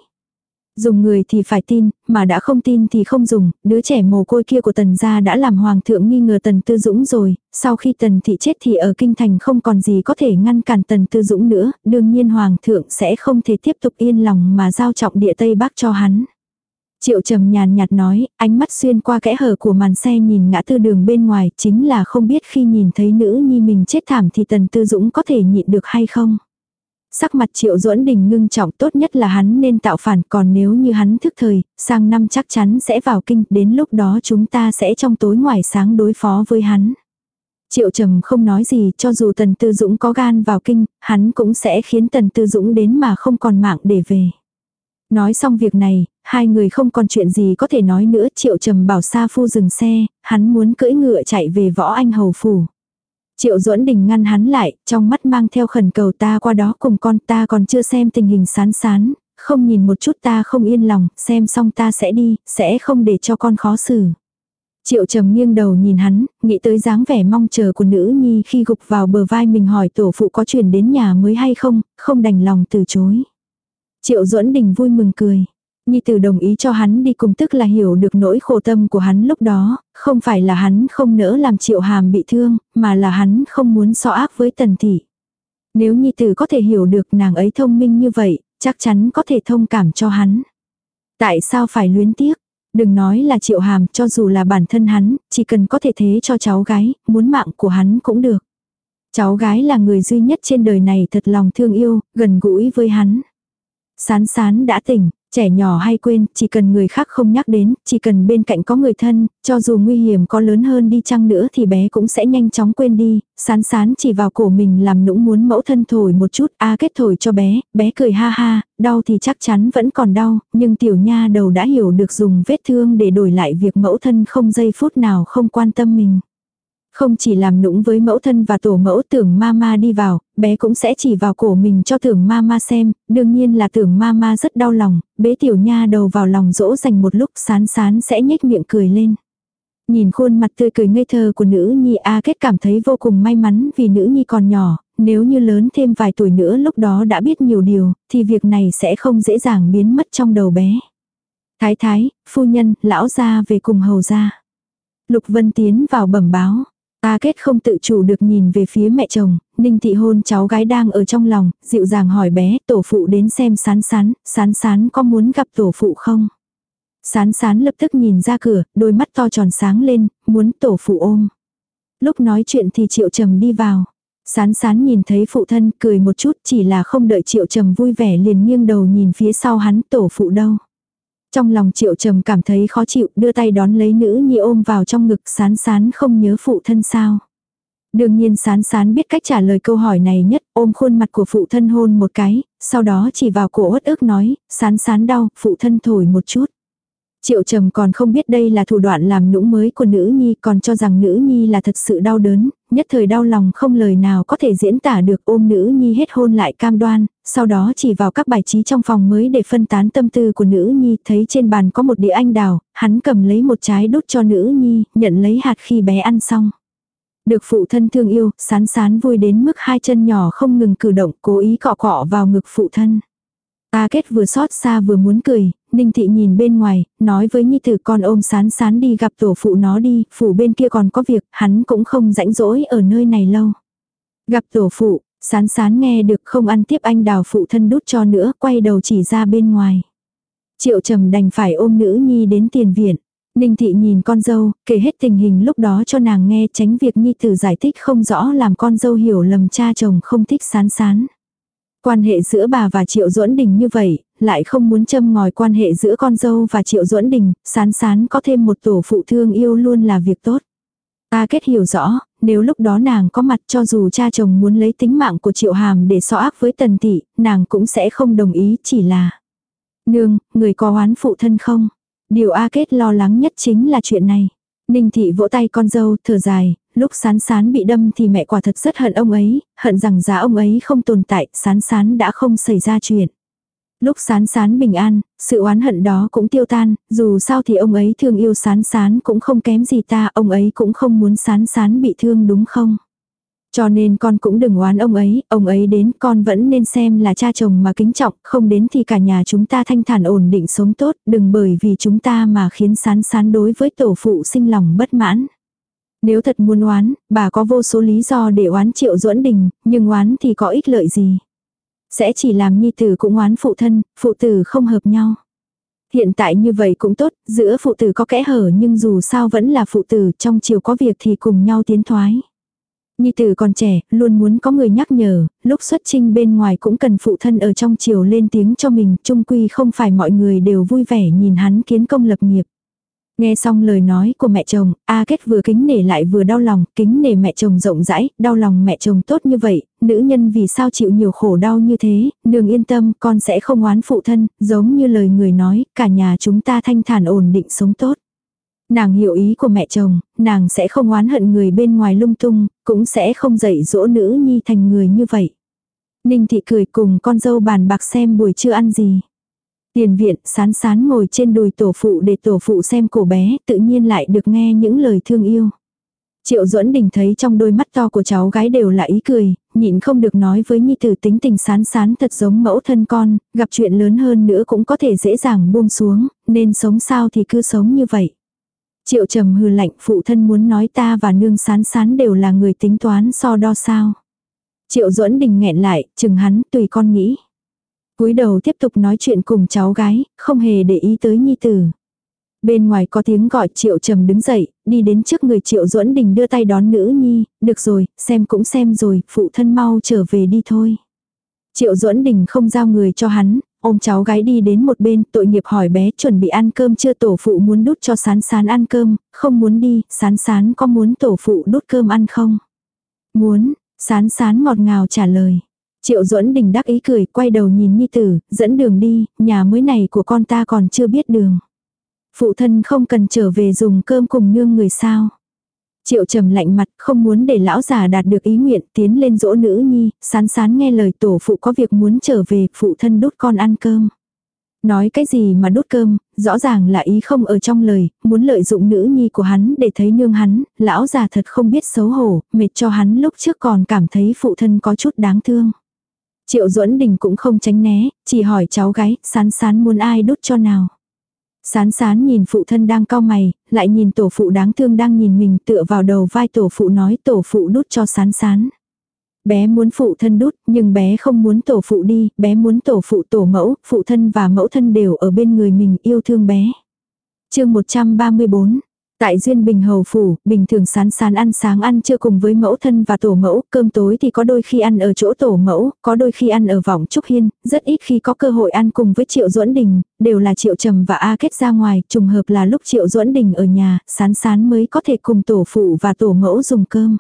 Dùng người thì phải tin, mà đã không tin thì không dùng, đứa trẻ mồ côi kia của tần gia đã làm hoàng thượng nghi ngờ tần tư dũng rồi, sau khi tần thị chết thì ở kinh thành không còn gì có thể ngăn cản tần tư dũng nữa, đương nhiên hoàng thượng sẽ không thể tiếp tục yên lòng mà giao trọng địa Tây Bắc cho hắn. Triệu trầm nhàn nhạt nói, ánh mắt xuyên qua kẽ hở của màn xe nhìn ngã tư đường bên ngoài, chính là không biết khi nhìn thấy nữ nhi mình chết thảm thì tần tư dũng có thể nhịn được hay không. Sắc mặt triệu duẫn đình ngưng trọng tốt nhất là hắn nên tạo phản còn nếu như hắn thức thời, sang năm chắc chắn sẽ vào kinh, đến lúc đó chúng ta sẽ trong tối ngoài sáng đối phó với hắn. Triệu trầm không nói gì cho dù tần tư dũng có gan vào kinh, hắn cũng sẽ khiến tần tư dũng đến mà không còn mạng để về. Nói xong việc này, hai người không còn chuyện gì có thể nói nữa, Triệu Trầm bảo Sa Phu dừng xe, hắn muốn cưỡi ngựa chạy về võ anh hầu phủ. Triệu duẫn đình ngăn hắn lại, trong mắt mang theo khẩn cầu ta qua đó cùng con ta còn chưa xem tình hình sán sán, không nhìn một chút ta không yên lòng, xem xong ta sẽ đi, sẽ không để cho con khó xử. Triệu trầm nghiêng đầu nhìn hắn, nghĩ tới dáng vẻ mong chờ của nữ nhi khi gục vào bờ vai mình hỏi tổ phụ có chuyển đến nhà mới hay không, không đành lòng từ chối. Triệu duẫn đình vui mừng cười. Nhi tử đồng ý cho hắn đi cùng tức là hiểu được nỗi khổ tâm của hắn lúc đó, không phải là hắn không nỡ làm triệu hàm bị thương, mà là hắn không muốn so ác với tần thị. Nếu Nhi tử có thể hiểu được nàng ấy thông minh như vậy, chắc chắn có thể thông cảm cho hắn. Tại sao phải luyến tiếc? Đừng nói là triệu hàm cho dù là bản thân hắn, chỉ cần có thể thế cho cháu gái, muốn mạng của hắn cũng được. Cháu gái là người duy nhất trên đời này thật lòng thương yêu, gần gũi với hắn. Sán sán đã tỉnh, Trẻ nhỏ hay quên, chỉ cần người khác không nhắc đến, chỉ cần bên cạnh có người thân, cho dù nguy hiểm có lớn hơn đi chăng nữa thì bé cũng sẽ nhanh chóng quên đi, sán sán chỉ vào cổ mình làm nũng muốn mẫu thân thổi một chút, a kết thổi cho bé, bé cười ha ha, đau thì chắc chắn vẫn còn đau, nhưng tiểu nha đầu đã hiểu được dùng vết thương để đổi lại việc mẫu thân không giây phút nào không quan tâm mình. Không chỉ làm nũng với mẫu thân và tổ mẫu tưởng mama đi vào, bé cũng sẽ chỉ vào cổ mình cho tưởng mama xem, đương nhiên là tưởng mama rất đau lòng, bế tiểu nha đầu vào lòng dỗ dành một lúc sán sán sẽ nhếch miệng cười lên. Nhìn khuôn mặt tươi cười ngây thơ của nữ nhi A Kết cảm thấy vô cùng may mắn vì nữ nhi còn nhỏ, nếu như lớn thêm vài tuổi nữa lúc đó đã biết nhiều điều, thì việc này sẽ không dễ dàng biến mất trong đầu bé. Thái thái, phu nhân, lão gia về cùng hầu gia. Lục Vân tiến vào bẩm báo. A kết không tự chủ được nhìn về phía mẹ chồng, ninh thị hôn cháu gái đang ở trong lòng, dịu dàng hỏi bé tổ phụ đến xem sán sán, sán sán có muốn gặp tổ phụ không? Sán sán lập tức nhìn ra cửa, đôi mắt to tròn sáng lên, muốn tổ phụ ôm. Lúc nói chuyện thì triệu trầm đi vào. Sán sán nhìn thấy phụ thân cười một chút chỉ là không đợi triệu trầm vui vẻ liền nghiêng đầu nhìn phía sau hắn tổ phụ đâu. Trong lòng triệu trầm cảm thấy khó chịu, đưa tay đón lấy nữ nhi ôm vào trong ngực sán sán không nhớ phụ thân sao. Đương nhiên sán sán biết cách trả lời câu hỏi này nhất, ôm khuôn mặt của phụ thân hôn một cái, sau đó chỉ vào cổ ớt ức nói, sán sán đau, phụ thân thổi một chút. Triệu trầm còn không biết đây là thủ đoạn làm nũng mới của nữ nhi còn cho rằng nữ nhi là thật sự đau đớn, nhất thời đau lòng không lời nào có thể diễn tả được ôm nữ nhi hết hôn lại cam đoan, sau đó chỉ vào các bài trí trong phòng mới để phân tán tâm tư của nữ nhi thấy trên bàn có một đĩa anh đào, hắn cầm lấy một trái đút cho nữ nhi, nhận lấy hạt khi bé ăn xong. Được phụ thân thương yêu, sán sán vui đến mức hai chân nhỏ không ngừng cử động cố ý cọ cọ vào ngực phụ thân. Ta kết vừa xót xa vừa muốn cười, Ninh thị nhìn bên ngoài, nói với nhi tử con ôm sán sán đi gặp tổ phụ nó đi, phủ bên kia còn có việc, hắn cũng không rãnh rỗi ở nơi này lâu. Gặp tổ phụ, sán sán nghe được không ăn tiếp anh đào phụ thân đút cho nữa, quay đầu chỉ ra bên ngoài. Triệu trầm đành phải ôm nữ nhi đến tiền viện. Ninh thị nhìn con dâu, kể hết tình hình lúc đó cho nàng nghe tránh việc nhi tử giải thích không rõ làm con dâu hiểu lầm cha chồng không thích sán sán. Quan hệ giữa bà và Triệu Duẫn Đình như vậy, lại không muốn châm ngòi quan hệ giữa con dâu và Triệu Duẫn Đình, sán sán có thêm một tổ phụ thương yêu luôn là việc tốt. Ta kết hiểu rõ, nếu lúc đó nàng có mặt cho dù cha chồng muốn lấy tính mạng của Triệu Hàm để so ác với Tần Thị, nàng cũng sẽ không đồng ý chỉ là Nương, người có oán phụ thân không? Điều A Kết lo lắng nhất chính là chuyện này. Ninh Thị vỗ tay con dâu, thở dài, lúc sán sán bị đâm thì mẹ quả thật rất hận ông ấy, hận rằng giá ông ấy không tồn tại, sán sán đã không xảy ra chuyện. Lúc sán sán bình an, sự oán hận đó cũng tiêu tan, dù sao thì ông ấy thương yêu sán sán cũng không kém gì ta, ông ấy cũng không muốn sán sán bị thương đúng không? Cho nên con cũng đừng oán ông ấy, ông ấy đến con vẫn nên xem là cha chồng mà kính trọng, không đến thì cả nhà chúng ta thanh thản ổn định sống tốt, đừng bởi vì chúng ta mà khiến sán sán đối với tổ phụ sinh lòng bất mãn. Nếu thật muốn oán, bà có vô số lý do để oán triệu duẫn đình, nhưng oán thì có ích lợi gì. Sẽ chỉ làm nhi tử cũng oán phụ thân, phụ tử không hợp nhau. Hiện tại như vậy cũng tốt, giữa phụ tử có kẽ hở nhưng dù sao vẫn là phụ tử, trong chiều có việc thì cùng nhau tiến thoái. Nhi tử còn trẻ, luôn muốn có người nhắc nhở, lúc xuất trinh bên ngoài cũng cần phụ thân ở trong chiều lên tiếng cho mình, chung quy không phải mọi người đều vui vẻ nhìn hắn kiến công lập nghiệp. Nghe xong lời nói của mẹ chồng, A Kết vừa kính nể lại vừa đau lòng, kính nể mẹ chồng rộng rãi, đau lòng mẹ chồng tốt như vậy, nữ nhân vì sao chịu nhiều khổ đau như thế, nương yên tâm, con sẽ không oán phụ thân, giống như lời người nói, cả nhà chúng ta thanh thản ổn định sống tốt. Nàng hiểu ý của mẹ chồng, nàng sẽ không oán hận người bên ngoài lung tung, cũng sẽ không dạy dỗ nữ nhi thành người như vậy. Ninh thị cười cùng con dâu bàn bạc xem buổi trưa ăn gì. Tiền viện sán sán ngồi trên đùi tổ phụ để tổ phụ xem cổ bé, tự nhiên lại được nghe những lời thương yêu. Triệu duẫn đình thấy trong đôi mắt to của cháu gái đều là ý cười, nhịn không được nói với nhi tử tính tình sán sán thật giống mẫu thân con, gặp chuyện lớn hơn nữa cũng có thể dễ dàng buông xuống, nên sống sao thì cứ sống như vậy. Triệu trầm hừ lạnh phụ thân muốn nói ta và nương sán sán đều là người tính toán so đo sao. Triệu duẫn đình nghẹn lại, chừng hắn tùy con nghĩ cúi đầu tiếp tục nói chuyện cùng cháu gái, không hề để ý tới nhi tử. Bên ngoài có tiếng gọi Triệu Trầm đứng dậy, đi đến trước người Triệu Duẫn Đình đưa tay đón nữ nhi, được rồi, xem cũng xem rồi, phụ thân mau trở về đi thôi. Triệu Duẫn Đình không giao người cho hắn, ôm cháu gái đi đến một bên, tội nghiệp hỏi bé chuẩn bị ăn cơm chưa tổ phụ muốn đút cho sán sán ăn cơm, không muốn đi, sán sán có muốn tổ phụ đút cơm ăn không? Muốn, sán sán ngọt ngào trả lời. Triệu Duẫn Đình đắc ý cười, quay đầu nhìn Nhi Tử, dẫn đường đi, nhà mới này của con ta còn chưa biết đường. Phụ thân không cần trở về dùng cơm cùng nương người sao. Triệu trầm lạnh mặt không muốn để lão già đạt được ý nguyện tiến lên dỗ nữ nhi, sán sán nghe lời tổ phụ có việc muốn trở về, phụ thân đút con ăn cơm. Nói cái gì mà đút cơm, rõ ràng là ý không ở trong lời, muốn lợi dụng nữ nhi của hắn để thấy nương hắn, lão già thật không biết xấu hổ, mệt cho hắn lúc trước còn cảm thấy phụ thân có chút đáng thương. Triệu duẫn đình cũng không tránh né, chỉ hỏi cháu gái, sán sán muốn ai đút cho nào. Sán sán nhìn phụ thân đang cau mày, lại nhìn tổ phụ đáng thương đang nhìn mình tựa vào đầu vai tổ phụ nói tổ phụ đút cho sán sán. Bé muốn phụ thân đút, nhưng bé không muốn tổ phụ đi, bé muốn tổ phụ tổ mẫu, phụ thân và mẫu thân đều ở bên người mình yêu thương bé. chương 134, Tại Duyên Bình Hầu Phủ, bình thường sán sán ăn sáng ăn chưa cùng với mẫu thân và tổ mẫu, cơm tối thì có đôi khi ăn ở chỗ tổ mẫu, có đôi khi ăn ở vòng Trúc Hiên, rất ít khi có cơ hội ăn cùng với Triệu Duẫn Đình, đều là Triệu Trầm và A Kết ra ngoài, trùng hợp là lúc Triệu Duẫn Đình ở nhà, sán sán mới có thể cùng tổ phụ và tổ mẫu dùng cơm.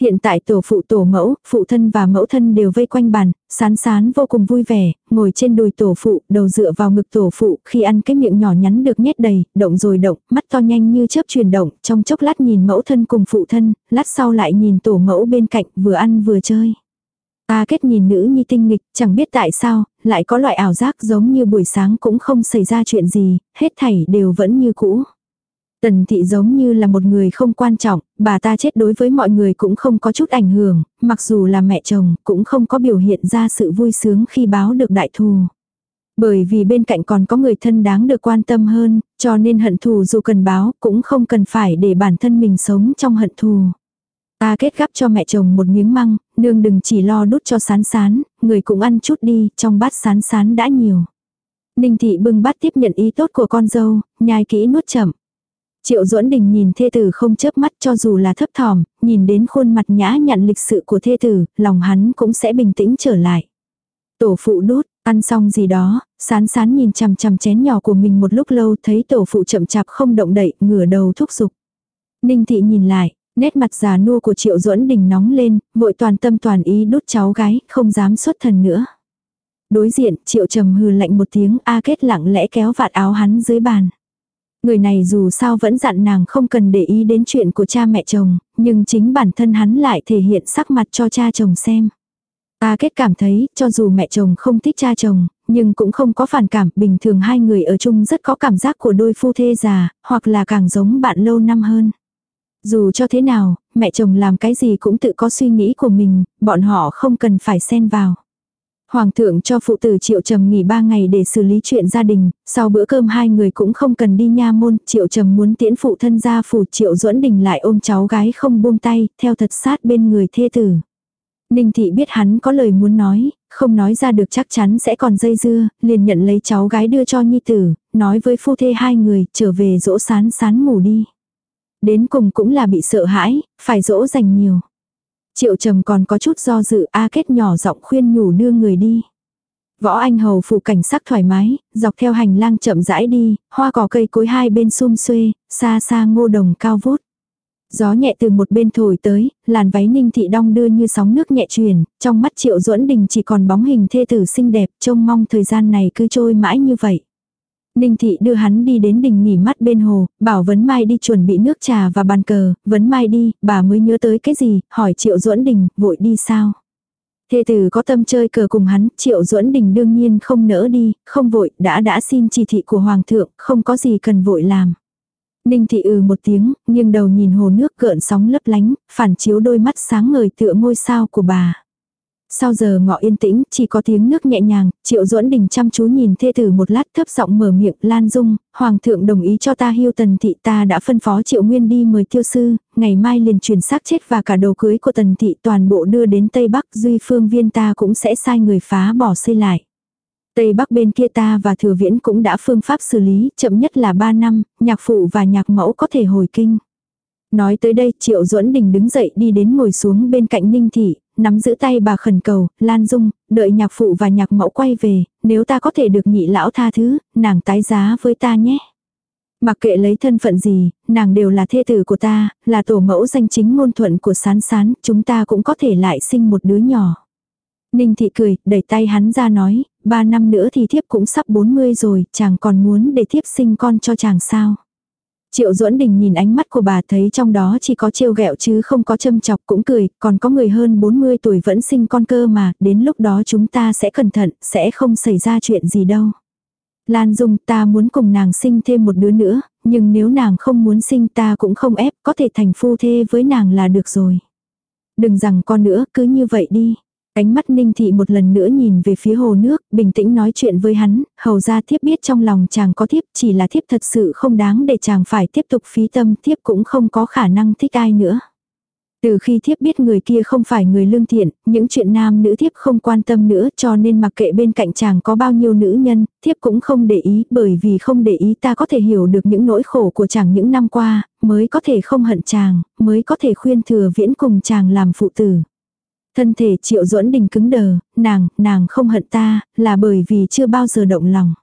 Hiện tại tổ phụ tổ mẫu, phụ thân và mẫu thân đều vây quanh bàn, sán sán vô cùng vui vẻ, ngồi trên đùi tổ phụ, đầu dựa vào ngực tổ phụ, khi ăn cái miệng nhỏ nhắn được nhét đầy, động rồi động, mắt to nhanh như chớp chuyển động, trong chốc lát nhìn mẫu thân cùng phụ thân, lát sau lại nhìn tổ mẫu bên cạnh, vừa ăn vừa chơi. Ta kết nhìn nữ nhi tinh nghịch, chẳng biết tại sao, lại có loại ảo giác giống như buổi sáng cũng không xảy ra chuyện gì, hết thảy đều vẫn như cũ. Tần thị giống như là một người không quan trọng, bà ta chết đối với mọi người cũng không có chút ảnh hưởng, mặc dù là mẹ chồng cũng không có biểu hiện ra sự vui sướng khi báo được đại thù. Bởi vì bên cạnh còn có người thân đáng được quan tâm hơn, cho nên hận thù dù cần báo cũng không cần phải để bản thân mình sống trong hận thù. Ta kết gắp cho mẹ chồng một miếng măng, nương đừng chỉ lo đút cho sán sán, người cũng ăn chút đi, trong bát sán sán đã nhiều. Ninh thị bưng bát tiếp nhận ý tốt của con dâu, nhai kỹ nuốt chậm. Triệu duẫn đình nhìn thê tử không chớp mắt cho dù là thấp thỏm, nhìn đến khuôn mặt nhã nhặn lịch sự của thê tử, lòng hắn cũng sẽ bình tĩnh trở lại. Tổ phụ đốt, ăn xong gì đó, sán sán nhìn chằm chằm chén nhỏ của mình một lúc lâu thấy tổ phụ chậm chạp không động đậy, ngửa đầu thúc giục. Ninh thị nhìn lại, nét mặt già nua của triệu duẫn đình nóng lên, vội toàn tâm toàn ý đút cháu gái, không dám xuất thần nữa. Đối diện, triệu trầm hừ lạnh một tiếng, A kết lặng lẽ kéo vạt áo hắn dưới bàn. Người này dù sao vẫn dặn nàng không cần để ý đến chuyện của cha mẹ chồng, nhưng chính bản thân hắn lại thể hiện sắc mặt cho cha chồng xem. Ta kết cảm thấy, cho dù mẹ chồng không thích cha chồng, nhưng cũng không có phản cảm, bình thường hai người ở chung rất có cảm giác của đôi phu thê già, hoặc là càng giống bạn lâu năm hơn. Dù cho thế nào, mẹ chồng làm cái gì cũng tự có suy nghĩ của mình, bọn họ không cần phải xen vào. Hoàng thượng cho phụ tử Triệu Trầm nghỉ ba ngày để xử lý chuyện gia đình, sau bữa cơm hai người cũng không cần đi nha môn, Triệu Trầm muốn tiễn phụ thân ra phủ Triệu Duẫn Đình lại ôm cháu gái không buông tay, theo thật sát bên người thê tử. Ninh thị biết hắn có lời muốn nói, không nói ra được chắc chắn sẽ còn dây dưa, liền nhận lấy cháu gái đưa cho nhi tử, nói với phu thê hai người, trở về dỗ sán sán ngủ đi. Đến cùng cũng là bị sợ hãi, phải dỗ dành nhiều. Triệu trầm còn có chút do dự A kết nhỏ giọng khuyên nhủ đưa người đi. Võ Anh Hầu phụ cảnh sắc thoải mái, dọc theo hành lang chậm rãi đi, hoa cỏ cây cối hai bên xum xuê, xa xa ngô đồng cao vút. Gió nhẹ từ một bên thổi tới, làn váy ninh thị đong đưa như sóng nước nhẹ truyền, trong mắt triệu duẫn đình chỉ còn bóng hình thê tử xinh đẹp, trông mong thời gian này cứ trôi mãi như vậy. Ninh thị đưa hắn đi đến đình nghỉ mắt bên hồ, bảo Vấn Mai đi chuẩn bị nước trà và bàn cờ, Vấn Mai đi, bà mới nhớ tới cái gì, hỏi Triệu Duẫn Đình, vội đi sao? Thê tử có tâm chơi cờ cùng hắn, Triệu Duẫn Đình đương nhiên không nỡ đi, không vội, đã đã xin chỉ thị của Hoàng thượng, không có gì cần vội làm. Ninh thị ừ một tiếng, nghiêng đầu nhìn hồ nước gợn sóng lấp lánh, phản chiếu đôi mắt sáng ngời tựa ngôi sao của bà. Sau giờ ngọ yên tĩnh, chỉ có tiếng nước nhẹ nhàng, triệu duẫn đình chăm chú nhìn thê tử một lát thấp giọng mở miệng, Lan Dung, Hoàng thượng đồng ý cho ta hưu tần thị ta đã phân phó triệu nguyên đi mời tiêu sư, ngày mai liền truyền xác chết và cả đồ cưới của tần thị toàn bộ đưa đến Tây Bắc, duy phương viên ta cũng sẽ sai người phá bỏ xây lại. Tây Bắc bên kia ta và thừa viễn cũng đã phương pháp xử lý, chậm nhất là 3 năm, nhạc phụ và nhạc mẫu có thể hồi kinh. Nói tới đây, Triệu Duẫn Đình đứng dậy đi đến ngồi xuống bên cạnh Ninh Thị, nắm giữ tay bà khẩn cầu, Lan Dung, đợi nhạc phụ và nhạc mẫu quay về, nếu ta có thể được nhị lão tha thứ, nàng tái giá với ta nhé. Mặc kệ lấy thân phận gì, nàng đều là thê tử của ta, là tổ mẫu danh chính ngôn thuận của sán sán, chúng ta cũng có thể lại sinh một đứa nhỏ. Ninh thị cười, đẩy tay hắn ra nói, ba năm nữa thì thiếp cũng sắp 40 rồi, chàng còn muốn để thiếp sinh con cho chàng sao. Triệu duẫn đình nhìn ánh mắt của bà thấy trong đó chỉ có trêu ghẹo chứ không có châm chọc cũng cười, còn có người hơn 40 tuổi vẫn sinh con cơ mà, đến lúc đó chúng ta sẽ cẩn thận, sẽ không xảy ra chuyện gì đâu. Lan Dung ta muốn cùng nàng sinh thêm một đứa nữa, nhưng nếu nàng không muốn sinh ta cũng không ép, có thể thành phu thê với nàng là được rồi. Đừng rằng con nữa, cứ như vậy đi. Ánh mắt ninh thị một lần nữa nhìn về phía hồ nước, bình tĩnh nói chuyện với hắn, hầu ra thiếp biết trong lòng chàng có thiếp, chỉ là thiếp thật sự không đáng để chàng phải tiếp tục phí tâm, thiếp cũng không có khả năng thích ai nữa. Từ khi thiếp biết người kia không phải người lương thiện, những chuyện nam nữ thiếp không quan tâm nữa cho nên mặc kệ bên cạnh chàng có bao nhiêu nữ nhân, thiếp cũng không để ý bởi vì không để ý ta có thể hiểu được những nỗi khổ của chàng những năm qua, mới có thể không hận chàng, mới có thể khuyên thừa viễn cùng chàng làm phụ tử. Thân thể triệu duẫn đình cứng đờ, nàng, nàng không hận ta, là bởi vì chưa bao giờ động lòng.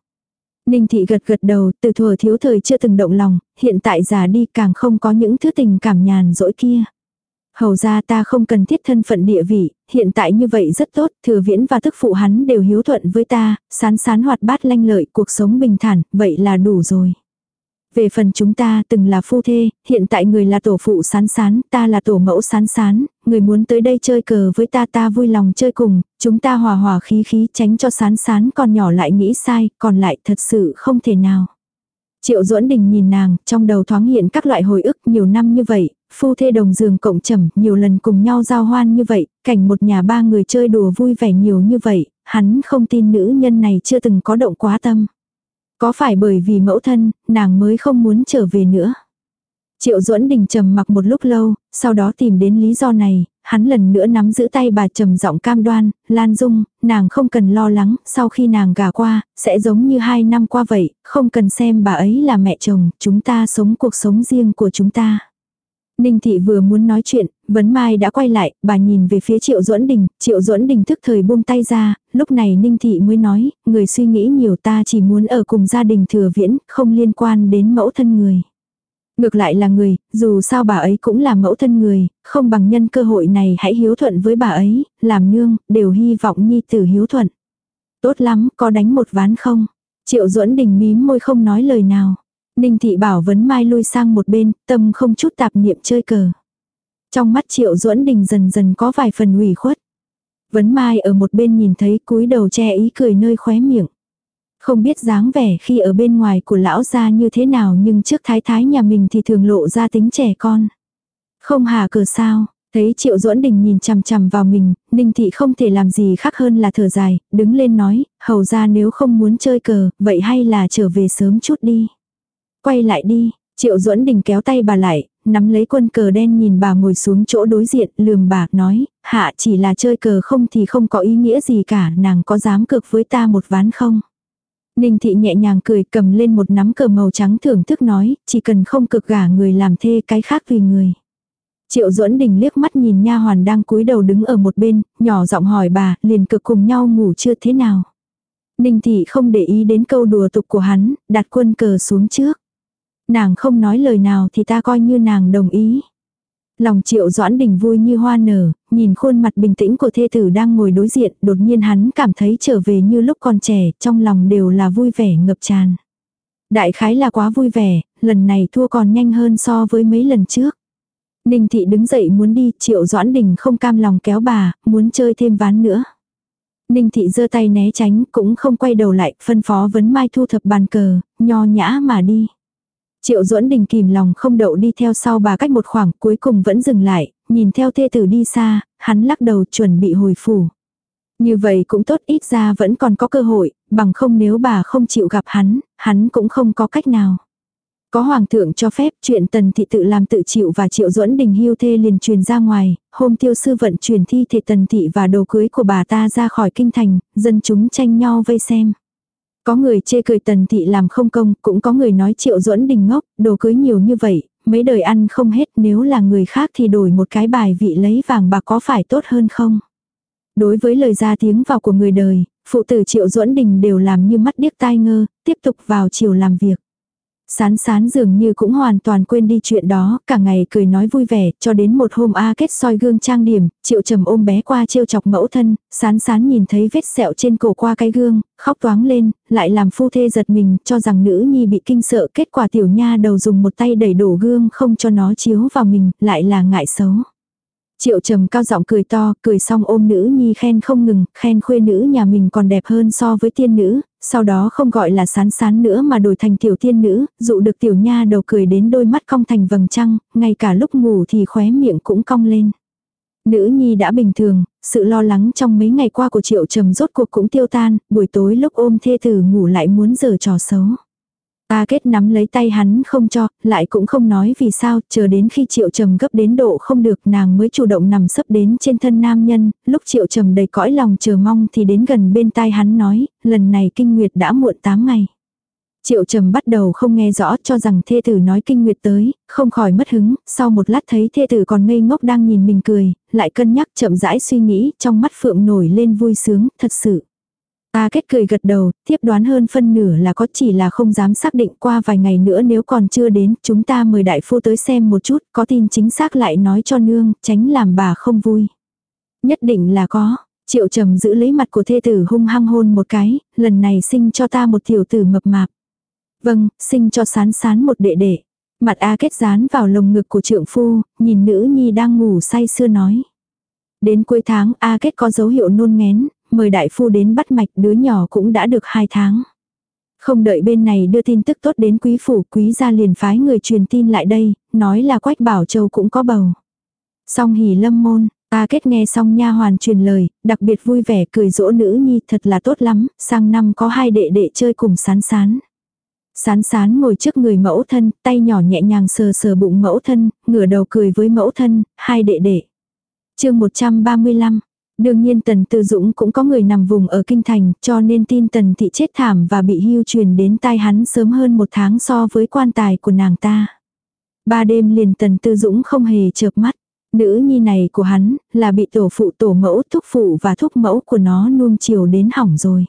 Ninh thị gật gật đầu, từ thuở thiếu thời chưa từng động lòng, hiện tại già đi càng không có những thứ tình cảm nhàn dỗi kia. Hầu ra ta không cần thiết thân phận địa vị, hiện tại như vậy rất tốt, thừa viễn và tức phụ hắn đều hiếu thuận với ta, sán sán hoạt bát lanh lợi, cuộc sống bình thản, vậy là đủ rồi. Về phần chúng ta từng là phu thê, hiện tại người là tổ phụ sán sán, ta là tổ mẫu sán sán, người muốn tới đây chơi cờ với ta ta vui lòng chơi cùng, chúng ta hòa hòa khí khí tránh cho sán sán còn nhỏ lại nghĩ sai, còn lại thật sự không thể nào. Triệu duẫn đình nhìn nàng, trong đầu thoáng hiện các loại hồi ức nhiều năm như vậy, phu thê đồng giường cộng trầm nhiều lần cùng nhau giao hoan như vậy, cảnh một nhà ba người chơi đùa vui vẻ nhiều như vậy, hắn không tin nữ nhân này chưa từng có động quá tâm. Có phải bởi vì mẫu thân, nàng mới không muốn trở về nữa. Triệu duẫn đình trầm mặc một lúc lâu, sau đó tìm đến lý do này, hắn lần nữa nắm giữ tay bà trầm giọng cam đoan, Lan Dung, nàng không cần lo lắng, sau khi nàng gả qua, sẽ giống như hai năm qua vậy, không cần xem bà ấy là mẹ chồng, chúng ta sống cuộc sống riêng của chúng ta. Ninh thị vừa muốn nói chuyện, vấn mai đã quay lại, bà nhìn về phía triệu duẫn đình, triệu duẫn đình thức thời buông tay ra, lúc này ninh thị mới nói, người suy nghĩ nhiều ta chỉ muốn ở cùng gia đình thừa viễn, không liên quan đến mẫu thân người. Ngược lại là người, dù sao bà ấy cũng là mẫu thân người, không bằng nhân cơ hội này hãy hiếu thuận với bà ấy, làm nương, đều hy vọng nhi tử hiếu thuận. Tốt lắm, có đánh một ván không? Triệu duẫn đình mím môi không nói lời nào. Ninh thị bảo vấn mai lui sang một bên, tâm không chút tạp niệm chơi cờ. Trong mắt triệu duẫn đình dần dần có vài phần ủy khuất. Vấn mai ở một bên nhìn thấy cúi đầu che ý cười nơi khóe miệng. Không biết dáng vẻ khi ở bên ngoài của lão gia như thế nào nhưng trước thái thái nhà mình thì thường lộ ra tính trẻ con. Không hà cờ sao, thấy triệu duẫn đình nhìn chằm chằm vào mình, ninh thị không thể làm gì khác hơn là thở dài, đứng lên nói, hầu ra nếu không muốn chơi cờ, vậy hay là trở về sớm chút đi. Quay lại đi, triệu duẫn đình kéo tay bà lại, nắm lấy quân cờ đen nhìn bà ngồi xuống chỗ đối diện, lườm bà, nói, hạ chỉ là chơi cờ không thì không có ý nghĩa gì cả, nàng có dám cược với ta một ván không? Ninh thị nhẹ nhàng cười cầm lên một nắm cờ màu trắng thưởng thức nói, chỉ cần không cực gả người làm thê cái khác vì người. Triệu duẫn đình liếc mắt nhìn nha hoàn đang cúi đầu đứng ở một bên, nhỏ giọng hỏi bà, liền cực cùng nhau ngủ chưa thế nào. Ninh thị không để ý đến câu đùa tục của hắn, đặt quân cờ xuống trước. Nàng không nói lời nào thì ta coi như nàng đồng ý. Lòng triệu doãn đình vui như hoa nở, nhìn khuôn mặt bình tĩnh của thê tử đang ngồi đối diện, đột nhiên hắn cảm thấy trở về như lúc còn trẻ, trong lòng đều là vui vẻ ngập tràn. Đại khái là quá vui vẻ, lần này thua còn nhanh hơn so với mấy lần trước. Ninh thị đứng dậy muốn đi, triệu doãn đình không cam lòng kéo bà, muốn chơi thêm ván nữa. Ninh thị giơ tay né tránh, cũng không quay đầu lại, phân phó vấn mai thu thập bàn cờ, nho nhã mà đi. Triệu duẫn đình kìm lòng không đậu đi theo sau bà cách một khoảng cuối cùng vẫn dừng lại, nhìn theo thê tử đi xa, hắn lắc đầu chuẩn bị hồi phủ. Như vậy cũng tốt ít ra vẫn còn có cơ hội, bằng không nếu bà không chịu gặp hắn, hắn cũng không có cách nào. Có hoàng thượng cho phép chuyện tần thị tự làm tự chịu và triệu duẫn đình hưu thê liền truyền ra ngoài, hôm tiêu sư vận truyền thi thể tần thị và đồ cưới của bà ta ra khỏi kinh thành, dân chúng tranh nhau vây xem. Có người chê cười tần thị làm không công, cũng có người nói triệu duẫn đình ngốc, đồ cưới nhiều như vậy, mấy đời ăn không hết nếu là người khác thì đổi một cái bài vị lấy vàng bạc có phải tốt hơn không? Đối với lời ra tiếng vào của người đời, phụ tử triệu duẫn đình đều làm như mắt điếc tai ngơ, tiếp tục vào chiều làm việc. Sán sán dường như cũng hoàn toàn quên đi chuyện đó, cả ngày cười nói vui vẻ, cho đến một hôm A kết soi gương trang điểm, triệu trầm ôm bé qua trêu chọc mẫu thân, sán sán nhìn thấy vết sẹo trên cổ qua cái gương, khóc toáng lên, lại làm phu thê giật mình, cho rằng nữ nhi bị kinh sợ, kết quả tiểu nha đầu dùng một tay đẩy đổ gương không cho nó chiếu vào mình, lại là ngại xấu. Triệu trầm cao giọng cười to, cười xong ôm nữ nhi khen không ngừng, khen khuê nữ nhà mình còn đẹp hơn so với tiên nữ, sau đó không gọi là sán sán nữa mà đổi thành tiểu tiên nữ, dụ được tiểu nha đầu cười đến đôi mắt cong thành vầng trăng, ngay cả lúc ngủ thì khóe miệng cũng cong lên. Nữ nhi đã bình thường, sự lo lắng trong mấy ngày qua của triệu trầm rốt cuộc cũng tiêu tan, buổi tối lúc ôm thê tử ngủ lại muốn giờ trò xấu. Ta kết nắm lấy tay hắn không cho, lại cũng không nói vì sao, chờ đến khi triệu trầm gấp đến độ không được nàng mới chủ động nằm sấp đến trên thân nam nhân, lúc triệu trầm đầy cõi lòng chờ mong thì đến gần bên tai hắn nói, lần này kinh nguyệt đã muộn 8 ngày. Triệu trầm bắt đầu không nghe rõ cho rằng thê tử nói kinh nguyệt tới, không khỏi mất hứng, sau một lát thấy thê tử còn ngây ngốc đang nhìn mình cười, lại cân nhắc chậm rãi suy nghĩ, trong mắt phượng nổi lên vui sướng, thật sự. Ta kết cười gật đầu, tiếp đoán hơn phân nửa là có chỉ là không dám xác định qua vài ngày nữa nếu còn chưa đến, chúng ta mời đại phu tới xem một chút, có tin chính xác lại nói cho nương, tránh làm bà không vui. Nhất định là có, triệu trầm giữ lấy mặt của thê tử hung hăng hôn một cái, lần này sinh cho ta một tiểu tử mập mạp. Vâng, sinh cho sán sán một đệ đệ. Mặt A kết dán vào lồng ngực của trượng phu, nhìn nữ nhi đang ngủ say sưa nói. Đến cuối tháng A kết có dấu hiệu nôn ngén, mời đại phu đến bắt mạch đứa nhỏ cũng đã được 2 tháng. Không đợi bên này đưa tin tức tốt đến quý phủ, quý gia liền phái người truyền tin lại đây, nói là Quách Bảo Châu cũng có bầu. Song hỉ lâm môn, ta kết nghe xong nha hoàn truyền lời, đặc biệt vui vẻ cười dỗ nữ nhi thật là tốt lắm, sang năm có hai đệ đệ chơi cùng sán sán. Sán sán ngồi trước người mẫu thân, tay nhỏ nhẹ nhàng sờ sờ bụng mẫu thân, ngửa đầu cười với mẫu thân, hai đệ đệ. chương 135, Đương nhiên Tần Tư Dũng cũng có người nằm vùng ở Kinh Thành cho nên tin Tần Thị chết thảm và bị hưu truyền đến tai hắn sớm hơn một tháng so với quan tài của nàng ta. Ba đêm liền Tần Tư Dũng không hề chợp mắt. Nữ nhi này của hắn là bị tổ phụ tổ mẫu thúc phụ và thúc mẫu của nó nuông chiều đến hỏng rồi.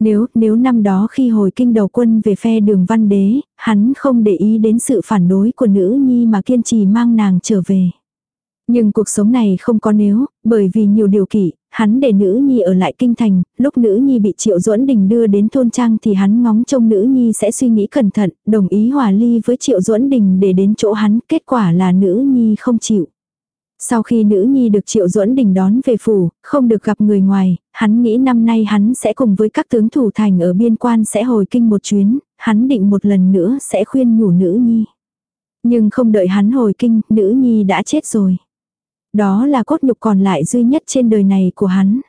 Nếu, nếu năm đó khi hồi kinh đầu quân về phe đường văn đế, hắn không để ý đến sự phản đối của nữ nhi mà kiên trì mang nàng trở về. Nhưng cuộc sống này không có nếu, bởi vì nhiều điều kỷ, hắn để nữ nhi ở lại kinh thành, lúc nữ nhi bị triệu duẫn đình đưa đến thôn trang thì hắn ngóng trông nữ nhi sẽ suy nghĩ cẩn thận, đồng ý hòa ly với triệu duẫn đình để đến chỗ hắn, kết quả là nữ nhi không chịu. Sau khi nữ nhi được triệu duẫn đình đón về phủ, không được gặp người ngoài, hắn nghĩ năm nay hắn sẽ cùng với các tướng thủ thành ở biên quan sẽ hồi kinh một chuyến, hắn định một lần nữa sẽ khuyên nhủ nữ nhi. Nhưng không đợi hắn hồi kinh, nữ nhi đã chết rồi. Đó là cốt nhục còn lại duy nhất trên đời này của hắn.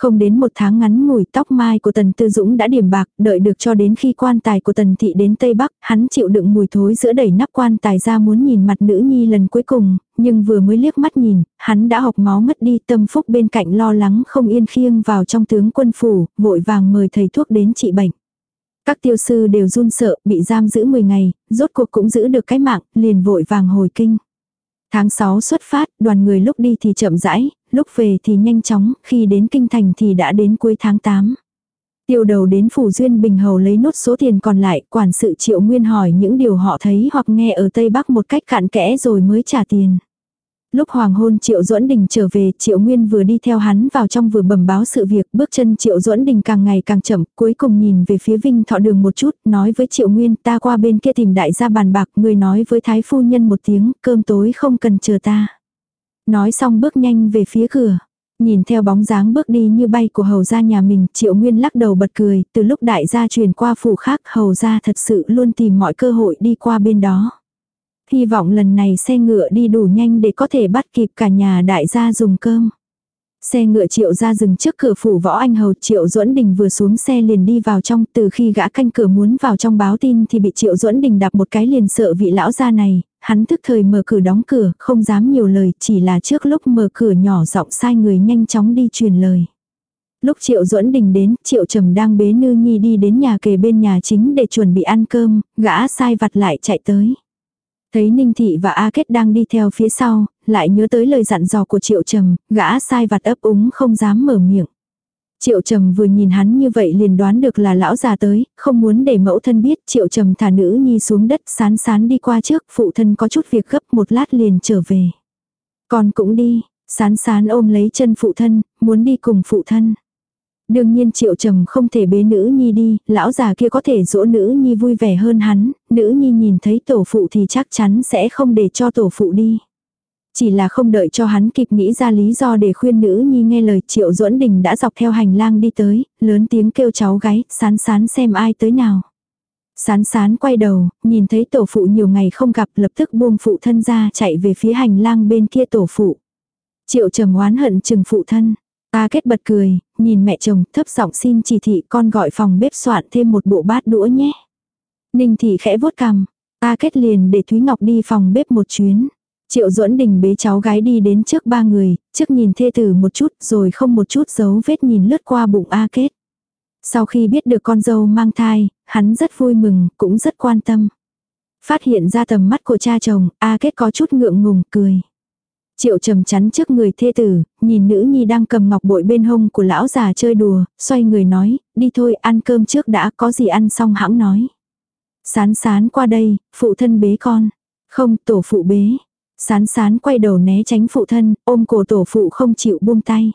Không đến một tháng ngắn ngủi tóc mai của Tần Tư Dũng đã điểm bạc, đợi được cho đến khi quan tài của Tần Thị đến Tây Bắc, hắn chịu đựng mùi thối giữa đẩy nắp quan tài ra muốn nhìn mặt nữ nhi lần cuối cùng, nhưng vừa mới liếc mắt nhìn, hắn đã học máu mất đi tâm phúc bên cạnh lo lắng không yên khiêng vào trong tướng quân phủ, vội vàng mời thầy thuốc đến trị bệnh. Các tiêu sư đều run sợ, bị giam giữ 10 ngày, rốt cuộc cũng giữ được cái mạng, liền vội vàng hồi kinh. Tháng 6 xuất phát, đoàn người lúc đi thì chậm rãi, lúc về thì nhanh chóng, khi đến kinh thành thì đã đến cuối tháng 8. Tiêu đầu đến phủ duyên bình hầu lấy nốt số tiền còn lại, quản sự triệu nguyên hỏi những điều họ thấy hoặc nghe ở Tây Bắc một cách cạn kẽ rồi mới trả tiền. Lúc hoàng hôn Triệu Duẫn Đình trở về, Triệu Nguyên vừa đi theo hắn vào trong vừa bẩm báo sự việc, bước chân Triệu Duẫn Đình càng ngày càng chậm, cuối cùng nhìn về phía Vinh Thọ Đường một chút, nói với Triệu Nguyên, ta qua bên kia tìm đại gia bàn bạc, người nói với Thái Phu Nhân một tiếng, cơm tối không cần chờ ta. Nói xong bước nhanh về phía cửa. Nhìn theo bóng dáng bước đi như bay của hầu gia nhà mình, triệu nguyên lắc đầu bật cười, từ lúc đại gia truyền qua phủ khác hầu gia thật sự luôn tìm mọi cơ hội đi qua bên đó. Hy vọng lần này xe ngựa đi đủ nhanh để có thể bắt kịp cả nhà đại gia dùng cơm. Xe ngựa triệu ra dừng trước cửa phủ võ anh hầu triệu duẫn đình vừa xuống xe liền đi vào trong từ khi gã canh cửa muốn vào trong báo tin thì bị triệu duẫn đình đạp một cái liền sợ vị lão gia này, hắn thức thời mở cửa đóng cửa không dám nhiều lời chỉ là trước lúc mở cửa nhỏ giọng sai người nhanh chóng đi truyền lời. Lúc Triệu Duẫn Đình đến, Triệu Trầm đang bế Nư Nhi đi đến nhà kề bên nhà chính để chuẩn bị ăn cơm, gã sai vặt lại chạy tới. Thấy Ninh Thị và A Kết đang đi theo phía sau, lại nhớ tới lời dặn dò của Triệu Trầm, gã sai vặt ấp úng không dám mở miệng. Triệu Trầm vừa nhìn hắn như vậy liền đoán được là lão già tới, không muốn để mẫu thân biết Triệu Trầm thả nữ nhi xuống đất sán sán đi qua trước, phụ thân có chút việc gấp một lát liền trở về. Con cũng đi, sán sán ôm lấy chân phụ thân, muốn đi cùng phụ thân. Đương nhiên triệu trầm không thể bế nữ nhi đi, lão già kia có thể dỗ nữ nhi vui vẻ hơn hắn, nữ nhi nhìn thấy tổ phụ thì chắc chắn sẽ không để cho tổ phụ đi. Chỉ là không đợi cho hắn kịp nghĩ ra lý do để khuyên nữ nhi nghe lời triệu duẫn đình đã dọc theo hành lang đi tới, lớn tiếng kêu cháu gái, sán sán xem ai tới nào. Sán sán quay đầu, nhìn thấy tổ phụ nhiều ngày không gặp lập tức buông phụ thân ra chạy về phía hành lang bên kia tổ phụ. Triệu trầm oán hận chừng phụ thân. A kết bật cười, nhìn mẹ chồng thấp giọng xin chỉ thị con gọi phòng bếp soạn thêm một bộ bát đũa nhé. Ninh thị khẽ vuốt cằm, A kết liền để Thúy Ngọc đi phòng bếp một chuyến. Triệu duẫn đình bế cháu gái đi đến trước ba người, trước nhìn thê tử một chút rồi không một chút dấu vết nhìn lướt qua bụng A kết. Sau khi biết được con dâu mang thai, hắn rất vui mừng, cũng rất quan tâm. Phát hiện ra tầm mắt của cha chồng, A kết có chút ngượng ngùng, cười. Triệu trầm chắn trước người thê tử, nhìn nữ nhi đang cầm ngọc bội bên hông của lão già chơi đùa, xoay người nói, đi thôi ăn cơm trước đã có gì ăn xong hãng nói. Sán sán qua đây, phụ thân bế con. Không, tổ phụ bế. Sán sán quay đầu né tránh phụ thân, ôm cổ tổ phụ không chịu buông tay.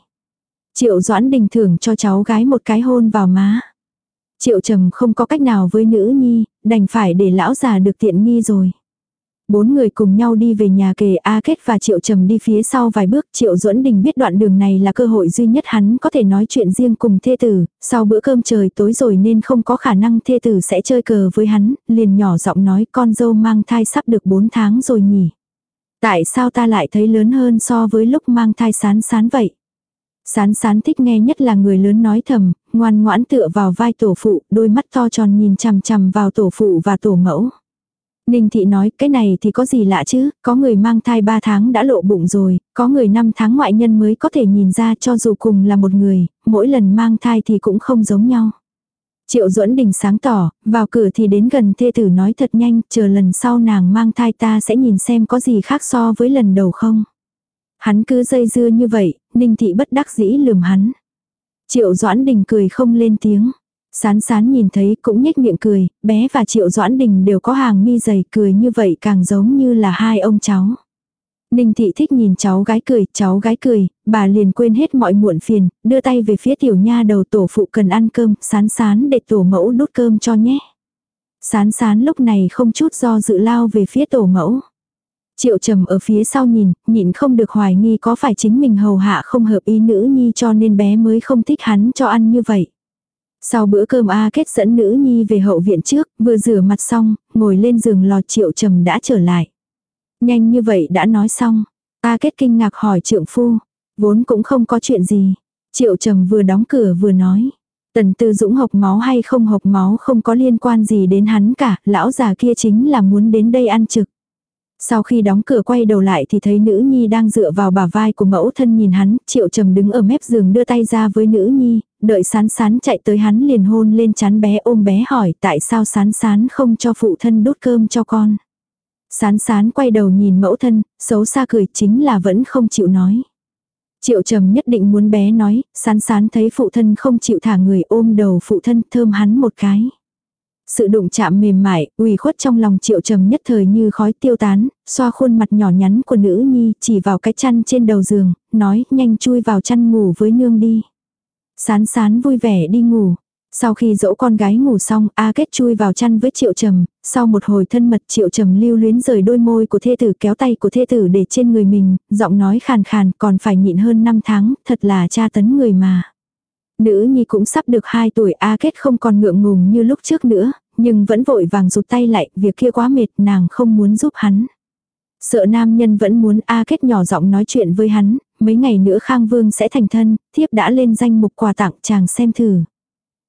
Triệu Doãn Đình thưởng cho cháu gái một cái hôn vào má. Triệu Trầm không có cách nào với nữ nhi, đành phải để lão già được tiện nghi rồi. Bốn người cùng nhau đi về nhà kề A Kết và Triệu Trầm đi phía sau vài bước. Triệu Duẫn Đình biết đoạn đường này là cơ hội duy nhất hắn có thể nói chuyện riêng cùng thê tử. Sau bữa cơm trời tối rồi nên không có khả năng thê tử sẽ chơi cờ với hắn. Liền nhỏ giọng nói con dâu mang thai sắp được 4 tháng rồi nhỉ. Tại sao ta lại thấy lớn hơn so với lúc mang thai sán sán vậy? Sán sán thích nghe nhất là người lớn nói thầm, ngoan ngoãn tựa vào vai tổ phụ, đôi mắt to tròn nhìn chằm chằm vào tổ phụ và tổ mẫu. Ninh thị nói cái này thì có gì lạ chứ, có người mang thai 3 tháng đã lộ bụng rồi, có người 5 tháng ngoại nhân mới có thể nhìn ra cho dù cùng là một người, mỗi lần mang thai thì cũng không giống nhau. Triệu duẫn đình sáng tỏ, vào cửa thì đến gần thê tử nói thật nhanh, chờ lần sau nàng mang thai ta sẽ nhìn xem có gì khác so với lần đầu không. Hắn cứ dây dưa như vậy, ninh thị bất đắc dĩ lườm hắn. Triệu doãn đình cười không lên tiếng. Sán sán nhìn thấy cũng nhếch miệng cười, bé và Triệu Doãn Đình đều có hàng mi dày cười như vậy càng giống như là hai ông cháu. Ninh thị thích nhìn cháu gái cười, cháu gái cười, bà liền quên hết mọi muộn phiền, đưa tay về phía tiểu nha đầu tổ phụ cần ăn cơm, sán sán để tổ mẫu đút cơm cho nhé. Sán sán lúc này không chút do dự lao về phía tổ mẫu. Triệu trầm ở phía sau nhìn, nhịn không được hoài nghi có phải chính mình hầu hạ không hợp ý nữ nhi cho nên bé mới không thích hắn cho ăn như vậy. Sau bữa cơm A Kết dẫn nữ nhi về hậu viện trước, vừa rửa mặt xong, ngồi lên giường lò triệu trầm đã trở lại. Nhanh như vậy đã nói xong. A Kết kinh ngạc hỏi trượng phu. Vốn cũng không có chuyện gì. Triệu trầm vừa đóng cửa vừa nói. Tần tư dũng hộc máu hay không hộc máu không có liên quan gì đến hắn cả, lão già kia chính là muốn đến đây ăn trực. Sau khi đóng cửa quay đầu lại thì thấy nữ nhi đang dựa vào bả vai của mẫu thân nhìn hắn, triệu trầm đứng ở mép giường đưa tay ra với nữ nhi, đợi sán sán chạy tới hắn liền hôn lên chán bé ôm bé hỏi tại sao sán sán không cho phụ thân đút cơm cho con. Sán sán quay đầu nhìn mẫu thân, xấu xa cười chính là vẫn không chịu nói. Triệu trầm nhất định muốn bé nói, sán sán thấy phụ thân không chịu thả người ôm đầu phụ thân thơm hắn một cái. Sự đụng chạm mềm mại, ủy khuất trong lòng triệu trầm nhất thời như khói tiêu tán, xoa khuôn mặt nhỏ nhắn của nữ nhi chỉ vào cái chăn trên đầu giường, nói nhanh chui vào chăn ngủ với nương đi. Sán sán vui vẻ đi ngủ. Sau khi dỗ con gái ngủ xong, A Kết chui vào chăn với Triệu Trầm, sau một hồi thân mật Triệu Trầm lưu luyến rời đôi môi của thê tử kéo tay của thê tử để trên người mình, giọng nói khàn khàn còn phải nhịn hơn 5 tháng, thật là tra tấn người mà. Nữ nhi cũng sắp được 2 tuổi A Kết không còn ngượng ngùng như lúc trước nữa, nhưng vẫn vội vàng rụt tay lại, việc kia quá mệt nàng không muốn giúp hắn. Sợ nam nhân vẫn muốn A Kết nhỏ giọng nói chuyện với hắn, mấy ngày nữa Khang Vương sẽ thành thân, thiếp đã lên danh mục quà tặng chàng xem thử.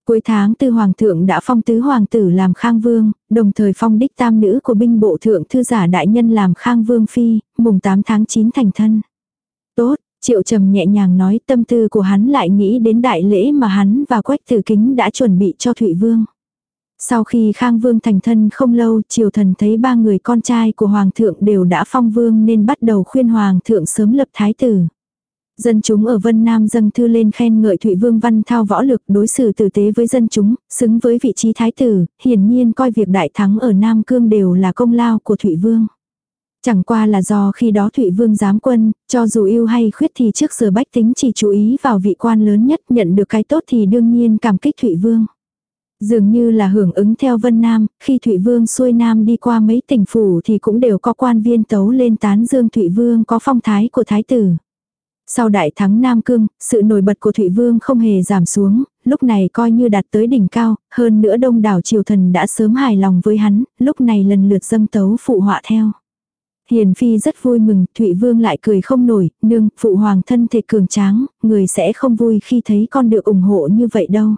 Cuối tháng tư hoàng thượng đã phong tứ hoàng tử làm khang vương, đồng thời phong đích tam nữ của binh bộ thượng thư giả đại nhân làm khang vương phi, mùng 8 tháng 9 thành thân. Triệu trầm nhẹ nhàng nói tâm tư của hắn lại nghĩ đến đại lễ mà hắn và quách tử kính đã chuẩn bị cho Thụy Vương. Sau khi Khang Vương thành thân không lâu, triều thần thấy ba người con trai của Hoàng thượng đều đã phong vương nên bắt đầu khuyên Hoàng thượng sớm lập thái tử. Dân chúng ở Vân Nam dâng thư lên khen ngợi Thụy Vương Văn Thao võ lực đối xử tử tế với dân chúng, xứng với vị trí thái tử, hiển nhiên coi việc đại thắng ở Nam Cương đều là công lao của Thụy Vương. Chẳng qua là do khi đó Thụy Vương giám quân, cho dù yêu hay khuyết thì trước giờ bách tính chỉ chú ý vào vị quan lớn nhất nhận được cái tốt thì đương nhiên cảm kích Thụy Vương. Dường như là hưởng ứng theo Vân Nam, khi Thụy Vương xuôi Nam đi qua mấy tỉnh phủ thì cũng đều có quan viên tấu lên tán dương Thụy Vương có phong thái của thái tử. Sau đại thắng Nam Cương, sự nổi bật của Thụy Vương không hề giảm xuống, lúc này coi như đạt tới đỉnh cao, hơn nữa đông đảo triều thần đã sớm hài lòng với hắn, lúc này lần lượt dâng tấu phụ họa theo. Hiền Phi rất vui mừng, Thụy Vương lại cười không nổi, nương, phụ hoàng thân thể cường tráng, người sẽ không vui khi thấy con được ủng hộ như vậy đâu.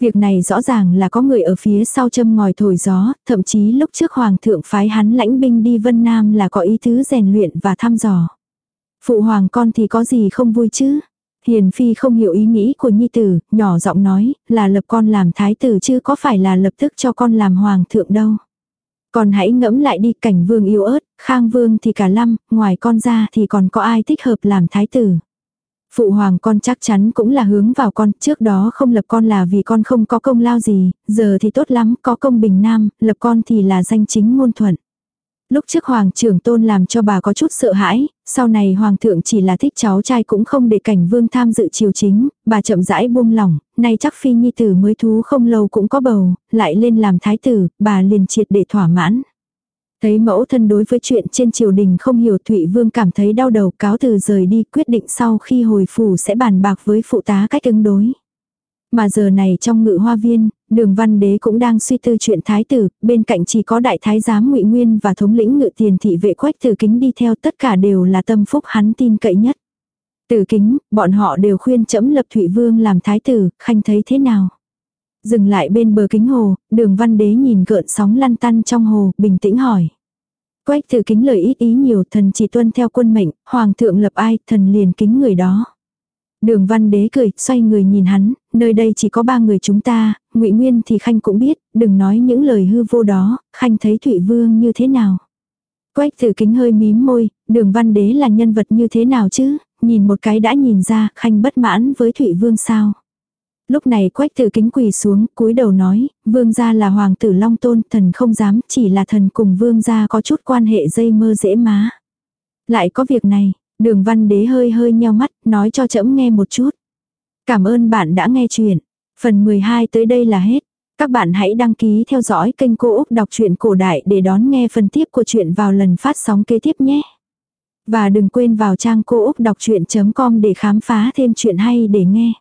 Việc này rõ ràng là có người ở phía sau châm ngòi thổi gió, thậm chí lúc trước hoàng thượng phái hắn lãnh binh đi Vân Nam là có ý tứ rèn luyện và thăm dò. Phụ hoàng con thì có gì không vui chứ? Hiền Phi không hiểu ý nghĩ của Nhi Tử, nhỏ giọng nói, là lập con làm thái tử chứ có phải là lập tức cho con làm hoàng thượng đâu. Còn hãy ngẫm lại đi cảnh vương yêu ớt, khang vương thì cả lâm, ngoài con ra thì còn có ai thích hợp làm thái tử. Phụ hoàng con chắc chắn cũng là hướng vào con, trước đó không lập con là vì con không có công lao gì, giờ thì tốt lắm, có công bình nam, lập con thì là danh chính ngôn thuận. Lúc trước hoàng trưởng tôn làm cho bà có chút sợ hãi, sau này hoàng thượng chỉ là thích cháu trai cũng không để cảnh vương tham dự triều chính, bà chậm rãi buông lỏng, nay chắc phi nhi tử mới thú không lâu cũng có bầu, lại lên làm thái tử, bà liền triệt để thỏa mãn. Thấy mẫu thân đối với chuyện trên triều đình không hiểu Thụy Vương cảm thấy đau đầu cáo từ rời đi quyết định sau khi hồi phủ sẽ bàn bạc với phụ tá cách ứng đối. Mà giờ này trong ngự hoa viên, đường văn đế cũng đang suy tư chuyện thái tử, bên cạnh chỉ có đại thái giám ngụy Nguyên và thống lĩnh ngự tiền thị vệ quách tử kính đi theo tất cả đều là tâm phúc hắn tin cậy nhất. Tử kính, bọn họ đều khuyên chấm lập Thụy Vương làm thái tử, khanh thấy thế nào? Dừng lại bên bờ kính hồ, đường văn đế nhìn gợn sóng lăn tăn trong hồ, bình tĩnh hỏi. Quách tử kính lời ít ý nhiều thần chỉ tuân theo quân mệnh, hoàng thượng lập ai, thần liền kính người đó. Đường văn đế cười, xoay người nhìn hắn, nơi đây chỉ có ba người chúng ta, ngụy Nguyên thì Khanh cũng biết, đừng nói những lời hư vô đó, Khanh thấy Thụy Vương như thế nào. Quách tử kính hơi mím môi, đường văn đế là nhân vật như thế nào chứ, nhìn một cái đã nhìn ra, Khanh bất mãn với Thụy Vương sao. Lúc này quách tử kính quỳ xuống, cúi đầu nói, vương gia là hoàng tử long tôn, thần không dám, chỉ là thần cùng vương gia có chút quan hệ dây mơ dễ má. Lại có việc này, Đường văn đế hơi hơi nheo mắt, nói cho trẫm nghe một chút. Cảm ơn bạn đã nghe chuyện. Phần 12 tới đây là hết. Các bạn hãy đăng ký theo dõi kênh Cô Úc Đọc truyện Cổ Đại để đón nghe phần tiếp của chuyện vào lần phát sóng kế tiếp nhé. Và đừng quên vào trang cô úc đọc chuyện.com để khám phá thêm chuyện hay để nghe.